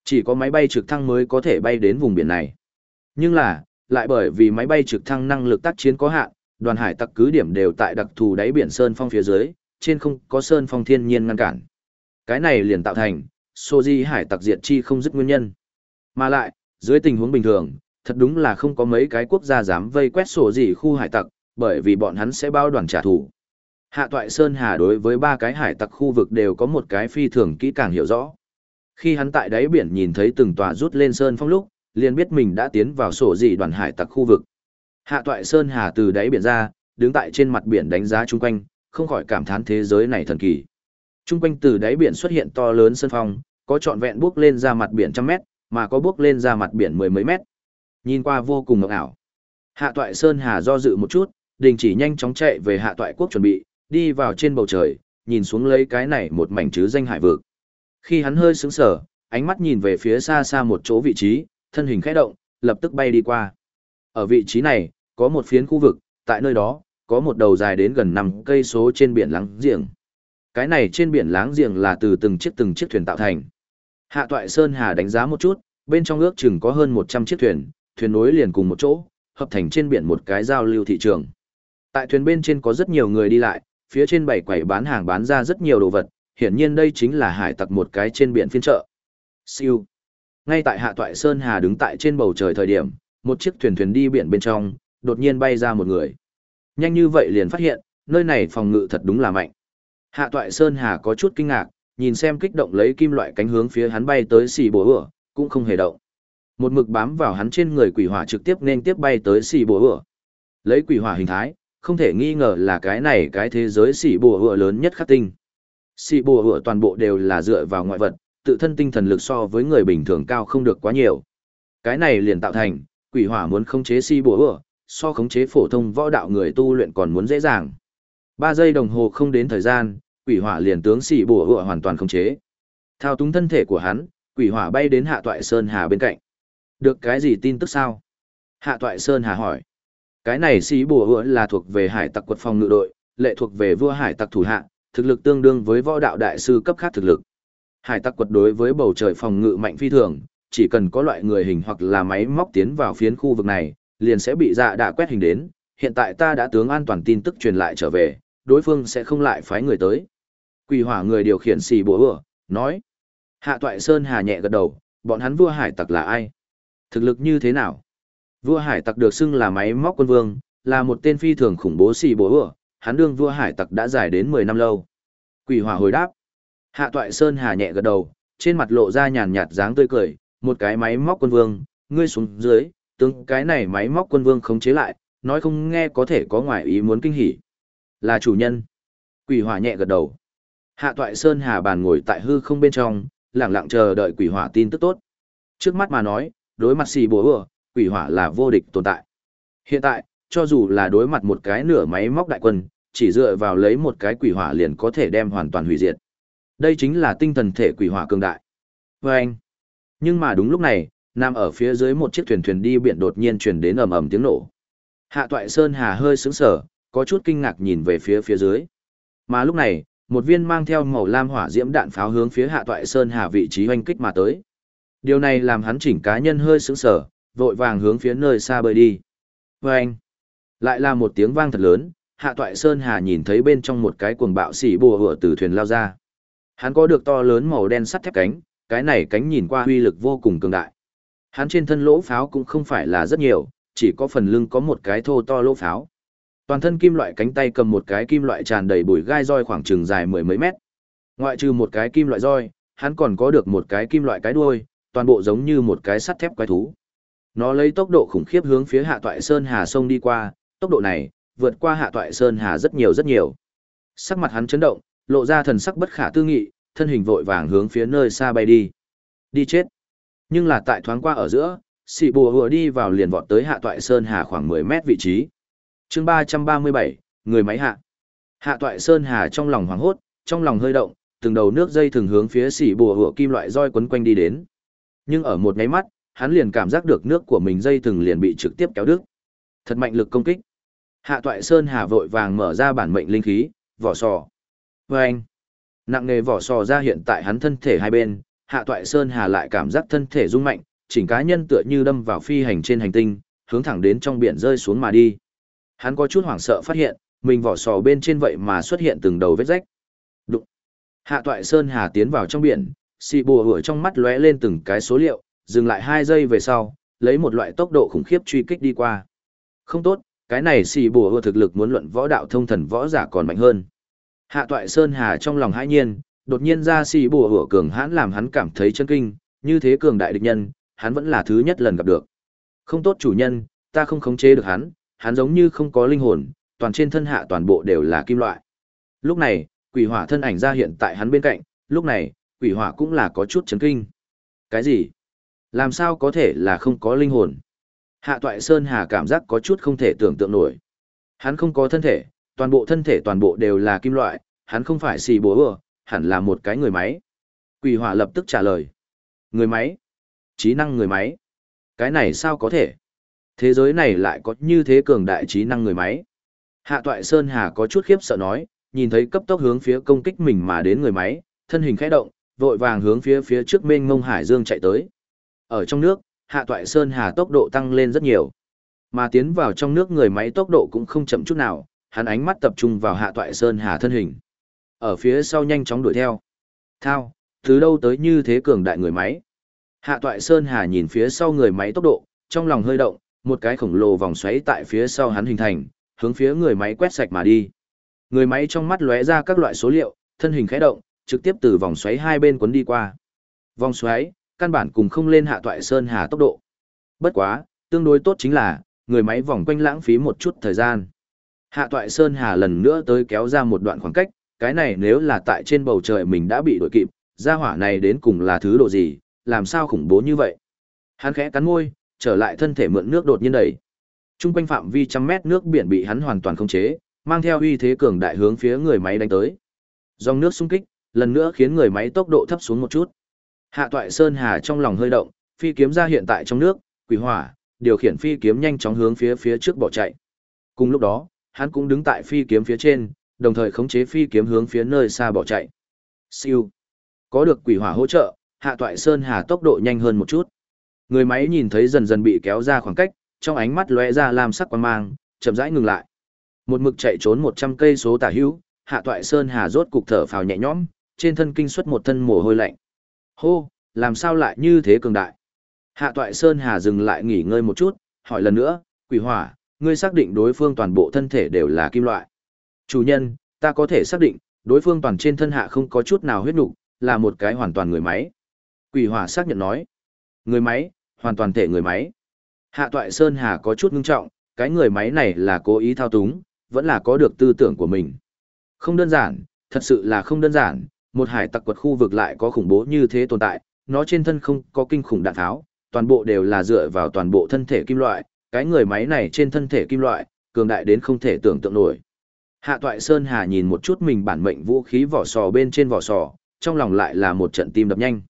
Chỉ có máy bay trực thăng mới có thể bay đến vùng biển này. Nhưng là, lại bởi vì máy bay trực thăng năng lực tác chiến có hạn, đoàn hải tặc cứ điểm đều tại đặc thù đáy biển sơn phong phía dưới, trên không có sơn phong thiên nhiên ngăn cản. Cái này liền tạo thành, Soji hải tặc diệt chi không dứt nguyên nhân. Mà lại, dưới tình huống bình thường, thật đúng là không có mấy cái quốc gia dám vây quét sổ gì khu hải tặc, bởi vì bọn hắn sẽ bao đoàn trả thù. Hạ Toại Sơn Hà đối với ba cái hải tặc khu vực đều có một cái phi thường kỹ càng hiểu rõ. Khi hắn tại đáy biển nhìn thấy từng tòa rút lên sơn phong lúc, liền biết mình đã tiến vào sổ gì đoàn hải tặc khu vực. Hạ toại Sơn Hà từ đáy biển ra, đứng tại trên mặt biển đánh giá chung quanh, không khỏi cảm thán thế giới này thần kỳ. Chung quanh từ đáy biển xuất hiện to lớn sơn phong, có trọn vẹn bước lên ra mặt biển trăm mét, mà có bước lên ra mặt biển mười mấy mét. Nhìn qua vô cùng ngọc ảo. Hạ toại Sơn Hà do dự một chút, đình chỉ nhanh chóng chạy về hạ toại quốc chuẩn bị, đi vào trên bầu trời, nhìn xuống lấy cái này một mảnh chứ danh hải vực. Khi hắn hơi sững sờ, ánh mắt nhìn về phía xa xa một chỗ vị trí, thân hình khẽ động, lập tức bay đi qua. Ở vị trí này, có một phiến khu vực, tại nơi đó, có một đầu dài đến gần 5 cây số trên biển lắng giềng. Cái này trên biển láng giềng là từ từng chiếc từng chiếc thuyền tạo thành. Hạ Toại Sơn Hà đánh giá một chút, bên trong ước chừng có hơn 100 chiếc thuyền, thuyền nối liền cùng một chỗ, hợp thành trên biển một cái giao lưu thị trường. Tại thuyền bên trên có rất nhiều người đi lại, phía trên bảy quầy bán hàng bán ra rất nhiều đồ vật, hiển nhiên đây chính là hải tặc một cái trên biển phiên chợ. Siêu. Ngay tại Hạ Toại Sơn Hà đứng tại trên bầu trời thời điểm, một chiếc thuyền thuyền đi biển bên trong, đột nhiên bay ra một người. Nhanh như vậy liền phát hiện, nơi này phòng ngự thật đúng là mạnh. Hạ Toại Sơn Hà có chút kinh ngạc, nhìn xem kích động lấy kim loại cánh hướng phía hắn bay tới xì bùa ửa, cũng không hề động. Một mực bám vào hắn trên người quỷ hỏa trực tiếp nên tiếp bay tới xì bùa ửa. Lấy quỷ hỏa hình thái, không thể nghi ngờ là cái này cái thế giới xì bùa ửa lớn nhất khắc tinh. Xì bùa ửa toàn bộ đều là dựa vào ngoại vật, tự thân tinh thần lực so với người bình thường cao không được quá nhiều. Cái này liền tạo thành, quỷ hỏa muốn khống chế xì bùa ửa, so khống chế phổ thông võ đạo người tu luyện còn muốn dễ dàng. Ba giây đồng hồ không đến thời gian, quỷ hỏa liền tướng xỉ bùa hựa hoàn toàn khống chế. Thao túng thân thể của hắn, quỷ hỏa bay đến hạ toại Sơn Hà bên cạnh. Được cái gì tin tức sao? Hạ toại Sơn Hà hỏi. Cái này xỉ bùa hựa là thuộc về hải tặc quật phòng ngự đội, lệ thuộc về vua hải tặc thủ hạ, thực lực tương đương với võ đạo đại sư cấp khác thực lực. Hải tặc quật đối với bầu trời phòng ngự mạnh phi thường, chỉ cần có loại người hình hoặc là máy móc tiến vào phiến khu vực này, liền sẽ bị dạ đạ quét hình đến. Hiện tại ta đã tướng an toàn tin tức truyền lại trở về, đối phương sẽ không lại phái người tới. Quỷ hỏa người điều khiển xì bố ửa, nói. Hạ toại Sơn Hà nhẹ gật đầu, bọn hắn vua hải tặc là ai? Thực lực như thế nào? Vua hải tặc được xưng là máy móc quân vương, là một tên phi thường khủng bố xì bố ửa, hắn đương vua hải tặc đã dài đến 10 năm lâu. Quỷ hỏa hồi đáp. Hạ toại Sơn Hà nhẹ gật đầu, trên mặt lộ ra nhàn nhạt dáng tươi cười, một cái máy móc quân vương, ngươi xuống dưới, tướng cái này máy móc quân vương khống chế lại, nói không nghe có thể có ngoại ý muốn kinh hỉ. Là chủ nhân. Quỷ hỏa nhẹ gật đầu. Hạ toại Sơn Hà bàn ngồi tại hư không bên trong, lặng lặng chờ đợi quỷ hỏa tin tức tốt. Trước mắt mà nói, đối mặt xì bùa ừa, quỷ hỏa là vô địch tồn tại. Hiện tại, cho dù là đối mặt một cái nửa máy móc đại quân, chỉ dựa vào lấy một cái quỷ hỏa liền có thể đem hoàn toàn hủy diệt. Đây chính là tinh thần thể quỷ hỏa cường đại. Vâng! anh. Nhưng mà đúng lúc này, nằm ở phía dưới một chiếc thuyền thuyền đi biển đột nhiên truyền đến ầm ầm tiếng nổ. Hạ toại Sơn Hà hơi sững sờ, có chút kinh ngạc nhìn về phía phía dưới. Mà lúc này, một viên mang theo màu lam hỏa diễm đạn pháo hướng phía hạ toại sơn hà vị trí hoành kích mà tới. Điều này làm hắn chỉnh cá nhân hơi sững sờ, vội vàng hướng phía nơi xa bơi đi. Oeng! lại là một tiếng vang thật lớn, hạ toại sơn hà nhìn thấy bên trong một cái cuồng bạo xỉ bùa hựa từ thuyền lao ra. Hắn có được to lớn màu đen sắt thép cánh, cái này cánh nhìn qua uy lực vô cùng cường đại. Hắn trên thân lỗ pháo cũng không phải là rất nhiều, chỉ có phần lưng có một cái thô to lỗ pháo. Toàn thân kim loại cánh tay cầm một cái kim loại tràn đầy bụi gai roi khoảng chừng dài mười mấy mét. Ngoại trừ một cái kim loại roi, hắn còn có được một cái kim loại cái đuôi, toàn bộ giống như một cái sắt thép quái thú. Nó lấy tốc độ khủng khiếp hướng phía Hạ Toại Sơn Hà sông đi qua, tốc độ này vượt qua Hạ Toại Sơn Hà rất nhiều rất nhiều. Sắc mặt hắn chấn động, lộ ra thần sắc bất khả tư nghị, thân hình vội vàng hướng phía nơi xa bay đi. Đi chết. Nhưng là tại thoáng qua ở giữa, xị bùa vừa đi vào liền vọt tới Hạ Toại Sơn Hà khoảng 10 mét vị trí. Chương ba trăm ba mươi bảy người máy hạ. Hạ toại sơn hà trong lòng hoảng hốt trong lòng hơi động từng đầu nước dây thường hướng phía xỉ bùa hựa kim loại roi quấn quanh đi đến. Nhưng ở một nháy mắt hắn liền cảm giác được nước của mình dây thừng liền bị trực tiếp kéo đứt. Thật mạnh lực công kích. Hạ toại sơn hà vội vàng mở ra bản mệnh linh khí vỏ sò. Vê anh nặng nề vỏ sò ra hiện tại hắn thân thể hai bên hạ toại sơn hà lại cảm giác thân thể rung mạnh chỉnh cá nhân tựa như đâm vào phi hành trên hành tinh hướng thẳng đến trong biển rơi xuống mà đi Hắn có chút hoảng sợ phát hiện, mình vỏ sò bên trên vậy mà xuất hiện từng đầu vết rách. Đụng. Hạ toại Sơn Hà tiến vào trong biển, xì bùa hửa trong mắt lóe lên từng cái số liệu, dừng lại hai giây về sau, lấy một loại tốc độ khủng khiếp truy kích đi qua. Không tốt, cái này xì bùa hủa thực lực muốn luận võ đạo thông thần võ giả còn mạnh hơn. Hạ toại Sơn Hà trong lòng hãi nhiên, đột nhiên ra xì bùa hủa cường hãn làm hắn cảm thấy chân kinh, như thế cường đại địch nhân, hắn vẫn là thứ nhất lần gặp được. Không tốt chủ nhân, ta không khống chế được hắn, hắn giống như không có linh hồn, toàn trên thân hạ toàn bộ đều là kim loại. Lúc này, quỷ hỏa thân ảnh ra hiện tại hắn bên cạnh, lúc này, quỷ hỏa cũng là có chút chấn kinh. Cái gì? Làm sao có thể là không có linh hồn? Hạ toại Sơn Hà cảm giác có chút không thể tưởng tượng nổi. Hắn không có thân thể, toàn bộ thân thể toàn bộ đều là kim loại, hắn không phải xì bố ừa, hẳn là một cái người máy. Quỷ hỏa lập tức trả lời. Người máy? Trí năng người máy? Cái này sao có thể? Thế giới này lại có như thế cường đại trí năng người máy. Hạ toại Sơn Hà có chút khiếp sợ nói, nhìn thấy cấp tốc hướng phía công kích mình mà đến người máy, thân hình khẽ động, vội vàng hướng phía phía trước mênh mông hải dương chạy tới. Ở trong nước, hạ toại Sơn Hà tốc độ tăng lên rất nhiều. Mà tiến vào trong nước người máy tốc độ cũng không chậm chút nào, hắn ánh mắt tập trung vào hạ toại Sơn Hà thân hình. Ở phía sau nhanh chóng đuổi theo. Thao, từ đâu tới như thế cường đại người máy? Hạ toại Sơn Hà nhìn phía sau người máy tốc độ, trong lòng hơi động, một cái khổng lồ vòng xoáy tại phía sau hắn hình thành, hướng phía người máy quét sạch mà đi. Người máy trong mắt lóe ra các loại số liệu, thân hình khẽ động, trực tiếp từ vòng xoáy hai bên cuốn đi qua. Vòng xoáy, căn bản cùng không lên hạ toại Sơn Hà tốc độ. Bất quá, tương đối tốt chính là, người máy vòng quanh lãng phí một chút thời gian. Hạ toại Sơn Hà lần nữa tới kéo ra một đoạn khoảng cách, cái này nếu là tại trên bầu trời mình đã bị đuổi kịp, gia hỏa này đến cùng là thứ độ gì, làm sao khủng bố như vậy. Hắn khẽ cắn môi, trở lại thân thể mượn nước đột nhiên đẩy. Trung quanh phạm vi trăm mét nước biển bị hắn hoàn toàn khống chế, mang theo uy thế cường đại hướng phía người máy đánh tới. Dòng nước xung kích, lần nữa khiến người máy tốc độ thấp xuống một chút. Hạ Toại Sơn Hà trong lòng hơi động, phi kiếm ra hiện tại trong nước, quỷ hỏa, điều khiển phi kiếm nhanh chóng hướng phía phía trước bỏ chạy. Cùng lúc đó, hắn cũng đứng tại phi kiếm phía trên, đồng thời khống chế phi kiếm hướng phía nơi xa bỏ chạy. Siêu. Có được quỷ hỏa hỗ trợ, Hạ Toại Sơn Hà tốc độ nhanh hơn một chút. Người máy nhìn thấy dần dần bị kéo ra khoảng cách, trong ánh mắt lóe ra lam sắc quan mang, chậm rãi ngừng lại. Một mực chạy trốn 100 cây số tả hữu, Hạ Toại Sơn Hà rốt cục thở phào nhẹ nhõm, trên thân kinh xuất một thân mồ hôi lạnh. Hô, làm sao lại như thế cường đại? Hạ Toại Sơn Hà dừng lại nghỉ ngơi một chút, hỏi lần nữa, quỷ hỏa, ngươi xác định đối phương toàn bộ thân thể đều là kim loại. Chủ nhân, ta có thể xác định, đối phương toàn trên thân hạ không có chút nào huyết nục, là một cái hoàn toàn người máy. Quỷ hỏa xác nhận nói, người máy, hoàn toàn thể người máy. Hạ Toại Sơn Hà có chút ngưng trọng, cái người máy này là cố ý thao túng, vẫn là có được tư tưởng của mình. Không đơn giản, thật sự là không đơn giản, một hải tặc quật khu vực lại có khủng bố như thế tồn tại, nó trên thân không có kinh khủng đạn tháo, toàn bộ đều là dựa vào toàn bộ thân thể kim loại, cái người máy này trên thân thể kim loại, cường đại đến không thể tưởng tượng nổi. Hạ Toại Sơn Hà nhìn một chút mình bản mệnh vũ khí vỏ sò bên trên vỏ sò, trong lòng lại là một trận tim đập nhanh.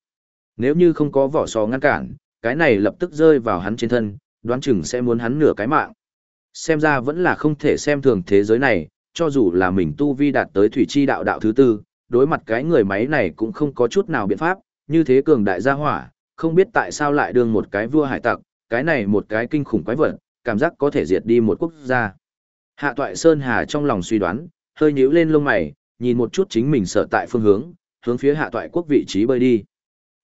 Nếu như không có vỏ sò ngăn cản, cái này lập tức rơi vào hắn trên thân, đoán chừng sẽ muốn hắn nửa cái mạng. Xem ra vẫn là không thể xem thường thế giới này, cho dù là mình tu vi đạt tới thủy chi đạo đạo thứ tư, đối mặt cái người máy này cũng không có chút nào biện pháp, như thế cường đại gia hỏa, không biết tại sao lại đương một cái vua hải tặc, cái này một cái kinh khủng quái vật, cảm giác có thể diệt đi một quốc gia. Hạ Toại Sơn Hà trong lòng suy đoán, hơi nhíu lên lông mày, nhìn một chút chính mình sợ tại phương hướng, hướng phía Hạ Toại quốc vị trí bơi đi.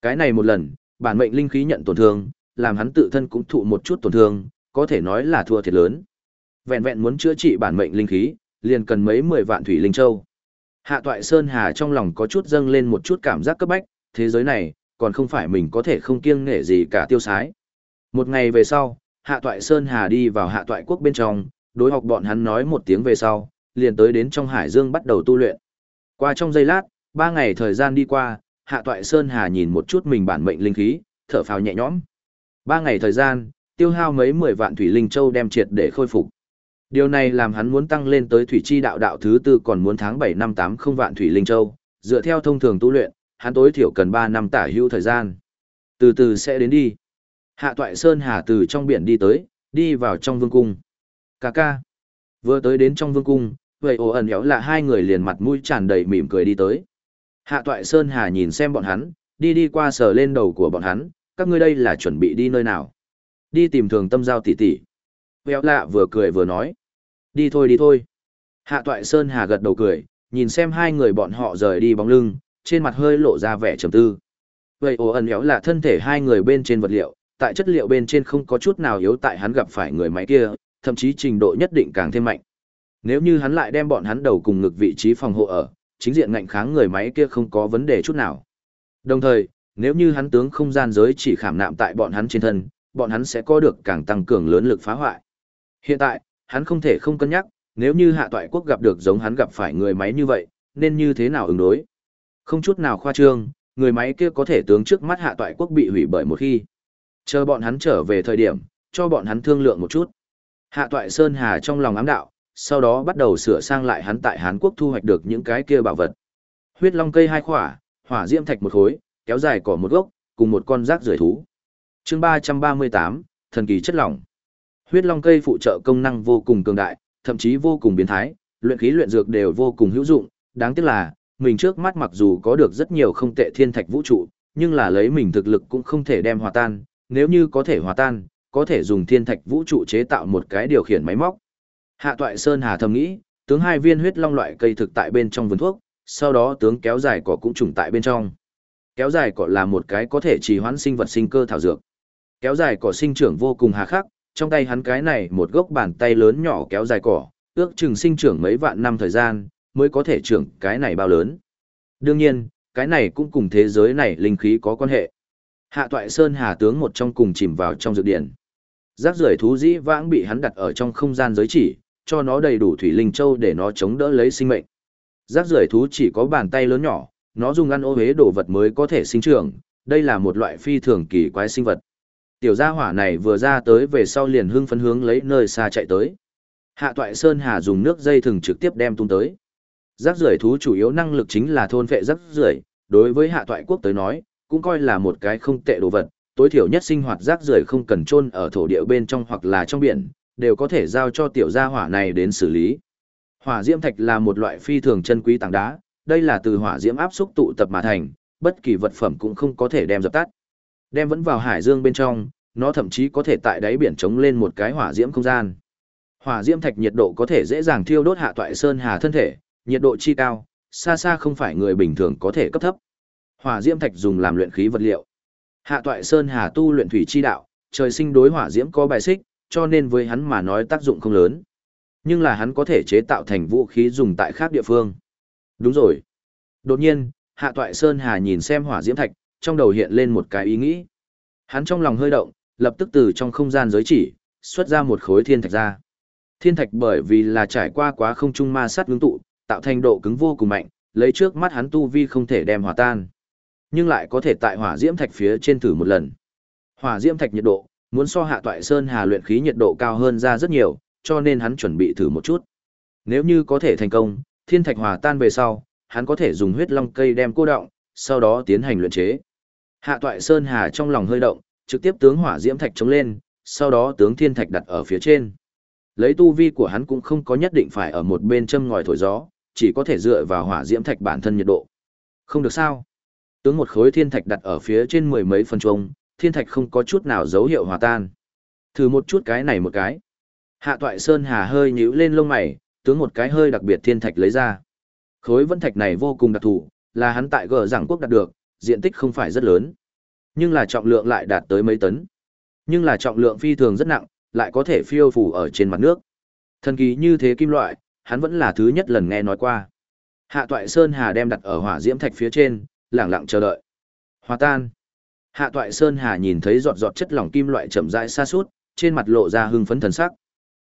Cái này một lần, bản mệnh linh khí nhận tổn thương, làm hắn tự thân cũng thụ một chút tổn thương, có thể nói là thua thiệt lớn. Vẹn vẹn muốn chữa trị bản mệnh linh khí, liền cần mấy mười vạn thủy linh châu. Hạ Toại Sơn Hà trong lòng có chút dâng lên một chút cảm giác cấp bách, thế giới này, còn không phải mình có thể không kiêng nể gì cả tiêu sái. Một ngày về sau, Hạ Toại Sơn Hà đi vào Hạ Toại Quốc bên trong, đối học bọn hắn nói một tiếng về sau, liền tới đến trong Hải Dương bắt đầu tu luyện. Qua trong giây lát, ba ngày thời gian đi qua, Hạ Toại Sơn Hà nhìn một chút mình bản mệnh linh khí, thở phào nhẹ nhõm. Ba ngày thời gian, tiêu hao mấy mười vạn thủy linh châu đem triệt để khôi phục. Điều này làm hắn muốn tăng lên tới thủy chi đạo đạo thứ tư còn muốn tháng 7 năm 8 không vạn thủy linh châu, dựa theo thông thường tu luyện, hắn tối thiểu cần 3 năm tả hữu thời gian. Từ từ sẽ đến đi. Hạ Toại Sơn Hà từ trong biển đi tới, đi vào trong vương cung. Cà ca. Vừa tới đến trong vương cung, vậy ồ ẩn éo là hai người liền mặt mũi tràn đầy mỉm cười đi tới. Hạ Toại Sơn Hà nhìn xem bọn hắn, đi đi qua sờ lên đầu của bọn hắn, các ngươi đây là chuẩn bị đi nơi nào? Đi tìm thường tâm giao tỷ tỷ. Véo lạ vừa cười vừa nói. Đi thôi đi thôi. Hạ Toại Sơn Hà gật đầu cười, nhìn xem hai người bọn họ rời đi bóng lưng, trên mặt hơi lộ ra vẻ trầm tư. Vậy ồ ẩn éo là thân thể hai người bên trên vật liệu, tại chất liệu bên trên không có chút nào yếu tại hắn gặp phải người máy kia, thậm chí trình độ nhất định càng thêm mạnh. Nếu như hắn lại đem bọn hắn đầu cùng ngực vị trí phòng hộ ở, chính diện ngạnh kháng người máy kia không có vấn đề chút nào. Đồng thời, nếu như hắn tướng không gian giới chỉ khảm nạm tại bọn hắn trên thân, bọn hắn sẽ có được càng tăng cường lớn lực phá hoại. Hiện tại, hắn không thể không cân nhắc, nếu như hạ toại quốc gặp được giống hắn gặp phải người máy như vậy, nên như thế nào ứng đối. Không chút nào khoa trương, người máy kia có thể tướng trước mắt hạ toại quốc bị hủy bởi một khi. Chờ bọn hắn trở về thời điểm, cho bọn hắn thương lượng một chút. Hạ toại Sơn Hà trong lòng ám đạo, sau đó bắt đầu sửa sang lại hắn tại Hán Quốc thu hoạch được những cái kia bảo vật. Huyết long cây hai khỏa, hỏa diễm thạch một khối, kéo dài cỏ một gốc, cùng một con rác rưởi thú. Chương ba ba mươi tám thần kỳ chất lỏng. Huyết long cây phụ trợ công năng vô cùng cường đại, thậm chí vô cùng biến thái, luyện khí luyện dược đều vô cùng hữu dụng, đáng tiếc là, mình trước mắt mặc dù có được rất nhiều không tệ thiên thạch vũ trụ, nhưng là lấy mình thực lực cũng không thể đem hòa tan, nếu như có thể hòa tan, có thể dùng thiên thạch vũ trụ chế tạo một cái điều khiển máy móc. Hạ Toại Sơn Hà thầm nghĩ, tướng hai viên huyết long loại cây thực tại bên trong vườn thuốc, sau đó tướng kéo dài cỏ cũng trùng tại bên trong. Kéo dài cỏ là một cái có thể trì hoãn sinh vật sinh cơ thảo dược. Kéo dài cỏ sinh trưởng vô cùng hà khắc, trong tay hắn cái này một gốc bàn tay lớn nhỏ kéo dài cỏ, ước chừng sinh trưởng mấy vạn năm thời gian, mới có thể trưởng cái này bao lớn. Đương nhiên, cái này cũng cùng thế giới này linh khí có quan hệ. Hạ toại sơn hà tướng một trong cùng chìm vào trong dược điển. Rác rưởi thú dĩ vãng bị hắn đặt ở trong không gian giới chỉ, cho nó đầy đủ thủy linh châu để nó chống đỡ lấy sinh mệnh. Rác rưởi thú chỉ có bàn tay lớn nhỏ, nó dùng ăn ô huế đồ vật mới có thể sinh trưởng, đây là một loại phi thường kỳ quái sinh vật. Tiểu gia hỏa này vừa ra tới về sau liền hưng phấn hướng lấy nơi xa chạy tới. Hạ toại Sơn Hà dùng nước dây thừng trực tiếp đem tung tới. Rác rưởi thú chủ yếu năng lực chính là thôn vệ rác rưởi, đối với hạ toại quốc tới nói, cũng coi là một cái không tệ đồ vật, tối thiểu nhất sinh hoạt rác rưởi không cần chôn ở thổ địa bên trong hoặc là trong biển, đều có thể giao cho tiểu gia hỏa này đến xử lý. Hỏa diễm thạch là một loại phi thường chân quý tảng đá, đây là từ hỏa diễm áp xúc tụ tập mà thành, bất kỳ vật phẩm cũng không có thể đem dập tắt. Đem vẫn vào hải dương bên trong, nó thậm chí có thể tại đáy biển chống lên một cái hỏa diễm không gian. Hỏa diễm thạch nhiệt độ có thể dễ dàng thiêu đốt hạ toại sơn hà thân thể, nhiệt độ chi cao, xa xa không phải người bình thường có thể cấp thấp. Hỏa diễm thạch dùng làm luyện khí vật liệu. Hạ toại sơn hà tu luyện thủy chi đạo, trời sinh đối hỏa diễm có bài xích, cho nên với hắn mà nói tác dụng không lớn. Nhưng là hắn có thể chế tạo thành vũ khí dùng tại khác địa phương. Đúng rồi. Đột nhiên, Hạ toại sơn hà nhìn xem hỏa diễm thạch, trong đầu hiện lên một cái ý nghĩ. Hắn trong lòng hơi động, lập tức từ trong không gian giới chỉ, xuất ra một khối thiên thạch ra. Thiên thạch bởi vì là trải qua quá không trung ma sát ngưng tụ, tạo thành độ cứng vô cùng mạnh, lấy trước mắt hắn tu vi không thể đem hòa tan. Nhưng lại có thể tại hỏa diễm thạch phía trên thử một lần. Hỏa diễm thạch nhiệt độ, muốn so hạ toại sơn hà luyện khí nhiệt độ cao hơn ra rất nhiều, cho nên hắn chuẩn bị thử một chút. Nếu như có thể thành công, thiên thạch hòa tan về sau, hắn có thể dùng huyết long cây đem cô động, sau đó tiến hành luyện chế. Hạ toại sơn hà trong lòng hơi động, trực tiếp tướng hỏa diễm thạch chống lên, sau đó tướng thiên thạch đặt ở phía trên. Lấy tu vi của hắn cũng không có nhất định phải ở một bên châm ngòi thổi gió, chỉ có thể dựa vào hỏa diễm thạch bản thân nhiệt độ. Không được sao? Tướng một khối thiên thạch đặt ở phía trên mười mấy phân trông, thiên thạch không có chút nào dấu hiệu hòa tan. Thử một chút cái này một cái. Hạ toại sơn hà hơi nhíu lên lông mày, tướng một cái hơi đặc biệt thiên thạch lấy ra. Khối vân thạch này vô cùng đặc thù, là hắn tại gờ giảng quốc đạt được, diện tích không phải rất lớn. Nhưng là trọng lượng lại đạt tới mấy tấn. Nhưng là trọng lượng phi thường rất nặng, lại có thể phiêu phù ở trên mặt nước. Thần kỳ như thế kim loại, hắn vẫn là thứ nhất lần nghe nói qua. Hạ Toại Sơn Hà đem đặt ở hỏa diễm thạch phía trên, lặng lặng chờ đợi. Hòa tan. Hạ Toại Sơn Hà nhìn thấy giọt giọt chất lỏng kim loại chậm rãi xa suốt, trên mặt lộ ra hưng phấn thần sắc.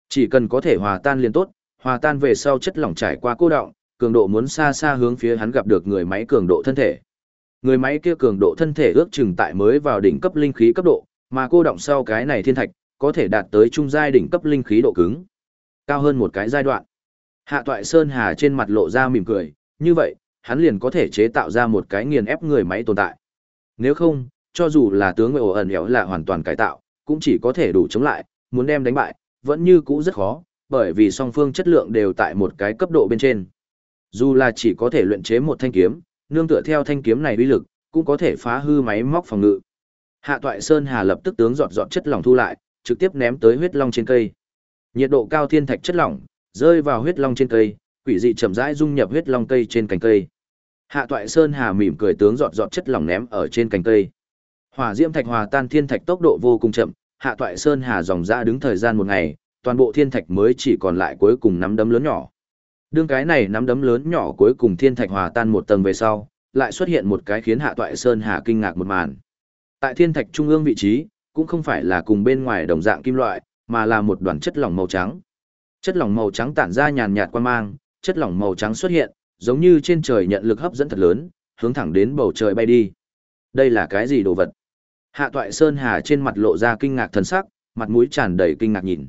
Chỉ cần có thể hòa tan liền tốt, hòa tan về sau chất lỏng trải qua cô động, cường độ muốn xa xa hướng phía hắn gặp được người máy cường độ thân thể. Người máy kia cường độ thân thể ước chừng tại mới vào đỉnh cấp linh khí cấp độ, mà cô động sau cái này thiên thạch, có thể đạt tới trung giai đỉnh cấp linh khí độ cứng. Cao hơn một cái giai đoạn. Hạ toại Sơn Hà trên mặt lộ ra mỉm cười, như vậy, hắn liền có thể chế tạo ra một cái nghiền ép người máy tồn tại. Nếu không, cho dù là tướng người ổ ẩn éo là hoàn toàn cải tạo, cũng chỉ có thể đủ chống lại, muốn đem đánh bại, vẫn như cũ rất khó, bởi vì song phương chất lượng đều tại một cái cấp độ bên trên. Dù là chỉ có thể luyện chế một thanh kiếm, nương tựa theo thanh kiếm này uy lực, cũng có thể phá hư máy móc phòng ngự. Hạ Toại Sơn Hà lập tức tướng dọn dọn chất lỏng thu lại, trực tiếp ném tới huyết long trên cây. Nhiệt độ cao thiên thạch chất lỏng rơi vào huyết long trên cây, quỷ dị chậm rãi dung nhập huyết long cây trên cành cây. Hạ Toại Sơn Hà mỉm cười tướng giọt giọt chất lỏng ném ở trên cành cây. Hỏa diễm thạch hòa tan thiên thạch tốc độ vô cùng chậm, Hạ Toại Sơn Hà dòng ra đứng thời gian một ngày, toàn bộ thiên thạch mới chỉ còn lại cuối cùng nắm đấm lớn nhỏ. Đương cái này nắm đấm lớn nhỏ cuối cùng thiên thạch hòa tan một tầng về sau, lại xuất hiện một cái khiến Hạ Toại Sơn Hà kinh ngạc một màn. Tại thiên thạch trung ương vị trí, cũng không phải là cùng bên ngoài đồng dạng kim loại, mà là một đoàn chất lỏng màu trắng. Chất lỏng màu trắng tản ra nhàn nhạt quan mang, chất lỏng màu trắng xuất hiện, giống như trên trời nhận lực hấp dẫn thật lớn, hướng thẳng đến bầu trời bay đi. Đây là cái gì đồ vật? Hạ Toại Sơn Hà trên mặt lộ ra kinh ngạc thần sắc, mặt mũi tràn đầy kinh ngạc nhìn.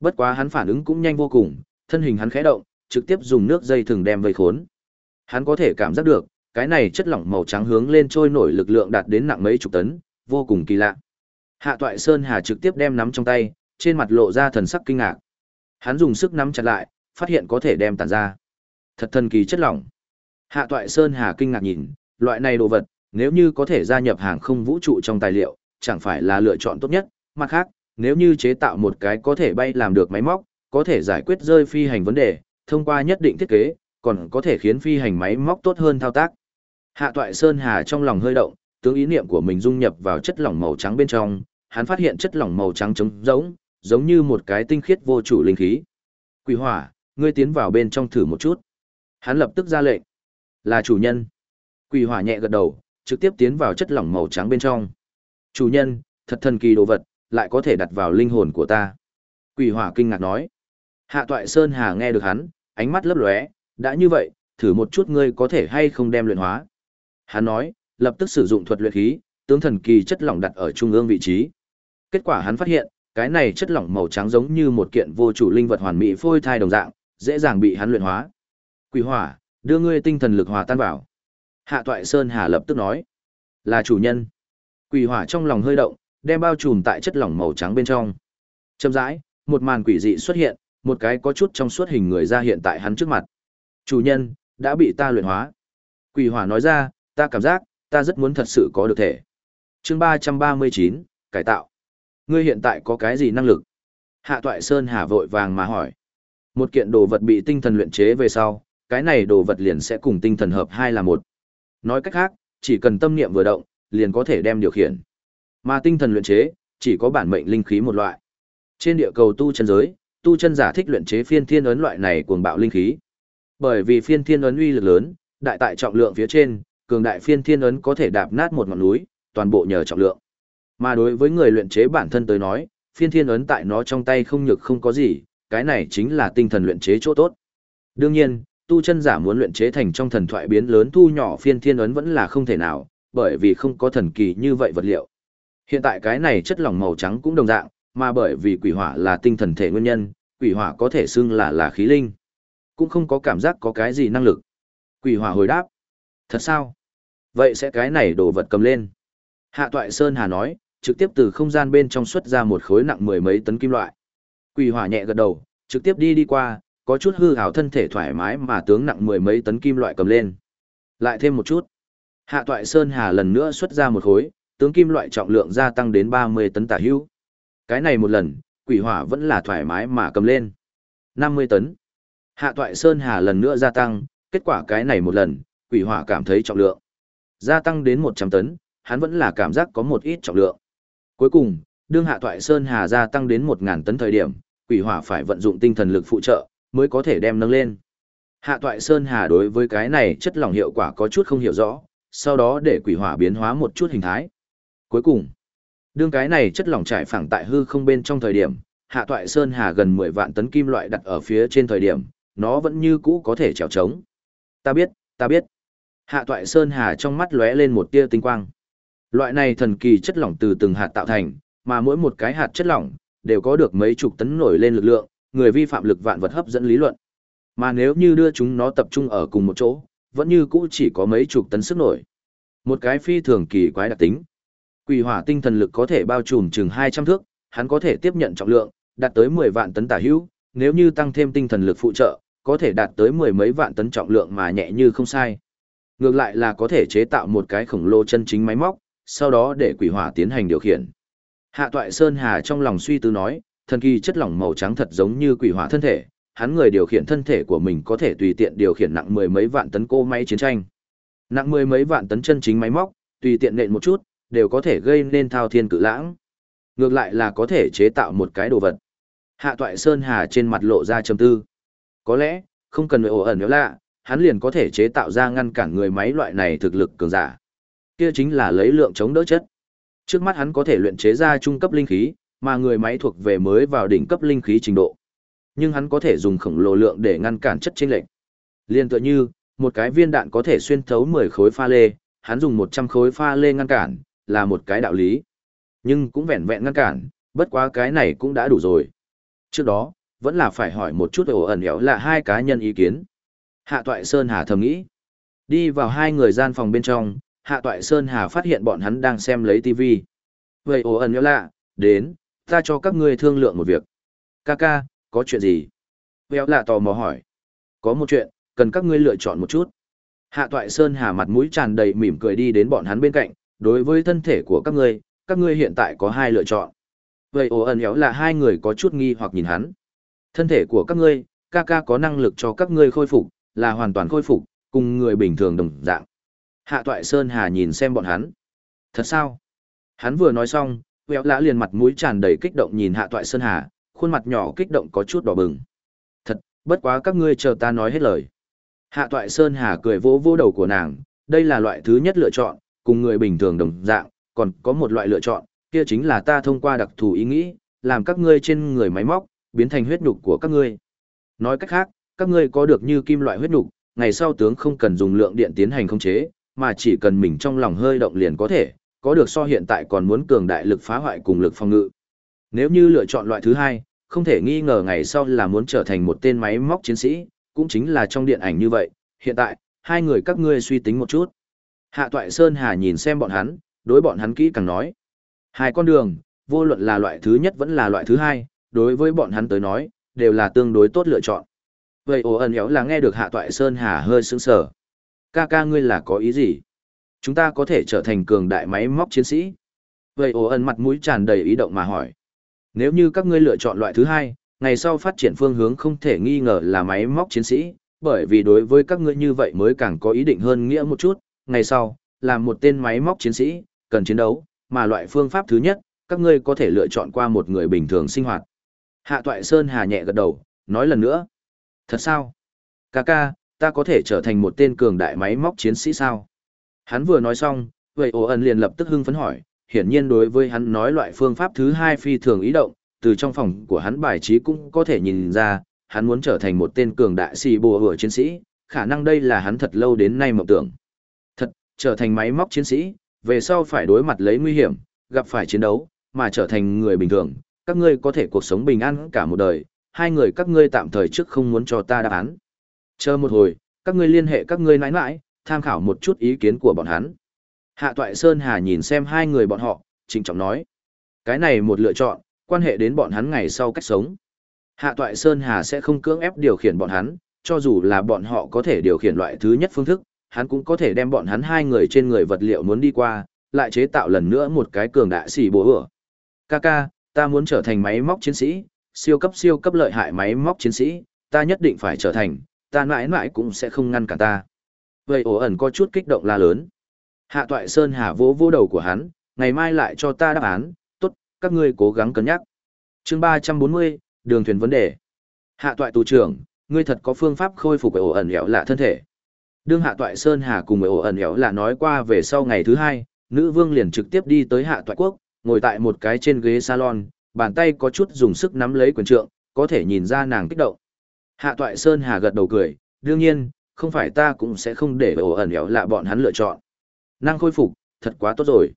Bất quá hắn phản ứng cũng nhanh vô cùng, thân hình hắn khẽ động, trực tiếp dùng nước dây thừng đem vây khốn. Hắn có thể cảm giác được, cái này chất lỏng màu trắng hướng lên trôi nổi lực lượng đạt đến nặng mấy chục tấn, vô cùng kỳ lạ. Hạ Toại Sơn Hà trực tiếp đem nắm trong tay, trên mặt lộ ra thần sắc kinh ngạc. Hắn dùng sức nắm chặt lại, phát hiện có thể đem tản ra. Thật thần kỳ chất lỏng. Hạ Toại Sơn Hà kinh ngạc nhìn, loại này đồ vật, nếu như có thể gia nhập hàng không vũ trụ trong tài liệu, chẳng phải là lựa chọn tốt nhất. Mặt khác, nếu như chế tạo một cái có thể bay làm được máy móc, có thể giải quyết rơi phi hành vấn đề, thông qua nhất định thiết kế, còn có thể khiến phi hành máy móc tốt hơn thao tác. Hạ Toại Sơn Hà trong lòng hơi động, tướng ý niệm của mình dung nhập vào chất lỏng màu trắng bên trong, hắn phát hiện chất lỏng màu trắng trống rỗng, giống như một cái tinh khiết vô chủ linh khí. Quỷ hỏa, ngươi tiến vào bên trong thử một chút. Hắn lập tức ra lệnh. Là chủ nhân. Quỷ hỏa nhẹ gật đầu, trực tiếp tiến vào chất lỏng màu trắng bên trong. Chủ nhân, thật thần kỳ đồ vật, lại có thể đặt vào linh hồn của ta. Quỷ hỏa kinh ngạc nói. Hạ toại Sơn Hà nghe được hắn, ánh mắt lấp lóe, đã như vậy, thử một chút ngươi có thể hay không đem luyện hóa. Hắn nói, lập tức sử dụng thuật luyện khí, tướng thần kỳ chất lỏng đặt ở trung ương vị trí. Kết quả hắn phát hiện, cái này chất lỏng màu trắng giống như một kiện vô chủ linh vật hoàn mỹ phôi thai đồng dạng, dễ dàng bị hắn luyện hóa. Quỷ hỏa, đưa ngươi tinh thần lực hòa tan vào. Hạ Toại Sơn Hà lập tức nói, là chủ nhân. Quỷ hỏa trong lòng hơi động, đem bao trùm tại chất lỏng màu trắng bên trong. Chậm rãi, một màn quỷ dị xuất hiện, một cái có chút trong suốt hình người ra hiện tại hắn trước mặt. Chủ nhân, đã bị ta luyện hóa. Quỷ hỏa nói ra, ta cảm giác, ta rất muốn thật sự có được thể. chương ba ba mươi chín cải tạo. Ngươi hiện tại có cái gì năng lực? Hạ Toại Sơn Hà vội vàng mà hỏi. Một kiện đồ vật bị tinh thần luyện chế về sau, cái này đồ vật liền sẽ cùng tinh thần hợp hai là một. Nói cách khác, chỉ cần tâm niệm vừa động, liền có thể đem điều khiển. Mà tinh thần luyện chế, chỉ có bản mệnh linh khí một loại. Trên địa cầu tu chân giới, tu chân giả thích luyện chế phiên thiên ấn loại này cuồng bạo linh khí. Bởi vì phiên thiên ấn uy lực lớn, đại tại trọng lượng phía trên, cường đại phiên thiên ấn có thể đạp nát một ngọn núi, toàn bộ nhờ trọng lượng. Mà đối với người luyện chế bản thân tới nói, phiên thiên ấn tại nó trong tay không nhược không có gì, cái này chính là tinh thần luyện chế chỗ tốt. Đương nhiên, tu chân giả muốn luyện chế thành trong thần thoại biến lớn thu nhỏ phiên thiên ấn vẫn là không thể nào, bởi vì không có thần kỳ như vậy vật liệu. Hiện tại cái này chất lỏng màu trắng cũng đồng dạng, mà bởi vì quỷ hỏa là tinh thần thể nguyên nhân, quỷ hỏa có thể xưng là là khí linh. Cũng không có cảm giác có cái gì năng lực. Quỷ hỏa hồi đáp. Thật sao? Vậy sẽ cái này đồ vật cầm lên. Hạ Toại Sơn Hà nói, trực tiếp từ không gian bên trong xuất ra một khối nặng mười mấy tấn kim loại. Quỷ hỏa nhẹ gật đầu, trực tiếp đi đi qua, có chút hư hào thân thể thoải mái mà tướng nặng mười mấy tấn kim loại cầm lên. Lại thêm một chút. Hạ Toại Sơn Hà lần nữa xuất ra một khối, tướng kim loại trọng lượng gia tăng đến ba mươi tấn tả hữu. Cái này một lần, quỷ hỏa vẫn là thoải mái mà cầm lên. năm mươi tấn. Hạ Toại Sơn Hà lần nữa gia tăng, kết quả cái này một lần, quỷ hỏa cảm thấy trọng lượng. Gia tăng đến một trăm tấn, hắn vẫn là cảm giác có một ít trọng lượng. Cuối cùng, đương hạ toại Sơn Hà gia tăng đến 1.000 tấn thời điểm, quỷ hỏa phải vận dụng tinh thần lực phụ trợ, mới có thể đem nâng lên. Hạ toại Sơn Hà đối với cái này chất lỏng hiệu quả có chút không hiểu rõ, sau đó để quỷ hỏa biến hóa một chút hình thái. Cuối cùng, đương cái này chất lỏng trải phẳng tại hư không bên trong thời điểm, hạ toại Sơn Hà gần 10 vạn tấn kim loại đặt ở phía trên thời điểm, nó vẫn như cũ có thể trèo trống. Ta biết, ta biết. Hạ toại Sơn Hà trong mắt lóe lên một tia tinh quang. Loại này thần kỳ chất lỏng từ từng hạt tạo thành, mà mỗi một cái hạt chất lỏng đều có được mấy chục tấn nổi lên lực lượng, người vi phạm lực vạn vật hấp dẫn lý luận. Mà nếu như đưa chúng nó tập trung ở cùng một chỗ, vẫn như cũ chỉ có mấy chục tấn sức nổi. Một cái phi thường kỳ quái đặc tính. Quỷ hỏa tinh thần lực có thể bao trùm chừng 200 thước, hắn có thể tiếp nhận trọng lượng, đạt tới 10 vạn tấn tả hữu, nếu như tăng thêm tinh thần lực phụ trợ, có thể đạt tới mười mấy vạn tấn trọng lượng mà nhẹ như không sai. Ngược lại là có thể chế tạo một cái khổng lồ chân chính máy móc, sau đó để quỷ hỏa tiến hành điều khiển. Hạ Toại Sơn Hà trong lòng suy tư nói, thần kỳ chất lỏng màu trắng thật giống như quỷ hỏa thân thể, hắn người điều khiển thân thể của mình có thể tùy tiện điều khiển nặng mười mấy vạn tấn cô máy chiến tranh. Nặng mười mấy vạn tấn chân chính máy móc, tùy tiện nện một chút, đều có thể gây nên thao thiên cự lãng. Ngược lại là có thể chế tạo một cái đồ vật. Hạ Toại Sơn Hà trên mặt lộ ra trầm tư. Có lẽ, không cần ổ ẩn nếu lạ, hắn liền có thể chế tạo ra ngăn cản người máy loại này thực lực cường giả. Kia chính là lấy lượng chống đỡ chất. Trước mắt hắn có thể luyện chế ra trung cấp linh khí, mà người máy thuộc về mới vào đỉnh cấp linh khí trình độ. Nhưng hắn có thể dùng khổng lồ lượng để ngăn cản chất chênh lệch. Liên tựa như, một cái viên đạn có thể xuyên thấu 10 khối pha lê, hắn dùng 100 khối pha lê ngăn cản, là một cái đạo lý. Nhưng cũng vẹn vẹn ngăn cản, bất quá cái này cũng đã đủ rồi. Trước đó, vẫn là phải hỏi một chút ổ ẩn éo là hai cá nhân ý kiến. Hạ Toại Sơn Hà thầm nghĩ. Đi vào hai người gian phòng bên trong, Hạ Toại Sơn Hà phát hiện bọn hắn đang xem lấy TV. Vậy ồ ẩn nhớ lạ, đến, ta cho các ngươi thương lượng một việc. Ca ca, có chuyện gì? Véo lạ tò mò hỏi. Có một chuyện, cần các ngươi lựa chọn một chút. Hạ toại Sơn Hà mặt mũi tràn đầy mỉm cười đi đến bọn hắn bên cạnh, đối với thân thể của các ngươi, các ngươi hiện tại có hai lựa chọn. Vậy ồ ẩn éo là hai người có chút nghi hoặc nhìn hắn. Thân thể của các ngươi, ca ca có năng lực cho các ngươi khôi phục, là hoàn toàn khôi phục, cùng người bình thường đồng dạng. Hạ toại Sơn Hà nhìn xem bọn hắn. Thật sao? Hắn vừa nói xong, Quẹo lã liền mặt mũi tràn đầy kích động nhìn hạ toại Sơn Hà, khuôn mặt nhỏ kích động có chút đỏ bừng. Thật, bất quá các ngươi chờ ta nói hết lời. Hạ toại Sơn Hà cười vỗ vỗ đầu của nàng, đây là loại thứ nhất lựa chọn, cùng người bình thường đồng dạng, còn có một loại lựa chọn, kia chính là ta thông qua đặc thù ý nghĩ, làm các ngươi trên người máy móc, biến thành huyết nhục của các ngươi. Nói cách khác, các ngươi có được như kim loại huyết nhục, ngày sau tướng không cần dùng lượng điện tiến hành khống chế, mà chỉ cần mình trong lòng hơi động liền có thể, có được so hiện tại còn muốn cường đại lực phá hoại cùng lực phòng ngự. Nếu như lựa chọn loại thứ hai, không thể nghi ngờ ngày sau là muốn trở thành một tên máy móc chiến sĩ, cũng chính là trong điện ảnh như vậy, hiện tại, hai người các ngươi suy tính một chút. Hạ Toại Sơn Hà nhìn xem bọn hắn, đối bọn hắn kỹ càng nói. Hai con đường, vô luận là loại thứ nhất vẫn là loại thứ hai, đối với bọn hắn tới nói, đều là tương đối tốt lựa chọn. Vậy ồ ẩn éo là nghe được Hạ Toại Sơn Hà hơi sững sờ. Ca ca ngươi là có ý gì? Chúng ta có thể trở thành cường đại máy móc chiến sĩ. Vậy ồ ẩn mặt mũi tràn đầy ý động mà hỏi. Nếu như các ngươi lựa chọn loại thứ hai, ngày sau phát triển phương hướng không thể nghi ngờ là máy móc chiến sĩ, bởi vì đối với các ngươi như vậy mới càng có ý định hơn nghĩa một chút, ngày sau, làm một tên máy móc chiến sĩ, cần chiến đấu, mà loại phương pháp thứ nhất, các ngươi có thể lựa chọn qua một người bình thường sinh hoạt. Hạ Toại Sơn hà nhẹ gật đầu, nói lần nữa. Thật sao? Ca ca, ta có thể trở thành một tên cường đại máy móc chiến sĩ sao? Hắn vừa nói xong, vậy ổ ẩn liền lập tức hưng phấn hỏi, hiển nhiên đối với hắn nói loại phương pháp thứ hai phi thường ý động, từ trong phòng của hắn bài trí cũng có thể nhìn ra, hắn muốn trở thành một tên cường đại xì bùa hựa chiến sĩ, khả năng đây là hắn thật lâu đến nay mộng tưởng. Thật, trở thành máy móc chiến sĩ, về sau phải đối mặt lấy nguy hiểm, gặp phải chiến đấu, mà trở thành người bình thường, các ngươi có thể cuộc sống bình an cả một đời, hai người các ngươi tạm thời trước không muốn cho ta đáp án. Chờ một hồi, các ngươi liên hệ các ngươi nãi nãi, tham khảo một chút ý kiến của bọn hắn. Hạ Toại Sơn Hà nhìn xem hai người bọn họ, trịnh trọng nói. Cái này một lựa chọn, quan hệ đến bọn hắn ngày sau cách sống. Hạ Toại Sơn Hà sẽ không cưỡng ép điều khiển bọn hắn, cho dù là bọn họ có thể điều khiển loại thứ nhất phương thức, hắn cũng có thể đem bọn hắn hai người trên người vật liệu muốn đi qua, lại chế tạo lần nữa một cái cường đại xì bố ửa. Kaka, ta muốn trở thành máy móc chiến sĩ, siêu cấp siêu cấp lợi hại máy móc chiến sĩ, ta nhất định phải trở thành, ta mãi mãi cũng sẽ không ngăn cản ta. Vậy ổ ẩn có chút kích động la lớn. Hạ Toại Sơn Hà vỗ vỗ đầu của hắn, ngày mai lại cho ta đáp án, tốt, các ngươi cố gắng cân nhắc. chương 340, đường thuyền vấn đề. Hạ Toại tù trưởng, ngươi thật có phương pháp khôi phục ổ ẩn hẻo lạ thân thể. Đương Hạ Toại Sơn Hà cùng ổ ẩn hẻo lạ nói qua về sau ngày thứ hai, nữ vương liền trực tiếp đi tới Hạ Toại Quốc, ngồi tại một cái trên ghế salon, bàn tay có chút dùng sức nắm lấy quyền trượng, có thể nhìn ra nàng kích động. Hạ Toại Sơn Hà gật đầu cười, đương nhiên, không phải ta cũng sẽ không để ổ ẩn éo lạ bọn hắn lựa chọn. Năng khôi phục, thật quá tốt rồi.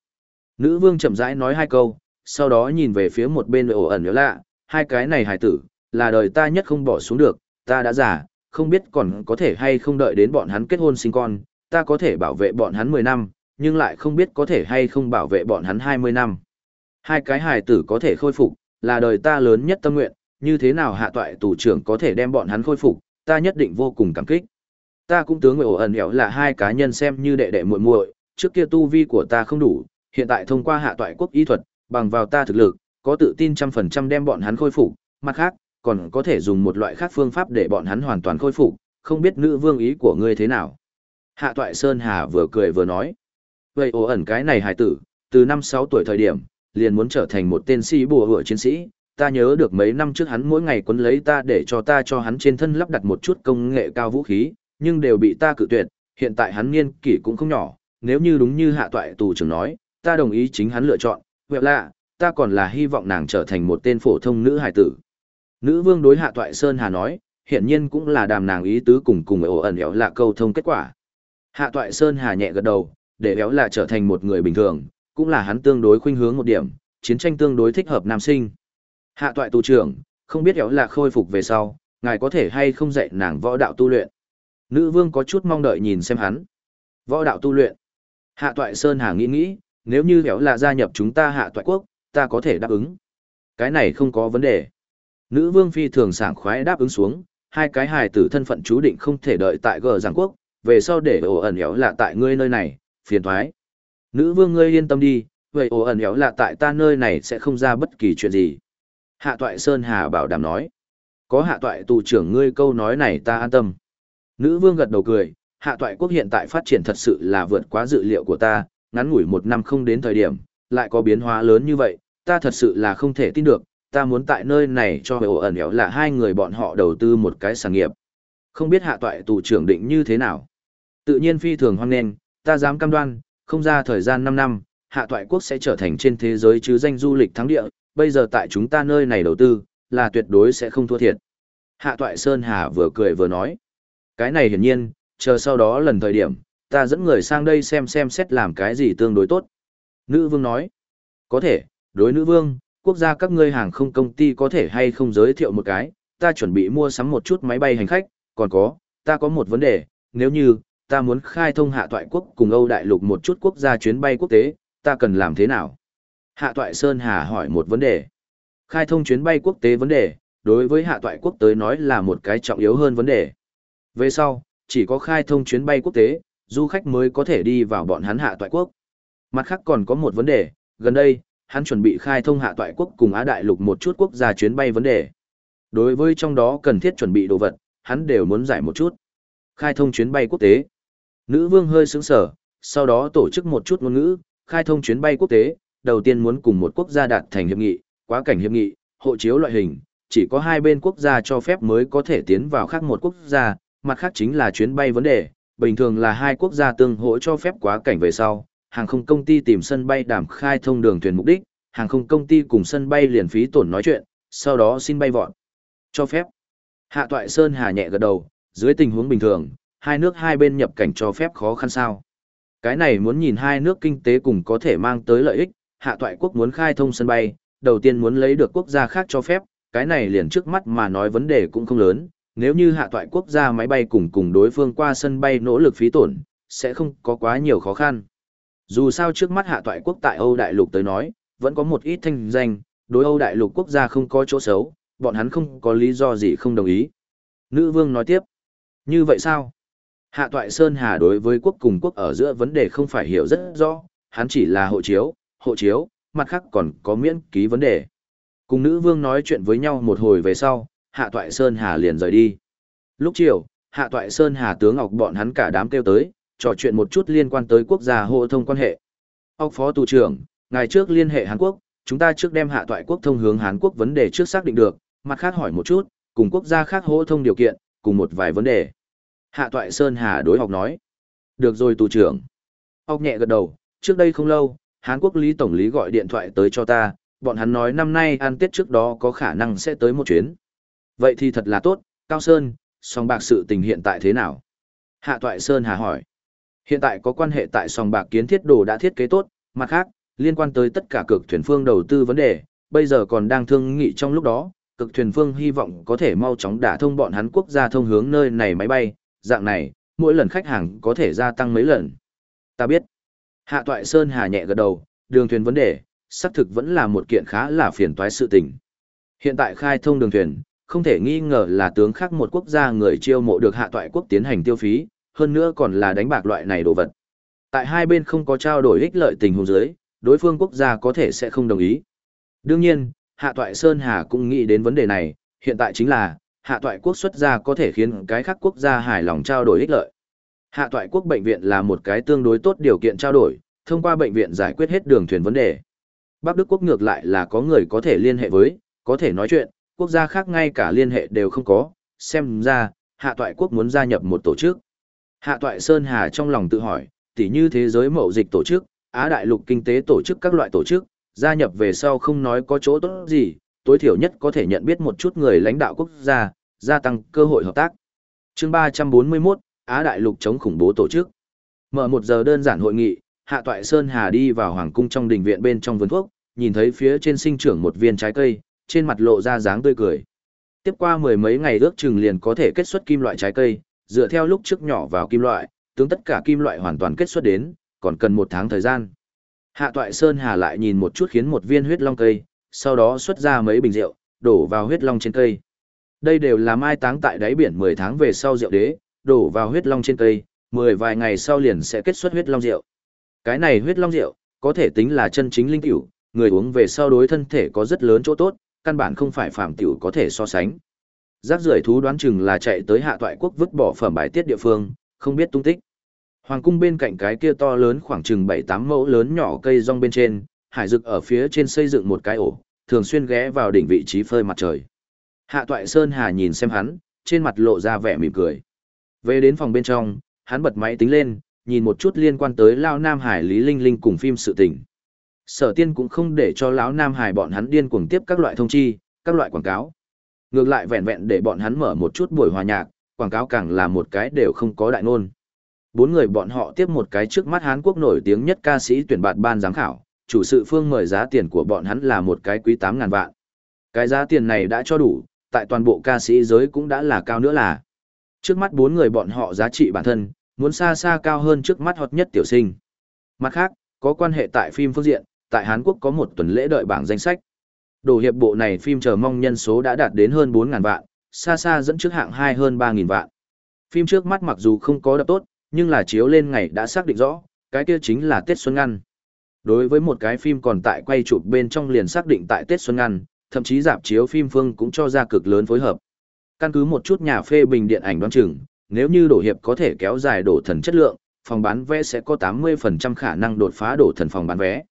Nữ vương chậm rãi nói hai câu, sau đó nhìn về phía một bên ổ ẩn éo lạ, hai cái này hài tử, là đời ta nhất không bỏ xuống được, ta đã già, không biết còn có thể hay không đợi đến bọn hắn kết hôn sinh con, ta có thể bảo vệ bọn hắn 10 năm, nhưng lại không biết có thể hay không bảo vệ bọn hắn 20 năm. Hai cái hài tử có thể khôi phục, là đời ta lớn nhất tâm nguyện, như thế nào hạ toại tù trưởng có thể đem bọn hắn khôi phục, ta nhất định vô cùng cảm kích. Ta cũng tướng người ổ ẩn éo là hai cá nhân xem như đệ đệ muội muội, trước kia tu vi của ta không đủ, hiện tại thông qua hạ toại quốc y thuật, bằng vào ta thực lực, có tự tin trăm phần trăm đem bọn hắn khôi phục, mặt khác, còn có thể dùng một loại khác phương pháp để bọn hắn hoàn toàn khôi phục, không biết nữ vương ý của ngươi thế nào. Hạ toại Sơn Hà vừa cười vừa nói. Vậy ổ ẩn cái này hài tử, từ năm sáu tuổi thời điểm, liền muốn trở thành một tên sĩ bùa hựa chiến sĩ. Ta nhớ được mấy năm trước hắn mỗi ngày quấn lấy ta để cho ta cho hắn trên thân lắp đặt một chút công nghệ cao vũ khí, nhưng đều bị ta cự tuyệt, hiện tại hắn niên kỷ cũng không nhỏ, nếu như đúng như hạ toại tù trưởng nói, ta đồng ý chính hắn lựa chọn, vẹo lạ, ta còn là hy vọng nàng trở thành một tên phổ thông nữ hài tử. Nữ vương đối hạ toại Sơn Hà nói, hiện nhiên cũng là đàm nàng ý tứ cùng cùng ổ ẩn éo là câu thông kết quả. Hạ toại Sơn Hà nhẹ gật đầu, để éo là trở thành một người bình thường, cũng là hắn tương đối khuynh hướng một điểm, chiến tranh tương đối thích hợp nam sinh. Hạ toại tù trưởng, không biết éo là khôi phục về sau, ngài có thể hay không dạy nàng võ đạo tu luyện. Nữ vương có chút mong đợi nhìn xem hắn. Võ đạo tu luyện. Hạ toại Sơn Hà nghĩ nghĩ, nếu như éo là gia nhập chúng ta hạ toại quốc, ta có thể đáp ứng. Cái này không có vấn đề. Nữ vương phi thường sảng khoái đáp ứng xuống, hai cái hài tử thân phận chú định không thể đợi tại gờ giảng quốc, về sau để ổ ẩn éo là tại ngươi nơi này, phiền thoái. Nữ vương ngươi yên tâm đi, vậy ổ ẩn éo là tại ta nơi này sẽ không ra bất kỳ chuyện gì. Hạ toại Sơn Hà bảo đảm nói. Có hạ toại tù trưởng ngươi câu nói này ta an tâm. Nữ vương gật đầu cười, hạ toại quốc hiện tại phát triển thật sự là vượt quá dự liệu của ta, ngắn ngủi một năm không đến thời điểm, lại có biến hóa lớn như vậy, ta thật sự là không thể tin được, ta muốn tại nơi này cho ổ ẩn éo là hai người bọn họ đầu tư một cái sản nghiệp. Không biết hạ toại tù trưởng định như thế nào. Tự nhiên phi thường hoang nghênh, ta dám cam đoan, không ra thời gian 5 năm, hạ toại quốc sẽ trở thành trên thế giới chứ danh du lịch thắng địa, bây giờ tại chúng ta nơi này đầu tư, là tuyệt đối sẽ không thua thiệt. Hạ toại Sơn Hà vừa cười vừa nói. Cái này hiển nhiên, chờ sau đó lần thời điểm, ta dẫn người sang đây xem xem xét làm cái gì tương đối tốt. Nữ vương nói. Có thể, đối nữ vương, quốc gia các ngươi hàng không công ty có thể hay không giới thiệu một cái, ta chuẩn bị mua sắm một chút máy bay hành khách, còn có, ta có một vấn đề, nếu như, ta muốn khai thông hạ toại quốc cùng Âu Đại Lục một chút quốc gia chuyến bay quốc tế, ta cần làm thế nào? Hạ toại Sơn Hà hỏi một vấn đề. Khai thông chuyến bay quốc tế vấn đề, đối với hạ toại quốc tới nói là một cái trọng yếu hơn vấn đề. Về sau, chỉ có khai thông chuyến bay quốc tế, du khách mới có thể đi vào bọn hắn hạ toại quốc. Mặt khác còn có một vấn đề, gần đây, hắn chuẩn bị khai thông hạ toại quốc cùng Á Đại Lục một chút quốc gia chuyến bay vấn đề. Đối với trong đó cần thiết chuẩn bị đồ vật, hắn đều muốn giải một chút. Khai thông chuyến bay quốc tế. Nữ vương hơi sững sở, sau đó tổ chức một chút ngôn ngữ, khai thông chuyến bay quốc tế, đầu tiên muốn cùng một quốc gia đạt thành hiệp nghị, quá cảnh hiệp nghị, hộ chiếu loại hình, chỉ có hai bên quốc gia cho phép mới có thể tiến vào khác một quốc gia, mặt khác chính là chuyến bay vấn đề, bình thường là hai quốc gia tương hỗ cho phép quá cảnh về sau, hàng không công ty tìm sân bay đảm khai thông đường thuyền mục đích, hàng không công ty cùng sân bay liền phí tổn nói chuyện, sau đó xin bay vọt. Cho phép. Hạ Toại Sơn hà nhẹ gật đầu, dưới tình huống bình thường, hai nước hai bên nhập cảnh cho phép khó khăn sao. Cái này muốn nhìn hai nước kinh tế cùng có thể mang tới lợi ích, hạ toại quốc muốn khai thông sân bay, đầu tiên muốn lấy được quốc gia khác cho phép, cái này liền trước mắt mà nói vấn đề cũng không lớn, nếu như hạ toại quốc gia máy bay cùng cùng đối phương qua sân bay nỗ lực phí tổn, sẽ không có quá nhiều khó khăn. Dù sao trước mắt hạ toại quốc tại Âu Đại Lục tới nói, vẫn có một ít thanh danh, đối Âu Đại Lục quốc gia không có chỗ xấu, bọn hắn không có lý do gì không đồng ý. Nữ vương nói tiếp, như vậy sao? Hạ toại Sơn Hà đối với quốc cùng quốc ở giữa vấn đề không phải hiểu rất rõ, hắn chỉ là hộ chiếu, hộ chiếu, mặt khác còn có miễn ký vấn đề. Cùng nữ vương nói chuyện với nhau một hồi về sau, Hạ toại Sơn Hà liền rời đi. Lúc chiều, Hạ toại Sơn Hà tướng Ngọc bọn hắn cả đám kêu tới, trò chuyện một chút liên quan tới quốc gia hộ thông quan hệ. Ông phó tù trưởng, ngày trước liên hệ Hàn Quốc, chúng ta trước đem hạ toại quốc thông hướng Hàn Quốc vấn đề trước xác định được, mặt khác hỏi một chút, cùng quốc gia khác hộ thông điều kiện, cùng một vài vấn đề. Hạ toại Sơn Hà đối học nói. Được rồi tù trưởng. Ông nhẹ gật đầu, trước đây không lâu, Hán Quốc Lý Tổng lý gọi điện thoại tới cho ta, bọn hắn nói năm nay ăn Tết trước đó có khả năng sẽ tới một chuyến. Vậy thì thật là tốt, Cao Sơn, song bạc sự tình hiện tại thế nào? Hạ toại Sơn Hà hỏi. Hiện tại có quan hệ tại song bạc kiến thiết đồ đã thiết kế tốt, mặt khác, liên quan tới tất cả cực thuyền phương đầu tư vấn đề, bây giờ còn đang thương nghị trong lúc đó, cực thuyền phương hy vọng có thể mau chóng đả thông bọn hắn quốc gia thông hướng nơi này máy bay, dạng này, mỗi lần khách hàng có thể gia tăng mấy lần. Ta biết. Hạ Toại Sơn Hà nhẹ gật đầu, đường thuyền vấn đề, xác thực vẫn là một kiện khá là phiền toái sự tình. Hiện tại khai thông đường thuyền, không thể nghi ngờ là tướng khác một quốc gia người chiêu mộ được hạ toại quốc tiến hành tiêu phí, hơn nữa còn là đánh bạc loại này đồ vật. Tại hai bên không có trao đổi ích lợi tình huống dưới, đối phương quốc gia có thể sẽ không đồng ý. Đương nhiên, Hạ Toại Sơn Hà cũng nghĩ đến vấn đề này, hiện tại chính là, hạ toại quốc xuất gia có thể khiến cái khác quốc gia hài lòng trao đổi ích lợi. Hạ toại quốc bệnh viện là một cái tương đối tốt điều kiện trao đổi, thông qua bệnh viện giải quyết hết đường thuyền vấn đề. Bắc Đức quốc ngược lại là có người có thể liên hệ với, có thể nói chuyện, quốc gia khác ngay cả liên hệ đều không có, xem ra, hạ toại quốc muốn gia nhập một tổ chức. Hạ toại Sơn Hà trong lòng tự hỏi, tỉ như thế giới mậu dịch tổ chức, Á đại lục kinh tế tổ chức các loại tổ chức, gia nhập về sau không nói có chỗ tốt gì, tối thiểu nhất có thể nhận biết một chút người lãnh đạo quốc gia, gia tăng cơ hội hợp tác. chương 341, Á Đại lục chống khủng bố tổ chức. Mở một giờ đơn giản hội nghị, Hạ Toại Sơn Hà đi vào hoàng cung trong đình viện bên trong vườn thuốc, nhìn thấy phía trên sinh trưởng một viên trái cây, trên mặt lộ ra dáng tươi cười. Tiếp qua mười mấy ngày ước chừng liền có thể kết xuất kim loại trái cây, dựa theo lúc trước nhỏ vào kim loại, tướng tất cả kim loại hoàn toàn kết xuất đến, còn cần một tháng thời gian. Hạ Toại Sơn Hà lại nhìn một chút khiến một viên huyết long cây, sau đó xuất ra mấy bình rượu, đổ vào huyết long trên cây. Đây đều là mai táng tại đáy biển 10 tháng về sau rượu đế, đổ vào huyết long trên cây, 10 vài ngày sau liền sẽ kết xuất huyết long rượu. Cái này huyết long rượu, có thể tính là chân chính linh tiểu, người uống về sau đối thân thể có rất lớn chỗ tốt, căn bản không phải phàm tiểu có thể so sánh. Giác rưởi thú đoán chừng là chạy tới hạ toại quốc vứt bỏ phẩm bài tiết địa phương, không biết tung tích. Hoàng cung bên cạnh cái kia to lớn khoảng chừng 7-8 mẫu lớn nhỏ cây rong bên trên, hải dực ở phía trên xây dựng một cái ổ, thường xuyên ghé vào đỉnh vị trí phơi mặt trời. Hạ toại Sơn Hà nhìn xem hắn, trên mặt lộ ra vẻ mỉm cười. Về đến phòng bên trong, hắn bật máy tính lên, nhìn một chút liên quan tới Lão Nam Hải Lý Linh Linh cùng phim sự tình. Sở tiên cũng không để cho lão Nam Hải bọn hắn điên cuồng tiếp các loại thông chi, các loại quảng cáo. Ngược lại vẹn vẹn để bọn hắn mở một chút buổi hòa nhạc, quảng cáo càng là một cái đều không có đại ngôn. Bốn người bọn họ tiếp một cái trước mắt Hán Quốc nổi tiếng nhất ca sĩ tuyển bạt ban giám khảo, chủ sự phương mời giá tiền của bọn hắn là một cái quý 8.000 vạn. Cái giá tiền này đã cho đủ, tại toàn bộ ca sĩ giới cũng đã là cao nữa là. Trước mắt bốn người bọn họ giá trị bản thân, muốn xa xa cao hơn trước mắt hot nhất tiểu sinh. Mặt khác, có quan hệ tại phim phương diện, tại Hàn Quốc có một tuần lễ đợi bảng danh sách. Đồ hiệp bộ này phim chờ mong nhân số đã đạt đến hơn 4.000 vạn, xa xa dẫn trước hạng 2 hơn 3.000 vạn. Phim trước mắt mặc dù không có đập tốt, nhưng là chiếu lên ngày đã xác định rõ, cái kia chính là Tết Xuân Ngăn. Đối với một cái phim còn tại quay chụp bên trong liền xác định tại Tết Xuân Ngăn, thậm chí dạp chiếu phim phương cũng cho ra cực lớn phối hợp. Căn cứ một chút nhà phê bình điện ảnh đoán chừng, nếu như đổ hiệp có thể kéo dài đổ thần chất lượng, phòng bán vé sẽ có 80% khả năng đột phá đổ thần phòng bán vé.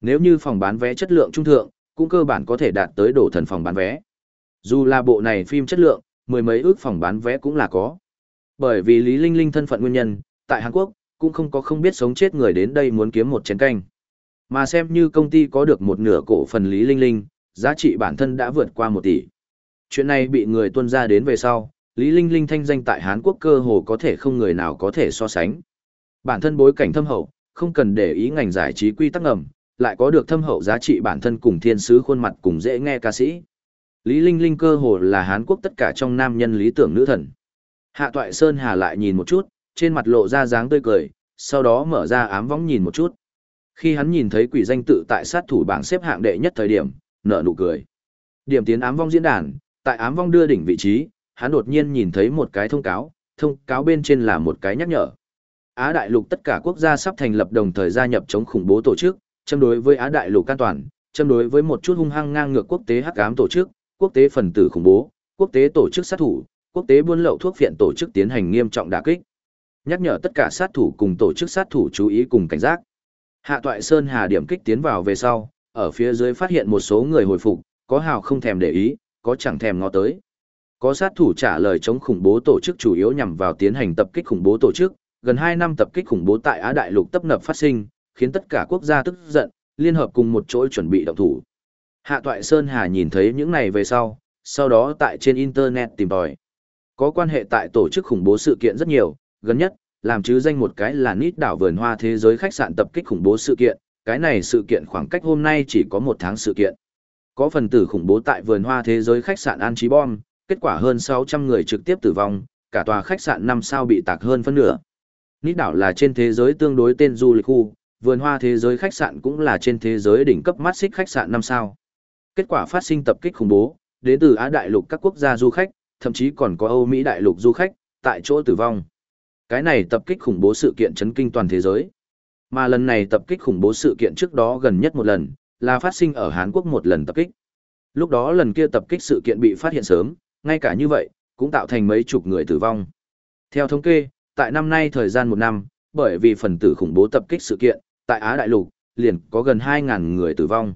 Nếu như phòng bán vé chất lượng trung thượng, cũng cơ bản có thể đạt tới đổ thần phòng bán vé. Dù là bộ này phim chất lượng, mười mấy ước phòng bán vé cũng là có. Bởi vì Lý Linh Linh thân phận nguyên nhân, tại Hàn Quốc, cũng không có không biết sống chết người đến đây muốn kiếm một chén canh. Mà xem như công ty có được một nửa cổ phần Lý Linh Linh, giá trị bản thân đã vượt qua một tỷ. Chuyện này bị người tuân ra đến về sau, Lý Linh Linh thanh danh tại Hán Quốc cơ hồ có thể không người nào có thể so sánh. Bản thân bối cảnh thâm hậu, không cần để ý ngành giải trí quy tắc ngầm, lại có được thâm hậu giá trị bản thân cùng thiên sứ khuôn mặt cùng dễ nghe ca sĩ. Lý Linh Linh cơ hồ là Hán Quốc tất cả trong nam nhân lý tưởng nữ thần. Hạ Toại Sơn Hà lại nhìn một chút, trên mặt lộ ra dáng tươi cười, sau đó mở ra ám võng nhìn một chút. Khi hắn nhìn thấy quỷ danh tự tại sát thủ bảng xếp hạng đệ nhất thời điểm, nở nụ cười. Điểm tiến ám vong diễn đàn, tại ám vong đưa đỉnh vị trí, hắn đột nhiên nhìn thấy một cái thông cáo, thông cáo bên trên là một cái nhắc nhở. Á đại lục tất cả quốc gia sắp thành lập đồng thời gia nhập chống khủng bố tổ chức, châm đối với Á đại lục an toàn, châm đối với một chút hung hăng ngang ngược quốc tế hắc ám tổ chức, quốc tế phần tử khủng bố, quốc tế tổ chức sát thủ, quốc tế buôn lậu thuốc phiện tổ chức tiến hành nghiêm trọng đả kích. Nhắc nhở tất cả sát thủ cùng tổ chức sát thủ chú ý cùng cảnh giác. Hạ Toại Sơn Hà điểm kích tiến vào về sau, ở phía dưới phát hiện một số người hồi phục, có hào không thèm để ý, có chẳng thèm ngó tới. Có sát thủ trả lời chống khủng bố tổ chức chủ yếu nhằm vào tiến hành tập kích khủng bố tổ chức, gần 2 năm tập kích khủng bố tại Á Đại Lục tấp nập phát sinh, khiến tất cả quốc gia tức giận, liên hợp cùng một chỗ chuẩn bị động thủ. Hạ Toại Sơn Hà nhìn thấy những này về sau, sau đó tại trên Internet tìm tòi. Có quan hệ tại tổ chức khủng bố sự kiện rất nhiều, gần nhất, làm chứ danh một cái là nít đảo vườn hoa thế giới khách sạn tập kích khủng bố sự kiện, cái này sự kiện khoảng cách hôm nay chỉ có một tháng sự kiện. Có phần tử khủng bố tại vườn hoa thế giới khách sạn an trí bom, kết quả hơn 600 người trực tiếp tử vong, cả tòa khách sạn năm sao bị tạc hơn phân nửa. Nít đảo là trên thế giới tương đối tên du lịch khu, vườn hoa thế giới khách sạn cũng là trên thế giới đỉnh cấp mắt xích khách sạn năm sao. Kết quả phát sinh tập kích khủng bố, đến từ Á đại lục các quốc gia du khách, thậm chí còn có Âu Mỹ đại lục du khách, tại chỗ tử vong. Cái này tập kích khủng bố sự kiện chấn kinh toàn thế giới. Mà lần này tập kích khủng bố sự kiện trước đó gần nhất một lần, là phát sinh ở Hàn Quốc một lần tập kích. Lúc đó lần kia tập kích sự kiện bị phát hiện sớm, ngay cả như vậy, cũng tạo thành mấy chục người tử vong. Theo thống kê, tại năm nay thời gian một năm, bởi vì phần tử khủng bố tập kích sự kiện, tại Á Đại Lục, liền có gần 2.000 người tử vong.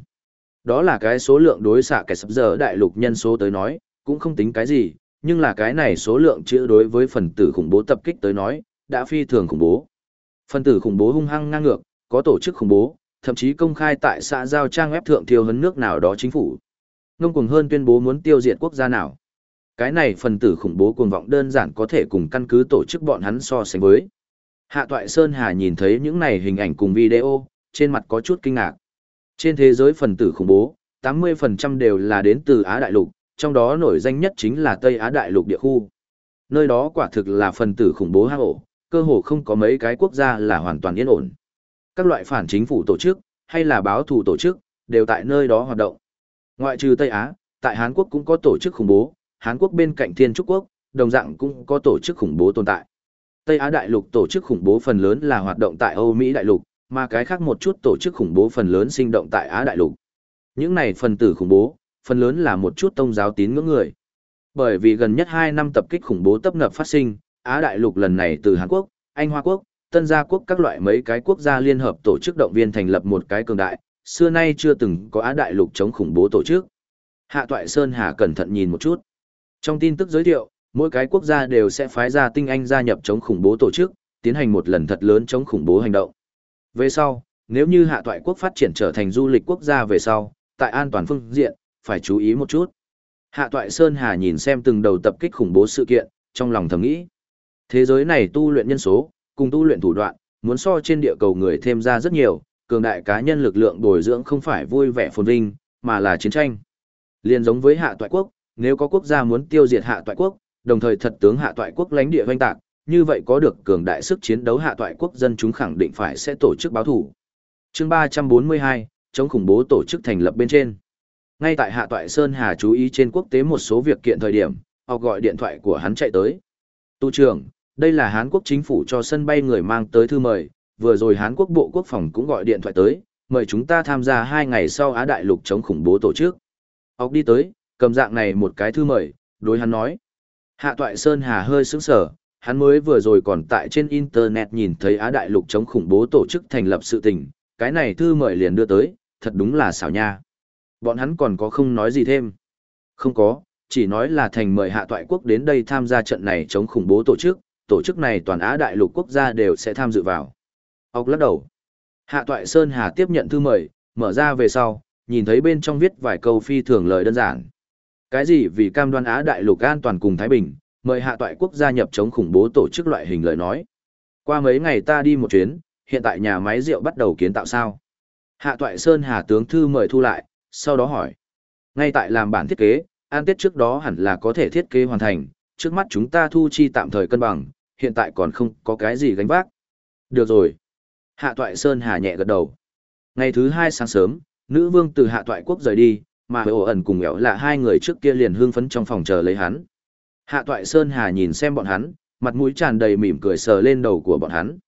Đó là cái số lượng đối xạ kẻ sắp giờ Đại Lục nhân số tới nói, cũng không tính cái gì, nhưng là cái này số lượng chữ đối với phần tử khủng bố tập kích tới nói, đã phi thường khủng bố. Phần tử khủng bố hung hăng ngang ngược, có tổ chức khủng bố, thậm chí công khai tại xã giao trang web thượng thiêu hấn nước nào đó chính phủ. Ngông cuồng hơn tuyên bố muốn tiêu diệt quốc gia nào. Cái này phần tử khủng bố cuồng vọng đơn giản có thể cùng căn cứ tổ chức bọn hắn so sánh với. Hạ Toại Sơn Hà nhìn thấy những này hình ảnh cùng video, trên mặt có chút kinh ngạc. Trên thế giới phần tử khủng bố, 80% đều là đến từ Á Đại Lục, trong đó nổi danh nhất chính là Tây Á Đại Lục địa khu. Nơi đó quả thực là phần tử khủng bố hạ ổ, cơ hồ không có mấy cái quốc gia là hoàn toàn yên ổn. Các loại phản chính phủ tổ chức, hay là báo thù tổ chức, đều tại nơi đó hoạt động. Ngoại trừ Tây Á, tại Hàn Quốc cũng có tổ chức khủng bố, Hàn Quốc bên cạnh Thiên Trúc Quốc, đồng dạng cũng có tổ chức khủng bố tồn tại. Tây Á đại lục tổ chức khủng bố phần lớn là hoạt động tại Âu Mỹ đại lục, mà cái khác một chút tổ chức khủng bố phần lớn sinh động tại Á đại lục. Những này phần tử khủng bố, phần lớn là một chút tôn giáo tín ngưỡng người. Bởi vì gần nhất 2 năm tập kích khủng bố tấp nập phát sinh, Á đại lục lần này từ Hàn Quốc, Anh Hoa Quốc, Tân Gia Quốc các loại mấy cái quốc gia liên hợp tổ chức động viên thành lập một cái cường đại, xưa nay chưa từng có Á đại lục chống khủng bố tổ chức. Hạ Toại Sơn Hà cẩn thận nhìn một chút. Trong tin tức giới thiệu, mỗi cái quốc gia đều sẽ phái ra tinh anh gia nhập chống khủng bố tổ chức, tiến hành một lần thật lớn chống khủng bố hành động. Về sau, nếu như Hạ Toại quốc phát triển trở thành du lịch quốc gia về sau, tại an toàn phương diện, phải chú ý một chút. Hạ Toại Sơn Hà nhìn xem từng đầu tập kích khủng bố sự kiện, trong lòng thầm nghĩ. Thế giới này tu luyện nhân số, cùng tu luyện thủ đoạn, muốn so trên địa cầu người thêm ra rất nhiều, cường đại cá nhân lực lượng bồi dưỡng không phải vui vẻ phồn vinh, mà là chiến tranh. Liên giống với hạ toại quốc, nếu có quốc gia muốn tiêu diệt hạ toại quốc, đồng thời thật tướng hạ toại quốc lãnh địa hoanh tạc, như vậy có được cường đại sức chiến đấu hạ toại quốc dân chúng khẳng định phải sẽ tổ chức báo thủ. Chương 342, chống khủng bố tổ chức thành lập bên trên. Ngay tại hạ toại Sơn Hà chú ý trên quốc tế một số việc kiện thời điểm, học gọi điện thoại của hắn chạy tới. Tu trưởng, đây là Hán Quốc chính phủ cho sân bay người mang tới thư mời, vừa rồi Hán Quốc Bộ Quốc phòng cũng gọi điện thoại tới, mời chúng ta tham gia hai ngày sau Á Đại Lục chống khủng bố tổ chức. Ốc đi tới, cầm dạng này một cái thư mời, đối hắn nói. Hạ Toại Sơn Hà hơi sững sở, hắn mới vừa rồi còn tại trên Internet nhìn thấy Á Đại Lục chống khủng bố tổ chức thành lập sự tình, cái này thư mời liền đưa tới, thật đúng là xảo nha. Bọn hắn còn có không nói gì thêm. Không có, chỉ nói là thành mời Hạ Toại Quốc đến đây tham gia trận này chống khủng bố tổ chức, tổ chức này toàn Á đại lục quốc gia đều sẽ tham dự vào. Ốc lắc đầu. Hạ Toại Sơn Hà tiếp nhận thư mời, mở ra về sau, nhìn thấy bên trong viết vài câu phi thường lời đơn giản. Cái gì vì cam đoan Á đại lục an toàn cùng Thái Bình, mời Hạ Toại quốc gia nhập chống khủng bố tổ chức loại hình lời nói. Qua mấy ngày ta đi một chuyến, hiện tại nhà máy rượu bắt đầu kiến tạo sao? Hạ Toại Sơn Hà tướng thư mời thu lại, sau đó hỏi. Ngay tại làm bản thiết kế, an tiết trước đó hẳn là có thể thiết kế hoàn thành, trước mắt chúng ta thu chi tạm thời cân bằng, hiện tại còn không có cái gì gánh vác. Được rồi. Hạ Toại Sơn Hà nhẹ gật đầu. Ngày thứ hai sáng sớm, nữ vương từ Hạ Toại Quốc rời đi, mà ổ ẩn cùng ẻo là hai người trước kia liền hương phấn trong phòng chờ lấy hắn. Hạ Toại Sơn Hà nhìn xem bọn hắn, mặt mũi tràn đầy mỉm cười sờ lên đầu của bọn hắn.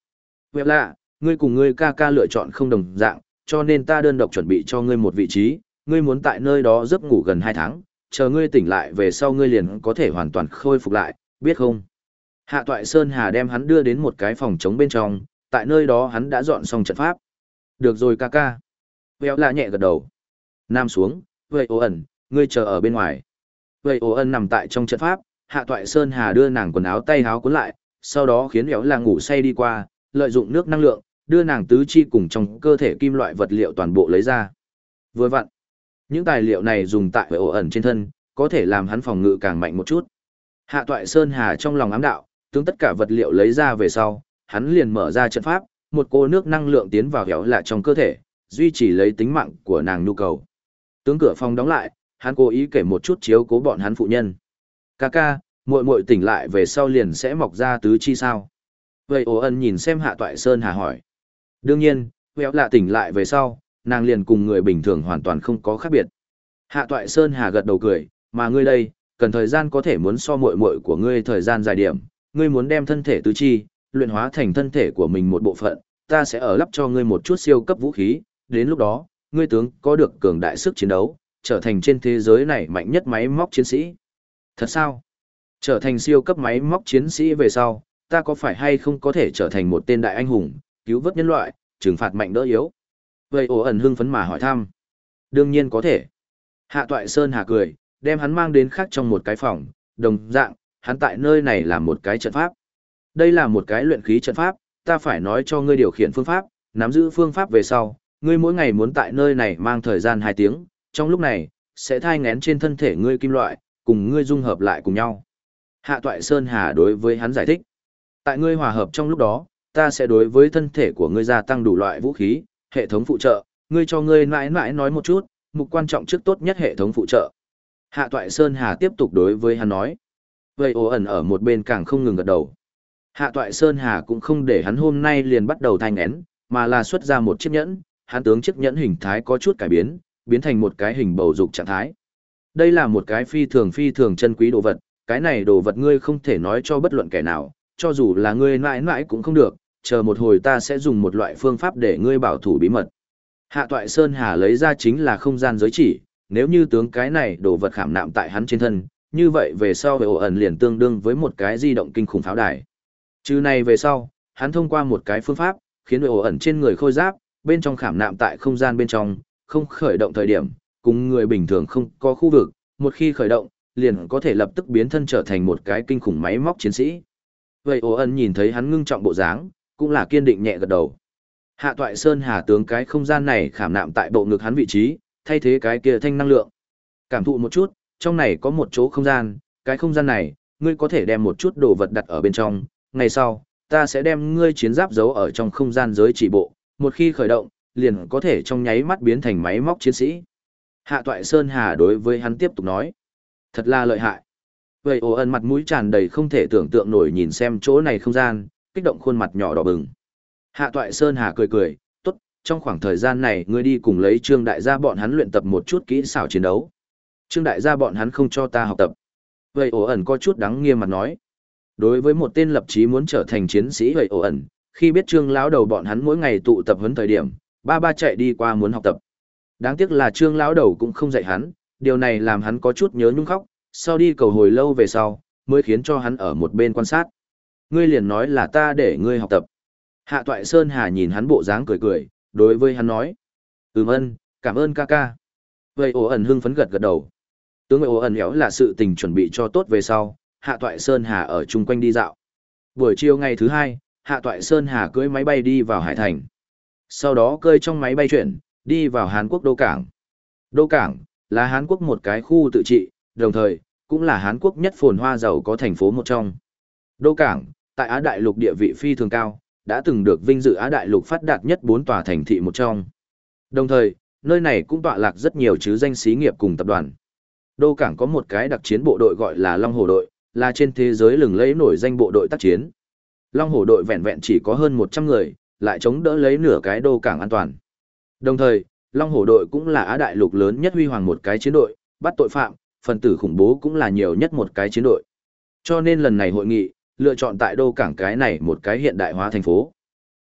Vẹp lạ, ngươi cùng ngươi ca ca lựa chọn không đồng dạng, cho nên ta đơn độc chuẩn bị cho ngươi một vị trí, ngươi muốn tại nơi đó giấc ngủ gần hai tháng, chờ ngươi tỉnh lại về sau ngươi liền có thể hoàn toàn khôi phục lại, biết không? Hạ Toại Sơn Hà đem hắn đưa đến một cái phòng trống bên trong, tại nơi đó hắn đã dọn xong trận pháp. Được rồi ca ca. Véo là nhẹ gật đầu. Nam xuống, vậy ố ẩn, ngươi chờ ở bên ngoài. Vậy ố ẩn nằm tại trong trận pháp, Hạ Toại Sơn Hà đưa nàng quần áo tay áo cuốn lại, sau đó khiến véo là ngủ say đi qua, lợi dụng nước năng lượng, đưa nàng tứ chi cùng trong cơ thể kim loại vật liệu toàn bộ lấy ra. Vừa vặn, những tài liệu này dùng tại Vệ ổ ẩn trên thân, có thể làm hắn phòng ngự càng mạnh một chút. Hạ Toại Sơn Hà trong lòng ám đạo, tướng tất cả vật liệu lấy ra về sau, hắn liền mở ra trận pháp, một cô nước năng lượng tiến vào héo lạ trong cơ thể, duy trì lấy tính mạng của nàng nhu cầu. Tướng cửa phòng đóng lại, hắn cố ý kể một chút chiếu cố bọn hắn phụ nhân. Ca ca, muội muội tỉnh lại về sau liền sẽ mọc ra tứ chi sao? Vậy ồ ân nhìn xem hạ toại sơn hà hỏi. Đương nhiên, héo lạ tỉnh lại về sau, nàng liền cùng người bình thường hoàn toàn không có khác biệt. Hạ toại sơn hà gật đầu cười, mà ngươi đây, cần thời gian có thể muốn so muội muội của ngươi thời gian dài điểm, ngươi muốn đem thân thể tứ chi, luyện hóa thành thân thể của mình một bộ phận, ta sẽ ở lắp cho ngươi một chút siêu cấp vũ khí, đến lúc đó, ngươi tướng có được cường đại sức chiến đấu, trở thành trên thế giới này mạnh nhất máy móc chiến sĩ. Thật sao? Trở thành siêu cấp máy móc chiến sĩ về sau, ta có phải hay không có thể trở thành một tên đại anh hùng, cứu vớt nhân loại, trừng phạt mạnh đỡ yếu? Vậy ổ ẩn hưng phấn mà hỏi thăm. Đương nhiên có thể. Hạ toại Sơn Hà cười, đem hắn mang đến khác trong một cái phòng, đồng dạng, hắn tại nơi này là một cái trận pháp. Đây là một cái luyện khí trận pháp, ta phải nói cho ngươi điều khiển phương pháp, nắm giữ phương pháp về sau, ngươi mỗi ngày muốn tại nơi này mang thời gian 2 tiếng, trong lúc này, sẽ thai ngén trên thân thể ngươi kim loại, cùng ngươi dung hợp lại cùng nhau. Hạ Toại Sơn Hà đối với hắn giải thích. Tại ngươi hòa hợp trong lúc đó, ta sẽ đối với thân thể của ngươi gia tăng đủ loại vũ khí, hệ thống phụ trợ, ngươi cho ngươi mãi mãi nói một chút, mục quan trọng trước tốt nhất hệ thống phụ trợ. Hạ Toại Sơn Hà tiếp tục đối với hắn nói. Vậy ồ ẩn ở một bên càng không ngừng gật đầu. Hạ Toại Sơn Hà cũng không để hắn hôm nay liền bắt đầu thanh én, mà là xuất ra một chiếc nhẫn, hắn tướng chiếc nhẫn hình thái có chút cải biến, biến thành một cái hình bầu dục trạng thái. Đây là một cái phi thường phi thường chân quý đồ vật, cái này đồ vật ngươi không thể nói cho bất luận kẻ nào, cho dù là ngươi mãi mãi cũng không được, chờ một hồi ta sẽ dùng một loại phương pháp để ngươi bảo thủ bí mật. Hạ toại Sơn Hà lấy ra chính là không gian giới chỉ, nếu như tướng cái này đồ vật khảm nạm tại hắn trên thân, như vậy về sau về ổ ẩn liền tương đương với một cái di động kinh khủng pháo đài. Chứ này về sau, hắn thông qua một cái phương pháp, khiến người ổ ẩn trên người khôi giáp, bên trong khảm nạm tại không gian bên trong, không khởi động thời điểm, cùng người bình thường không có khu vực, một khi khởi động, liền có thể lập tức biến thân trở thành một cái kinh khủng máy móc chiến sĩ. Vậy ổ ẩn nhìn thấy hắn ngưng trọng bộ dáng, cũng là kiên định nhẹ gật đầu. Hạ toại Sơn Hà tướng cái không gian này khảm nạm tại bộ ngực hắn vị trí, thay thế cái kia thanh năng lượng. Cảm thụ một chút, trong này có một chỗ không gian, cái không gian này, ngươi có thể đem một chút đồ vật đặt ở bên trong, ngày sau, ta sẽ đem ngươi chiến giáp giấu ở trong không gian giới chỉ bộ, một khi khởi động, liền có thể trong nháy mắt biến thành máy móc chiến sĩ. Hạ toại Sơn Hà đối với hắn tiếp tục nói, thật là lợi hại. Vậy ồ Ân mặt mũi tràn đầy không thể tưởng tượng nổi nhìn xem chỗ này không gian, kích động khuôn mặt nhỏ đỏ bừng. Hạ toại Sơn Hà cười cười, tốt, trong khoảng thời gian này ngươi đi cùng lấy Trương Đại gia bọn hắn luyện tập một chút kỹ xảo chiến đấu. Trương Đại gia bọn hắn không cho ta học tập. Vậy ổ ẩn có chút đáng nghiêm mặt nói. Đối với một tên lập chí muốn trở thành chiến sĩ vậy ổ ẩn, khi biết Trương lão đầu bọn hắn mỗi ngày tụ tập huấn thời điểm, ba ba chạy đi qua muốn học tập. Đáng tiếc là Trương lão đầu cũng không dạy hắn, điều này làm hắn có chút nhớ nhung khóc, sau đi cầu hồi lâu về sau, mới khiến cho hắn ở một bên quan sát. Ngươi liền nói là ta để ngươi học tập. Hạ Toại Sơn Hà nhìn hắn bộ dáng cười cười, đối với hắn nói. Ừm ân, cảm ơn ca ca. Vậy ổ ẩn hưng phấn gật gật đầu. Tướng ổ ẩn éo là sự tình chuẩn bị cho tốt về sau, Hạ Toại Sơn Hà ở chung quanh đi dạo. Buổi chiều ngày thứ hai, Hạ Toại Sơn Hà cưỡi máy bay đi vào Hải Thành. Sau đó cơi trong máy bay chuyển, đi vào Hàn Quốc Đô Cảng. Đô Cảng, là Hàn Quốc một cái khu tự trị, đồng thời, cũng là Hàn Quốc nhất phồn hoa giàu có thành phố một trong. Đô Cảng, tại Á Đại Lục địa vị phi thường cao, đã từng được vinh dự Á Đại Lục phát đạt nhất bốn tòa thành thị một trong. Đồng thời, nơi này cũng tọa lạc rất nhiều chứ danh xí nghiệp cùng tập đoàn. Đô Cảng có một cái đặc chiến bộ đội gọi là Long Hồ đội, là trên thế giới lừng lẫy nổi danh bộ đội tác chiến. Long Hồ đội vẹn vẹn chỉ có hơn 100 người, lại chống đỡ lấy nửa cái Đô Cảng an toàn. Đồng thời, Long Hổ đội cũng là Á Đại Lục lớn nhất huy hoàng một cái chiến đội, bắt tội phạm, phần tử khủng bố cũng là nhiều nhất một cái chiến đội. Cho nên lần này hội nghị, lựa chọn tại đô cảng cái này một cái hiện đại hóa thành phố.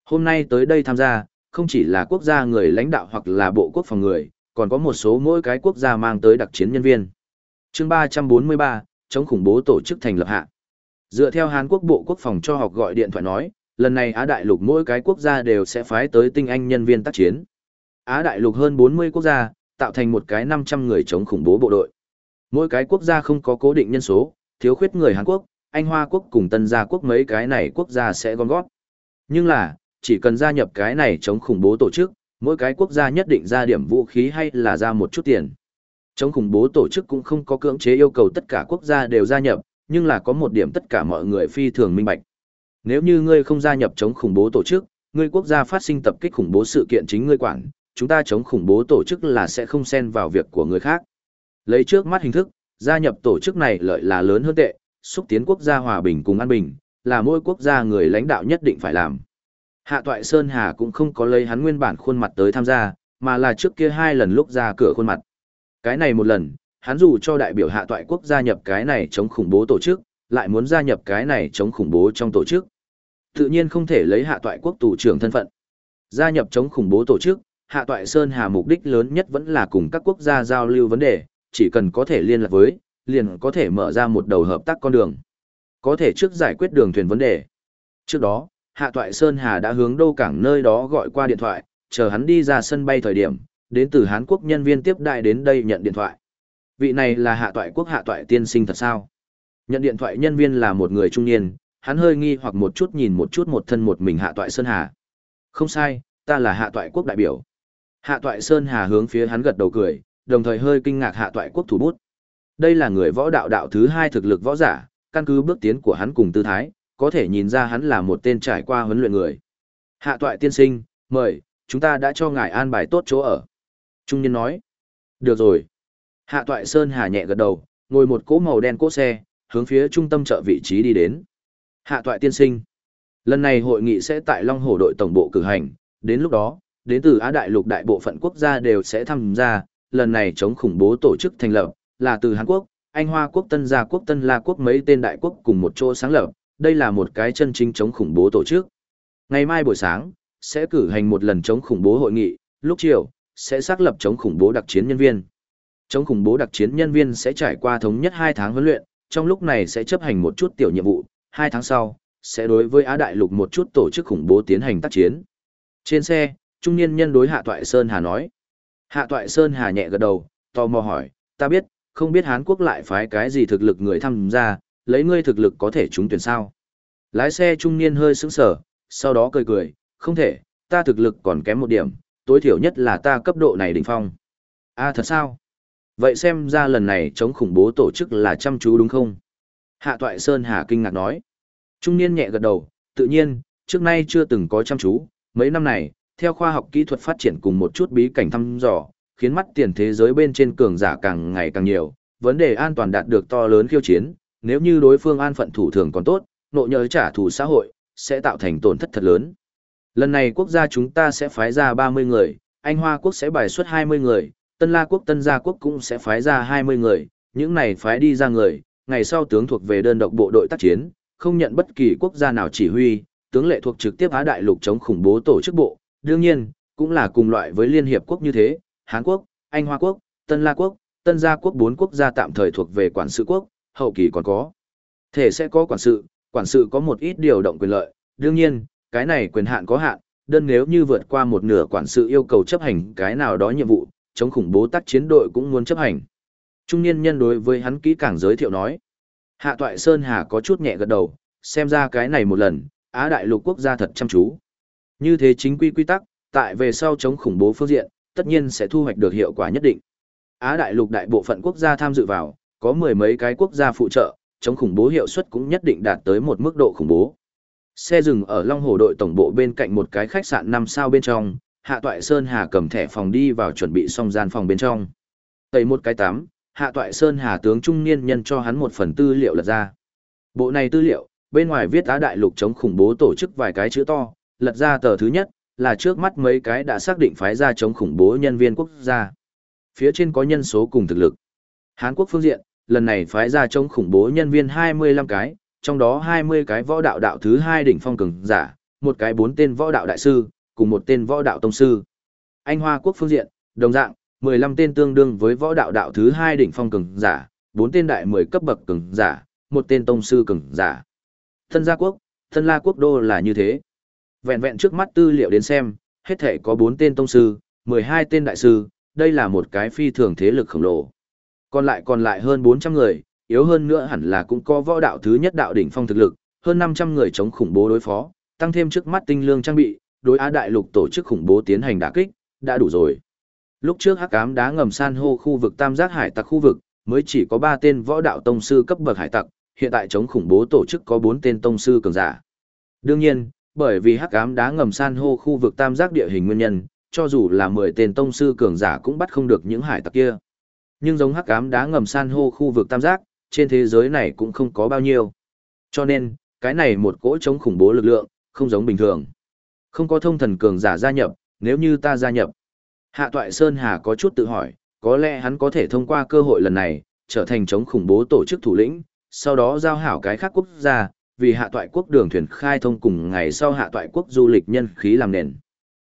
Hôm nay tới đây tham gia, không chỉ là quốc gia người lãnh đạo hoặc là bộ quốc phòng người, còn có một số mỗi cái quốc gia mang tới đặc chiến nhân viên chương 343, chống khủng bố tổ chức thành lập hạ. Dựa theo Hàn Quốc Bộ Quốc phòng cho học gọi điện thoại nói, lần này Á Đại Lục mỗi cái quốc gia đều sẽ phái tới tinh anh nhân viên tác chiến. Á Đại Lục hơn 40 quốc gia, tạo thành một cái 500 người chống khủng bố bộ đội. Mỗi cái quốc gia không có cố định nhân số, thiếu khuyết người Hàn Quốc, Anh Hoa Quốc cùng Tân Gia Quốc mấy cái này quốc gia sẽ gom gót. Nhưng là, chỉ cần gia nhập cái này chống khủng bố tổ chức, mỗi cái quốc gia nhất định ra điểm vũ khí hay là ra một chút tiền. Chống khủng bố tổ chức cũng không có cưỡng chế yêu cầu tất cả quốc gia đều gia nhập, nhưng là có một điểm tất cả mọi người phi thường minh bạch. Nếu như ngươi không gia nhập chống khủng bố tổ chức, ngươi quốc gia phát sinh tập kích khủng bố sự kiện chính ngươi quản, chúng ta chống khủng bố tổ chức là sẽ không xen vào việc của người khác. Lấy trước mắt hình thức, gia nhập tổ chức này lợi là lớn hơn tệ, xúc tiến quốc gia hòa bình cùng an bình, là mỗi quốc gia người lãnh đạo nhất định phải làm. Hạ Toại Sơn Hà cũng không có lấy hắn nguyên bản khuôn mặt tới tham gia, mà là trước kia hai lần lúc ra cửa khuôn mặt. Cái này một lần, hắn dù cho đại biểu Hạ Toại quốc gia nhập cái này chống khủng bố tổ chức, lại muốn gia nhập cái này chống khủng bố trong tổ chức. Tự nhiên không thể lấy Hạ Toại quốc tù trưởng thân phận. Gia nhập chống khủng bố tổ chức, Hạ Toại Sơn Hà mục đích lớn nhất vẫn là cùng các quốc gia giao lưu vấn đề, chỉ cần có thể liên lạc với, liền có thể mở ra một đầu hợp tác con đường. Có thể trước giải quyết đường thuyền vấn đề. Trước đó, Hạ Toại Sơn Hà đã hướng đô cảng nơi đó gọi qua điện thoại, chờ hắn đi ra sân bay thời điểm, đến từ Hán Quốc nhân viên tiếp đại đến đây nhận điện thoại. Vị này là Hạ Toại Quốc Hạ Toại tiên sinh thật sao? Nhận điện thoại nhân viên là một người trung niên, hắn hơi nghi hoặc một chút nhìn một chút một thân một mình Hạ Toại Sơn Hà. Không sai, ta là Hạ Toại Quốc đại biểu. Hạ Toại Sơn Hà hướng phía hắn gật đầu cười, đồng thời hơi kinh ngạc Hạ Toại Quốc thủ bút. Đây là người võ đạo đạo thứ hai thực lực võ giả, căn cứ bước tiến của hắn cùng tư thái, có thể nhìn ra hắn là một tên trải qua huấn luyện người. Hạ Toại tiên sinh, mời, chúng ta đã cho ngài an bài tốt chỗ ở. Trung niên nói. Được rồi. Hạ Toại Sơn Hà nhẹ gật đầu, ngồi một cỗ màu đen cỗ xe, hướng phía trung tâm chợ vị trí đi đến. Hạ Toại tiên sinh. Lần này hội nghị sẽ tại Long Hồ đội tổng bộ cử hành, đến lúc đó, đến từ Á Đại lục đại bộ phận quốc gia đều sẽ tham gia, lần này chống khủng bố tổ chức thành lập, là từ Hàn Quốc, Anh Hoa Quốc Tân Gia Quốc Tân La Quốc mấy tên đại quốc cùng một chỗ sáng lập, đây là một cái chân chính chống khủng bố tổ chức. Ngày mai buổi sáng, sẽ cử hành một lần chống khủng bố hội nghị, lúc chiều, sẽ xác lập chống khủng bố đặc chiến nhân viên. Chống khủng bố đặc chiến nhân viên sẽ trải qua thống nhất 2 tháng huấn luyện, trong lúc này sẽ chấp hành một chút tiểu nhiệm vụ, 2 tháng sau, sẽ đối với Á Đại Lục một chút tổ chức khủng bố tiến hành tác chiến. Trên xe, trung niên nhân đối Hạ Toại Sơn Hà nói. Hạ Toại Sơn Hà nhẹ gật đầu, tò mò hỏi, ta biết, không biết Hán Quốc lại phái cái gì thực lực người tham gia, lấy ngươi thực lực có thể trúng tuyển sao. Lái xe trung niên hơi sững sờ, sau đó cười cười, không thể, ta thực lực còn kém một điểm, tối thiểu nhất là ta cấp độ này đỉnh phong. a à, thật sao? Vậy xem ra lần này chống khủng bố tổ chức là chăm chú đúng không? Hạ Toại Sơn Hà kinh ngạc nói. Trung niên nhẹ gật đầu, tự nhiên, trước nay chưa từng có chăm chú, mấy năm này, theo khoa học kỹ thuật phát triển cùng một chút bí cảnh thăm dò, khiến mắt tiền thế giới bên trên cường giả càng ngày càng nhiều, vấn đề an toàn đạt được to lớn khiêu chiến, nếu như đối phương an phận thủ thường còn tốt, nộ nhớ trả thù xã hội, sẽ tạo thành tổn thất thật lớn. Lần này quốc gia chúng ta sẽ phái ra 30 người, Anh Hoa quốc sẽ bài xuất 20 người, Tân La quốc Tân Gia quốc cũng sẽ phái ra 20 người, những này phái đi ra người, ngày sau tướng thuộc về đơn độc bộ đội tác chiến, không nhận bất kỳ quốc gia nào chỉ huy, tướng lệ thuộc trực tiếp Á Đại lục chống khủng bố tổ chức bộ, đương nhiên, cũng là cùng loại với Liên Hiệp Quốc như thế, Hán Quốc, Anh Hoa Quốc, Tân La Quốc, Tân Gia Quốc bốn quốc gia tạm thời thuộc về quản sự quốc, hậu kỳ còn có. Thể sẽ có quản sự, quản sự có một ít điều động quyền lợi, đương nhiên, cái này quyền hạn có hạn, đơn nếu như vượt qua một nửa quản sự yêu cầu chấp hành cái nào đó nhiệm vụ, chống khủng bố tác chiến đội cũng muốn chấp hành. Trung niên nhân đối với hắn kỹ càng giới thiệu nói. Hạ Toại Sơn Hà có chút nhẹ gật đầu, xem ra cái này một lần, Á Đại lục quốc gia thật chăm chú. Như thế chính quy quy tắc, tại về sau chống khủng bố phương diện, tất nhiên sẽ thu hoạch được hiệu quả nhất định. Á Đại lục đại bộ phận quốc gia tham dự vào, có mười mấy cái quốc gia phụ trợ, chống khủng bố hiệu suất cũng nhất định đạt tới một mức độ khủng bố. Xe dừng ở Long Hồ đội tổng bộ bên cạnh một cái khách sạn 5 sao bên trong, Hạ Toại Sơn Hà cầm thẻ phòng đi vào chuẩn bị xong gian phòng bên trong. Tẩy một cái tắm, Hạ Toại Sơn Hà tướng trung niên nhân cho hắn một phần tư liệu lật ra. Bộ này tư liệu, bên ngoài viết Á Đại Lục chống khủng bố tổ chức vài cái chữ to, lật ra tờ thứ nhất, là trước mắt mấy cái đã xác định phái ra chống khủng bố nhân viên quốc gia. Phía trên có nhân số cùng thực lực. Hán Quốc phương diện, lần này phái ra chống khủng bố nhân viên 25 cái, trong đó 20 cái võ đạo đạo thứ hai đỉnh phong cường giả, một cái bốn tên võ đạo đại sư, cùng một tên võ đạo tông sư. Anh Hoa quốc phương diện, đồng dạng, 15 tên tương đương với võ đạo đạo thứ hai đỉnh phong cường giả, bốn tên đại 10 cấp bậc cường giả, một tên tông sư cường giả. Thân gia quốc, thân la quốc đô là như thế. Vẹn vẹn trước mắt tư liệu đến xem, hết thể có 4 tên tông sư, 12 tên đại sư, đây là một cái phi thường thế lực khổng lồ. Còn lại còn lại hơn 400 người, yếu hơn nữa hẳn là cũng có võ đạo thứ nhất đạo đỉnh phong thực lực, hơn 500 người chống khủng bố đối phó, tăng thêm trước mắt tinh lương trang bị, đối Á đại lục tổ chức khủng bố tiến hành đả kích, đã đủ rồi. Lúc trước hắc ám đá ngầm san hô khu vực tam giác hải tặc khu vực, mới chỉ có 3 tên võ đạo tông sư cấp bậc hải tặc, hiện tại chống khủng bố tổ chức có 4 tên tông sư cường giả. Đương nhiên, bởi vì hắc ám đá ngầm san hô khu vực tam giác địa hình nguyên nhân, cho dù là 10 tên tông sư cường giả cũng bắt không được những hải tặc kia. Nhưng giống hắc ám đá ngầm san hô khu vực tam giác, trên thế giới này cũng không có bao nhiêu. Cho nên, cái này một cỗ chống khủng bố lực lượng, không giống bình thường. Không có thông thần cường giả gia nhập, nếu như ta gia nhập. Hạ Toại Sơn Hà có chút tự hỏi, có lẽ hắn có thể thông qua cơ hội lần này, trở thành chống khủng bố tổ chức thủ lĩnh, sau đó giao hảo cái khác quốc gia, vì hạ toại quốc đường thuyền khai thông cùng ngày sau hạ toại quốc du lịch nhân khí làm nền.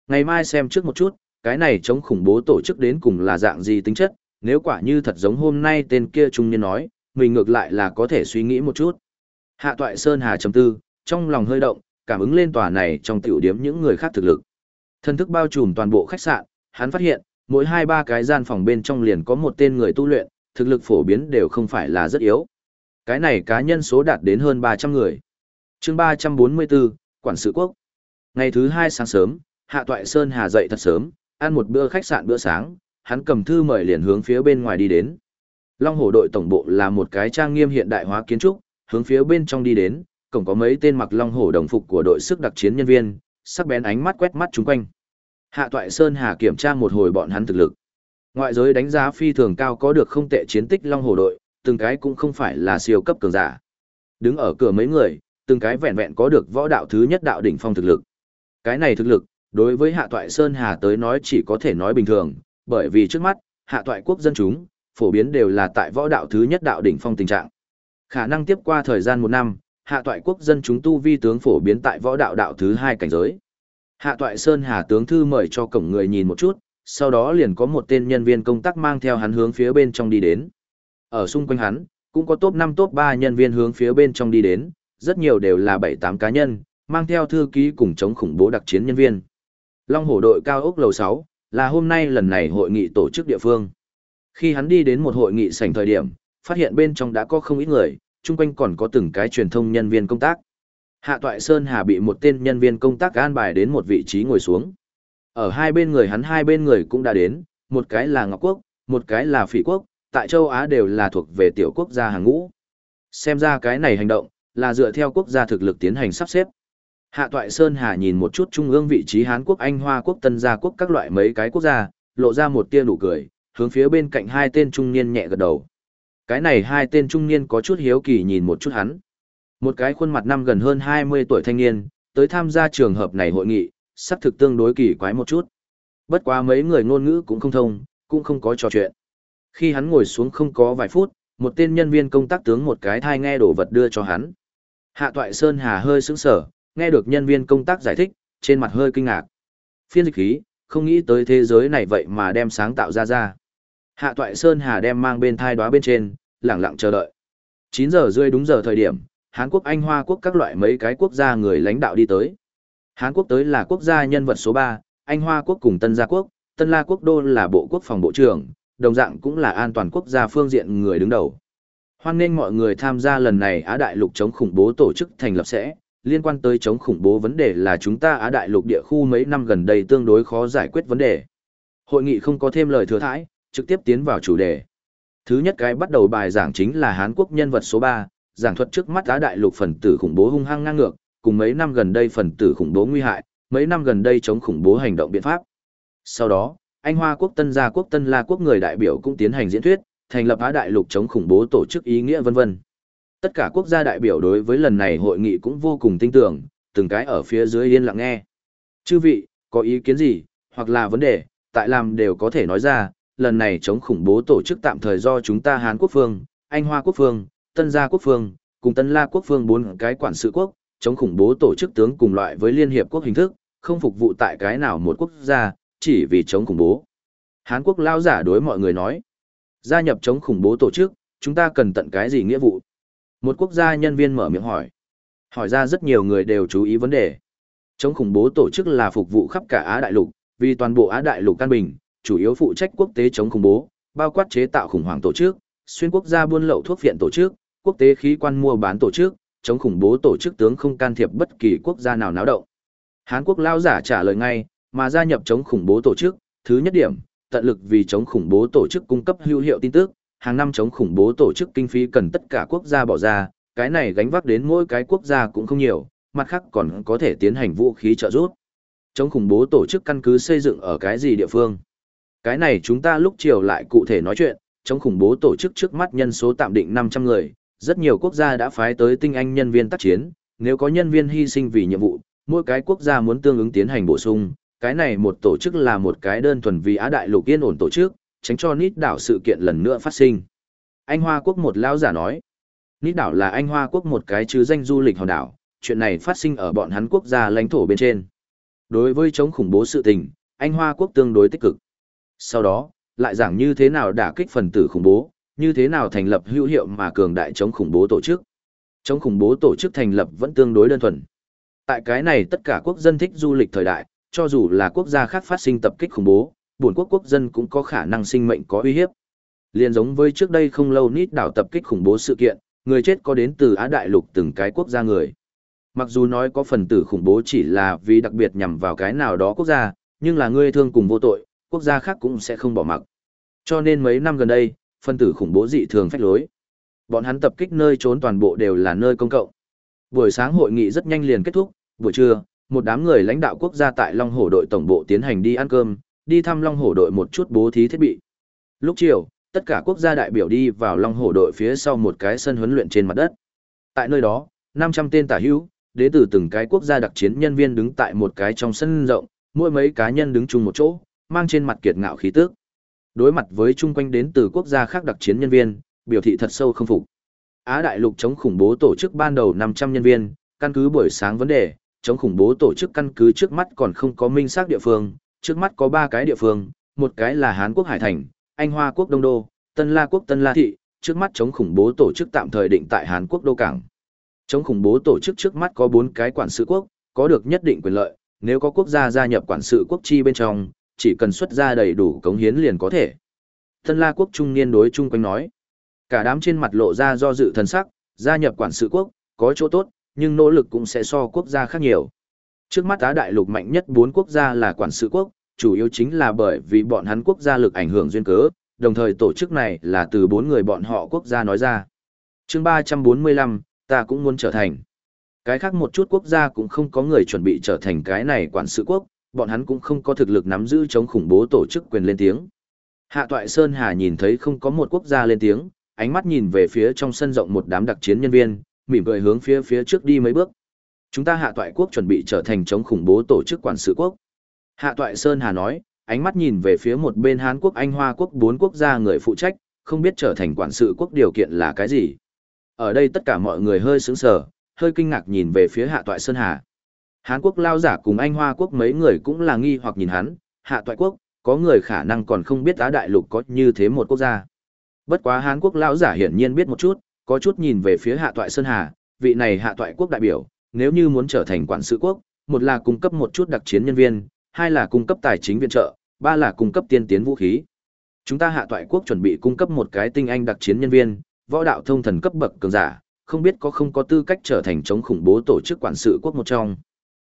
Ngày mai xem trước một chút, cái này chống khủng bố tổ chức đến cùng là dạng gì tính chất, nếu quả như thật giống hôm nay tên kia trung niên nói, mình ngược lại là có thể suy nghĩ một chút. Hạ toại Sơn Hà trầm tư, trong lòng hơi động, cảm ứng lên tòa này trong tiểu điếm những người khác thực lực. Thân thức bao trùm toàn bộ khách sạn, hắn phát hiện, mỗi hai ba cái gian phòng bên trong liền có một tên người tu luyện, thực lực phổ biến đều không phải là rất yếu. Cái này cá nhân số đạt đến hơn 300 người. chương 344, Quản sự quốc. Ngày thứ hai sáng sớm, Hạ Toại Sơn Hà dậy thật sớm, ăn một bữa khách sạn bữa sáng, hắn cầm thư mời liền hướng phía bên ngoài đi đến. Long Hổ đội tổng bộ là một cái trang nghiêm hiện đại hóa kiến trúc, hướng phía bên trong đi đến, cổng có mấy tên mặc Long Hổ đồng phục của đội sức đặc chiến nhân viên, sắc bén ánh mắt quét mắt chúng quanh. Hạ Toại Sơn Hà kiểm tra một hồi bọn hắn thực lực. Ngoại giới đánh giá phi thường cao có được không tệ chiến tích Long Hổ đội, từng cái cũng không phải là siêu cấp cường giả. Đứng ở cửa mấy người, từng cái vẹn vẹn có được võ đạo thứ nhất đạo đỉnh phong thực lực. Cái này thực lực, Đối với Hạ Toại Sơn Hà tới nói chỉ có thể nói bình thường, bởi vì trước mắt, Hạ Toại quốc dân chúng, phổ biến đều là tại võ đạo thứ nhất đạo đỉnh phong tình trạng. Khả năng tiếp qua thời gian một năm, Hạ Toại quốc dân chúng tu vi tướng phổ biến tại võ đạo đạo thứ hai cảnh giới. Hạ Toại Sơn Hà tướng thư mời cho cổng người nhìn một chút, sau đó liền có một tên nhân viên công tác mang theo hắn hướng phía bên trong đi đến. Ở xung quanh hắn, cũng có top 5 top 3 nhân viên hướng phía bên trong đi đến, rất nhiều đều là 7-8 cá nhân, mang theo thư ký cùng chống khủng bố đặc chiến nhân viên. Long hổ đội cao ốc lầu 6, là hôm nay lần này hội nghị tổ chức địa phương. Khi hắn đi đến một hội nghị sảnh thời điểm, phát hiện bên trong đã có không ít người, chung quanh còn có từng cái truyền thông nhân viên công tác. Hạ Toại Sơn Hà bị một tên nhân viên công tác an bài đến một vị trí ngồi xuống. Ở hai bên người hắn hai bên người cũng đã đến, một cái là Ngọc Quốc, một cái là Phỉ Quốc, tại châu Á đều là thuộc về tiểu quốc gia hàng ngũ. Xem ra cái này hành động, là dựa theo quốc gia thực lực tiến hành sắp xếp. Hạ Toại Sơn Hà nhìn một chút trung ương vị trí Hán Quốc, Anh Hoa Quốc, Tân Gia Quốc các loại mấy cái quốc gia, lộ ra một tia nụ cười, hướng phía bên cạnh hai tên trung niên nhẹ gật đầu. Cái này hai tên trung niên có chút hiếu kỳ nhìn một chút hắn. Một cái khuôn mặt năm gần hơn 20 tuổi thanh niên, tới tham gia trường hợp này hội nghị, sắp thực tương đối kỳ quái một chút. Bất quá mấy người ngôn ngữ cũng không thông, cũng không có trò chuyện. Khi hắn ngồi xuống không có vài phút, một tên nhân viên công tác tướng một cái thai nghe đồ vật đưa cho hắn. Hạ Toại Sơn Hà hơi sững sờ, nghe được nhân viên công tác giải thích, trên mặt hơi kinh ngạc. Phiên dịch khí, không nghĩ tới thế giới này vậy mà đem sáng tạo ra ra. Hạ Toại Sơn Hà đem mang bên thai đóa bên trên, lặng lặng chờ đợi. 9 giờ rưỡi đúng giờ thời điểm, Hán Quốc Anh Hoa Quốc các loại mấy cái quốc gia người lãnh đạo đi tới. Hán Quốc tới là quốc gia nhân vật số 3, Anh Hoa Quốc cùng Tân Gia Quốc, Tân La Quốc đô là Bộ Quốc phòng Bộ trưởng, đồng dạng cũng là an toàn quốc gia phương diện người đứng đầu. Hoan nghênh mọi người tham gia lần này Á Đại Lục chống khủng bố tổ chức thành lập sẽ, liên quan tới chống khủng bố vấn đề là chúng ta Á Đại Lục địa khu mấy năm gần đây tương đối khó giải quyết vấn đề. Hội nghị không có thêm lời thừa thãi, trực tiếp tiến vào chủ đề. Thứ nhất cái bắt đầu bài giảng chính là Hán Quốc nhân vật số 3, giảng thuật trước mắt Á Đại Lục phần tử khủng bố hung hăng ngang ngược, cùng mấy năm gần đây phần tử khủng bố nguy hại, mấy năm gần đây chống khủng bố hành động biện pháp. Sau đó, Anh Hoa quốc Tân Gia quốc Tân La quốc người đại biểu cũng tiến hành diễn thuyết, thành lập Á Đại Lục chống khủng bố tổ chức ý nghĩa vân vân. Tất cả quốc gia đại biểu đối với lần này hội nghị cũng vô cùng tin tưởng, từng cái ở phía dưới yên lặng nghe. Chư vị, có ý kiến gì, hoặc là vấn đề, tại làm đều có thể nói ra, lần này chống khủng bố tổ chức tạm thời do chúng ta Hàn Quốc phương, Anh Hoa quốc phương, Tân Gia quốc phương, cùng Tân La quốc phương bốn cái quản sự quốc, chống khủng bố tổ chức tướng cùng loại với Liên Hiệp Quốc hình thức, không phục vụ tại cái nào một quốc gia, chỉ vì chống khủng bố. Hán Quốc lao giả đối mọi người nói, gia nhập chống khủng bố tổ chức, chúng ta cần tận cái gì nghĩa vụ? Một quốc gia nhân viên mở miệng hỏi. Hỏi ra rất nhiều người đều chú ý vấn đề. Chống khủng bố tổ chức là phục vụ khắp cả Á Đại Lục, vì toàn bộ Á Đại Lục căn bình, chủ yếu phụ trách quốc tế chống khủng bố, bao quát chế tạo khủng hoảng tổ chức, xuyên quốc gia buôn lậu thuốc viện tổ chức, quốc tế khí quan mua bán tổ chức, chống khủng bố tổ chức tướng không can thiệp bất kỳ quốc gia nào náo động. Hán quốc lao giả trả lời ngay, mà gia nhập chống khủng bố tổ chức, thứ nhất điểm, tận lực vì chống khủng bố tổ chức cung cấp hữu hiệu tin tức, hàng năm chống khủng bố tổ chức kinh phí cần tất cả quốc gia bỏ ra, cái này gánh vác đến mỗi cái quốc gia cũng không nhiều, mặt khác còn có thể tiến hành vũ khí trợ giúp. Chống khủng bố tổ chức căn cứ xây dựng ở cái gì địa phương? Cái này chúng ta lúc chiều lại cụ thể nói chuyện, chống khủng bố tổ chức trước mắt nhân số tạm định 500 người, rất nhiều quốc gia đã phái tới tinh anh nhân viên tác chiến, nếu có nhân viên hy sinh vì nhiệm vụ, mỗi cái quốc gia muốn tương ứng tiến hành bổ sung, cái này một tổ chức là một cái đơn thuần vì Á Đại Lục yên ổn tổ chức, tránh cho nít đảo sự kiện lần nữa phát sinh. Anh Hoa Quốc một lão giả nói, nít đảo là Anh Hoa Quốc một cái chứ danh du lịch hòn đảo, chuyện này phát sinh ở bọn hắn quốc gia lãnh thổ bên trên. Đối với chống khủng bố sự tình, Anh Hoa Quốc tương đối tích cực. Sau đó, lại giảng như thế nào đả kích phần tử khủng bố, như thế nào thành lập hữu hiệu mà cường đại chống khủng bố tổ chức. Chống khủng bố tổ chức thành lập vẫn tương đối đơn thuần. Tại cái này tất cả quốc dân thích du lịch thời đại, cho dù là quốc gia khác phát sinh tập kích khủng bố, bổn quốc quốc dân cũng có khả năng sinh mệnh có uy hiếp. liền giống với trước đây không lâu nít đảo tập kích khủng bố sự kiện, người chết có đến từ Á Đại Lục từng cái quốc gia người. Mặc dù nói có phần tử khủng bố chỉ là vì đặc biệt nhằm vào cái nào đó quốc gia, nhưng là người thương cùng vô tội, quốc gia khác cũng sẽ không bỏ mặc. Cho nên mấy năm gần đây, phân tử khủng bố dị thường phách lối. Bọn hắn tập kích nơi trốn toàn bộ đều là nơi công cộng. Buổi sáng hội nghị rất nhanh liền kết thúc, buổi trưa, một đám người lãnh đạo quốc gia tại Long Hổ đội tổng bộ tiến hành đi ăn cơm, đi thăm Long Hổ đội một chút bố thí thiết bị. Lúc chiều, tất cả quốc gia đại biểu đi vào Long Hổ đội phía sau một cái sân huấn luyện trên mặt đất. Tại nơi đó, 500 tên tả hữu, đến từ từng cái quốc gia đặc chiến nhân viên đứng tại một cái trong sân rộng, mỗi mấy cá nhân đứng chung một chỗ, mang trên mặt kiệt ngạo khí tức. Đối mặt với chung quanh đến từ quốc gia khác đặc chiến nhân viên, biểu thị thật sâu không phục. Á đại lục chống khủng bố tổ chức ban đầu 500 nhân viên, căn cứ buổi sáng vấn đề, chống khủng bố tổ chức căn cứ trước mắt còn không có minh xác địa phương, trước mắt có 3 cái địa phương, một cái là Hán quốc Hải Thành, Anh Hoa quốc Đông Đô, Tân La quốc Tân La Thị, trước mắt chống khủng bố tổ chức tạm thời định tại Hàn Quốc Đô Cảng. Chống khủng bố tổ chức trước mắt có 4 cái quản sự quốc, có được nhất định quyền lợi, nếu có quốc gia gia nhập quản sự quốc chi bên trong, chỉ cần xuất ra đầy đủ cống hiến liền có thể. Tân La quốc trung niên đối chung quanh nói. Cả đám trên mặt lộ ra do dự thần sắc, gia nhập quản sự quốc, có chỗ tốt, nhưng nỗ lực cũng sẽ so quốc gia khác nhiều. Trước mắt Á đại lục mạnh nhất 4 quốc gia là quản sự quốc, chủ yếu chính là bởi vì bọn hắn quốc gia lực ảnh hưởng duyên cớ, đồng thời tổ chức này là từ bốn người bọn họ quốc gia nói ra. chương 345, ta cũng muốn trở thành. Cái khác một chút quốc gia cũng không có người chuẩn bị trở thành cái này quản sự quốc, bọn hắn cũng không có thực lực nắm giữ chống khủng bố tổ chức quyền lên tiếng. Hạ Toại Sơn Hà nhìn thấy không có một quốc gia lên tiếng, ánh mắt nhìn về phía trong sân rộng một đám đặc chiến nhân viên, mỉm cười hướng phía phía trước đi mấy bước. Chúng ta Hạ Toại quốc chuẩn bị trở thành chống khủng bố tổ chức quản sự quốc. Hạ Toại Sơn Hà nói, ánh mắt nhìn về phía một bên Hán quốc Anh Hoa quốc bốn quốc gia người phụ trách, không biết trở thành quản sự quốc điều kiện là cái gì. Ở đây tất cả mọi người hơi sững sờ, hơi kinh ngạc nhìn về phía Hạ Toại Sơn Hà. Hán quốc lao giả cùng Anh Hoa quốc mấy người cũng là nghi hoặc nhìn hắn, Hạ Toại quốc, có người khả năng còn không biết Á Đại Lục có như thế một quốc gia. Bất quá Hán quốc lao giả hiển nhiên biết một chút, có chút nhìn về phía Hạ Toại Sơn Hà, vị này Hạ Toại quốc đại biểu, nếu như muốn trở thành quản sự quốc, một là cung cấp một chút đặc chiến nhân viên, hai là cung cấp tài chính viện trợ, ba là cung cấp tiên tiến vũ khí. Chúng ta hạ toại quốc chuẩn bị cung cấp một cái tinh anh đặc chiến nhân viên, võ đạo thông thần cấp bậc cường giả, không biết có không có tư cách trở thành chống khủng bố tổ chức quản sự quốc một trong.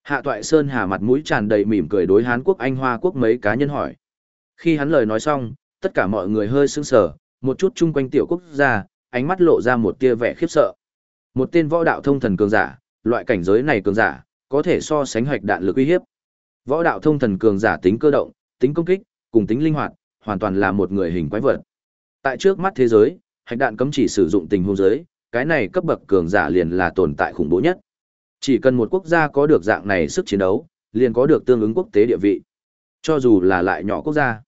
Hạ toại Sơn Hà mặt mũi tràn đầy mỉm cười đối Hán quốc Anh Hoa quốc mấy cá nhân hỏi. Khi hắn lời nói xong, tất cả mọi người hơi sững sờ, một chút chung quanh tiểu quốc gia, ánh mắt lộ ra một tia vẻ khiếp sợ. Một tên võ đạo thông thần cường giả, loại cảnh giới này cường giả, có thể so sánh hoạch đạn lực uy hiếp. Võ đạo thông thần cường giả tính cơ động, tính công kích, cùng tính linh hoạt, hoàn toàn là một người hình quái vật. Tại trước mắt thế giới, hạch đạn cấm chỉ sử dụng tình huống giới, cái này cấp bậc cường giả liền là tồn tại khủng bố nhất. Chỉ cần một quốc gia có được dạng này sức chiến đấu, liền có được tương ứng quốc tế địa vị. Cho dù là lại nhỏ quốc gia.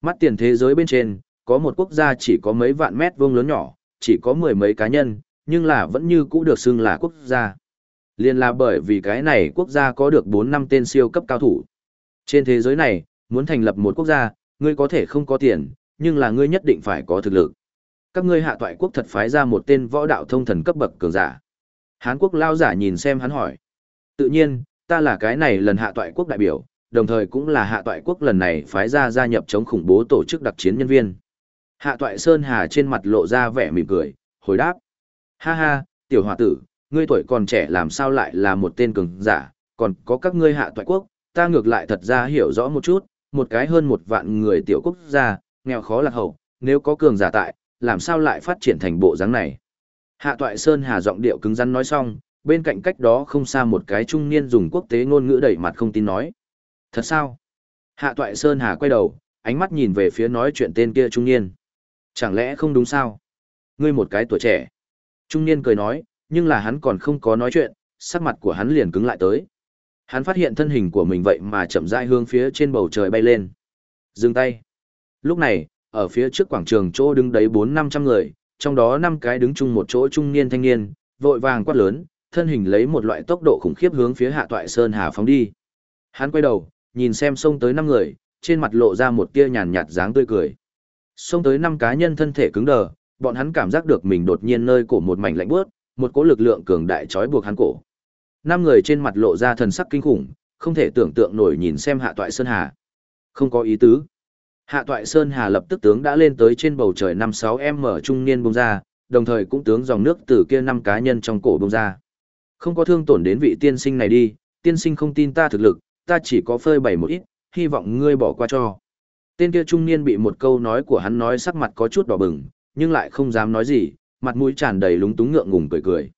Mắt tiền thế giới bên trên, có một quốc gia chỉ có mấy vạn mét vuông lớn nhỏ, chỉ có mười mấy cá nhân, nhưng là vẫn như cũ được xưng là quốc gia. Liên là bởi vì cái này quốc gia có được 4 năm tên siêu cấp cao thủ. Trên thế giới này, muốn thành lập một quốc gia, ngươi có thể không có tiền, nhưng là ngươi nhất định phải có thực lực. Các ngươi hạ toại quốc thật phái ra một tên võ đạo thông thần cấp bậc cường giả. Hán quốc lao giả nhìn xem hắn hỏi. Tự nhiên, ta là cái này lần hạ toại quốc đại biểu, đồng thời cũng là hạ toại quốc lần này phái ra gia nhập chống khủng bố tổ chức đặc chiến nhân viên. Hạ toại Sơn Hà trên mặt lộ ra vẻ mỉm cười, hồi đáp. Ha ha, tiểu hòa tử, ngươi tuổi còn trẻ làm sao lại là một tên cường giả, còn có các ngươi hạ toại quốc, ta ngược lại thật ra hiểu rõ một chút, một cái hơn một vạn người tiểu quốc gia, nghèo khó lạc hậu, nếu có cường giả tại, làm sao lại phát triển thành bộ dáng này. Hạ toại Sơn Hà giọng điệu cứng rắn nói xong, bên cạnh cách đó không xa một cái trung niên dùng quốc tế ngôn ngữ đẩy mặt không tin nói. Thật sao? Hạ toại Sơn Hà quay đầu, ánh mắt nhìn về phía nói chuyện tên kia trung niên. Chẳng lẽ không đúng sao? Ngươi một cái tuổi trẻ. Trung niên cười nói, nhưng là hắn còn không có nói chuyện, sắc mặt của hắn liền cứng lại tới. Hắn phát hiện thân hình của mình vậy mà chậm rãi hướng phía trên bầu trời bay lên. Dừng tay. Lúc này, ở phía trước quảng trường chỗ đứng đấy bốn năm trăm người, trong đó năm cái đứng chung một chỗ trung niên thanh niên, vội vàng quát lớn, thân hình lấy một loại tốc độ khủng khiếp hướng phía hạ toại sơn hà phóng đi. Hắn quay đầu, nhìn xem xông tới năm người, trên mặt lộ ra một tia nhàn nhạt dáng tươi cười. Xông tới năm cá nhân thân thể cứng đờ, bọn hắn cảm giác được mình đột nhiên nơi cổ một mảnh lạnh buốt, một cỗ lực lượng cường đại trói buộc hắn cổ. Năm người trên mặt lộ ra thần sắc kinh khủng, không thể tưởng tượng nổi nhìn xem Hạ Toại Sơn Hà. Không có ý tứ. Hạ Toại Sơn Hà lập tức tướng đã lên tới trên bầu trời năm sáu em mở trung niên bông ra, đồng thời cũng tướng dòng nước từ kia năm cá nhân trong cổ bông ra. Không có thương tổn đến vị tiên sinh này đi, tiên sinh không tin ta thực lực, ta chỉ có phơi bày một ít, hy vọng ngươi bỏ qua cho. Tên kia trung niên bị một câu nói của hắn nói sắc mặt có chút đỏ bừng, nhưng lại không dám nói gì, mặt mũi tràn đầy lúng túng ngượng ngùng cười cười.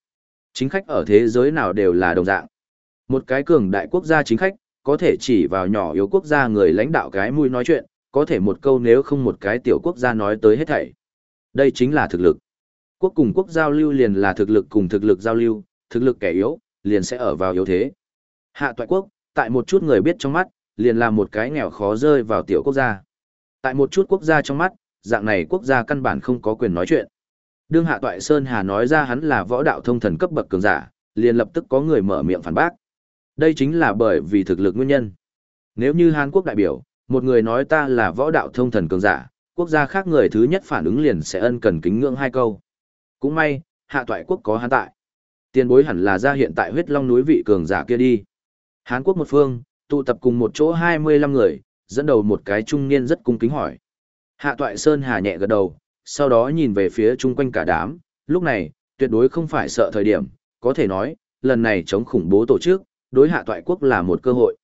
Chính khách ở thế giới nào đều là đồng dạng. Một cái cường đại quốc gia chính khách, có thể chỉ vào nhỏ yếu quốc gia người lãnh đạo cái mũi nói chuyện, có thể một câu nếu không một cái tiểu quốc gia nói tới hết thảy. Đây chính là thực lực. Quốc cùng quốc giao lưu liền là thực lực cùng thực lực giao lưu, thực lực kẻ yếu, liền sẽ ở vào yếu thế. Hạ toại quốc, tại một chút người biết trong mắt, liền là một cái nghèo khó rơi vào tiểu quốc gia. Tại một chút quốc gia trong mắt, dạng này quốc gia căn bản không có quyền nói chuyện. Đương Hạ Toại Sơn Hà nói ra hắn là võ đạo thông thần cấp bậc cường giả, liền lập tức có người mở miệng phản bác. Đây chính là bởi vì thực lực nguyên nhân. Nếu như Hàn Quốc đại biểu, một người nói ta là võ đạo thông thần cường giả, quốc gia khác người thứ nhất phản ứng liền sẽ ân cần kính ngưỡng hai câu. Cũng may, Hạ Toại quốc có hán tại. Tiền bối hẳn là ra hiện tại huyết long núi vị cường giả kia đi. Hán quốc một phương, tụ tập cùng một chỗ 25 người, dẫn đầu một cái trung niên rất cung kính hỏi. Hạ Toại Sơn hà nhẹ gật đầu, sau đó nhìn về phía chung quanh cả đám, lúc này, tuyệt đối không phải sợ thời điểm, có thể nói, lần này chống khủng bố tổ chức, đối hạ toại quốc là một cơ hội.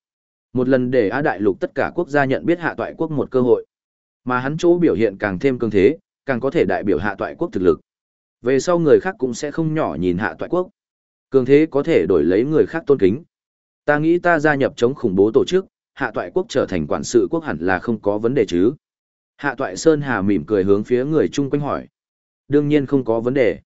Một lần để Á Đại Lục tất cả quốc gia nhận biết hạ toại quốc một cơ hội. Mà hắn chỗ biểu hiện càng thêm cường thế, càng có thể đại biểu hạ toại quốc thực lực. Về sau người khác cũng sẽ không nhỏ nhìn hạ toại quốc. Cường thế có thể đổi lấy người khác tôn kính. Ta nghĩ ta gia nhập chống khủng bố tổ chức, hạ toại quốc trở thành quản sự quốc hẳn là không có vấn đề chứ. Hạ toại Sơn Hà mỉm cười hướng phía người chung quanh hỏi. Đương nhiên không có vấn đề.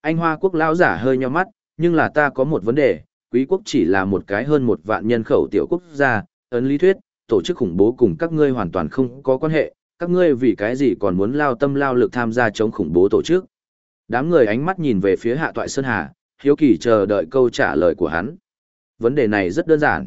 Anh Hoa quốc lão giả hơi nheo mắt, nhưng là ta có một vấn đề, quý quốc chỉ là một cái hơn một vạn nhân khẩu tiểu quốc gia, ấn lý thuyết, tổ chức khủng bố cùng các ngươi hoàn toàn không có quan hệ, các ngươi vì cái gì còn muốn lao tâm lao lực tham gia chống khủng bố tổ chức. Đám người ánh mắt nhìn về phía hạ toại Sơn Hà, hiếu kỳ chờ đợi câu trả lời của hắn. Vấn đề này rất đơn giản.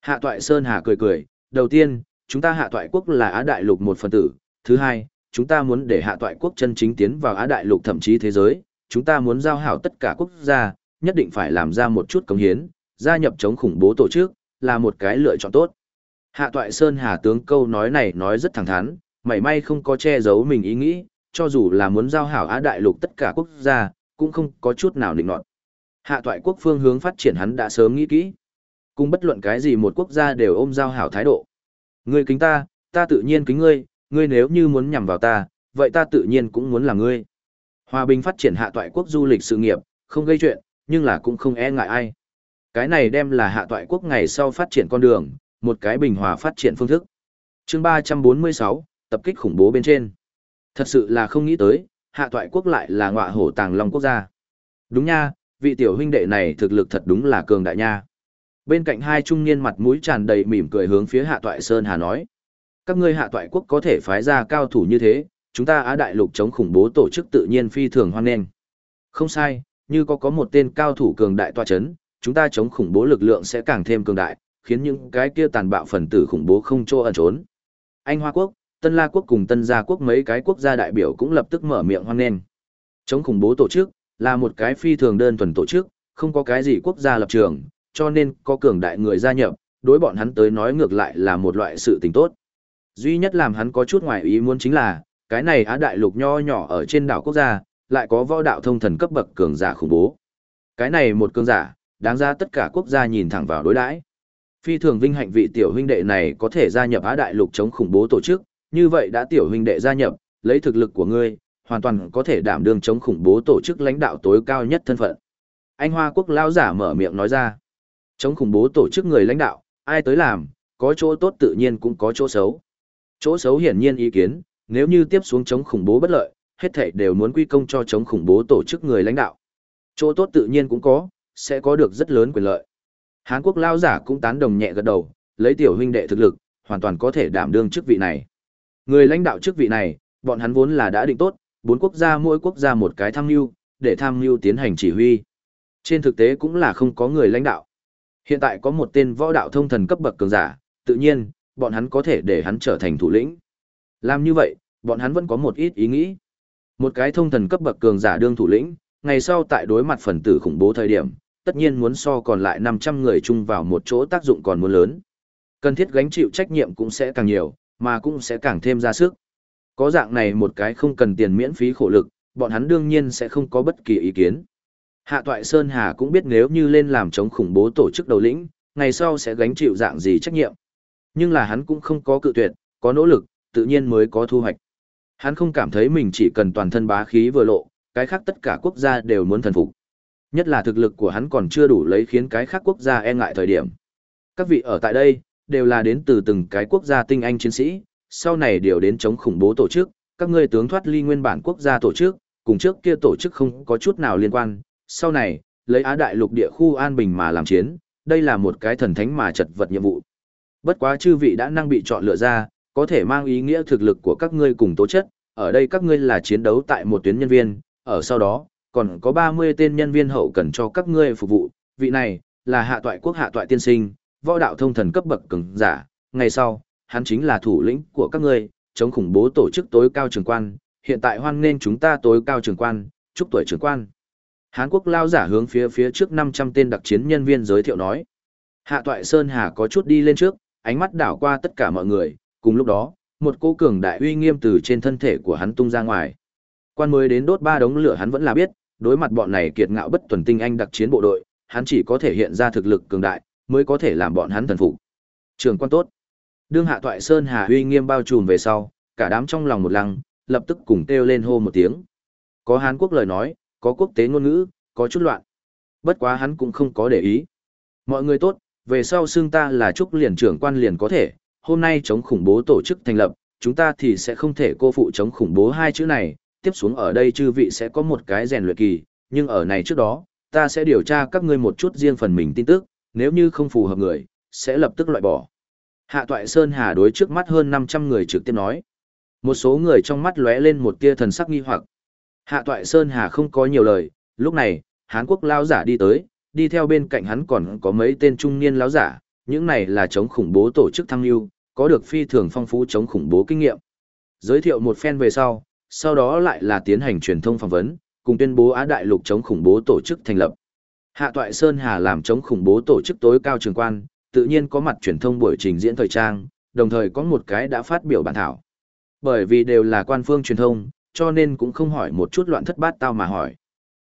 Hạ toại Sơn Hà cười cười, đầu tiên, chúng ta hạ toại quốc là Á Đại Lục một phần tử, thứ hai, chúng ta muốn để hạ toại quốc chân chính tiến vào Á Đại Lục thậm chí thế giới, chúng ta muốn giao hảo tất cả quốc gia, nhất định phải làm ra một chút công hiến, gia nhập chống khủng bố tổ chức, là một cái lựa chọn tốt. Hạ toại Sơn Hà tướng câu nói này nói rất thẳng thắn, mảy may không có che giấu mình ý nghĩ, cho dù là muốn giao hảo Á Đại Lục tất cả quốc gia, cũng không có chút nào định nọt. Hạ toại quốc phương hướng phát triển hắn đã sớm nghĩ kỹ. Cùng bất luận cái gì một quốc gia đều ôm giao hảo thái độ. Ngươi kính ta, ta tự nhiên kính ngươi, ngươi nếu như muốn nhằm vào ta, vậy ta tự nhiên cũng muốn là ngươi. Hòa bình phát triển hạ toại quốc du lịch sự nghiệp, không gây chuyện, nhưng là cũng không e ngại ai. Cái này đem là hạ toại quốc ngày sau phát triển con đường, một cái bình hòa phát triển phương thức. chương 346, tập kích khủng bố bên trên. Thật sự là không nghĩ tới, hạ toại quốc lại là ngọa hổ tàng long quốc gia. Đúng nha, vị tiểu huynh đệ này thực lực thật đúng là cường đại nha. Bên cạnh hai trung niên mặt mũi tràn đầy mỉm cười hướng phía hạ toại Sơn Hà nói. Các ngươi hạ toại quốc có thể phái ra cao thủ như thế, chúng ta Á Đại Lục chống khủng bố tổ chức tự nhiên phi thường hoan nghênh. Không sai, như có có một tên cao thủ cường đại toa chấn, chúng ta chống khủng bố lực lượng sẽ càng thêm cường đại, khiến những cái kia tàn bạo phần tử khủng bố không chỗ ẩn trốn. Anh Hoa quốc, Tân La quốc cùng Tân Gia quốc mấy cái quốc gia đại biểu cũng lập tức mở miệng hoan nghênh. Chống khủng bố tổ chức là một cái phi thường đơn thuần tổ chức, không có cái gì quốc gia lập trường, cho nên có cường đại người gia nhập, đối bọn hắn tới nói ngược lại là một loại sự tình tốt. Duy nhất làm hắn có chút ngoài ý muốn chính là, cái này Á Đại Lục nho nhỏ ở trên đảo quốc gia, lại có võ đạo thông thần cấp bậc cường giả khủng bố. Cái này một cường giả, đáng ra tất cả quốc gia nhìn thẳng vào đối đãi. Phi thường vinh hạnh vị tiểu huynh đệ này có thể gia nhập Á Đại Lục chống khủng bố tổ chức, như vậy đã tiểu huynh đệ gia nhập, lấy thực lực của ngươi, hoàn toàn có thể đảm đương chống khủng bố tổ chức lãnh đạo tối cao nhất thân phận. Anh Hoa Quốc lão giả mở miệng nói ra, chống khủng bố tổ chức người lãnh đạo, ai tới làm, có chỗ tốt tự nhiên cũng có chỗ xấu. Chỗ xấu hiển nhiên ý kiến, nếu như tiếp xuống chống khủng bố bất lợi, hết thảy đều muốn quy công cho chống khủng bố tổ chức người lãnh đạo. Chỗ tốt tự nhiên cũng có, sẽ có được rất lớn quyền lợi. Hán Quốc lao giả cũng tán đồng nhẹ gật đầu, lấy tiểu huynh đệ thực lực, hoàn toàn có thể đảm đương chức vị này. Người lãnh đạo chức vị này, bọn hắn vốn là đã định tốt, bốn quốc gia mỗi quốc gia một cái tham mưu, để tham mưu tiến hành chỉ huy. Trên thực tế cũng là không có người lãnh đạo. Hiện tại có một tên võ đạo thông thần cấp bậc cường giả, tự nhiên, bọn hắn có thể để hắn trở thành thủ lĩnh. Làm như vậy, bọn hắn vẫn có một ít ý nghĩ. Một cái thông thần cấp bậc cường giả đương thủ lĩnh, ngày sau tại đối mặt phần tử khủng bố thời điểm, tất nhiên muốn so còn lại 500 người chung vào một chỗ tác dụng còn muốn lớn. Cần thiết gánh chịu trách nhiệm cũng sẽ càng nhiều, mà cũng sẽ càng thêm ra sức. Có dạng này một cái không cần tiền miễn phí khổ lực, bọn hắn đương nhiên sẽ không có bất kỳ ý kiến. Hạ Toại Sơn Hà cũng biết nếu như lên làm chống khủng bố tổ chức đầu lĩnh, ngày sau sẽ gánh chịu dạng gì trách nhiệm. Nhưng là hắn cũng không có cự tuyệt, có nỗ lực, tự nhiên mới có thu hoạch. Hắn không cảm thấy mình chỉ cần toàn thân bá khí vừa lộ, cái khác tất cả quốc gia đều muốn thần phục. Nhất là thực lực của hắn còn chưa đủ lấy khiến cái khác quốc gia e ngại thời điểm. Các vị ở tại đây, đều là đến từ từng cái quốc gia tinh anh chiến sĩ, sau này đều đến chống khủng bố tổ chức, các ngươi tướng thoát ly nguyên bản quốc gia tổ chức, cùng trước kia tổ chức không có chút nào liên quan, sau này, lấy Á Đại lục địa khu an bình mà làm chiến, đây là một cái thần thánh mà chật vật nhiệm vụ. Bất quá chư vị đã năng bị chọn lựa ra, có thể mang ý nghĩa thực lực của các ngươi cùng tố chất, ở đây các ngươi là chiến đấu tại một tuyến nhân viên, ở sau đó, còn có 30 tên nhân viên hậu cần cho các ngươi phục vụ, vị này, là hạ toại quốc hạ toại tiên sinh, võ đạo thông thần cấp bậc cường giả, ngày sau, hắn chính là thủ lĩnh của các ngươi, chống khủng bố tổ chức tối cao trường quan, hiện tại hoan nên chúng ta tối cao trường quan, chúc tuổi trường quan. Hán quốc lao giả hướng phía phía trước 500 tên đặc chiến nhân viên giới thiệu nói. Hạ toại Sơn Hà có chút đi lên trước, ánh mắt đảo qua tất cả mọi người, cùng lúc đó, một cô cường đại uy nghiêm từ trên thân thể của hắn tung ra ngoài. Quan mới đến đốt ba đống lửa hắn vẫn là biết, đối mặt bọn này kiệt ngạo bất tuần tinh anh đặc chiến bộ đội, hắn chỉ có thể hiện ra thực lực cường đại, mới có thể làm bọn hắn thần phục. Trường quan tốt. Đương hạ toại Sơn Hà uy nghiêm bao trùm về sau, cả đám trong lòng một lăng, lập tức cùng kêu lên hô một tiếng. Có Hán Quốc lời nói, có quốc tế ngôn ngữ, có chút loạn. Bất quá hắn cũng không có để ý. Mọi người tốt, về sau xưng ta là trúc liền trưởng quan liền có thể, hôm nay chống khủng bố tổ chức thành lập, chúng ta thì sẽ không thể cô phụ chống khủng bố hai chữ này, tiếp xuống ở đây chư vị sẽ có một cái rèn luyện kỳ, nhưng ở này trước đó, ta sẽ điều tra các ngươi một chút riêng phần mình tin tức, nếu như không phù hợp người, sẽ lập tức loại bỏ. Hạ Toại Sơn Hà đối trước mắt hơn 500 người trực tiếp nói. Một số người trong mắt lóe lên một tia thần sắc nghi hoặc. Hạ Toại Sơn Hà không có nhiều lời, lúc này, Hán Quốc lao giả đi tới, đi theo bên cạnh hắn còn có mấy tên trung niên lão giả, những này là chống khủng bố tổ chức thăng lưu, có được phi thường phong phú chống khủng bố kinh nghiệm. Giới thiệu một phen về sau, sau đó lại là tiến hành truyền thông phỏng vấn, cùng tuyên bố Á Đại Lục chống khủng bố tổ chức thành lập. Hạ Toại Sơn Hà làm chống khủng bố tổ chức tối cao trường quan, tự nhiên có mặt truyền thông buổi trình diễn thời trang, đồng thời có một cái đã phát biểu bản thảo. Bởi vì đều là quan phương truyền thông, cho nên cũng không hỏi một chút loạn thất bát tao mà hỏi.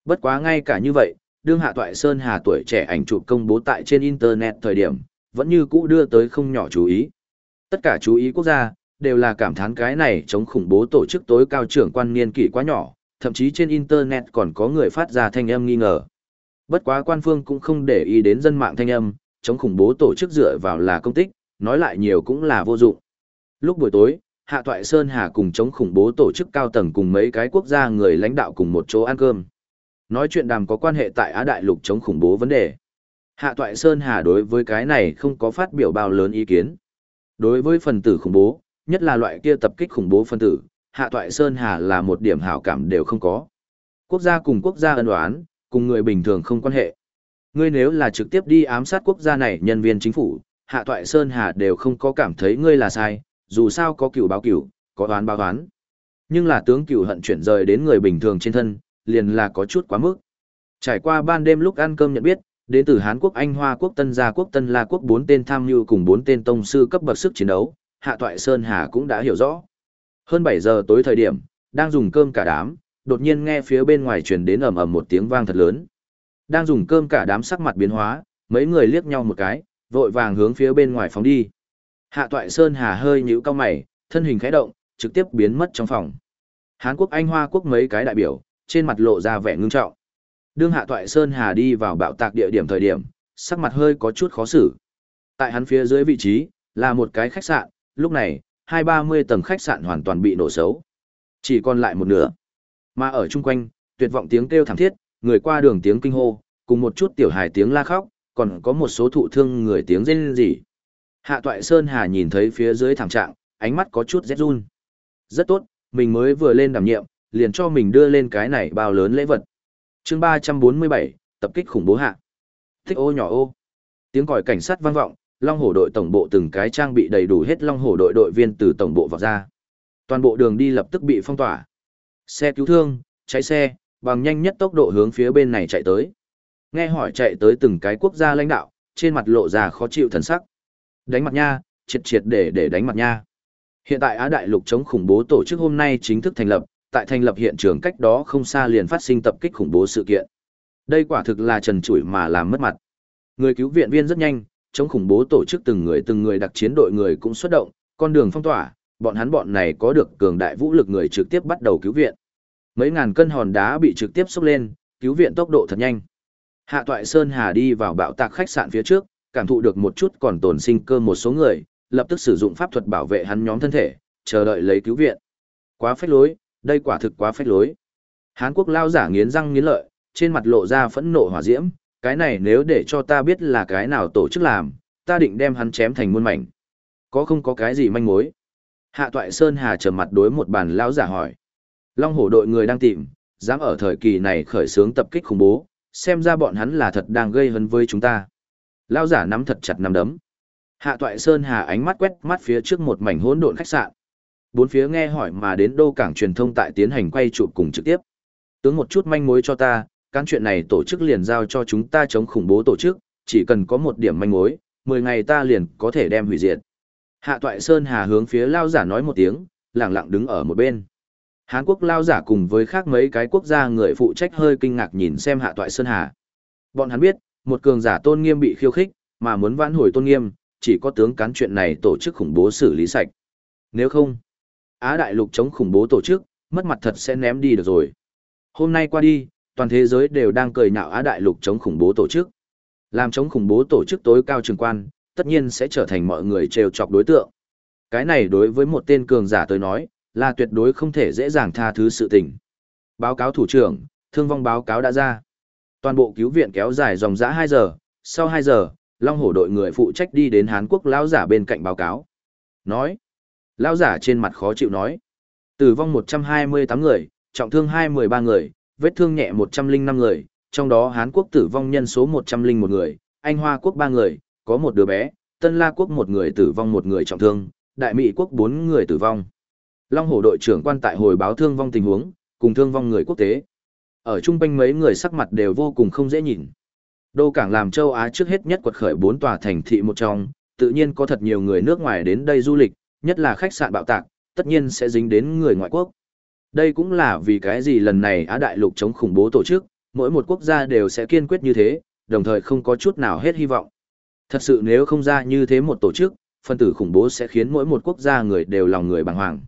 Bất quá ngay cả như vậy, đương hạ toại Sơn Hà tuổi trẻ ảnh chụp công bố tại trên Internet thời điểm, vẫn như cũ đưa tới không nhỏ chú ý. Tất cả chú ý quốc gia, đều là cảm thán cái này chống khủng bố tổ chức tối cao trưởng quan niên kỷ quá nhỏ, thậm chí trên Internet còn có người phát ra thanh âm nghi ngờ. Bất quá quan phương cũng không để ý đến dân mạng thanh âm, chống khủng bố tổ chức dựa vào là công tích, nói lại nhiều cũng là vô dụng. Lúc buổi tối, Hạ Toại Sơn Hà cùng chống khủng bố tổ chức cao tầng cùng mấy cái quốc gia người lãnh đạo cùng một chỗ ăn cơm. Nói chuyện đàm có quan hệ tại Á Đại Lục chống khủng bố vấn đề. Hạ Toại Sơn Hà đối với cái này không có phát biểu bao lớn ý kiến. Đối với phần tử khủng bố, nhất là loại kia tập kích khủng bố phân tử, Hạ Toại Sơn Hà là một điểm hảo cảm đều không có. Quốc gia cùng quốc gia ân oán, cùng người bình thường không quan hệ. Ngươi nếu là trực tiếp đi ám sát quốc gia này nhân viên chính phủ, Hạ Toại Sơn Hà đều không có cảm thấy ngươi là sai, dù sao có cửu báo cửu, có oán báo oán. Nhưng là tướng cửu hận chuyển rời đến người bình thường trên thân, liền là có chút quá mức. Trải qua ban đêm lúc ăn cơm nhận biết, đến từ Hán Quốc Anh Hoa Quốc Tân Gia Quốc Tân La Quốc bốn tên tham mưu cùng bốn tên tông sư cấp bậc sức chiến đấu, Hạ Toại Sơn Hà cũng đã hiểu rõ. Hơn 7 giờ tối thời điểm, đang dùng cơm cả đám, đột nhiên nghe phía bên ngoài truyền đến ầm ầm một tiếng vang thật lớn. Đang dùng cơm cả đám sắc mặt biến hóa, mấy người liếc nhau một cái, vội vàng hướng phía bên ngoài phóng đi. Hạ Toại Sơn Hà hơi nhíu cao mày, thân hình khẽ động, trực tiếp biến mất trong phòng. Hán Quốc Anh Hoa Quốc mấy cái đại biểu, trên mặt lộ ra vẻ ngưng trọng. Đương Hạ Toại Sơn Hà đi vào bạo tạc địa điểm thời điểm, sắc mặt hơi có chút khó xử. Tại hắn phía dưới vị trí, là một cái khách sạn, lúc này, hai ba mươi tầng khách sạn hoàn toàn bị nổ xấu. Chỉ còn lại một nửa. Mà ở chung quanh, tuyệt vọng tiếng kêu thảm thiết, người qua đường tiếng kinh hô, cùng một chút tiểu hài tiếng la khóc, còn có một số thụ thương người tiếng rên rỉ. Hạ Toại Sơn Hà nhìn thấy phía dưới thảm trạng, ánh mắt có chút rét run. Rất tốt, mình mới vừa lên đảm nhiệm, liền cho mình đưa lên cái này bao lớn lễ vật chương 347, tập kích khủng bố hạ. Thích ô nhỏ ô. Tiếng còi cảnh sát vang vọng, Long Hổ đội tổng bộ từng cái trang bị đầy đủ hết Long Hổ đội đội viên từ tổng bộ vào ra. Toàn bộ đường đi lập tức bị phong tỏa. Xe cứu thương, cháy xe, bằng nhanh nhất tốc độ hướng phía bên này chạy tới. Nghe hỏi chạy tới từng cái quốc gia lãnh đạo, trên mặt lộ ra khó chịu thần sắc. Đánh mặt nha, triệt triệt để để đánh mặt nha. Hiện tại Á Đại lục chống khủng bố tổ chức hôm nay chính thức thành lập, tại thành lập hiện trường cách đó không xa liền phát sinh tập kích khủng bố sự kiện. Đây quả thực là trần trụi mà làm mất mặt. Người cứu viện viên rất nhanh, chống khủng bố tổ chức từng người từng người đặc chiến đội người cũng xuất động, con đường phong tỏa, bọn hắn bọn này có được cường đại vũ lực người trực tiếp bắt đầu cứu viện. Mấy ngàn cân hòn đá bị trực tiếp xốc lên, cứu viện tốc độ thật nhanh. Hạ Toại Sơn Hà đi vào bạo tạc khách sạn phía trước, cảm thụ được một chút còn tồn sinh cơ một số người, lập tức sử dụng pháp thuật bảo vệ hắn nhóm thân thể, chờ đợi lấy cứu viện. Quá phách lối, đây quả thực quá phách lối. Hán Quốc lao giả nghiến răng nghiến lợi, trên mặt lộ ra phẫn nộ hỏa diễm, cái này nếu để cho ta biết là cái nào tổ chức làm, ta định đem hắn chém thành muôn mảnh, Có không có cái gì manh mối? Hạ Toại Sơn Hà trầm mặt đối một bàn lão giả hỏi. Long hổ đội người đang tìm, dám ở thời kỳ này khởi xướng tập kích khủng bố, xem ra bọn hắn là thật đang gây hấn với chúng ta. Lão giả nắm thật chặt nắm đấm. Hạ Toại Sơn Hà ánh mắt quét mắt phía trước một mảnh hỗn độn khách sạn. Bốn phía nghe hỏi mà đến đô cảng truyền thông tại tiến hành quay chụp cùng trực tiếp. Tướng một chút manh mối cho ta, cán chuyện này tổ chức liền giao cho chúng ta chống khủng bố tổ chức, chỉ cần có một điểm manh mối, 10 ngày ta liền có thể đem hủy diệt. Hạ Toại Sơn Hà hướng phía lao giả nói một tiếng, lặng lặng đứng ở một bên. Hán Quốc lao giả cùng với khác mấy cái quốc gia người phụ trách hơi kinh ngạc nhìn xem Hạ Toại Sơn Hà. Bọn hắn biết, một cường giả tôn nghiêm bị khiêu khích, mà muốn vãn hồi tôn nghiêm, chỉ có tướng cán chuyện này tổ chức khủng bố xử lý sạch. Nếu không, Á Đại Lục chống khủng bố tổ chức, mất mặt thật sẽ ném đi được rồi. Hôm nay qua đi, toàn thế giới đều đang cười nhạo Á Đại Lục chống khủng bố tổ chức. Làm chống khủng bố tổ chức tối cao trường quan, tất nhiên sẽ trở thành mọi người trêu chọc đối tượng. Cái này đối với một tên cường giả tới nói, là tuyệt đối không thể dễ dàng tha thứ sự tình. Báo cáo thủ trưởng, thương vong báo cáo đã ra. Toàn bộ cứu viện kéo dài dòng dã 2 giờ, sau 2 giờ, Long Hổ đội người phụ trách đi đến Hán Quốc lão giả bên cạnh báo cáo. Nói, lão giả trên mặt khó chịu nói, tử vong 128 người, trọng thương 213 người, vết thương nhẹ 105 người, trong đó Hán Quốc tử vong nhân số 101 người, Anh Hoa Quốc 3 người, có một đứa bé, Tân La Quốc một người tử vong một người trọng thương, Đại Mỹ Quốc 4 người tử vong. Long Hổ đội trưởng quan tại hồi báo thương vong tình huống, cùng thương vong người quốc tế. Ở trung quanh mấy người sắc mặt đều vô cùng không dễ nhìn. Đô cảng làm châu Á trước hết nhất quật khởi bốn tòa thành thị một trong, tự nhiên có thật nhiều người nước ngoài đến đây du lịch, nhất là khách sạn bạo tạc, tất nhiên sẽ dính đến người ngoại quốc. Đây cũng là vì cái gì lần này Á Đại Lục chống khủng bố tổ chức, mỗi một quốc gia đều sẽ kiên quyết như thế, đồng thời không có chút nào hết hy vọng. Thật sự nếu không ra như thế một tổ chức, phân tử khủng bố sẽ khiến mỗi một quốc gia người đều lòng người bàng hoàng.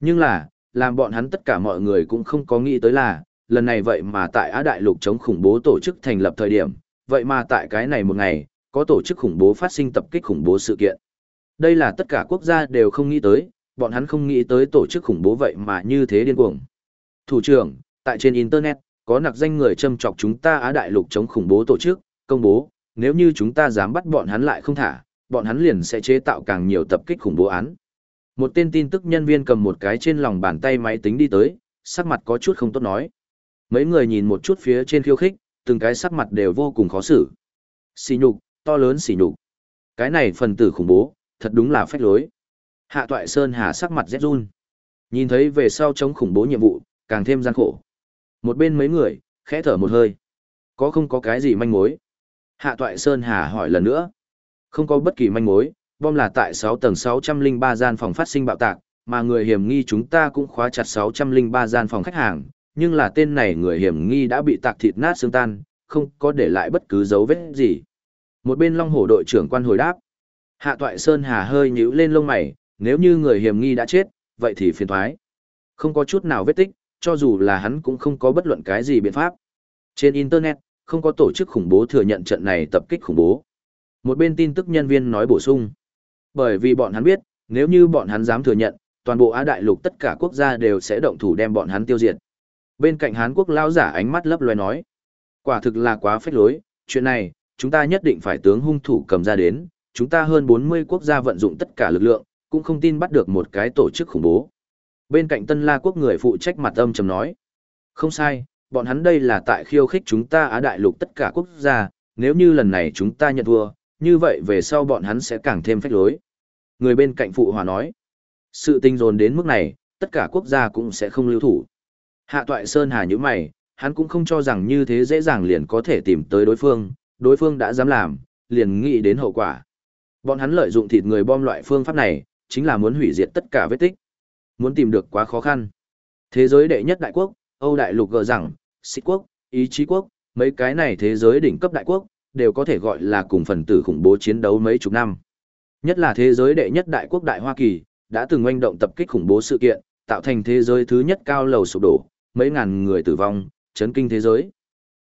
Nhưng là, làm bọn hắn tất cả mọi người cũng không có nghĩ tới là, lần này vậy mà tại Á Đại Lục chống khủng bố tổ chức thành lập thời điểm, vậy mà tại cái này một ngày, có tổ chức khủng bố phát sinh tập kích khủng bố sự kiện. Đây là tất cả quốc gia đều không nghĩ tới, bọn hắn không nghĩ tới tổ chức khủng bố vậy mà như thế điên cuồng. Thủ trưởng, tại trên Internet, có nặc danh người châm chọc chúng ta Á Đại Lục chống khủng bố tổ chức, công bố, nếu như chúng ta dám bắt bọn hắn lại không thả, bọn hắn liền sẽ chế tạo càng nhiều tập kích khủng bố án. Một tên tin tức nhân viên cầm một cái trên lòng bàn tay máy tính đi tới, sắc mặt có chút không tốt nói. Mấy người nhìn một chút phía trên khiêu khích, từng cái sắc mặt đều vô cùng khó xử. Xỉ nhục, to lớn xỉ nhục. Cái này phần tử khủng bố, thật đúng là phách lối. Hạ Toại Sơn Hà sắc mặt rét run. Nhìn thấy về sau chống khủng bố nhiệm vụ, càng thêm gian khổ. Một bên mấy người, khẽ thở một hơi. Có không có cái gì manh mối? Hạ Toại Sơn Hà hỏi lần nữa. Không có bất kỳ manh mối, bom là tại 6 tầng 603 gian phòng phát sinh bạo tạc, mà người hiểm nghi chúng ta cũng khóa chặt 603 gian phòng khách hàng, nhưng là tên này người hiểm nghi đã bị tạc thịt nát xương tan, không có để lại bất cứ dấu vết gì. Một bên Long Hổ đội trưởng quan hồi đáp. Hạ Toại Sơn Hà hơi nhíu lên lông mày, nếu như người hiểm nghi đã chết, vậy thì phiền thoái. Không có chút nào vết tích, cho dù là hắn cũng không có bất luận cái gì biện pháp. Trên Internet, không có tổ chức khủng bố thừa nhận trận này tập kích khủng bố. Một bên tin tức nhân viên nói bổ sung. Bởi vì bọn hắn biết, nếu như bọn hắn dám thừa nhận, toàn bộ Á Đại Lục tất cả quốc gia đều sẽ động thủ đem bọn hắn tiêu diệt. Bên cạnh Hán Quốc lão giả ánh mắt lấp loé nói. Quả thực là quá phách lối, chuyện này, chúng ta nhất định phải tướng hung thủ cầm ra đến, chúng ta hơn 40 quốc gia vận dụng tất cả lực lượng, cũng không tin bắt được một cái tổ chức khủng bố. Bên cạnh Tân La quốc người phụ trách mặt âm trầm nói. Không sai, bọn hắn đây là tại khiêu khích chúng ta Á Đại Lục tất cả quốc gia, nếu như lần này chúng ta nhận thua, như vậy về sau bọn hắn sẽ càng thêm phách lối. Người bên cạnh phụ hòa nói. Sự tình dồn đến mức này, tất cả quốc gia cũng sẽ không lưu thủ. Hạ toại Sơn Hà như mày, hắn cũng không cho rằng như thế dễ dàng liền có thể tìm tới đối phương, đối phương đã dám làm, liền nghĩ đến hậu quả. Bọn hắn lợi dụng thịt người bom loại phương pháp này, chính là muốn hủy diệt tất cả vết tích. Muốn tìm được quá khó khăn. Thế giới đệ nhất đại quốc, Âu đại lục gờ rằng, xích quốc, ý chí quốc, mấy cái này thế giới đỉnh cấp đại quốc, đều có thể gọi là cùng phần tử khủng bố chiến đấu mấy chục năm. Nhất là thế giới đệ nhất đại quốc Đại Hoa Kỳ, đã từng oanh động tập kích khủng bố sự kiện, tạo thành thế giới thứ nhất cao lầu sụp đổ, mấy ngàn người tử vong, chấn kinh thế giới.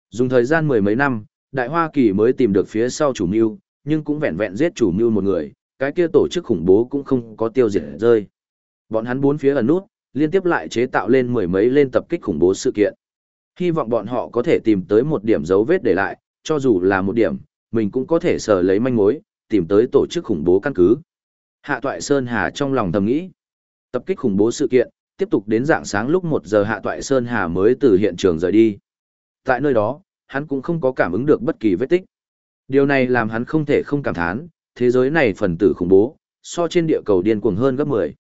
Dùng thời gian mười mấy năm, Đại Hoa Kỳ mới tìm được phía sau chủ mưu, nhưng cũng vẹn vẹn giết chủ mưu một người, cái kia tổ chức khủng bố cũng không có tiêu diệt rơi. Bọn hắn bốn phía ẩn nút, liên tiếp lại chế tạo lên mười mấy lên tập kích khủng bố sự kiện. Hy vọng bọn họ có thể tìm tới một điểm dấu vết để lại, cho dù là một điểm, mình cũng có thể sở lấy manh mối, tìm tới tổ chức khủng bố căn cứ. Hạ Toại Sơn Hà trong lòng thầm nghĩ. Tập kích khủng bố sự kiện, tiếp tục đến dạng sáng lúc 1 giờ Hạ Toại Sơn Hà mới từ hiện trường rời đi. Tại nơi đó, hắn cũng không có cảm ứng được bất kỳ vết tích. Điều này làm hắn không thể không cảm thán, thế giới này phần tử khủng bố, so trên địa cầu điên cuồng hơn gấp 10.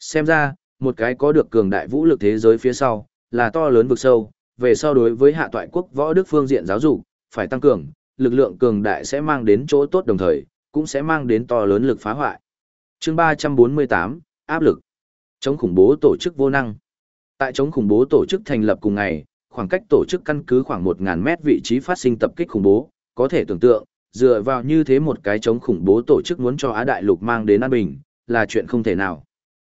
Xem ra, một cái có được cường đại vũ lực thế giới phía sau, là to lớn vực sâu, về so đối với hạ toại quốc võ đức phương diện giáo dục, phải tăng cường, lực lượng cường đại sẽ mang đến chỗ tốt đồng thời, cũng sẽ mang đến to lớn lực phá hoại. Chương 348, áp lực. Chống khủng bố tổ chức vô năng. Tại chống khủng bố tổ chức thành lập cùng ngày, khoảng cách tổ chức căn cứ khoảng 1000 mét vị trí phát sinh tập kích khủng bố, có thể tưởng tượng, dựa vào như thế một cái chống khủng bố tổ chức muốn cho Á Đại Lục mang đến an bình, là chuyện không thể nào.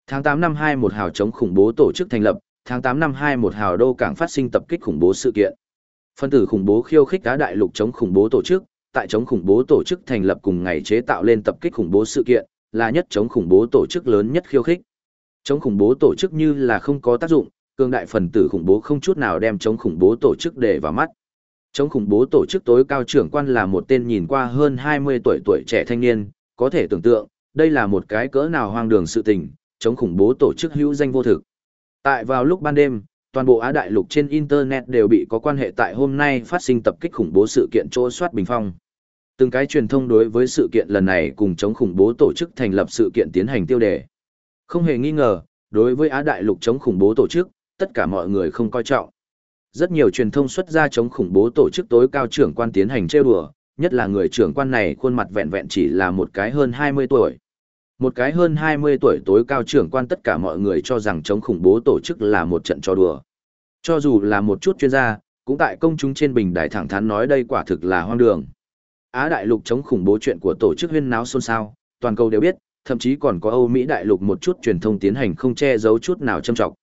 Tháng 8 năm 21 hào chống khủng bố tổ chức thành lập, tháng 8 năm 21 hào đô cảng phát sinh tập kích khủng bố sự kiện. Phân tử khủng bố khiêu khích Á Đại Lục chống khủng bố tổ chức, tại chống khủng bố tổ chức thành lập cùng ngày chế tạo lên tập kích khủng bố sự kiện, là nhất chống khủng bố tổ chức lớn nhất khiêu khích. Chống khủng bố tổ chức như là không có tác dụng, cường đại phần tử khủng bố không chút nào đem chống khủng bố tổ chức để vào mắt. Chống khủng bố tổ chức tối cao trưởng quan là một tên nhìn qua hơn 20 tuổi tuổi trẻ thanh niên, có thể tưởng tượng, đây là một cái cỡ nào hoang đường sự tình, chống khủng bố tổ chức hữu danh vô thực. Tại vào lúc ban đêm, toàn bộ Á Đại Lục trên Internet đều bị có quan hệ tại hôm nay phát sinh tập kích khủng bố sự kiện chỗ soát bình phong. Từng cái truyền thông đối với sự kiện lần này cùng chống khủng bố tổ chức thành lập sự kiện tiến hành tiêu đề. Không hề nghi ngờ, đối với Á Đại Lục chống khủng bố tổ chức, tất cả mọi người không coi trọng. Rất nhiều truyền thông xuất ra chống khủng bố tổ chức tối cao trưởng quan tiến hành trêu đùa, nhất là người trưởng quan này khuôn mặt vẹn vẹn chỉ là một cái hơn 20 tuổi. Một cái hơn 20 tuổi tối cao trưởng quan tất cả mọi người cho rằng chống khủng bố tổ chức là một trận trò đùa. Cho dù là một chút chuyên gia, cũng tại công chúng trên bình đài thẳng thắn nói đây quả thực là hoang đường. Á đại lục chống khủng bố chuyện của tổ chức huyên náo xôn xao, toàn cầu đều biết, thậm chí còn có Âu Mỹ đại lục một chút truyền thông tiến hành không che giấu chút nào châm trọng.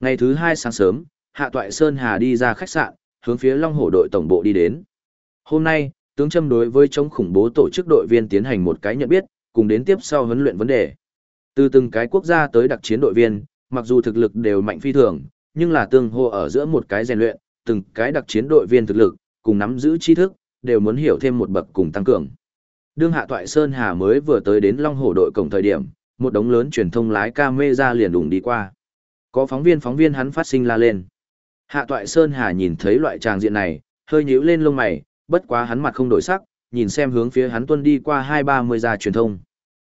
Ngày thứ hai sáng sớm, Hạ Toại Sơn Hà đi ra khách sạn, hướng phía Long Hổ đội tổng bộ đi đến. Hôm nay, tướng châm đối với chống khủng bố tổ chức đội viên tiến hành một cái nhận biết, cùng đến tiếp sau huấn luyện vấn đề. Từ từng cái quốc gia tới đặc chiến đội viên, mặc dù thực lực đều mạnh phi thường, nhưng là tương hô ở giữa một cái rèn luyện, từng cái đặc chiến đội viên thực lực, cùng nắm giữ tri thức, đều muốn hiểu thêm một bậc cùng tăng cường. Đương Hạ Toại Sơn Hà mới vừa tới đến Long Hổ đội cổng thời điểm, một đống lớn truyền thông lái camera liền đùng đi qua. Có phóng viên phóng viên hắn phát sinh la lên. Hạ Toại Sơn Hà nhìn thấy loại tràng diện này, hơi nhíu lên lông mày, bất quá hắn mặt không đổi sắc, nhìn xem hướng phía hắn tuân đi qua hai ba mươi gia truyền thông.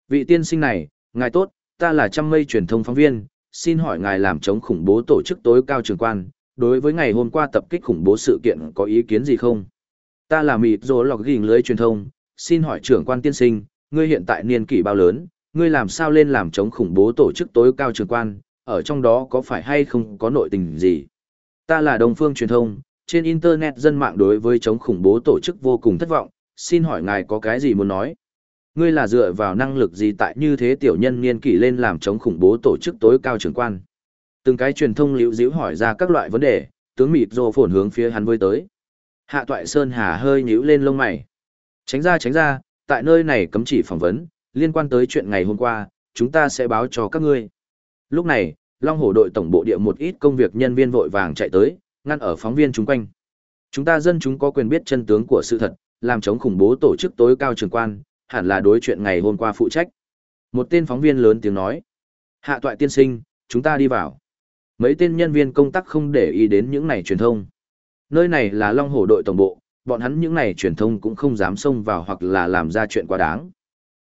Vị tiên sinh này, ngài tốt, ta là trăm mây truyền thông phóng viên, xin hỏi ngài làm chống khủng bố tổ chức tối cao trường quan, đối với ngày hôm qua tập kích khủng bố sự kiện có ý kiến gì không? Ta là mịt rồ lọc gỉnh lưới truyền thông, xin hỏi trưởng quan tiên sinh, ngươi hiện tại niên kỷ bao lớn, ngươi làm sao lên làm chống khủng bố tổ chức tối cao trường quan, ở trong đó có phải hay không có nội tình gì? Ta là Đông Phương truyền thông, trên Internet dân mạng đối với chống khủng bố tổ chức vô cùng thất vọng, xin hỏi ngài có cái gì muốn nói? Ngươi là dựa vào năng lực gì tại như thế tiểu nhân niên kỷ lên làm chống khủng bố tổ chức tối cao trưởng quan? Từng cái truyền thông liễu diễu hỏi ra các loại vấn đề, tướng mịt rồ phồn hướng phía hắn vơi tới. Hạ toại Sơn Hà hơi nhíu lên lông mày. Tránh ra tránh ra, tại nơi này cấm chỉ phỏng vấn, liên quan tới chuyện ngày hôm qua, chúng ta sẽ báo cho các ngươi. Lúc này, Long Hổ đội tổng bộ địa một ít công việc nhân viên vội vàng chạy tới, ngăn ở phóng viên chúng quanh. Chúng ta dân chúng có quyền biết chân tướng của sự thật, làm chống khủng bố tổ chức tối cao trường quan, hẳn là đối chuyện ngày hôm qua phụ trách. Một tên phóng viên lớn tiếng nói. Hạ toại tiên sinh, chúng ta đi vào. Mấy tên nhân viên công tác không để ý đến những này truyền thông. Nơi này là Long Hổ đội tổng bộ, bọn hắn những này truyền thông cũng không dám xông vào hoặc là làm ra chuyện quá đáng.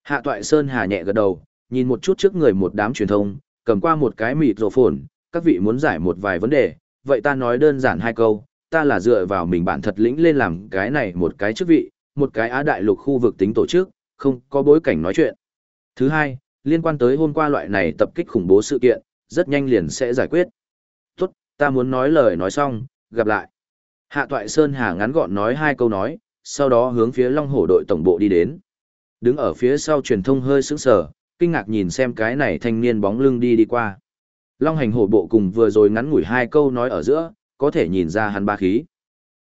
Hạ toại Sơn Hà nhẹ gật đầu, nhìn một chút trước người một đám truyền thông, cầm qua một cái mịt rổ phồn, các vị muốn giải một vài vấn đề, vậy ta nói đơn giản hai câu, ta là dựa vào mình bản thật lĩnh lên làm cái này một cái chức vị, một cái Á Đại lục khu vực tính tổ chức, không có bối cảnh nói chuyện. Thứ hai, liên quan tới hôm qua loại này tập kích khủng bố sự kiện, rất nhanh liền sẽ giải quyết. Tốt, ta muốn nói lời nói xong, gặp lại. Hạ Toại Sơn Hà ngắn gọn nói hai câu nói, sau đó hướng phía Long Hổ đội tổng bộ đi đến. Đứng ở phía sau truyền thông hơi sững sờ, kinh ngạc nhìn xem cái này thanh niên bóng lưng đi đi qua. Long hành hổ bộ cùng vừa rồi ngắn ngủi hai câu nói ở giữa, có thể nhìn ra hắn ba khí.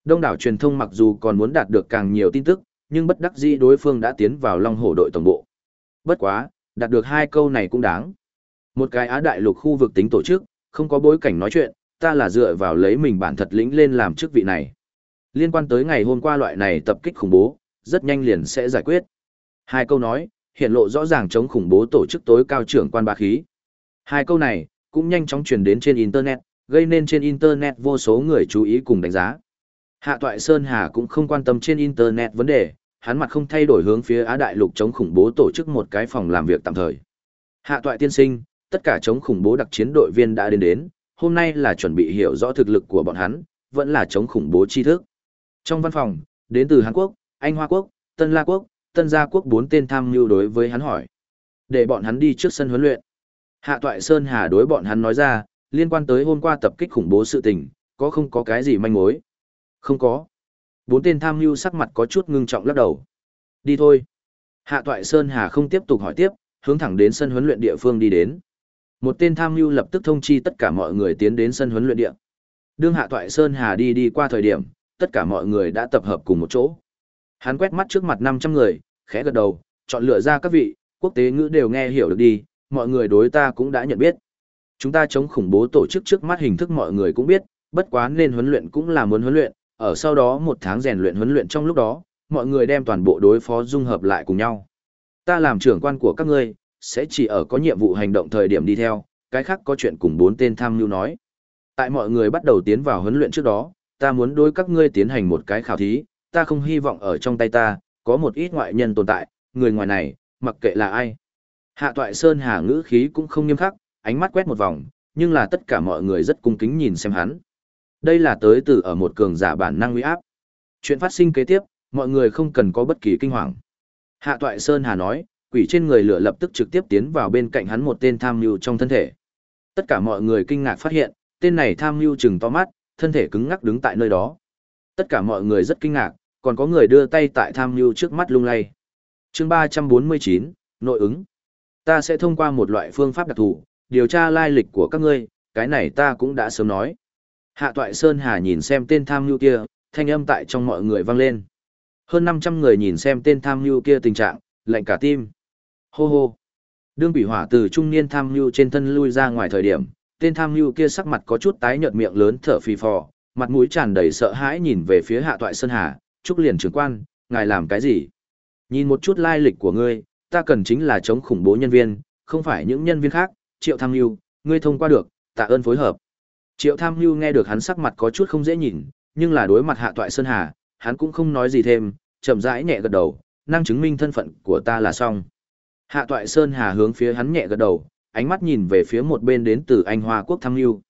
Đông đảo truyền thông mặc dù còn muốn đạt được càng nhiều tin tức, nhưng bất đắc dĩ đối phương đã tiến vào Long hổ đội tổng bộ. Bất quá, đạt được hai câu này cũng đáng. Một cái Á đại lục khu vực tính tổ chức, không có bối cảnh nói chuyện, ta là dựa vào lấy mình bản thật lĩnh lên làm chức vị này. Liên quan tới ngày hôm qua loại này tập kích khủng bố, rất nhanh liền sẽ giải quyết. Hai câu nói, hiện lộ rõ ràng chống khủng bố tổ chức tối cao trưởng quan bá khí. Hai câu này cũng nhanh chóng truyền đến trên internet, gây nên trên internet vô số người chú ý cùng đánh giá. Hạ Toại Sơn Hà cũng không quan tâm trên internet vấn đề, hắn mặt không thay đổi hướng phía Á Đại Lục chống khủng bố tổ chức một cái phòng làm việc tạm thời. Hạ Toại tiên sinh, tất cả chống khủng bố đặc chiến đội viên đã đến đến, hôm nay là chuẩn bị hiểu rõ thực lực của bọn hắn, vẫn là chống khủng bố tri thức. Trong văn phòng, đến từ Hàn Quốc, Anh Hoa Quốc, Tân La Quốc, Tân Gia Quốc bốn tên tham mưu đối với hắn hỏi. Để bọn hắn đi trước sân huấn luyện. Hạ Toại Sơn Hà đối bọn hắn nói ra, liên quan tới hôm qua tập kích khủng bố sự tình, có không có cái gì manh mối? Không có. Bốn tên tham mưu sắc mặt có chút ngưng trọng lắc đầu. Đi thôi. Hạ Toại Sơn Hà không tiếp tục hỏi tiếp, hướng thẳng đến sân huấn luyện địa phương đi đến. Một tên tham mưu lập tức thông chi tất cả mọi người tiến đến sân huấn luyện địa. Đương Hạ Toại Sơn Hà đi đi qua thời điểm, tất cả mọi người đã tập hợp cùng một chỗ. Hắn quét mắt trước mặt 500 người, khẽ gật đầu, chọn lựa ra các vị, quốc tế ngữ đều nghe hiểu được đi, mọi người đối ta cũng đã nhận biết. Chúng ta chống khủng bố tổ chức trước mắt hình thức mọi người cũng biết, bất quá nên huấn luyện cũng là muốn huấn luyện, ở sau đó một tháng rèn luyện huấn luyện trong lúc đó, mọi người đem toàn bộ đối phó dung hợp lại cùng nhau. Ta làm trưởng quan của các ngươi, sẽ chỉ ở có nhiệm vụ hành động thời điểm đi theo, cái khác có chuyện cùng bốn tên tham lưu nói. Tại mọi người bắt đầu tiến vào huấn luyện trước đó, ta muốn đối các ngươi tiến hành một cái khảo thí, ta không hy vọng ở trong tay ta, có một ít ngoại nhân tồn tại, người ngoài này, mặc kệ là ai. Hạ toại Sơn Hà ngữ khí cũng không nghiêm khắc, ánh mắt quét một vòng, nhưng là tất cả mọi người rất cung kính nhìn xem hắn. Đây là tới từ ở một cường giả bản năng uy áp. Chuyện phát sinh kế tiếp, mọi người không cần có bất kỳ kinh hoàng. Hạ toại Sơn Hà nói, quỷ trên người lửa lập tức trực tiếp tiến vào bên cạnh hắn một tên tham mưu trong thân thể. Tất cả mọi người kinh ngạc phát hiện, tên này tham mưu chừng to mắt, thân thể cứng ngắc đứng tại nơi đó. Tất cả mọi người rất kinh ngạc, còn có người đưa tay tại tham mưu trước mắt lung lay. Chương 349, nội ứng. Ta sẽ thông qua một loại phương pháp đặc thù, điều tra lai lịch của các ngươi, cái này ta cũng đã sớm nói. Hạ Toại Sơn Hà nhìn xem tên tham mưu kia, thanh âm tại trong mọi người vang lên. Hơn 500 người nhìn xem tên tham mưu kia tình trạng, lạnh cả tim. Hô hô. Đương bị hỏa từ trung niên tham mưu trên thân lui ra ngoài thời điểm, tên tham mưu kia sắc mặt có chút tái nhợt miệng lớn thở phì phò, mặt mũi tràn đầy sợ hãi nhìn về phía Hạ Toại Sơn Hà, "Trúc liền trưởng quan, ngài làm cái gì?" Nhìn một chút lai lịch của ngươi, ta cần chính là chống khủng bố nhân viên, không phải những nhân viên khác, Triệu Tham mưu ngươi thông qua được, tạ ơn phối hợp. Triệu Tham mưu nghe được hắn sắc mặt có chút không dễ nhìn, nhưng là đối mặt Hạ Toại Sơn Hà, hắn cũng không nói gì thêm, chậm rãi nhẹ gật đầu, năng chứng minh thân phận của ta là xong. Hạ Toại Sơn Hà hướng phía hắn nhẹ gật đầu, ánh mắt nhìn về phía một bên đến từ Anh Hoa Quốc Tham mưu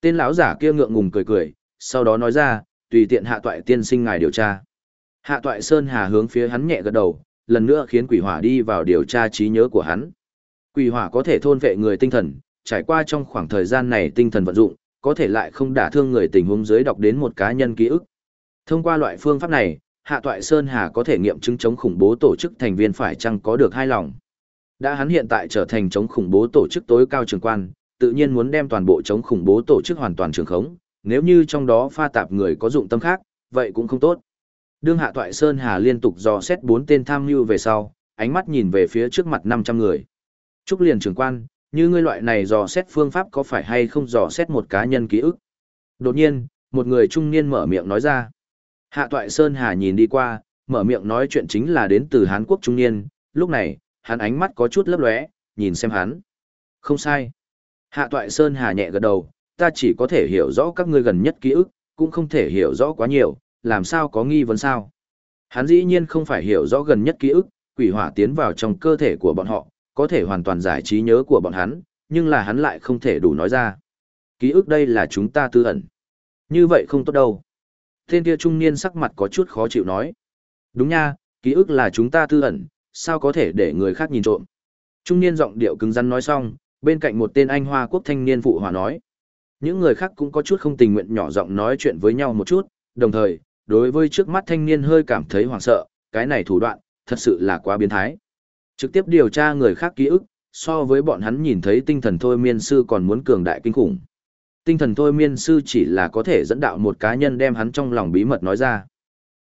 Tên lão giả kia ngượng ngùng cười cười, sau đó nói ra, tùy tiện Hạ Toại tiên sinh ngài điều tra. Hạ Toại Sơn Hà hướng phía hắn nhẹ gật đầu, lần nữa khiến quỷ hỏa đi vào điều tra trí nhớ của hắn. Quỷ hỏa có thể thôn vệ người tinh thần, trải qua trong khoảng thời gian này tinh thần vận dụng, có thể lại không đả thương người tình huống dưới đọc đến một cá nhân ký ức. Thông qua loại phương pháp này, Hạ Toại Sơn Hà có thể nghiệm chứng chống khủng bố tổ chức thành viên phải chăng có được hai lòng. Đã hắn hiện tại trở thành chống khủng bố tổ chức tối cao trường quan, tự nhiên muốn đem toàn bộ chống khủng bố tổ chức hoàn toàn trường khống, nếu như trong đó pha tạp người có dụng tâm khác, vậy cũng không tốt. Đương Hạ Toại Sơn Hà liên tục dò xét bốn tên tham mưu về sau, ánh mắt nhìn về phía trước mặt 500 người. Trúc liền trưởng quan, như ngươi loại này dò xét phương pháp có phải hay không dò xét một cá nhân ký ức. Đột nhiên, một người trung niên mở miệng nói ra. Hạ Toại Sơn Hà nhìn đi qua, mở miệng nói chuyện chính là đến từ Hán Quốc trung niên, lúc này, hắn ánh mắt có chút lấp lóe, nhìn xem hắn. Không sai. Hạ Toại Sơn Hà nhẹ gật đầu, ta chỉ có thể hiểu rõ các ngươi gần nhất ký ức, cũng không thể hiểu rõ quá nhiều, làm sao có nghi vấn sao. Hắn dĩ nhiên không phải hiểu rõ gần nhất ký ức, quỷ hỏa tiến vào trong cơ thể của bọn họ, có thể hoàn toàn giải trí nhớ của bọn hắn, nhưng là hắn lại không thể đủ nói ra. Ký ức đây là chúng ta tư ẩn. Như vậy không tốt đâu. Tên kia trung niên sắc mặt có chút khó chịu nói. Đúng nha, ký ức là chúng ta tư ẩn, sao có thể để người khác nhìn trộm. Trung niên giọng điệu cứng rắn nói xong, bên cạnh một tên anh hoa quốc thanh niên phụ hòa nói. Những người khác cũng có chút không tình nguyện nhỏ giọng nói chuyện với nhau một chút, đồng thời, đối với trước mắt thanh niên hơi cảm thấy hoảng sợ, cái này thủ đoạn, thật sự là quá biến thái. Trực tiếp điều tra người khác ký ức, so với bọn hắn nhìn thấy tinh thần thôi miên sư còn muốn cường đại kinh khủng. Tinh thần thôi miên sư chỉ là có thể dẫn đạo một cá nhân đem hắn trong lòng bí mật nói ra.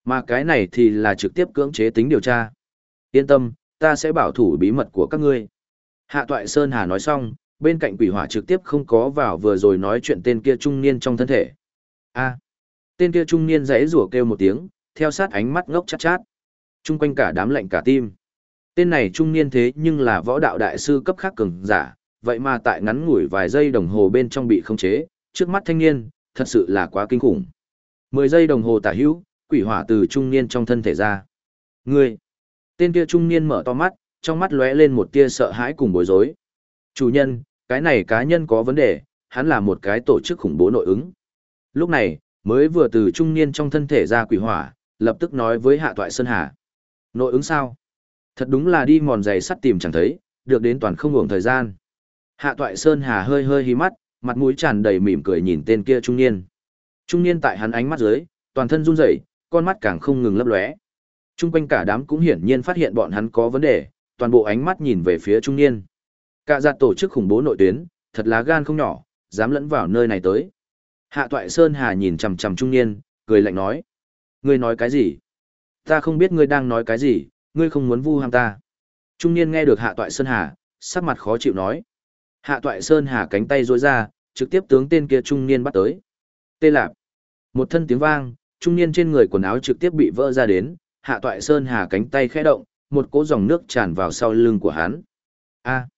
Mà cái này thì là trực tiếp cưỡng chế tính điều tra. Yên tâm, ta sẽ bảo thủ bí mật của các ngươi. Hạ Toại Sơn Hà nói xong, bên cạnh quỷ hỏa trực tiếp không có vào vừa rồi nói chuyện tên kia trung niên trong thân thể. A. tên kia trung niên rẽ rủa kêu một tiếng, theo sát ánh mắt ngốc chát chát. Trung quanh cả đám lạnh cả tim. Tên này trung niên thế nhưng là võ đạo đại sư cấp khác cường giả, vậy mà tại ngắn ngủi vài giây đồng hồ bên trong bị khống chế, trước mắt thanh niên, thật sự là quá kinh khủng. 10 giây đồng hồ tả hữu, quỷ hỏa từ trung niên trong thân thể ra. Ngươi! Tên kia trung niên mở to mắt, trong mắt lóe lên một tia sợ hãi cùng bối rối. Chủ nhân, cái này cá nhân có vấn đề, hắn là một cái tổ chức khủng bố nội ứng. Lúc này, mới vừa từ trung niên trong thân thể ra quỷ hỏa, lập tức nói với Hạ Toại Sơn Hà. Nội ứng sao? Thật đúng là đi mòn giày sắt tìm chẳng thấy, được đến toàn không ngủng thời gian. Hạ Toại Sơn Hà hơi hơi hí mắt, mặt mũi tràn đầy mỉm cười nhìn tên kia trung niên. Trung niên tại hắn ánh mắt dưới, toàn thân run rẩy, con mắt càng không ngừng lấp lóe. Trung quanh cả đám cũng hiển nhiên phát hiện bọn hắn có vấn đề, toàn bộ ánh mắt nhìn về phía trung niên. Cả giặt tổ chức khủng bố nội tuyến, thật là gan không nhỏ, dám lẫn vào nơi này tới. Hạ Toại Sơn Hà nhìn chằm chằm trung niên, cười lạnh nói: "Ngươi nói cái gì? Ta không biết ngươi đang nói cái gì, ngươi không muốn vu ham ta." Trung niên nghe được Hạ Toại Sơn Hà, sắc mặt khó chịu nói: Hạ Toại Sơn Hà cánh tay duỗi ra, trực tiếp tướng tên kia trung niên bắt tới. Tê lạp. Một thân tiếng vang, trung niên trên người quần áo trực tiếp bị vỡ ra đến, Hạ Toại Sơn Hà cánh tay khẽ động, một cỗ dòng nước tràn vào sau lưng của hắn. A.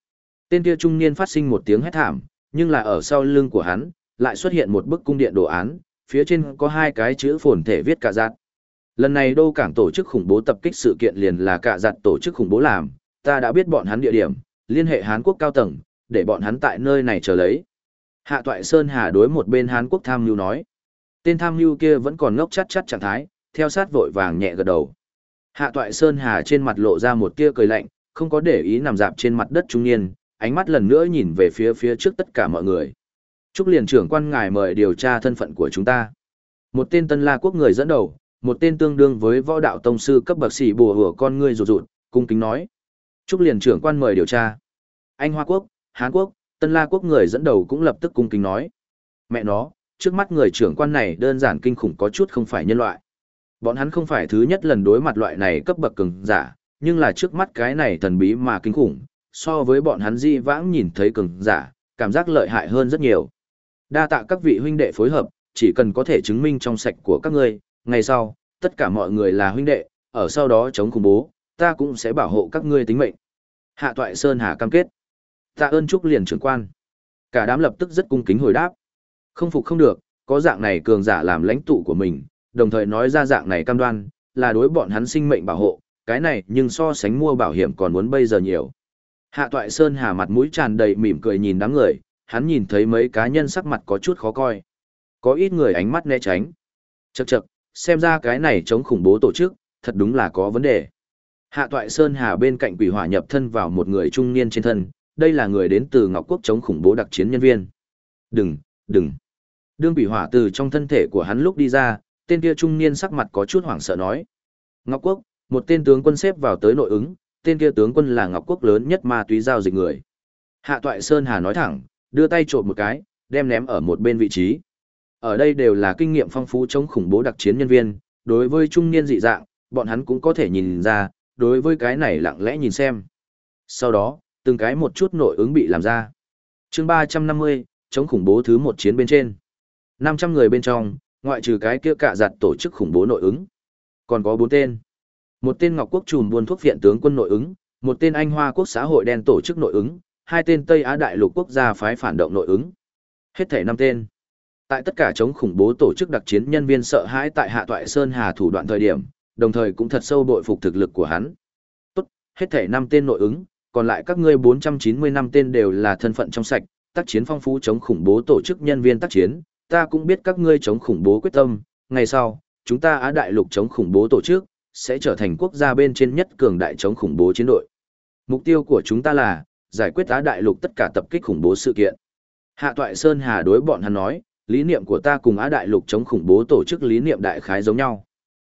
Tên kia trung niên phát sinh một tiếng hét thảm, nhưng là ở sau lưng của hắn, lại xuất hiện một bức cung điện đồ án, phía trên có hai cái chữ phồn thể viết cả giặt. Lần này đô cảng tổ chức khủng bố tập kích sự kiện liền là cả giặt tổ chức khủng bố làm, ta đã biết bọn hắn địa điểm, liên hệ Hán quốc cao tầng, để bọn hắn tại nơi này chờ lấy. Hạ Toại Sơn Hà đối một bên Hán quốc tham Lưu nói. Tên tham Lưu kia vẫn còn ngốc chắt chắt trạng thái, theo sát vội vàng nhẹ gật đầu. Hạ Toại Sơn Hà trên mặt lộ ra một tia cười lạnh, không có để ý nằm dạp trên mặt đất trung niên, ánh mắt lần nữa nhìn về phía phía trước tất cả mọi người. Trúc liền trưởng quan ngài mời điều tra thân phận của chúng ta. Một tên tân la quốc người dẫn đầu, một tên tương đương với võ đạo tông sư cấp bậc sĩ bùa hửa con ngươi rụt rụt, cung kính nói. Trúc liền trưởng quan mời điều tra. Anh Hoa Quốc, Hán Quốc, Tân La Quốc người dẫn đầu cũng lập tức cung kính nói. Mẹ nó, trước mắt người trưởng quan này đơn giản kinh khủng có chút không phải nhân loại. Bọn hắn không phải thứ nhất lần đối mặt loại này cấp bậc cường giả, nhưng là trước mắt cái này thần bí mà kinh khủng, so với bọn hắn di vãng nhìn thấy cường giả, cảm giác lợi hại hơn rất nhiều. Đa tạ các vị huynh đệ phối hợp, chỉ cần có thể chứng minh trong sạch của các ngươi, ngày sau, tất cả mọi người là huynh đệ, ở sau đó chống khủng bố, ta cũng sẽ bảo hộ các ngươi tính mệnh. Hạ Toại Sơn Hà cam kết tạ ơn trúc liền trưởng quan cả đám lập tức rất cung kính hồi đáp không phục không được có dạng này cường giả làm lãnh tụ của mình đồng thời nói ra dạng này cam đoan là đối bọn hắn sinh mệnh bảo hộ cái này nhưng so sánh mua bảo hiểm còn muốn bây giờ nhiều hạ toại sơn hà mặt mũi tràn đầy mỉm cười nhìn đám người hắn nhìn thấy mấy cá nhân sắc mặt có chút khó coi có ít người ánh mắt né tránh Chậc chậc, xem ra cái này chống khủng bố tổ chức thật đúng là có vấn đề hạ toại sơn hà bên cạnh quỷ hỏa nhập thân vào một người trung niên trên thân đây là người đến từ Ngọc Quốc chống khủng bố đặc chiến nhân viên. Đừng, đừng. Đương bị hỏa từ trong thân thể của hắn lúc đi ra, tên kia trung niên sắc mặt có chút hoảng sợ nói. Ngọc Quốc, một tên tướng quân xếp vào tới nội ứng, tên kia tướng quân là Ngọc Quốc lớn nhất ma túy giao dịch người. Hạ Toại Sơn Hà nói thẳng, đưa tay trộm một cái, đem ném ở một bên vị trí. Ở đây đều là kinh nghiệm phong phú chống khủng bố đặc chiến nhân viên, đối với trung niên dị dạng, bọn hắn cũng có thể nhìn ra, đối với cái này lặng lẽ nhìn xem. Sau đó, từng cái một chút nội ứng bị làm ra. chương 350, chống khủng bố thứ một chiến bên trên. 500 người bên trong, ngoại trừ cái kia cả giặt tổ chức khủng bố nội ứng. Còn có 4 tên. Một tên Ngọc Quốc trùm buôn thuốc viện tướng quân nội ứng, một tên Anh Hoa Quốc xã hội đen tổ chức nội ứng, hai tên Tây Á Đại lục quốc gia phái phản động nội ứng. Hết thể năm tên. Tại tất cả chống khủng bố tổ chức đặc chiến nhân viên sợ hãi tại Hạ Toại Sơn Hà thủ đoạn thời điểm, đồng thời cũng thật sâu bội phục thực lực của hắn. Tốt, hết thể năm tên nội ứng, còn lại các ngươi 490 năm tên đều là thân phận trong sạch, tác chiến phong phú chống khủng bố tổ chức nhân viên tác chiến, ta cũng biết các ngươi chống khủng bố quyết tâm, ngày sau, chúng ta Á Đại Lục chống khủng bố tổ chức, sẽ trở thành quốc gia bên trên nhất cường đại chống khủng bố chiến đội. Mục tiêu của chúng ta là, giải quyết Á Đại Lục tất cả tập kích khủng bố sự kiện. Hạ Toại Sơn Hà đối bọn hắn nói, lý niệm của ta cùng Á Đại Lục chống khủng bố tổ chức lý niệm đại khái giống nhau.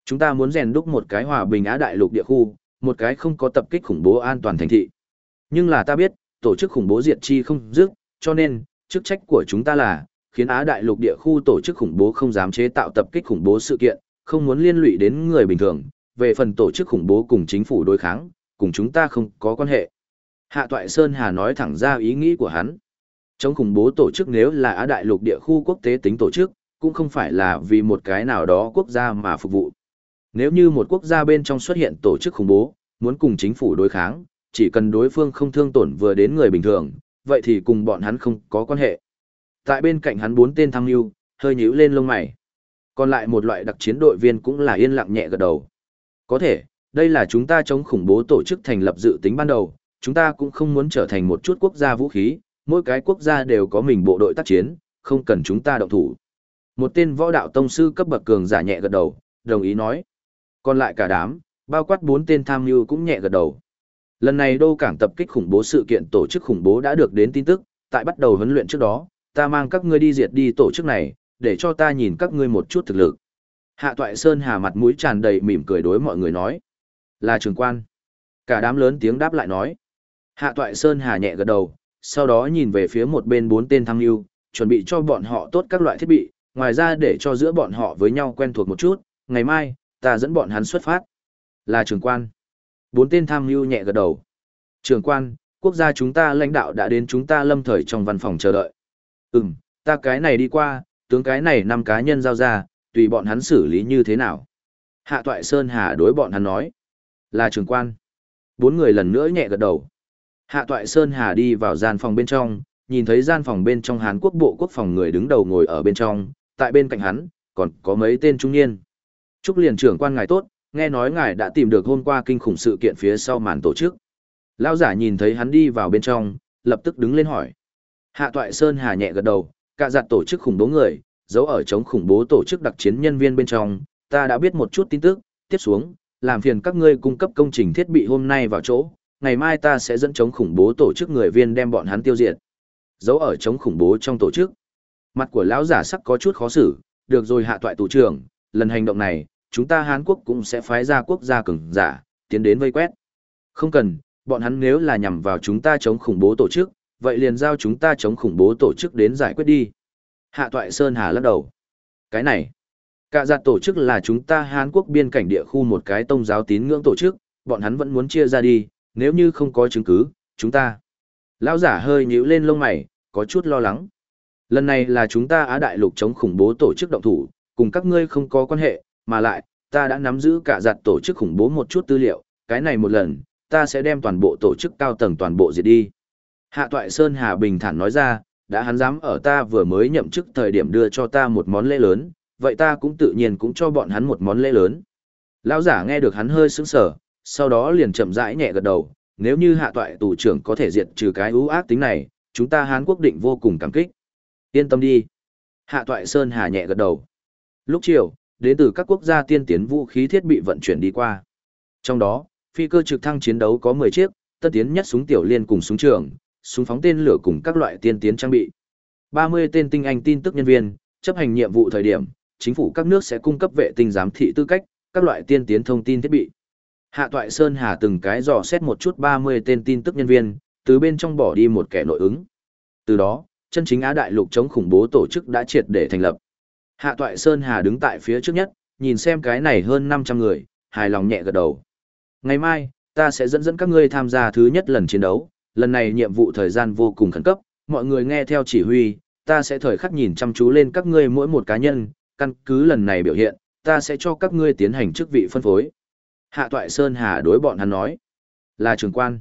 Chúng ta muốn rèn đúc một cái hòa bình Á Đại Lục địa khu, một cái không có tập kích khủng bố an toàn thành thị. Nhưng là ta biết, tổ chức khủng bố diệt chi không dứt, cho nên, chức trách của chúng ta là, khiến Á Đại lục địa khu tổ chức khủng bố không dám chế tạo tập kích khủng bố sự kiện, không muốn liên lụy đến người bình thường, về phần tổ chức khủng bố cùng chính phủ đối kháng, cùng chúng ta không có quan hệ. Hạ Toại Sơn Hà nói thẳng ra ý nghĩ của hắn. Chống khủng bố tổ chức nếu là Á Đại lục địa khu quốc tế tính tổ chức, cũng không phải là vì một cái nào đó quốc gia mà phục vụ. Nếu như một quốc gia bên trong xuất hiện tổ chức khủng bố, muốn cùng chính phủ đối kháng, chỉ cần đối phương không thương tổn vừa đến người bình thường, vậy thì cùng bọn hắn không có quan hệ. Tại bên cạnh hắn bốn tên tham lưu, hơi nhíu lên lông mày. Còn lại một loại đặc chiến đội viên cũng là yên lặng nhẹ gật đầu. Có thể, đây là chúng ta chống khủng bố tổ chức thành lập dự tính ban đầu, chúng ta cũng không muốn trở thành một chút quốc gia vũ khí, mỗi cái quốc gia đều có mình bộ đội tác chiến, không cần chúng ta động thủ. Một tên võ đạo tông sư cấp bậc cường giả nhẹ gật đầu, đồng ý nói. Còn lại cả đám, bao quát bốn tên tham mưu cũng nhẹ gật đầu. Lần này đô cảng tập kích khủng bố sự kiện tổ chức khủng bố đã được đến tin tức, tại bắt đầu huấn luyện trước đó, ta mang các ngươi đi diệt đi tổ chức này, để cho ta nhìn các ngươi một chút thực lực. Hạ Toại Sơn Hà mặt mũi tràn đầy mỉm cười đối mọi người nói. Là trường quan. Cả đám lớn tiếng đáp lại nói. Hạ Toại Sơn Hà nhẹ gật đầu, sau đó nhìn về phía một bên bốn tên tham lưu, chuẩn bị cho bọn họ tốt các loại thiết bị, ngoài ra để cho giữa bọn họ với nhau quen thuộc một chút, ngày mai, ta dẫn bọn hắn xuất phát. Là trường quan. Bốn tên tham mưu nhẹ gật đầu. Trường quan, quốc gia chúng ta lãnh đạo đã đến chúng ta lâm thời trong văn phòng chờ đợi. Ừm, ta cái này đi qua, tướng cái này năm cá nhân giao ra, tùy bọn hắn xử lý như thế nào. Hạ Toại Sơn Hà đối bọn hắn nói. Là trường quan. Bốn người lần nữa nhẹ gật đầu. Hạ Toại Sơn Hà đi vào gian phòng bên trong, nhìn thấy gian phòng bên trong Hán Quốc Bộ Quốc phòng người đứng đầu ngồi ở bên trong, tại bên cạnh hắn, còn có mấy tên trung niên. Chúc liền trưởng quan ngài tốt, nghe nói ngài đã tìm được hôm qua kinh khủng sự kiện phía sau màn tổ chức. Lão giả nhìn thấy hắn đi vào bên trong, lập tức đứng lên hỏi. Hạ Toại Sơn Hà nhẹ gật đầu, cả giặt tổ chức khủng bố người, giấu ở chống khủng bố tổ chức đặc chiến nhân viên bên trong, ta đã biết một chút tin tức, tiếp xuống, làm phiền các ngươi cung cấp công trình thiết bị hôm nay vào chỗ, ngày mai ta sẽ dẫn chống khủng bố tổ chức người viên đem bọn hắn tiêu diệt. Giấu ở chống khủng bố trong tổ chức. Mặt của lão giả sắc có chút khó xử, được rồi hạ toại tù trưởng, lần hành động này, chúng ta Hán Quốc cũng sẽ phái ra quốc gia cường giả, tiến đến vây quét. Không cần, bọn hắn nếu là nhằm vào chúng ta chống khủng bố tổ chức, vậy liền giao chúng ta chống khủng bố tổ chức đến giải quyết đi. Hạ toại Sơn Hà lắc đầu. Cái này, cả giặt tổ chức là chúng ta Hàn Quốc biên cảnh địa khu một cái tông giáo tín ngưỡng tổ chức, bọn hắn vẫn muốn chia ra đi, nếu như không có chứng cứ, chúng ta. Lão giả hơi nhíu lên lông mày, có chút lo lắng. Lần này là chúng ta Á Đại Lục chống khủng bố tổ chức động thủ, cùng các ngươi không có quan hệ, mà lại, ta đã nắm giữ cả giặt tổ chức khủng bố một chút tư liệu, cái này một lần, ta sẽ đem toàn bộ tổ chức cao tầng toàn bộ diệt đi. Hạ Toại Sơn Hà bình thản nói ra, đã hắn dám ở ta vừa mới nhậm chức thời điểm đưa cho ta một món lễ lớn, vậy ta cũng tự nhiên cũng cho bọn hắn một món lễ lớn. Lão giả nghe được hắn hơi sững sờ, sau đó liền chậm rãi nhẹ gật đầu, nếu như hạ toại tù trưởng có thể diệt trừ cái ưu ác tính này, chúng ta Hán quốc định vô cùng cảm kích. Yên tâm đi. Hạ toại Sơn Hà nhẹ gật đầu. Lúc chiều, đến từ các quốc gia tiên tiến vũ khí thiết bị vận chuyển đi qua. Trong đó, phi cơ trực thăng chiến đấu có 10 chiếc, tân tiến nhất súng tiểu liên cùng súng trường, súng phóng tên lửa cùng các loại tiên tiến trang bị. 30 tên tinh anh tin tức nhân viên, chấp hành nhiệm vụ thời điểm, chính phủ các nước sẽ cung cấp vệ tinh giám thị tư cách, các loại tiên tiến thông tin thiết bị. Hạ Toại Sơn Hà từng cái dò xét một chút 30 tên tin tức nhân viên, từ bên trong bỏ đi một kẻ nội ứng. Từ đó, chân chính Á Đại Lục chống khủng bố tổ chức đã triệt để thành lập. Hạ Toại Sơn Hà đứng tại phía trước nhất, nhìn xem cái này hơn 500 người, hài lòng nhẹ gật đầu. Ngày mai, ta sẽ dẫn dẫn các ngươi tham gia thứ nhất lần chiến đấu, lần này nhiệm vụ thời gian vô cùng khẩn cấp, mọi người nghe theo chỉ huy, ta sẽ thời khắc nhìn chăm chú lên các ngươi mỗi một cá nhân, căn cứ lần này biểu hiện, ta sẽ cho các ngươi tiến hành chức vị phân phối. Hạ Toại Sơn Hà đối bọn hắn nói, là trường quan.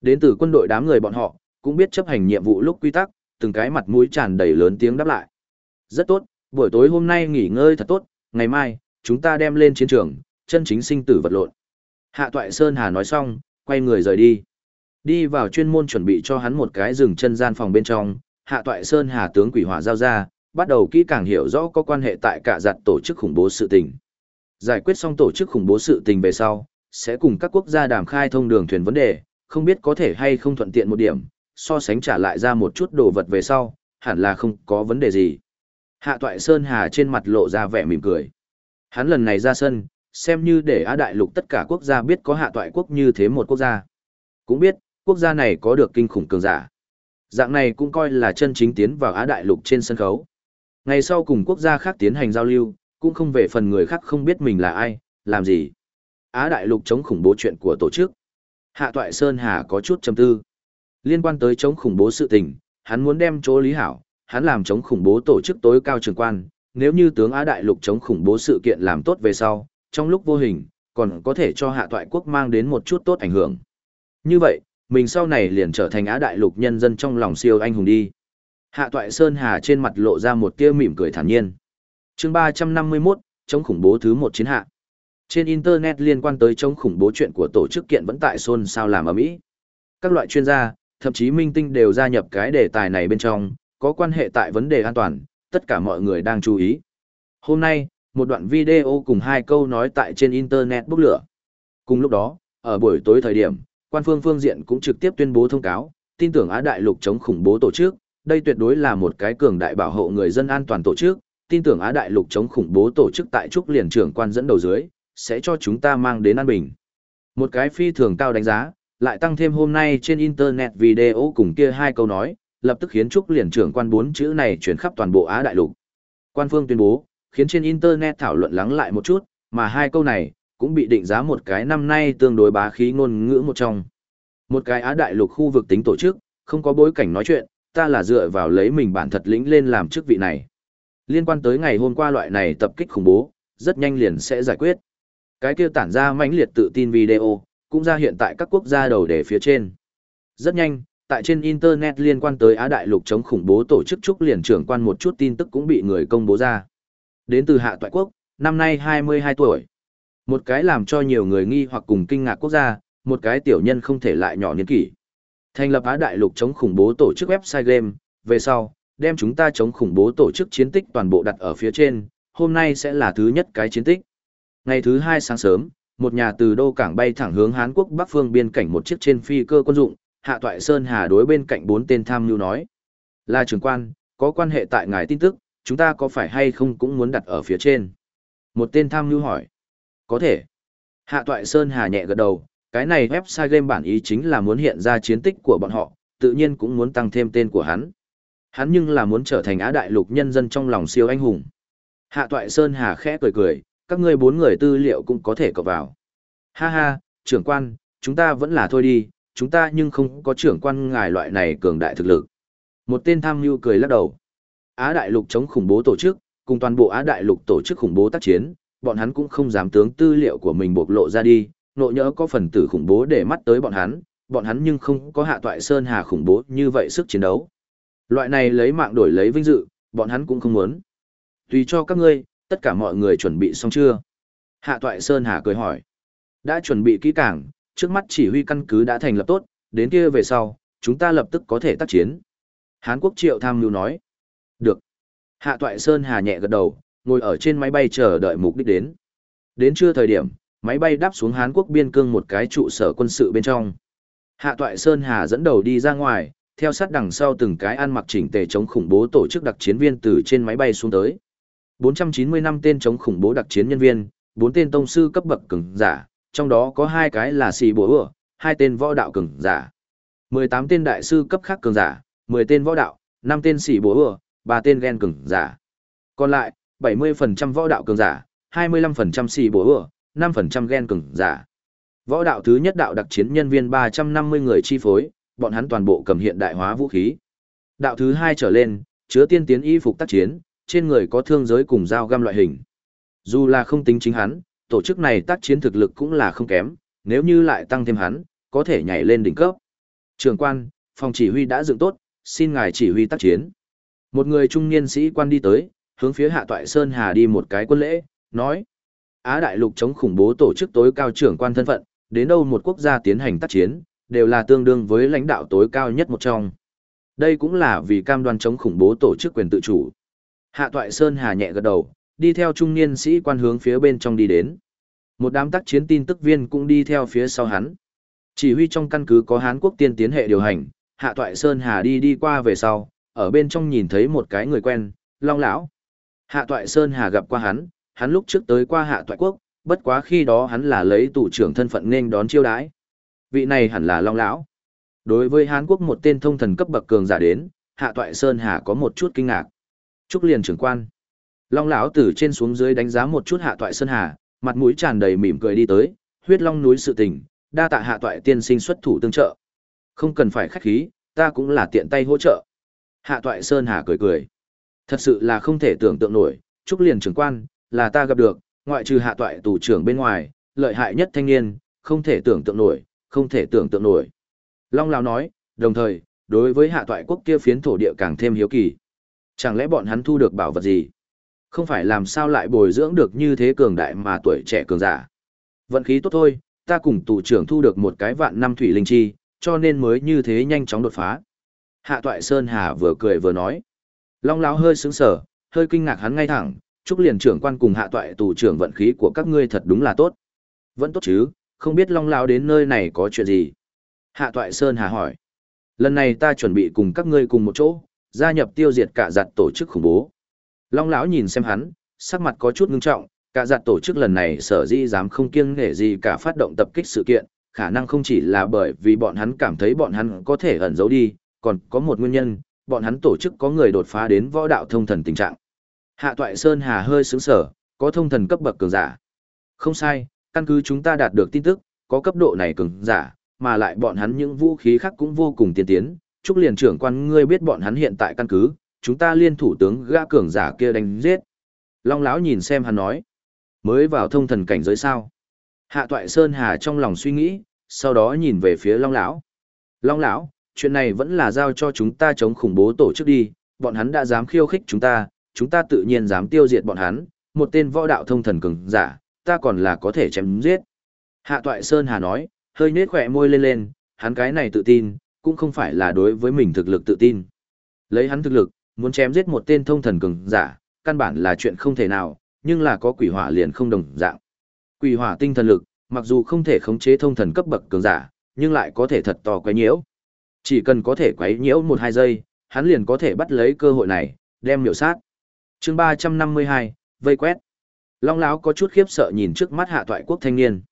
Đến từ quân đội đám người bọn họ, cũng biết chấp hành nhiệm vụ lúc quy tắc, từng cái mặt mũi tràn đầy lớn tiếng đáp lại. Rất tốt, buổi tối hôm nay nghỉ ngơi thật tốt, ngày mai, chúng ta đem lên chiến trường, chân chính sinh tử vật lộn. Hạ Toại Sơn Hà nói xong, quay người rời đi. Đi vào chuyên môn chuẩn bị cho hắn một cái rừng chân gian phòng bên trong, Hạ Toại Sơn Hà tướng quỷ hỏa giao ra, bắt đầu kỹ càng hiểu rõ có quan hệ tại cả giặt tổ chức khủng bố sự tình. Giải quyết xong tổ chức khủng bố sự tình về sau, sẽ cùng các quốc gia đàm khai thông đường thuyền vấn đề, không biết có thể hay không thuận tiện một điểm, so sánh trả lại ra một chút đồ vật về sau, hẳn là không có vấn đề gì. Hạ Toại Sơn Hà trên mặt lộ ra vẻ mỉm cười. Hắn lần này ra sân, xem như để Á Đại Lục tất cả quốc gia biết có Hạ Toại Quốc như thế một quốc gia. Cũng biết, quốc gia này có được kinh khủng cường giả. Dạng này cũng coi là chân chính tiến vào Á Đại Lục trên sân khấu. Ngày sau cùng quốc gia khác tiến hành giao lưu, cũng không về phần người khác không biết mình là ai, làm gì. Á Đại Lục chống khủng bố chuyện của tổ chức. Hạ Toại Sơn Hà có chút trầm tư. Liên quan tới chống khủng bố sự tình, hắn muốn đem chỗ lý hảo, hắn làm chống khủng bố tổ chức tối cao trường quan, nếu như tướng Á Đại Lục chống khủng bố sự kiện làm tốt về sau, trong lúc vô hình, còn có thể cho hạ toại quốc mang đến một chút tốt ảnh hưởng. Như vậy, mình sau này liền trở thành Á Đại Lục nhân dân trong lòng siêu anh hùng đi. Hạ toại Sơn Hà trên mặt lộ ra một tia mỉm cười thản nhiên. chương 351, chống khủng bố thứ một chiến hạ. Trên Internet liên quan tới chống khủng bố chuyện của tổ chức kiện vẫn tại xôn xao làm ở Mỹ. Các loại chuyên gia, thậm chí minh tinh đều gia nhập cái đề tài này bên trong, có quan hệ tại vấn đề an toàn, tất cả mọi người đang chú ý. Hôm nay, một đoạn video cùng hai câu nói tại trên Internet bốc lửa. Cùng lúc đó, ở buổi tối thời điểm, quan phương phương diện cũng trực tiếp tuyên bố thông cáo, tin tưởng Á Đại Lục chống khủng bố tổ chức, đây tuyệt đối là một cái cường đại bảo hộ người dân an toàn tổ chức, tin tưởng Á Đại Lục chống khủng bố tổ chức tại Trúc liền trưởng quan dẫn đầu dưới, sẽ cho chúng ta mang đến an bình. Một cái phi thường cao đánh giá, lại tăng thêm hôm nay trên Internet video cùng kia hai câu nói, lập tức khiến Trúc liền trưởng quan bốn chữ này chuyển khắp toàn bộ Á Đại Lục. Quan phương tuyên bố, khiến trên Internet thảo luận lắng lại một chút, mà hai câu này, cũng bị định giá một cái năm nay tương đối bá khí ngôn ngữ một trong. Một cái Á Đại Lục khu vực tính tổ chức, không có bối cảnh nói chuyện, ta là dựa vào lấy mình bản thật lĩnh lên làm chức vị này. Liên quan tới ngày hôm qua loại này tập kích khủng bố, rất nhanh liền sẽ giải quyết. Cái kia tản ra mãnh liệt tự tin video, cũng ra hiện tại các quốc gia đầu đề phía trên. Rất nhanh, tại trên Internet liên quan tới Á Đại Lục chống khủng bố tổ chức trúc liền trưởng quan một chút tin tức cũng bị người công bố ra. Đến từ Hạ Toại Quốc, năm nay 22 tuổi. Một cái làm cho nhiều người nghi hoặc cùng kinh ngạc quốc gia, một cái tiểu nhân không thể lại nhỏ niên kỷ. Thành lập Á Đại Lục chống khủng bố tổ chức website game, về sau, đem chúng ta chống khủng bố tổ chức chiến tích toàn bộ đặt ở phía trên, hôm nay sẽ là thứ nhất cái chiến tích. Ngày thứ hai sáng sớm, một nhà từ đô cảng bay thẳng hướng Hán Quốc Bắc phương biên cảnh một chiếc trên phi cơ quân dụng, Hạ Toại Sơn Hà đối bên cạnh bốn tên tham nhu nói. Là trưởng quan, có quan hệ tại ngài tin tức, chúng ta có phải hay không cũng muốn đặt ở phía trên. Một tên tham nhu hỏi. Có thể. Hạ Toại Sơn Hà nhẹ gật đầu, cái này website game bản ý chính là muốn hiện ra chiến tích của bọn họ, tự nhiên cũng muốn tăng thêm tên của hắn. Hắn nhưng là muốn trở thành Á Đại Lục nhân dân trong lòng siêu anh hùng. Hạ Toại Sơn Hà khẽ cười cười, các ngươi bốn người tư liệu cũng có thể cập vào. Ha ha, trưởng quan, chúng ta vẫn là thôi đi, chúng ta nhưng không có trưởng quan ngài loại này cường đại thực lực. Một tên tham mưu cười lắc đầu. Á Đại Lục chống khủng bố tổ chức, cùng toàn bộ Á Đại Lục tổ chức khủng bố tác chiến, bọn hắn cũng không dám tướng tư liệu của mình bộc lộ ra đi, nộ nhỡ có phần tử khủng bố để mắt tới bọn hắn, bọn hắn nhưng không có hạ toại sơn hà khủng bố như vậy sức chiến đấu. Loại này lấy mạng đổi lấy vinh dự, bọn hắn cũng không muốn. Tùy cho các ngươi, tất cả mọi người chuẩn bị xong chưa? Hạ toại sơn hà cười hỏi. Đã chuẩn bị kỹ càng, trước mắt chỉ huy căn cứ đã thành lập tốt, đến kia về sau, chúng ta lập tức có thể tác chiến. Hán quốc triệu tham lưu nói. Được. Hạ toại sơn hà nhẹ gật đầu, ngồi ở trên máy bay chờ đợi mục đích đến. Đến trưa thời điểm, máy bay đáp xuống Hán Quốc biên cương một cái trụ sở quân sự bên trong. Hạ Toại Sơn Hà dẫn đầu đi ra ngoài, theo sát đằng sau từng cái ăn mặc chỉnh tề chống khủng bố tổ chức đặc chiến viên từ trên máy bay xuống tới. 490 năm tên chống khủng bố đặc chiến nhân viên, 4 tên tông sư cấp bậc cường giả, trong đó có hai cái là xì bố ửa, hai tên võ đạo cường giả. 18 tên đại sư cấp khác cường giả, 10 tên võ đạo, 5 tên xì bố ửa, 3 tên gen cường giả. Còn lại, 70% võ đạo cường giả, 25% xì bố ửa, 5% gen cường giả. Võ đạo thứ nhất đạo đặc chiến nhân viên 350 người chi phối, bọn hắn toàn bộ cầm hiện đại hóa vũ khí. Đạo thứ hai trở lên, chứa tiên tiến y phục tác chiến, trên người có thương giới cùng dao găm loại hình. Dù là không tính chính hắn, tổ chức này tác chiến thực lực cũng là không kém, nếu như lại tăng thêm hắn, có thể nhảy lên đỉnh cấp. Trường quan, phòng chỉ huy đã dựng tốt, xin ngài chỉ huy tác chiến. Một người trung niên sĩ quan đi tới, hướng phía hạ toại Sơn Hà đi một cái quân lễ, nói. Á Đại Lục chống khủng bố tổ chức tối cao trưởng quan thân phận, đến đâu một quốc gia tiến hành tác chiến, đều là tương đương với lãnh đạo tối cao nhất một trong. Đây cũng là vì cam đoan chống khủng bố tổ chức quyền tự chủ. Hạ Toại Sơn Hà nhẹ gật đầu, đi theo trung niên sĩ quan hướng phía bên trong đi đến. Một đám tác chiến tin tức viên cũng đi theo phía sau hắn. Chỉ huy trong căn cứ có Hán quốc tiên tiến hệ điều hành, Hạ Toại Sơn Hà đi đi qua về sau, ở bên trong nhìn thấy một cái người quen, Long lão. Hạ Toại Sơn Hà gặp qua hắn, hắn lúc trước tới qua hạ toại quốc, bất quá khi đó hắn là lấy tù trưởng thân phận nên đón chiêu đãi. Vị này hẳn là Long Lão. Đối với Hán Quốc một tên thông thần cấp bậc cường giả đến, hạ toại Sơn Hà có một chút kinh ngạc. Trúc liền trưởng quan. Long Lão từ trên xuống dưới đánh giá một chút hạ toại Sơn Hà, mặt mũi tràn đầy mỉm cười đi tới, huyết long núi sự tình, đa tạ hạ toại tiên sinh xuất thủ tương trợ. Không cần phải khách khí, ta cũng là tiện tay hỗ trợ. Hạ toại Sơn Hà cười cười. Thật sự là không thể tưởng tượng nổi, Trúc liền trưởng quan, là ta gặp được, ngoại trừ hạ toại tù trưởng bên ngoài, lợi hại nhất thanh niên, không thể tưởng tượng nổi, không thể tưởng tượng nổi. Long Lão nói, đồng thời, đối với hạ toại quốc kia phiến thổ địa càng thêm hiếu kỳ. Chẳng lẽ bọn hắn thu được bảo vật gì? Không phải làm sao lại bồi dưỡng được như thế cường đại mà tuổi trẻ cường giả. Vận khí tốt thôi, ta cùng tù trưởng thu được một cái vạn năm thủy linh chi, cho nên mới như thế nhanh chóng đột phá. Hạ toại Sơn Hà vừa cười vừa nói. Long Lão hơi sững sờ, hơi kinh ngạc hắn ngay thẳng, chúc liền trưởng quan cùng hạ toại tù trưởng vận khí của các ngươi thật đúng là tốt. Vẫn tốt chứ, không biết Long Lão đến nơi này có chuyện gì. Hạ toại Sơn Hà hỏi. Lần này ta chuẩn bị cùng các ngươi cùng một chỗ, gia nhập tiêu diệt cả giặt tổ chức khủng bố. Long lão nhìn xem hắn, sắc mặt có chút ngưng trọng, cả giặt tổ chức lần này sở dĩ dám không kiêng nể gì cả phát động tập kích sự kiện, khả năng không chỉ là bởi vì bọn hắn cảm thấy bọn hắn có thể ẩn giấu đi, còn có một nguyên nhân, bọn hắn tổ chức có người đột phá đến võ đạo thông thần tình trạng. Hạ Toại Sơn Hà hơi sướng sở, có thông thần cấp bậc cường giả. Không sai, căn cứ chúng ta đạt được tin tức, có cấp độ này cường giả, mà lại bọn hắn những vũ khí khác cũng vô cùng tiên tiến. Trúc liền trưởng quan ngươi biết bọn hắn hiện tại căn cứ, chúng ta liên thủ tướng gã cường giả kia đánh giết. Long lão nhìn xem hắn nói, mới vào thông thần cảnh giới sao? Hạ Toại Sơn Hà trong lòng suy nghĩ, sau đó nhìn về phía Long lão. Long lão, chuyện này vẫn là giao cho chúng ta chống khủng bố tổ chức đi, bọn hắn đã dám khiêu khích chúng ta, chúng ta tự nhiên dám tiêu diệt bọn hắn, một tên võ đạo thông thần cường giả, ta còn là có thể chém giết. Hạ Toại Sơn Hà nói, hơi nết khỏe môi lên lên, hắn cái này tự tin, cũng không phải là đối với mình thực lực tự tin. Lấy hắn thực lực, muốn chém giết một tên thông thần cường giả, căn bản là chuyện không thể nào, nhưng là có quỷ hỏa liền không đồng dạng. Quỷ hỏa tinh thần lực, mặc dù không thể khống chế thông thần cấp bậc cường giả, nhưng lại có thể thật to quấy nhiễu. Chỉ cần có thể quấy nhiễu một hai giây, hắn liền có thể bắt lấy cơ hội này, đem miểu sát. Chương 352, vây quét. Long lão có chút khiếp sợ nhìn trước mắt hạ toại quốc thanh niên.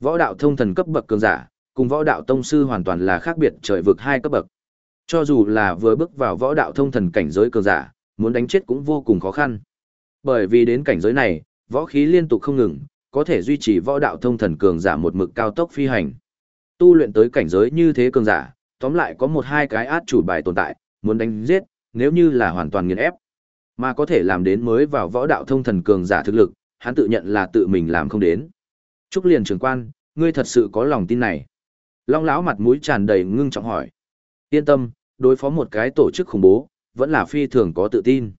Võ đạo thông thần cấp bậc cường giả, cùng võ đạo tông sư hoàn toàn là khác biệt trời vực hai cấp bậc. Cho dù là vừa bước vào võ đạo thông thần cảnh giới cường giả, muốn đánh chết cũng vô cùng khó khăn. Bởi vì đến cảnh giới này, võ khí liên tục không ngừng, có thể duy trì võ đạo thông thần cường giả một mực cao tốc phi hành. Tu luyện tới cảnh giới như thế cường giả, tóm lại có một hai cái át chủ bài tồn tại, muốn đánh giết, nếu như là hoàn toàn nghiền ép. Mà có thể làm đến mới vào võ đạo thông thần cường giả thực lực, hắn tự nhận là tự mình làm không đến. Trúc liền trưởng quan, ngươi thật sự có lòng tin này. Long lão mặt mũi tràn đầy ngưng trọng hỏi. Yên tâm, đối phó một cái tổ chức khủng bố, vẫn là phi thường có tự tin.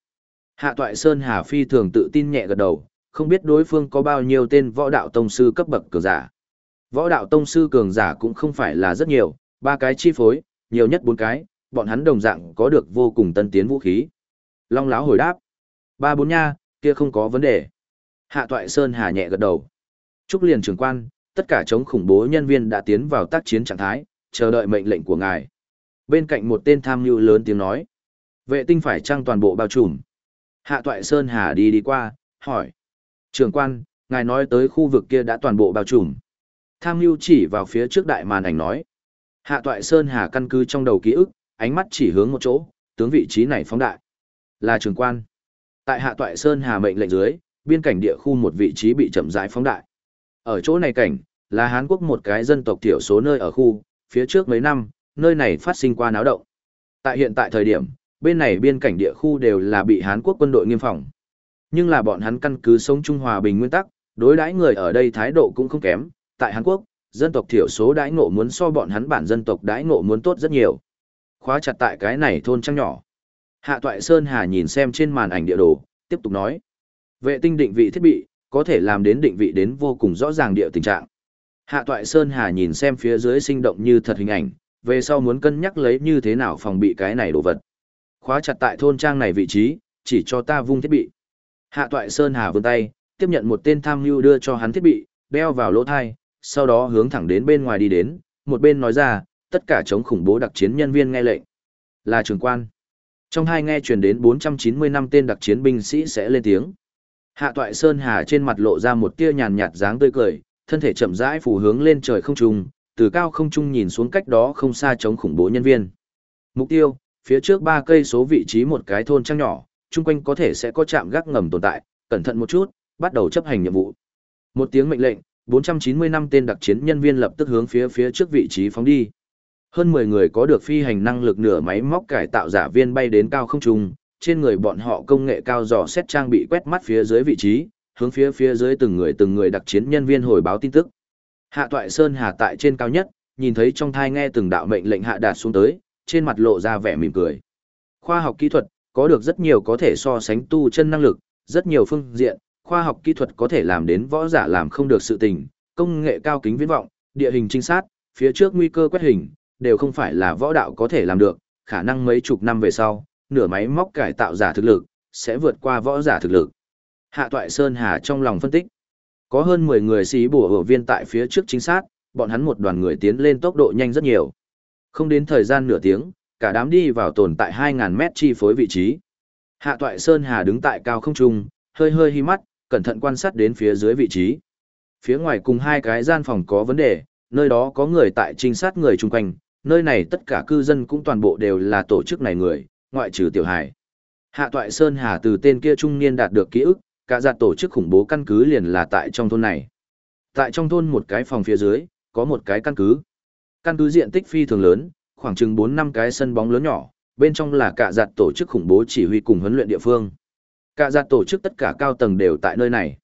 Hạ toại Sơn Hà phi thường tự tin nhẹ gật đầu, không biết đối phương có bao nhiêu tên võ đạo tông sư cấp bậc cường giả. Võ đạo tông sư cường giả cũng không phải là rất nhiều, ba cái chi phối, nhiều nhất bốn cái, bọn hắn đồng dạng có được vô cùng tân tiến vũ khí. Long lão hồi đáp, ba bốn nha, kia không có vấn đề. Hạ toại Sơn Hà nhẹ gật đầu. Trúc liền trưởng quan, tất cả chống khủng bố nhân viên đã tiến vào tác chiến trạng thái, chờ đợi mệnh lệnh của ngài. Bên cạnh một tên tham mưu lớn tiếng nói. Vệ tinh phải trăng toàn bộ bao trùm. Hạ toại Sơn Hà đi đi qua, hỏi. Trưởng quan, ngài nói tới khu vực kia đã toàn bộ bao trùm. Tham mưu chỉ vào phía trước đại màn ảnh nói. Hạ toại Sơn Hà căn cứ trong đầu ký ức, ánh mắt chỉ hướng một chỗ, tướng vị trí này phóng đại. Là trường quan. Tại hạ toại Sơn Hà mệnh lệnh dưới, biên cảnh địa khu một vị trí bị chậm rãi phóng đại. Ở chỗ này cảnh, là Hán Quốc một cái dân tộc thiểu số nơi ở khu, phía trước mấy năm, nơi này phát sinh qua náo động. Tại hiện tại thời điểm, bên này biên cảnh địa khu đều là bị Hán Quốc quân đội nghiêm phòng. Nhưng là bọn hắn căn cứ sống trung hòa bình nguyên tắc, đối đãi người ở đây thái độ cũng không kém, tại Hàn Quốc, dân tộc thiểu số đãi ngộ muốn so bọn hắn bản dân tộc đãi ngộ muốn tốt rất nhiều. Khóa chặt tại cái này thôn trăng nhỏ. Hạ Toại Sơn Hà nhìn xem trên màn ảnh địa đồ, tiếp tục nói. Vệ tinh định vị thiết bị, có thể làm đến định vị đến vô cùng rõ ràng địa tình trạng. Hạ Toại Sơn Hà nhìn xem phía dưới sinh động như thật hình ảnh, về sau muốn cân nhắc lấy như thế nào phòng bị cái này đồ vật. Khóa chặt tại thôn trang này vị trí, chỉ cho ta vung thiết bị. Hạ Toại Sơn Hà vươn tay, tiếp nhận một tên tham mưu đưa cho hắn thiết bị, đeo vào lỗ thai, sau đó hướng thẳng đến bên ngoài đi đến, một bên nói ra, tất cả chống khủng bố đặc chiến nhân viên nghe lệnh. Là trường quan. Trong hai nghe truyền đến 490 năm tên đặc chiến binh sĩ sẽ lên tiếng. Hạ toại Sơn Hà trên mặt lộ ra một tia nhàn nhạt dáng tươi cười, thân thể chậm rãi phủ hướng lên trời không trung, từ cao không trung nhìn xuống cách đó không xa chống khủng bố nhân viên. Mục tiêu, phía trước ba cây số vị trí một cái thôn trang nhỏ, chung quanh có thể sẽ có trạm gác ngầm tồn tại, cẩn thận một chút, bắt đầu chấp hành nhiệm vụ. Một tiếng mệnh lệnh, 490 năm tên đặc chiến nhân viên lập tức hướng phía phía trước vị trí phóng đi. Hơn 10 người có được phi hành năng lực nửa máy móc cải tạo giả viên bay đến cao không trung, trên người bọn họ công nghệ cao dò xét trang bị quét mắt phía dưới vị trí, hướng phía phía dưới từng người từng người đặc chiến nhân viên hồi báo tin tức. Hạ Toại Sơn Hà tại trên cao nhất, nhìn thấy trong thai nghe từng đạo mệnh lệnh hạ đạt xuống tới, trên mặt lộ ra vẻ mỉm cười. Khoa học kỹ thuật, có được rất nhiều có thể so sánh tu chân năng lực, rất nhiều phương diện, khoa học kỹ thuật có thể làm đến võ giả làm không được sự tình, công nghệ cao kính viễn vọng, địa hình trinh sát, phía trước nguy cơ quét hình, đều không phải là võ đạo có thể làm được, khả năng mấy chục năm về sau, nửa máy móc cải tạo giả thực lực, sẽ vượt qua võ giả thực lực. Hạ Toại Sơn Hà trong lòng phân tích, có hơn 10 người sĩ bổ ở viên tại phía trước chính sát, bọn hắn một đoàn người tiến lên tốc độ nhanh rất nhiều. Không đến thời gian nửa tiếng, cả đám đi vào tồn tại 2.000 mét chi phối vị trí. Hạ Toại Sơn Hà đứng tại cao không trung, hơi hơi hi mắt, cẩn thận quan sát đến phía dưới vị trí. Phía ngoài cùng hai cái gian phòng có vấn đề, nơi đó có người tại trinh sát người chung quanh, nơi này tất cả cư dân cũng toàn bộ đều là tổ chức này người, ngoại trừ tiểu hải. Hạ Toại Sơn Hà từ tên kia trung niên đạt được ký ức, cả giặt tổ chức khủng bố căn cứ liền là tại trong thôn này. Tại trong thôn một cái phòng phía dưới, có một cái căn cứ. Căn cứ diện tích phi thường lớn, khoảng chừng 4 năm cái sân bóng lớn nhỏ, bên trong là cả giặt tổ chức khủng bố chỉ huy cùng huấn luyện địa phương. Cả giặt tổ chức tất cả cao tầng đều tại nơi này.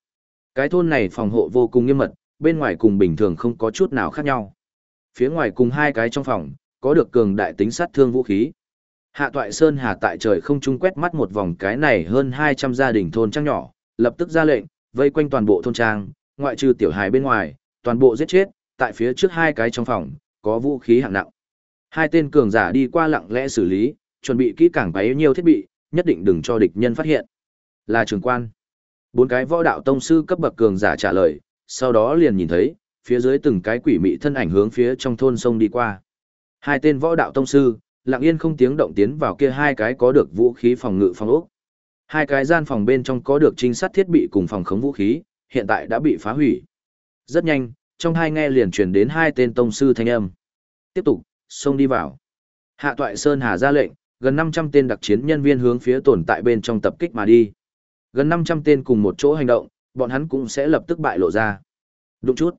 Cái thôn này phòng hộ vô cùng nghiêm mật, bên ngoài cùng bình thường không có chút nào khác nhau. Phía ngoài cùng hai cái trong phòng, có được cường đại tính sát thương vũ khí. Hạ Toại Sơn Hà tại trời không trung quét mắt một vòng cái này hơn 200 gia đình thôn trang nhỏ, lập tức ra lệnh, vây quanh toàn bộ thôn trang, ngoại trừ tiểu hài bên ngoài, toàn bộ giết chết, tại phía trước hai cái trong phòng, có vũ khí hạng nặng. Hai tên cường giả đi qua lặng lẽ xử lý, chuẩn bị kỹ càng bấy nhiêu thiết bị, nhất định đừng cho địch nhân phát hiện. Là trường quan. Bốn cái võ đạo tông sư cấp bậc cường giả trả lời, sau đó liền nhìn thấy, phía dưới từng cái quỷ mị thân ảnh hướng phía trong thôn sông đi qua. Hai tên võ đạo tông sư, lặng yên không tiếng động tiến vào kia hai cái có được vũ khí phòng ngự phòng ốc. Hai cái gian phòng bên trong có được trinh sát thiết bị cùng phòng khống vũ khí, hiện tại đã bị phá hủy. Rất nhanh, trong hai nghe liền truyền đến hai tên tông sư thanh âm. Tiếp tục, xông đi vào. Hạ Toại Sơn Hà ra lệnh, gần 500 tên đặc chiến nhân viên hướng phía tồn tại bên trong tập kích mà đi. Gần 500 tên cùng một chỗ hành động, bọn hắn cũng sẽ lập tức bại lộ ra. Đụng chút.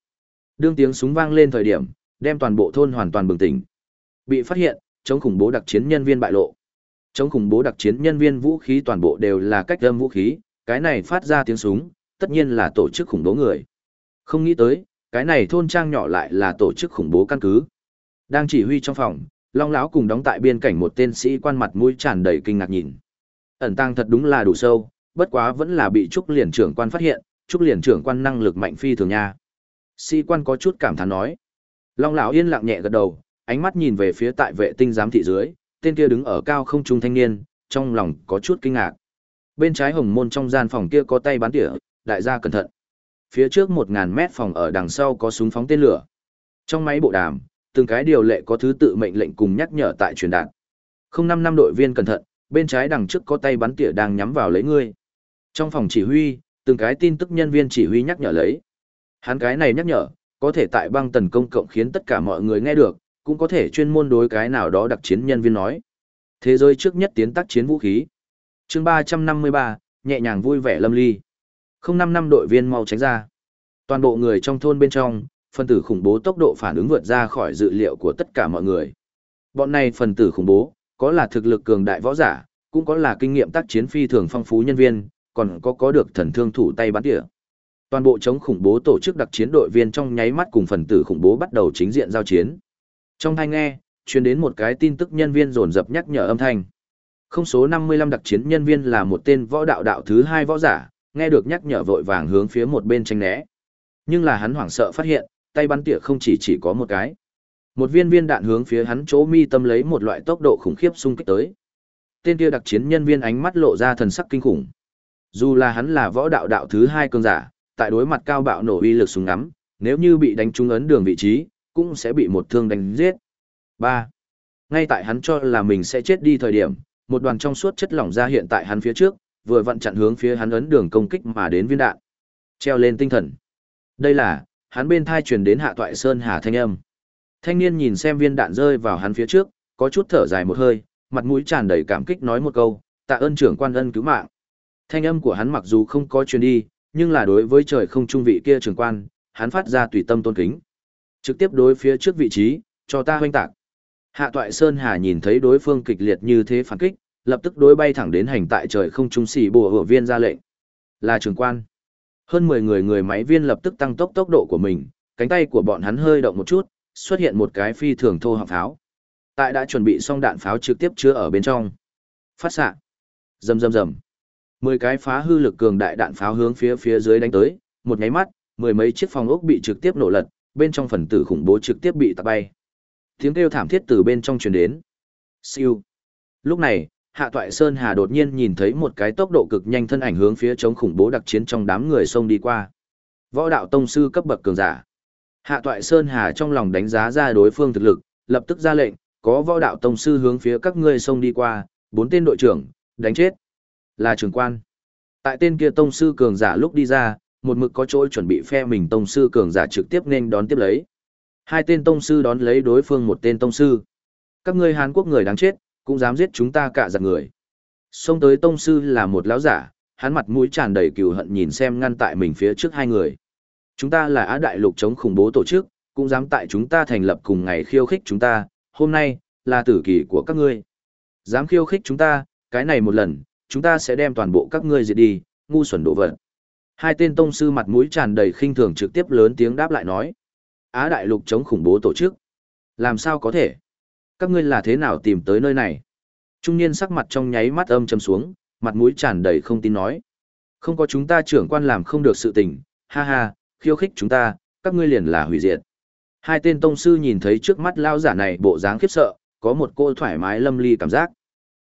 Đương tiếng súng vang lên thời điểm, đem toàn bộ thôn hoàn toàn bừng tỉnh. Bị phát hiện, chống khủng bố đặc chiến nhân viên bại lộ. Chống khủng bố đặc chiến nhân viên vũ khí toàn bộ đều là cách âm vũ khí, cái này phát ra tiếng súng, tất nhiên là tổ chức khủng bố người. Không nghĩ tới, cái này thôn trang nhỏ lại là tổ chức khủng bố căn cứ. Đang chỉ huy trong phòng, Long lão cùng đóng tại biên cảnh một tên sĩ quan mặt mũi tràn đầy kinh ngạc nhìn. Ẩn tăng thật đúng là đủ sâu, bất quá vẫn là bị Trúc Liền trưởng quan phát hiện, Trúc Liền trưởng quan năng lực mạnh phi thường nha. Sĩ quan có chút cảm thán nói. Long lão yên lặng nhẹ gật đầu, ánh mắt nhìn về phía tại vệ tinh giám thị dưới, tên kia đứng ở cao không trung thanh niên, trong lòng có chút kinh ngạc. Bên trái hồng môn trong gian phòng kia có tay bắn tỉa, đại gia cẩn thận. Phía trước 1000 mét phòng ở đằng sau có súng phóng tên lửa. Trong máy bộ đàm, từng cái điều lệ có thứ tự mệnh lệnh cùng nhắc nhở tại truyền đạt. Không năm năm đội viên cẩn thận, bên trái đằng trước có tay bắn tỉa đang nhắm vào lấy ngươi. Trong phòng chỉ huy, từng cái tin tức nhân viên chỉ huy nhắc nhở lấy. Hắn cái này nhắc nhở, có thể tại băng tần công cộng khiến tất cả mọi người nghe được, cũng có thể chuyên môn đối cái nào đó đặc chiến nhân viên nói. Thế giới trước nhất tiến tác chiến vũ khí. chương 353, nhẹ nhàng vui vẻ lâm ly. Không năm năm đội viên mau tránh ra. Toàn bộ người trong thôn bên trong, phần tử khủng bố tốc độ phản ứng vượt ra khỏi dự liệu của tất cả mọi người. Bọn này phần tử khủng bố, có là thực lực cường đại võ giả, cũng có là kinh nghiệm tác chiến phi thường phong phú nhân viên, còn có có được thần thương thủ tay bắn tỉa. Toàn bộ chống khủng bố tổ chức đặc chiến đội viên trong nháy mắt cùng phần tử khủng bố bắt đầu chính diện giao chiến. Trong thanh nghe, truyền đến một cái tin tức nhân viên dồn dập nhắc nhở âm thanh. Không số 55 đặc chiến nhân viên là một tên võ đạo đạo thứ hai võ giả, nghe được nhắc nhở vội vàng hướng phía một bên tranh né. Nhưng là hắn hoảng sợ phát hiện, tay bắn tỉa không chỉ chỉ có một cái. Một viên viên đạn hướng phía hắn chỗ mi tâm lấy một loại tốc độ khủng khiếp xung kích tới. Tên kia đặc chiến nhân viên ánh mắt lộ ra thần sắc kinh khủng. Dù là hắn là võ đạo đạo thứ hai cường giả, tại đối mặt cao bạo nổ uy lực súng ngắm, nếu như bị đánh trúng ấn đường vị trí, cũng sẽ bị một thương đánh giết. 3. Ngay tại hắn cho là mình sẽ chết đi thời điểm, một đoàn trong suốt chất lỏng ra hiện tại hắn phía trước, vừa vặn chặn hướng phía hắn ấn đường công kích mà đến viên đạn. Treo lên tinh thần. Đây là, hắn bên thai truyền đến hạ toại sơn hà thanh âm. Thanh niên nhìn xem viên đạn rơi vào hắn phía trước, có chút thở dài một hơi, mặt mũi tràn đầy cảm kích nói một câu, tạ ơn trưởng quan ân cứu mạng. Thanh âm của hắn mặc dù không có truyền đi, nhưng là đối với trời không trung vị kia trưởng quan, hắn phát ra tùy tâm tôn kính. Trực tiếp đối phía trước vị trí, cho ta hoanh tạc. Hạ toại Sơn Hà nhìn thấy đối phương kịch liệt như thế phản kích, lập tức đối bay thẳng đến hành tại trời không trung xỉ bùa hựa viên ra lệnh. Là trưởng quan. Hơn 10 người người máy viên lập tức tăng tốc tốc độ của mình, cánh tay của bọn hắn hơi động một chút, xuất hiện một cái phi thường thô hạng pháo. Tại đã chuẩn bị xong đạn pháo trực tiếp chứa ở bên trong. Phát xạ. Rầm rầm rầm. Mười cái phá hư lực cường đại đạn pháo hướng phía phía dưới đánh tới, một nháy mắt, mười mấy chiếc phòng ốc bị trực tiếp nổ lật, bên trong phần tử khủng bố trực tiếp bị tạt bay. Tiếng kêu thảm thiết từ bên trong truyền đến. Siêu. Lúc này, Hạ Toại Sơn Hà đột nhiên nhìn thấy một cái tốc độ cực nhanh thân ảnh hướng phía chống khủng bố đặc chiến trong đám người xông đi qua. Võ đạo tông sư cấp bậc cường giả. Hạ Toại Sơn Hà trong lòng đánh giá ra đối phương thực lực, lập tức ra lệnh, có võ đạo tông sư hướng phía các ngươi xông đi qua, bốn tên đội trưởng, đánh chết. Là trưởng quan. Tại tên kia tông sư cường giả lúc đi ra, một mực có chỗ chuẩn bị phe mình tông sư cường giả trực tiếp nên đón tiếp lấy. Hai tên tông sư đón lấy đối phương một tên tông sư. Các ngươi Hàn Quốc người đáng chết, cũng dám giết chúng ta cả giặc người. Xông tới tông sư là một lão giả, hắn mặt mũi tràn đầy cừu hận nhìn xem ngăn tại mình phía trước hai người. Chúng ta là Á Đại Lục chống khủng bố tổ chức, cũng dám tại chúng ta thành lập cùng ngày khiêu khích chúng ta, hôm nay, là tử kỳ của các ngươi. Dám khiêu khích chúng ta, cái này một lần, chúng ta sẽ đem toàn bộ các ngươi diệt đi, ngu xuẩn đổ vật. Hai tên tông sư mặt mũi tràn đầy khinh thường trực tiếp lớn tiếng đáp lại nói. Á Đại Lục chống khủng bố tổ chức. Làm sao có thể? Các ngươi là thế nào tìm tới nơi này? Trung niên sắc mặt trong nháy mắt âm trầm xuống, mặt mũi tràn đầy không tin nói. Không có chúng ta trưởng quan làm không được sự tình, ha ha, khiêu khích chúng ta, các ngươi liền là hủy diệt. Hai tên tông sư nhìn thấy trước mắt lao giả này bộ dáng khiếp sợ, có một cô thoải mái lâm ly cảm giác.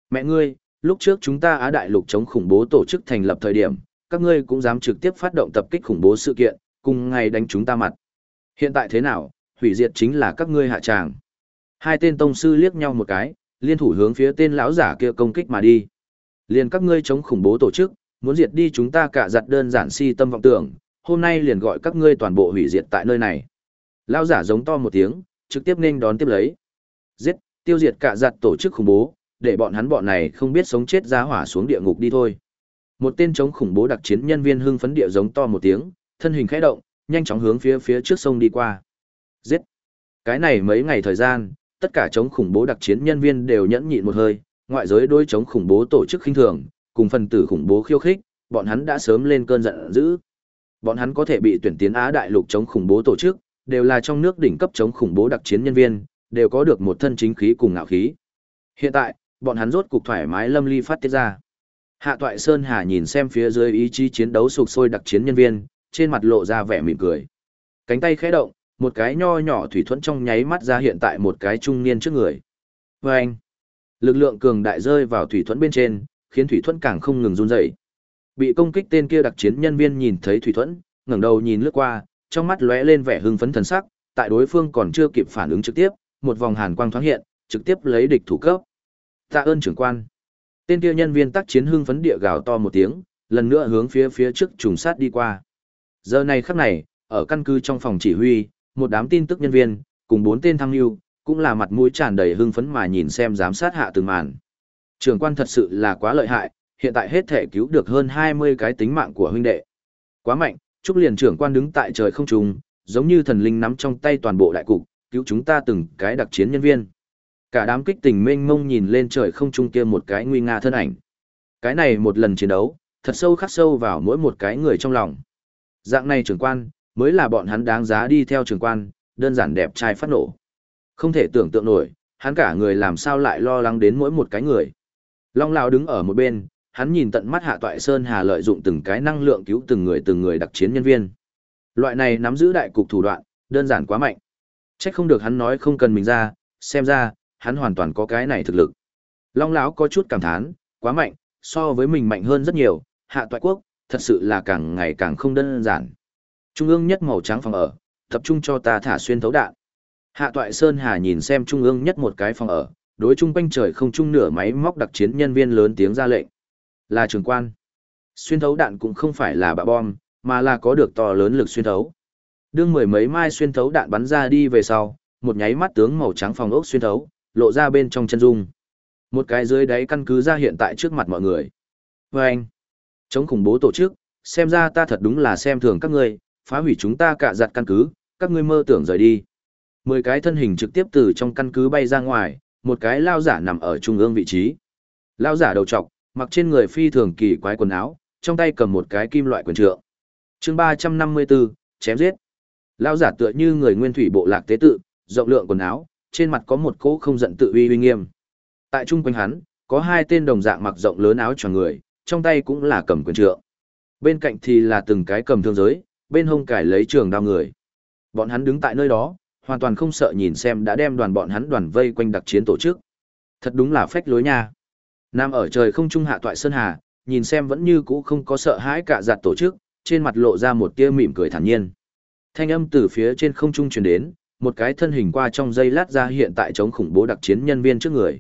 Mẹ ngươi, lúc trước chúng ta Á Đại Lục chống khủng bố tổ chức thành lập thời điểm, các ngươi cũng dám trực tiếp phát động tập kích khủng bố sự kiện, cùng ngày đánh chúng ta mặt. Hiện tại thế nào, hủy diệt chính là các ngươi hạ tràng. Hai tên tông sư liếc nhau một cái, liên thủ hướng phía tên lão giả kia công kích mà đi. Liền các ngươi chống khủng bố tổ chức, muốn diệt đi chúng ta cả giặt đơn giản si tâm vọng tưởng, hôm nay liền gọi các ngươi toàn bộ hủy diệt tại nơi này. Lão giả giống to một tiếng, trực tiếp nên đón tiếp lấy. Giết, tiêu diệt cả giặt tổ chức khủng bố, để bọn hắn bọn này không biết sống chết ra hỏa xuống địa ngục đi thôi. Một tên chống khủng bố đặc chiến nhân viên hưng phấn địa giống to một tiếng, thân hình khẽ động, nhanh chóng hướng phía phía trước sông đi qua. Giết. Cái này mấy ngày thời gian, tất cả chống khủng bố đặc chiến nhân viên đều nhẫn nhịn một hơi, ngoại giới đối chống khủng bố tổ chức khinh thường, cùng phần tử khủng bố khiêu khích, bọn hắn đã sớm lên cơn giận dữ. Bọn hắn có thể bị tuyển tiến Á đại lục chống khủng bố tổ chức, đều là trong nước đỉnh cấp chống khủng bố đặc chiến nhân viên, đều có được một thân chính khí cùng ngạo khí. Hiện tại, bọn hắn rốt cục thoải mái lâm ly phát tiết ra. Hạ Toại Sơn Hà nhìn xem phía dưới ý chí chiến đấu sục sôi đặc chiến nhân viên, trên mặt lộ ra vẻ mỉm cười. Cánh tay khẽ động, một cái nho nhỏ thủy thuẫn trong nháy mắt ra hiện tại một cái trung niên trước người. Và anh, lực lượng cường đại rơi vào thủy thuẫn bên trên, khiến thủy thuẫn càng không ngừng run rẩy. Bị công kích tên kia đặc chiến nhân viên nhìn thấy thủy thuẫn, ngẩng đầu nhìn lướt qua, trong mắt lóe lên vẻ hưng phấn thần sắc, tại đối phương còn chưa kịp phản ứng trực tiếp, một vòng hàn quang thoáng hiện, trực tiếp lấy địch thủ cấp. Tạ ơn trưởng quan. Tên kia nhân viên tác chiến hưng phấn địa gào to một tiếng, lần nữa hướng phía phía trước trùng sát đi qua. Giờ này khắc này, ở căn cứ trong phòng chỉ huy, một đám tin tức nhân viên, cùng bốn tên tham mưu, cũng là mặt mũi tràn đầy hưng phấn mà nhìn xem giám sát hạ từng màn. Trưởng quan thật sự là quá lợi hại, hiện tại hết thể cứu được hơn 20 cái tính mạng của huynh đệ. Quá mạnh, chúc liền trưởng quan đứng tại trời không trùng, giống như thần linh nắm trong tay toàn bộ đại cục, cứu chúng ta từng cái đặc chiến nhân viên. Cả đám kích tình mênh mông nhìn lên trời không trung kia một cái nguy nga thân ảnh. Cái này một lần chiến đấu, thật sâu khắc sâu vào mỗi một cái người trong lòng. Dạng này trưởng quan, mới là bọn hắn đáng giá đi theo trưởng quan, đơn giản đẹp trai phát nổ. Không thể tưởng tượng nổi, hắn cả người làm sao lại lo lắng đến mỗi một cái người. Long Lão đứng ở một bên, hắn nhìn tận mắt Hạ Toại Sơn Hà lợi dụng từng cái năng lượng cứu từng người từng người đặc chiến nhân viên. Loại này nắm giữ đại cục thủ đoạn, đơn giản quá mạnh. Chắc không được hắn nói không cần mình ra, xem ra, hắn hoàn toàn có cái này thực lực. Long lão có chút cảm thán, quá mạnh, so với mình mạnh hơn rất nhiều, hạ toại quốc, thật sự là càng ngày càng không đơn giản. Trung ương nhất màu trắng phòng ở, tập trung cho ta thả xuyên thấu đạn. Hạ toại Sơn Hà nhìn xem trung ương nhất một cái phòng ở, đối chung quanh trời không trung nửa máy móc đặc chiến nhân viên lớn tiếng ra lệnh. Là trường quan. Xuyên thấu đạn cũng không phải là bạ bom, mà là có được to lớn lực xuyên thấu. Đương mười mấy mai xuyên thấu đạn bắn ra đi về sau, một nháy mắt tướng màu trắng phòng ốc xuyên thấu, lộ ra bên trong chân dung. Một cái dưới đáy căn cứ ra hiện tại trước mặt mọi người. Và anh, chống khủng bố tổ chức, xem ra ta thật đúng là xem thường các ngươi, phá hủy chúng ta cả giặt căn cứ, các ngươi mơ tưởng rời đi. Mười cái thân hình trực tiếp từ trong căn cứ bay ra ngoài, một cái lao giả nằm ở trung ương vị trí. Lao giả đầu trọc, mặc trên người phi thường kỳ quái quần áo, trong tay cầm một cái kim loại quyền trượng. chương 354, chém giết. Lão giả tựa như người nguyên thủy bộ lạc tế tự, rộng lượng quần áo, trên mặt có một cỗ không giận tự uy uy nghiêm. Tại trung quanh hắn, có hai tên đồng dạng mặc rộng lớn áo choàng người, trong tay cũng là cầm quyền trượng. Bên cạnh thì là từng cái cầm thương giới, bên hông cải lấy trường đao người. Bọn hắn đứng tại nơi đó, hoàn toàn không sợ nhìn xem đã đem đoàn bọn hắn đoàn vây quanh đặc chiến tổ chức. Thật đúng là phách lối nha. Nam ở trời không trung hạ toại sơn hà, nhìn xem vẫn như cũ không có sợ hãi cả giặt tổ chức, trên mặt lộ ra một tia mỉm cười thản nhiên. Thanh âm từ phía trên không trung truyền đến, một cái thân hình qua trong giây lát ra hiện tại chống khủng bố đặc chiến nhân viên trước người.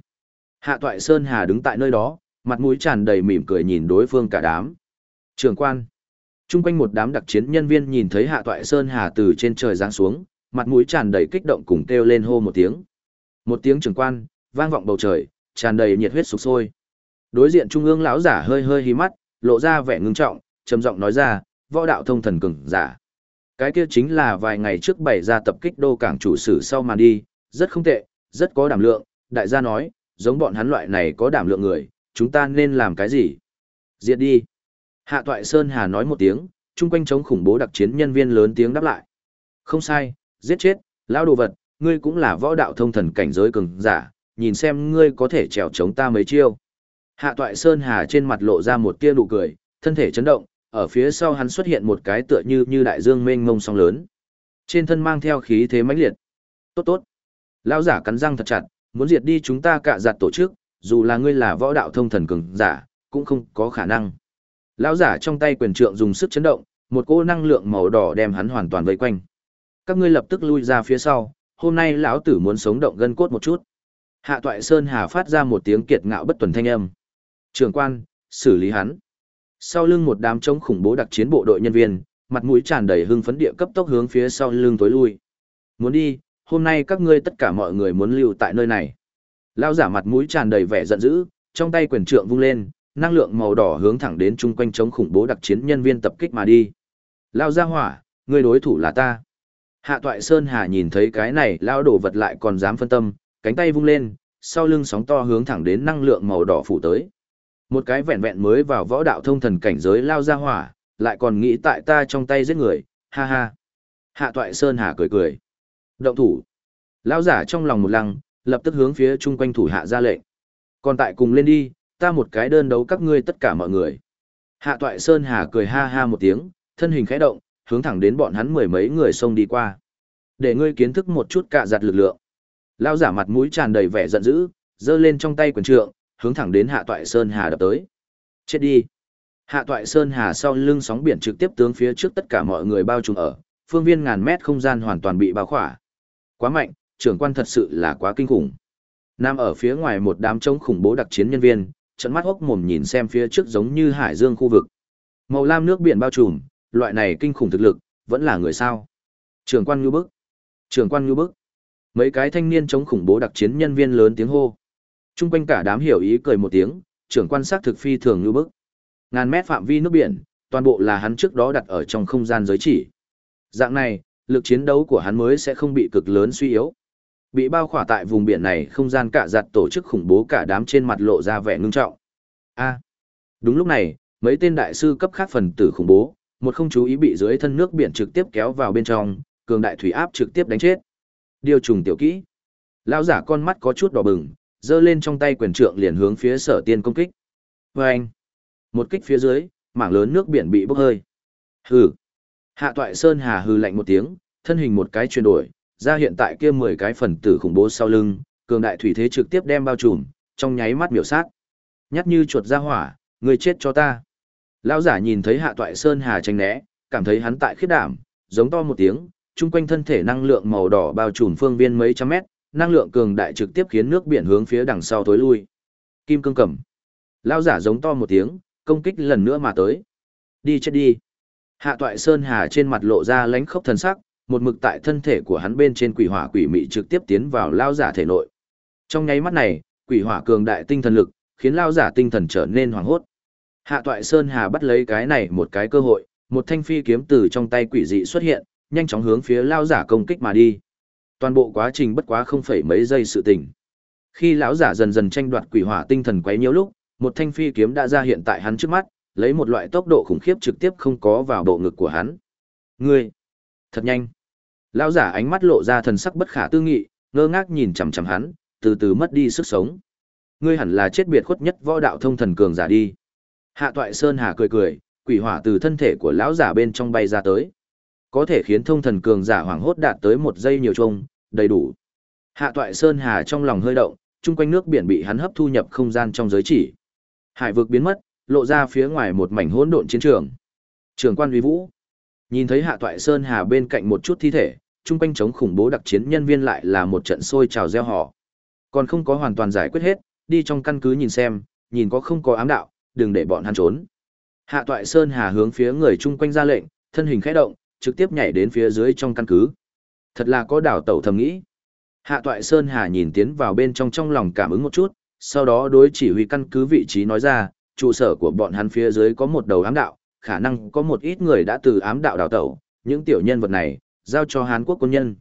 Hạ toại sơn hà đứng tại nơi đó, mặt mũi tràn đầy mỉm cười nhìn đối phương cả đám. Trường quan. Trung quanh một đám đặc chiến nhân viên nhìn thấy Hạ Toại Sơn Hà từ trên trời giáng xuống, mặt mũi tràn đầy kích động cùng kêu lên hô một tiếng. Một tiếng trường quan, vang vọng bầu trời, tràn đầy nhiệt huyết sục sôi. Đối diện trung ương lão giả hơi hơi hí mắt, lộ ra vẻ ngưng trọng, trầm giọng nói ra, võ đạo thông thần cường giả. Cái kia chính là vài ngày trước bày ra tập kích đô cảng chủ sử sau màn đi, rất không tệ, rất có đảm lượng, đại gia nói, giống bọn hắn loại này có đảm lượng người, chúng ta nên làm cái gì? Diệt đi. Hạ Toại Sơn Hà nói một tiếng, chung quanh chống khủng bố đặc chiến nhân viên lớn tiếng đáp lại. Không sai, giết chết, lão đồ vật, ngươi cũng là võ đạo thông thần cảnh giới cường giả, nhìn xem ngươi có thể trèo chống ta mấy chiêu. Hạ Toại Sơn Hà trên mặt lộ ra một tia nụ cười, thân thể chấn động, ở phía sau hắn xuất hiện một cái tựa như như đại dương mênh mông song lớn. Trên thân mang theo khí thế mãnh liệt. Tốt tốt. Lão giả cắn răng thật chặt, muốn diệt đi chúng ta cả giặt tổ chức, dù là ngươi là võ đạo thông thần cường giả, cũng không có khả năng. Lão giả trong tay quyền trượng dùng sức chấn động, một cỗ năng lượng màu đỏ đem hắn hoàn toàn vây quanh. Các ngươi lập tức lui ra phía sau, hôm nay lão tử muốn sống động gân cốt một chút. Hạ Toại Sơn Hà phát ra một tiếng kiệt ngạo bất tuần thanh âm. Trường quan, xử lý hắn. Sau lưng một đám chống khủng bố đặc chiến bộ đội nhân viên, mặt mũi tràn đầy hưng phấn địa cấp tốc hướng phía sau lưng tối lui. Muốn đi, hôm nay các ngươi tất cả mọi người muốn lưu tại nơi này. Lão giả mặt mũi tràn đầy vẻ giận dữ, trong tay quyền trượng vung lên, năng lượng màu đỏ hướng thẳng đến chung quanh chống khủng bố đặc chiến nhân viên tập kích mà đi. Lao ra hỏa, ngươi đối thủ là ta. Hạ toại Sơn Hà nhìn thấy cái này lao đổ vật lại còn dám phân tâm, cánh tay vung lên, sau lưng sóng to hướng thẳng đến năng lượng màu đỏ phủ tới. Một cái vẹn vẹn mới vào võ đạo thông thần cảnh giới lao ra hỏa, lại còn nghĩ tại ta trong tay giết người, ha ha. Hạ toại Sơn Hà cười cười. Động thủ. Lao giả trong lòng một lăng, lập tức hướng phía chung quanh thủ hạ ra lệnh. Còn tại cùng lên đi, ta một cái đơn đấu các ngươi tất cả mọi người. Hạ toại Sơn Hà cười ha ha một tiếng, thân hình khẽ động, hướng thẳng đến bọn hắn mười mấy người xông đi qua. Để ngươi kiến thức một chút cạ giặt lực lượng. Lao giả mặt mũi tràn đầy vẻ giận dữ, giơ lên trong tay quyền trượng, hướng thẳng đến Hạ toại Sơn Hà đập tới. Chết đi. Hạ toại Sơn Hà sau lưng sóng biển trực tiếp tướng phía trước tất cả mọi người bao trùm ở, phương viên ngàn mét không gian hoàn toàn bị bao khỏa. Quá mạnh, trưởng quan thật sự là quá kinh khủng. Nam ở phía ngoài một đám trống khủng bố đặc chiến nhân viên, trận mắt hốc mồm nhìn xem phía trước giống như hải dương khu vực. Màu lam nước biển bao trùm, loại này kinh khủng thực lực, vẫn là người sao. trưởng quan ngư bức. trưởng quan ngư bức. Mấy cái thanh niên chống khủng bố đặc chiến nhân viên lớn tiếng hô. Trung quanh cả đám hiểu ý cười một tiếng, trưởng quan sát thực phi thường như bức. Ngàn mét phạm vi nước biển, toàn bộ là hắn trước đó đặt ở trong không gian giới chỉ. Dạng này, lực chiến đấu của hắn mới sẽ không bị cực lớn suy yếu, Bị bao khỏa tại vùng biển này không gian cả giặt tổ chức khủng bố cả đám trên mặt lộ ra vẻ ngưng trọng. A. đúng lúc này, mấy tên đại sư cấp khác phần tử khủng bố, một không chú ý bị dưới thân nước biển trực tiếp kéo vào bên trong, cường đại thủy áp trực tiếp đánh chết. Điều trùng tiểu kỹ. Lão giả con mắt có chút đỏ bừng, giơ lên trong tay quyền trượng liền hướng phía sở tiên công kích. Vâng! Một kích phía dưới, mảng lớn nước biển bị bốc hơi. Hừ! Hạ toại Sơn Hà hừ lạnh một tiếng, thân hình một cái chuyển đổi, ra hiện tại kia 10 cái phần tử khủng bố sau lưng, cường đại thủy thế trực tiếp đem bao trùm, trong nháy mắt miểu sát. Nhát như chuột ra hỏa, người chết cho ta. Lão giả nhìn thấy Hạ Toại Sơn Hà tranh né, cảm thấy hắn tại khiết đảm, giống to một tiếng, chung quanh thân thể năng lượng màu đỏ bao trùm phương viên mấy trăm mét, năng lượng cường đại trực tiếp khiến nước biển hướng phía đằng sau tối lui. Kim cương cầm. lao giả giống to một tiếng, công kích lần nữa mà tới. Đi chết đi. Hạ Toại Sơn Hà trên mặt lộ ra lánh khốc thần sắc, một mực tại thân thể của hắn bên trên quỷ hỏa quỷ mị trực tiếp tiến vào lao giả thể nội. Trong nháy mắt này, quỷ hỏa cường đại tinh thần lực, khiến lao giả tinh thần trở nên hoảng hốt. Hạ Toại Sơn Hà bắt lấy cái này một cái cơ hội, một thanh phi kiếm từ trong tay quỷ dị xuất hiện, nhanh chóng hướng phía lao giả công kích mà đi. Toàn bộ quá trình bất quá không phải mấy giây sự tình. Khi lão giả dần dần tranh đoạt quỷ hỏa tinh thần quấy nhiễu lúc, một thanh phi kiếm đã ra hiện tại hắn trước mắt, lấy một loại tốc độ khủng khiếp trực tiếp không có vào bộ ngực của hắn. Ngươi, thật nhanh. Lão giả ánh mắt lộ ra thần sắc bất khả tư nghị, ngơ ngác nhìn chằm chằm hắn, từ từ mất đi sức sống. Ngươi hẳn là chết biệt khuất nhất võ đạo thông thần cường giả đi. Hạ Toại Sơn Hà cười cười, quỷ hỏa từ thân thể của lão giả bên trong bay ra tới. Có thể khiến thông thần cường giả hoảng hốt đạt tới một giây nhiều trông, đầy đủ. Hạ Toại Sơn Hà trong lòng hơi động, chung quanh nước biển bị hắn hấp thu nhập không gian trong giới chỉ. Hải vực biến mất, lộ ra phía ngoài một mảnh hỗn độn chiến trường. Trường quan uy vũ. Nhìn thấy Hạ Toại Sơn Hà bên cạnh một chút thi thể, chung quanh chống khủng bố đặc chiến nhân viên lại là một trận sôi trào reo hò. Còn không có hoàn toàn giải quyết hết, đi trong căn cứ nhìn xem, nhìn có không có ám đạo, đừng để bọn hắn trốn. Hạ Toại Sơn Hà hướng phía người chung quanh ra lệnh, thân hình khẽ động, trực tiếp nhảy đến phía dưới trong căn cứ. Thật là có đảo tẩu thầm nghĩ. Hạ Toại Sơn Hà nhìn tiến vào bên trong trong lòng cảm ứng một chút, sau đó đối chỉ huy căn cứ vị trí nói ra, trụ sở của bọn hắn phía dưới có một đầu ám đạo, khả năng có một ít người đã từ ám đạo đào tẩu, những tiểu nhân vật này, giao cho hán Quốc quân nhân.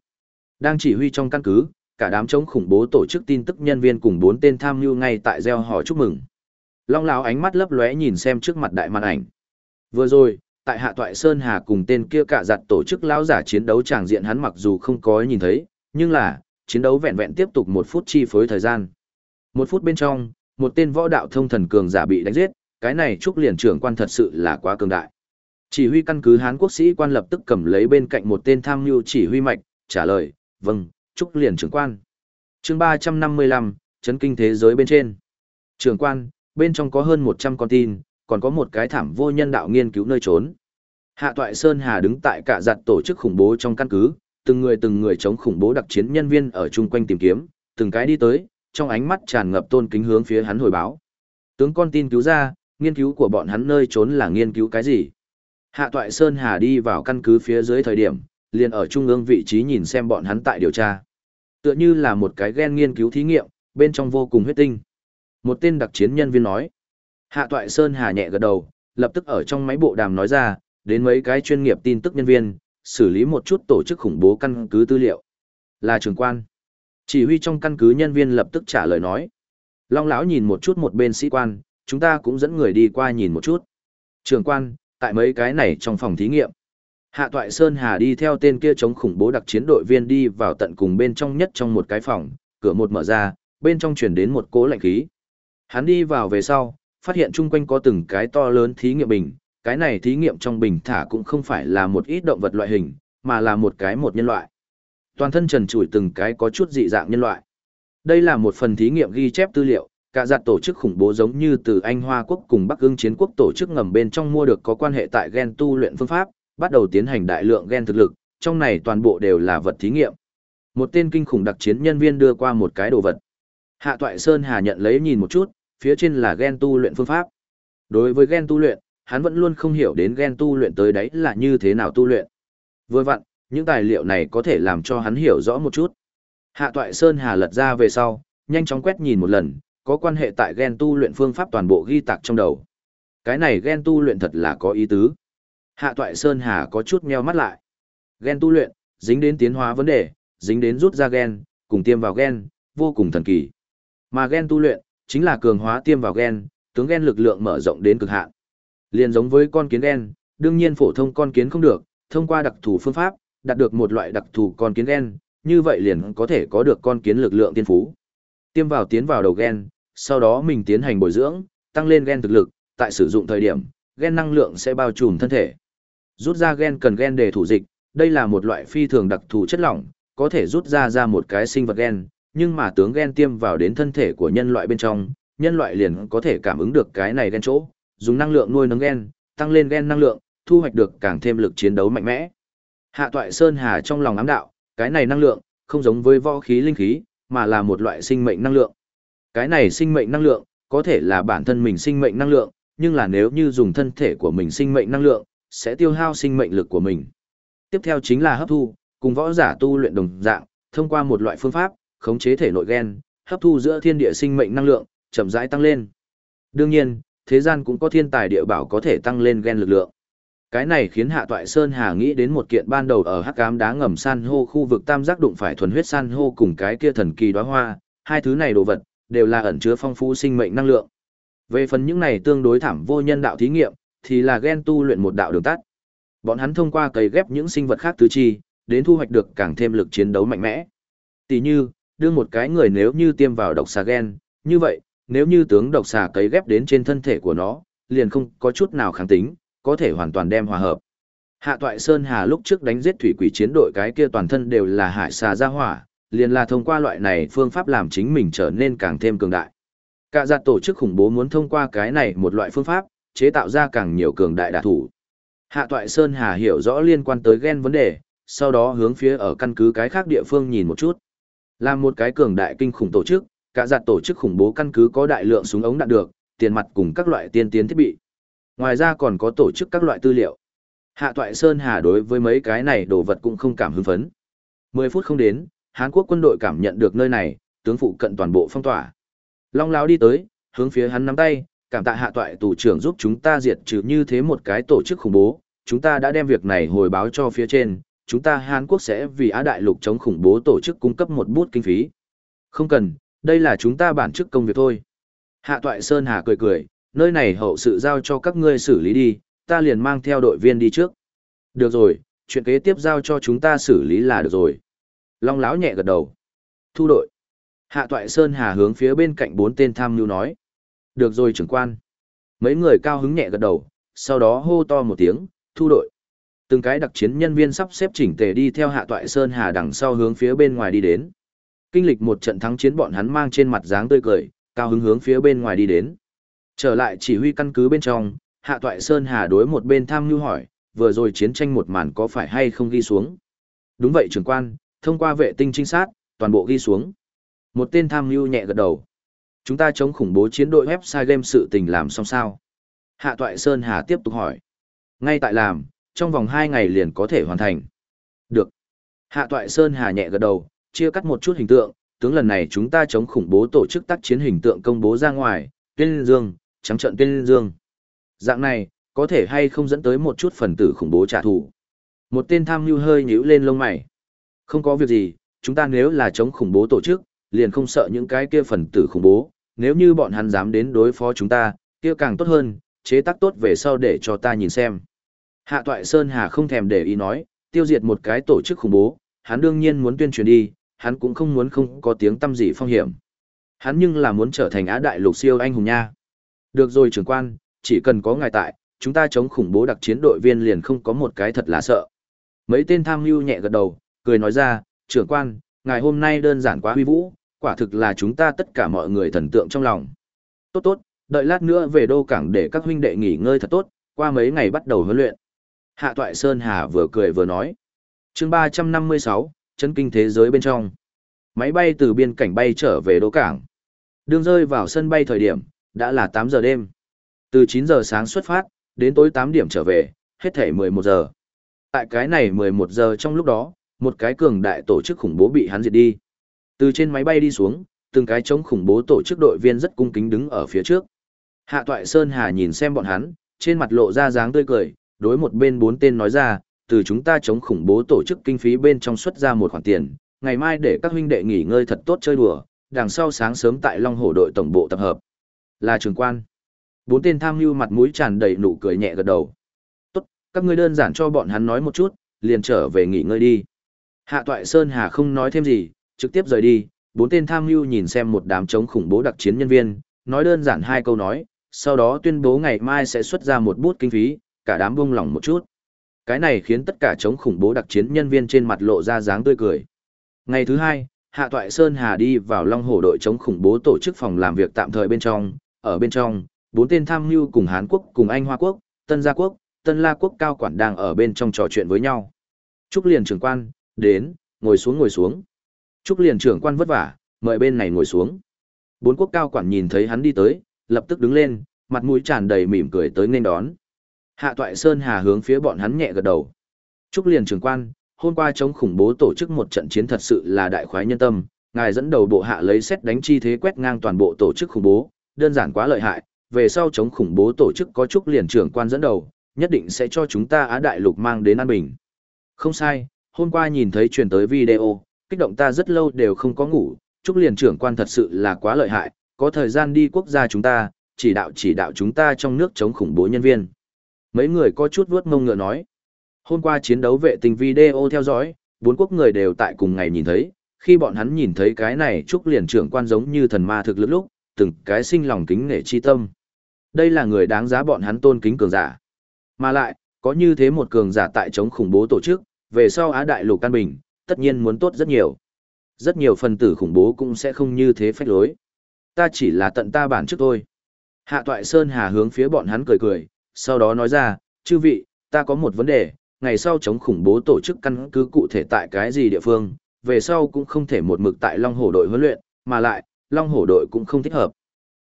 Đang chỉ huy trong căn cứ, cả đám chống khủng bố tổ chức tin tức nhân viên cùng bốn tên tham mưu ngay tại gieo họ chúc mừng. Long lão ánh mắt lấp lóe nhìn xem trước mặt đại màn ảnh. Vừa rồi, tại Hạ Toại Sơn Hà cùng tên kia cả giặt tổ chức lão giả chiến đấu tràng diện hắn mặc dù không có nhìn thấy, nhưng là, chiến đấu vẹn vẹn tiếp tục một phút chi phối thời gian. Một phút bên trong, một tên võ đạo thông thần cường giả bị đánh giết, cái này trúc liền trưởng quan thật sự là quá cường đại. Chỉ huy căn cứ Hán quốc sĩ quan lập tức cầm lấy bên cạnh một tên tham mưu chỉ huy mạch, trả lời, vâng, trúc liền trưởng quan. chương ba trăm năm mươi lăm chấn kinh thế giới bên trên. Trưởng quan, bên trong có hơn một trăm con tin, còn có một cái thảm vô nhân đạo nghiên cứu nơi trốn. Hạ Toại Sơn Hà đứng tại cả giặt tổ chức khủng bố trong căn cứ, từng người từng người chống khủng bố đặc chiến nhân viên ở chung quanh tìm kiếm, từng cái đi tới, trong ánh mắt tràn ngập tôn kính hướng phía hắn hồi báo. Tướng con tin cứu ra, nghiên cứu của bọn hắn nơi trốn là nghiên cứu cái gì? Hạ Toại Sơn Hà đi vào căn cứ phía dưới thời điểm, liền ở trung ương vị trí nhìn xem bọn hắn tại điều tra. Tựa như là một cái gen nghiên cứu thí nghiệm, bên trong vô cùng huyết tinh. Một tên đặc chiến nhân viên nói. Hạ Toại Sơn Hà nhẹ gật đầu, lập tức ở trong máy bộ đàm nói ra, đến mấy cái chuyên nghiệp tin tức nhân viên, xử lý một chút tổ chức khủng bố căn cứ tư liệu. Là trưởng quan. Chỉ huy trong căn cứ nhân viên lập tức trả lời nói. Long lão nhìn một chút một bên sĩ quan, chúng ta cũng dẫn người đi qua nhìn một chút. Trưởng quan, tại mấy cái này trong phòng thí nghiệm. Hạ Toại Sơn Hà đi theo tên kia chống khủng bố đặc chiến đội viên đi vào tận cùng bên trong nhất trong một cái phòng, cửa một mở ra, bên trong chuyển đến một cỗ lạnh khí. Hắn đi vào về sau, phát hiện chung quanh có từng cái to lớn thí nghiệm bình, cái này thí nghiệm trong bình thả cũng không phải là một ít động vật loại hình, mà là một cái một nhân loại. Toàn thân trần trụi từng cái có chút dị dạng nhân loại. Đây là một phần thí nghiệm ghi chép tư liệu, cả giặt tổ chức khủng bố giống như từ Anh Hoa quốc cùng Bắc ương chiến quốc tổ chức ngầm bên trong mua được có quan hệ tại gen tu luyện phương pháp, bắt đầu tiến hành đại lượng gen thực lực, trong này toàn bộ đều là vật thí nghiệm. Một tên kinh khủng đặc chiến nhân viên đưa qua một cái đồ vật. Hạ Toại Sơn Hà nhận lấy nhìn một chút, phía trên là gen tu luyện phương pháp. Đối với gen tu luyện, hắn vẫn luôn không hiểu đến gen tu luyện tới đấy là như thế nào tu luyện. Vừa vặn, những tài liệu này có thể làm cho hắn hiểu rõ một chút. Hạ Toại Sơn Hà lật ra về sau, nhanh chóng quét nhìn một lần, có quan hệ tại gen tu luyện phương pháp toàn bộ ghi tạc trong đầu. Cái này gen tu luyện thật là có ý tứ. Hạ Toại Sơn Hà có chút meo mắt lại. Gen tu luyện, dính đến tiến hóa vấn đề, dính đến rút ra gen, cùng tiêm vào gen, vô cùng thần kỳ. Mà gen tu luyện, chính là cường hóa tiêm vào gen, tướng gen lực lượng mở rộng đến cực hạn. Liên giống với con kiến gen, đương nhiên phổ thông con kiến không được, thông qua đặc thù phương pháp, đạt được một loại đặc thù con kiến gen, như vậy liền có thể có được con kiến lực lượng tiên phú. Tiêm vào tiến vào đầu gen, sau đó mình tiến hành bồi dưỡng, tăng lên gen thực lực, tại sử dụng thời điểm, gen năng lượng sẽ bao trùm thân thể. Rút ra gen cần gen để thủ dịch, đây là một loại phi thường đặc thù chất lỏng, có thể rút ra ra một cái sinh vật gen, nhưng mà tướng gen tiêm vào đến thân thể của nhân loại bên trong, nhân loại liền có thể cảm ứng được cái này gen chỗ, dùng năng lượng nuôi nấng gen, tăng lên gen năng lượng, thu hoạch được càng thêm lực chiến đấu mạnh mẽ. Hạ Toại Sơn Hà trong lòng ám đạo, cái này năng lượng, không giống với võ khí linh khí, mà là một loại sinh mệnh năng lượng. Cái này sinh mệnh năng lượng, có thể là bản thân mình sinh mệnh năng lượng, nhưng là nếu như dùng thân thể của mình sinh mệnh năng lượng, sẽ tiêu hao sinh mệnh lực của mình. Tiếp theo chính là hấp thu, cùng võ giả tu luyện đồng dạng, thông qua một loại phương pháp, khống chế thể nội gen, hấp thu giữa thiên địa sinh mệnh năng lượng, chậm rãi tăng lên. Đương nhiên, thế gian cũng có thiên tài địa bảo có thể tăng lên gen lực lượng. Cái này khiến Hạ Toại Sơn Hà nghĩ đến một kiện ban đầu ở Hắc Ám đá ngầm san hô khu vực tam giác đụng phải thuần huyết san hô cùng cái kia thần kỳ đóa hoa, hai thứ này đồ vật đều là ẩn chứa phong phú sinh mệnh năng lượng. Về phần những này tương đối thảm vô nhân đạo thí nghiệm, thì là gen tu luyện một đạo đường tắt. Bọn hắn thông qua cấy ghép những sinh vật khác tứ chi, đến thu hoạch được càng thêm lực chiến đấu mạnh mẽ. Tỷ như, đưa một cái người nếu như tiêm vào độc xà gen, như vậy, nếu như tướng độc xà cấy ghép đến trên thân thể của nó, liền không có chút nào kháng tính, có thể hoàn toàn đem hòa hợp. Hạ Toại Sơn Hà lúc trước đánh giết thủy quỷ chiến đội cái kia toàn thân đều là hải xà gia hỏa, liền là thông qua loại này phương pháp làm chính mình trở nên càng thêm cường đại. Cả giặt tổ chức khủng bố muốn thông qua cái này một loại phương pháp, chế tạo ra càng nhiều cường đại đả thủ. Hạ Toại Sơn Hà hiểu rõ liên quan tới gen vấn đề, sau đó hướng phía ở căn cứ cái khác địa phương nhìn một chút. Làm một cái cường đại kinh khủng tổ chức, cả giặt tổ chức khủng bố căn cứ có đại lượng súng ống đạn được, tiền mặt cùng các loại tiên tiến thiết bị. Ngoài ra còn có tổ chức các loại tư liệu. Hạ Toại Sơn Hà đối với mấy cái này đồ vật cũng không cảm hứng phấn. 10 phút không đến, Hán Quốc quân đội cảm nhận được nơi này, tướng phụ cận toàn bộ phong tỏa. Long Lão đi tới, hướng phía hắn nắm tay, cảm tạ Hạ Toại tù trưởng giúp chúng ta diệt trừ như thế một cái tổ chức khủng bố, chúng ta đã đem việc này hồi báo cho phía trên, chúng ta Hàn Quốc sẽ vì Á Đại Lục chống khủng bố tổ chức cung cấp một bút kinh phí. Không cần, đây là chúng ta bản chức công việc thôi. Hạ Toại Sơn Hà cười cười, nơi này hậu sự giao cho các ngươi xử lý đi, ta liền mang theo đội viên đi trước. Được rồi, chuyện kế tiếp giao cho chúng ta xử lý là được rồi. Long Lão nhẹ gật đầu. Thu đội. Hạ Toại Sơn Hà hướng phía bên cạnh bốn tên tham nhu nói. Được rồi trưởng quan. Mấy người cao hứng nhẹ gật đầu, sau đó hô to một tiếng, thu đội. Từng cái đặc chiến nhân viên sắp xếp chỉnh tề đi theo Hạ Toại Sơn Hà đằng sau hướng phía bên ngoài đi đến. Kinh lịch một trận thắng chiến bọn hắn mang trên mặt dáng tươi cười, cao hứng hướng phía bên ngoài đi đến. Trở lại chỉ huy căn cứ bên trong, Hạ Toại Sơn Hà đối một bên tham nhu hỏi, vừa rồi chiến tranh một màn có phải hay không ghi xuống. Đúng vậy trưởng quan, thông qua vệ tinh trinh sát, toàn bộ ghi xuống. Một tên tham mưu nhẹ gật đầu. Chúng ta chống khủng bố chiến đội website game sự tình làm xong sao? Hạ Toại Sơn Hà tiếp tục hỏi. Ngay tại làm, trong vòng 2 ngày liền có thể hoàn thành. Được. Hạ Toại Sơn Hà nhẹ gật đầu, chia cắt một chút hình tượng, tướng lần này chúng ta chống khủng bố tổ chức tác chiến hình tượng công bố ra ngoài, tuyên dương, trắng trận tuyên dương. Dạng này, có thể hay không dẫn tới một chút phần tử khủng bố trả thù. Một tên tham mưu hơi nhíu lên lông mày. Không có việc gì, chúng ta nếu là chống khủng bố tổ chức, liền không sợ những cái kia phần tử khủng bố, nếu như bọn hắn dám đến đối phó chúng ta, kia càng tốt hơn, chế tác tốt về sau để cho ta nhìn xem. Hạ Toại Sơn Hà không thèm để ý nói, tiêu diệt một cái tổ chức khủng bố, hắn đương nhiên muốn tuyên truyền đi, hắn cũng không muốn không có tiếng tâm gì phong hiểm. Hắn nhưng là muốn trở thành á đại lục siêu anh hùng nha. Được rồi trưởng quan, chỉ cần có ngài tại, chúng ta chống khủng bố đặc chiến đội viên liền không có một cái thật là sợ. Mấy tên tham mưu nhẹ gật đầu, cười nói ra, trưởng quan, ngài hôm nay đơn giản quá huy vũ, quả thực là chúng ta tất cả mọi người thần tượng trong lòng. Tốt tốt, đợi lát nữa về đô cảng để các huynh đệ nghỉ ngơi thật tốt, qua mấy ngày bắt đầu huấn luyện. Hạ Toại Sơn Hà vừa cười vừa nói. chương 356, chấn kinh thế giới bên trong. Máy bay từ biên cảnh bay trở về đô cảng. Đường rơi vào sân bay thời điểm, đã là 8 giờ đêm. Từ 9 giờ sáng xuất phát, đến tối 8 điểm trở về, hết thể 11 giờ. Tại cái này 11 giờ trong lúc đó, một cái cường đại tổ chức khủng bố bị hắn diệt đi. Từ trên máy bay đi xuống, từng cái chống khủng bố tổ chức đội viên rất cung kính đứng ở phía trước. Hạ Toại Sơn Hà nhìn xem bọn hắn, trên mặt lộ ra dáng tươi cười, đối một bên bốn tên nói ra, từ chúng ta chống khủng bố tổ chức kinh phí bên trong xuất ra một khoản tiền, ngày mai để các huynh đệ nghỉ ngơi thật tốt chơi đùa, đằng sau sáng sớm tại Long Hổ đội tổng bộ tập hợp. Là trường quan. Bốn tên tham mưu mặt mũi tràn đầy nụ cười nhẹ gật đầu. Tốt, các ngươi đơn giản cho bọn hắn nói một chút, liền trở về nghỉ ngơi đi. Hạ Toại Sơn Hà không nói thêm gì, trực tiếp rời đi, bốn tên tham mưu nhìn xem một đám chống khủng bố đặc chiến nhân viên, nói đơn giản hai câu nói, sau đó tuyên bố ngày mai sẽ xuất ra một bút kinh phí, cả đám buông lỏng một chút. Cái này khiến tất cả chống khủng bố đặc chiến nhân viên trên mặt lộ ra dáng tươi cười. Ngày thứ hai, Hạ Toại Sơn Hà đi vào Long Hổ đội chống khủng bố tổ chức phòng làm việc tạm thời bên trong, ở bên trong, bốn tên tham mưu cùng Hán Quốc cùng Anh Hoa Quốc, Tân Gia Quốc, Tân La Quốc cao quản đang ở bên trong trò chuyện với nhau. Trúc liền trưởng quan, đến, ngồi xuống ngồi xuống. Trúc liền trưởng quan vất vả, mời bên này ngồi xuống. Bốn quốc cao quản nhìn thấy hắn đi tới, lập tức đứng lên, mặt mũi tràn đầy mỉm cười tới nên đón. Hạ Toại Sơn Hà hướng phía bọn hắn nhẹ gật đầu. Trúc liền trưởng quan, hôm qua chống khủng bố tổ chức một trận chiến thật sự là đại khoái nhân tâm, ngài dẫn đầu bộ hạ lấy xét đánh chi thế quét ngang toàn bộ tổ chức khủng bố, đơn giản quá lợi hại, về sau chống khủng bố tổ chức có Trúc liền trưởng quan dẫn đầu, nhất định sẽ cho chúng ta Á Đại Lục mang đến an bình. Không sai, hôm qua nhìn thấy truyền tới video, kích động ta rất lâu đều không có ngủ, Trúc liền trưởng quan thật sự là quá lợi hại, có thời gian đi quốc gia chúng ta, chỉ đạo chỉ đạo chúng ta trong nước chống khủng bố nhân viên. Mấy người có chút vuốt mông ngựa nói. Hôm qua chiến đấu vệ tinh video theo dõi, bốn quốc người đều tại cùng ngày nhìn thấy, khi bọn hắn nhìn thấy cái này trúc liền trưởng quan giống như thần ma thực lực lúc, từng cái sinh lòng kính nể chi tâm. Đây là người đáng giá bọn hắn tôn kính cường giả. Mà lại, có như thế một cường giả tại chống khủng bố tổ chức, về sau Á Đại lục căn bình, tất nhiên muốn tốt rất nhiều. Rất nhiều phần tử khủng bố cũng sẽ không như thế phách lối. Ta chỉ là tận ta bản trước thôi. Hạ Toại Sơn Hà hướng phía bọn hắn cười cười, sau đó nói ra, chư vị, ta có một vấn đề, ngày sau chống khủng bố tổ chức căn cứ cụ thể tại cái gì địa phương, về sau cũng không thể một mực tại Long Hổ đội huấn luyện, mà lại, Long Hổ đội cũng không thích hợp.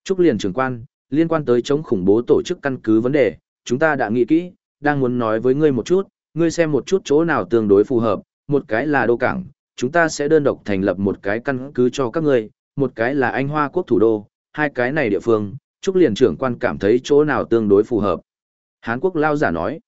Trúc liền trưởng quan, liên quan tới chống khủng bố tổ chức căn cứ vấn đề, chúng ta đã nghĩ kỹ, đang muốn nói với ngươi một chút, ngươi xem một chút chỗ nào tương đối phù hợp, một cái là đô cảng, chúng ta sẽ đơn độc thành lập một cái căn cứ cho các ngươi, một cái là Anh Hoa quốc thủ đô, hai cái này địa phương, Trúc liền trưởng quan cảm thấy chỗ nào tương đối phù hợp. Hán quốc lao giả nói,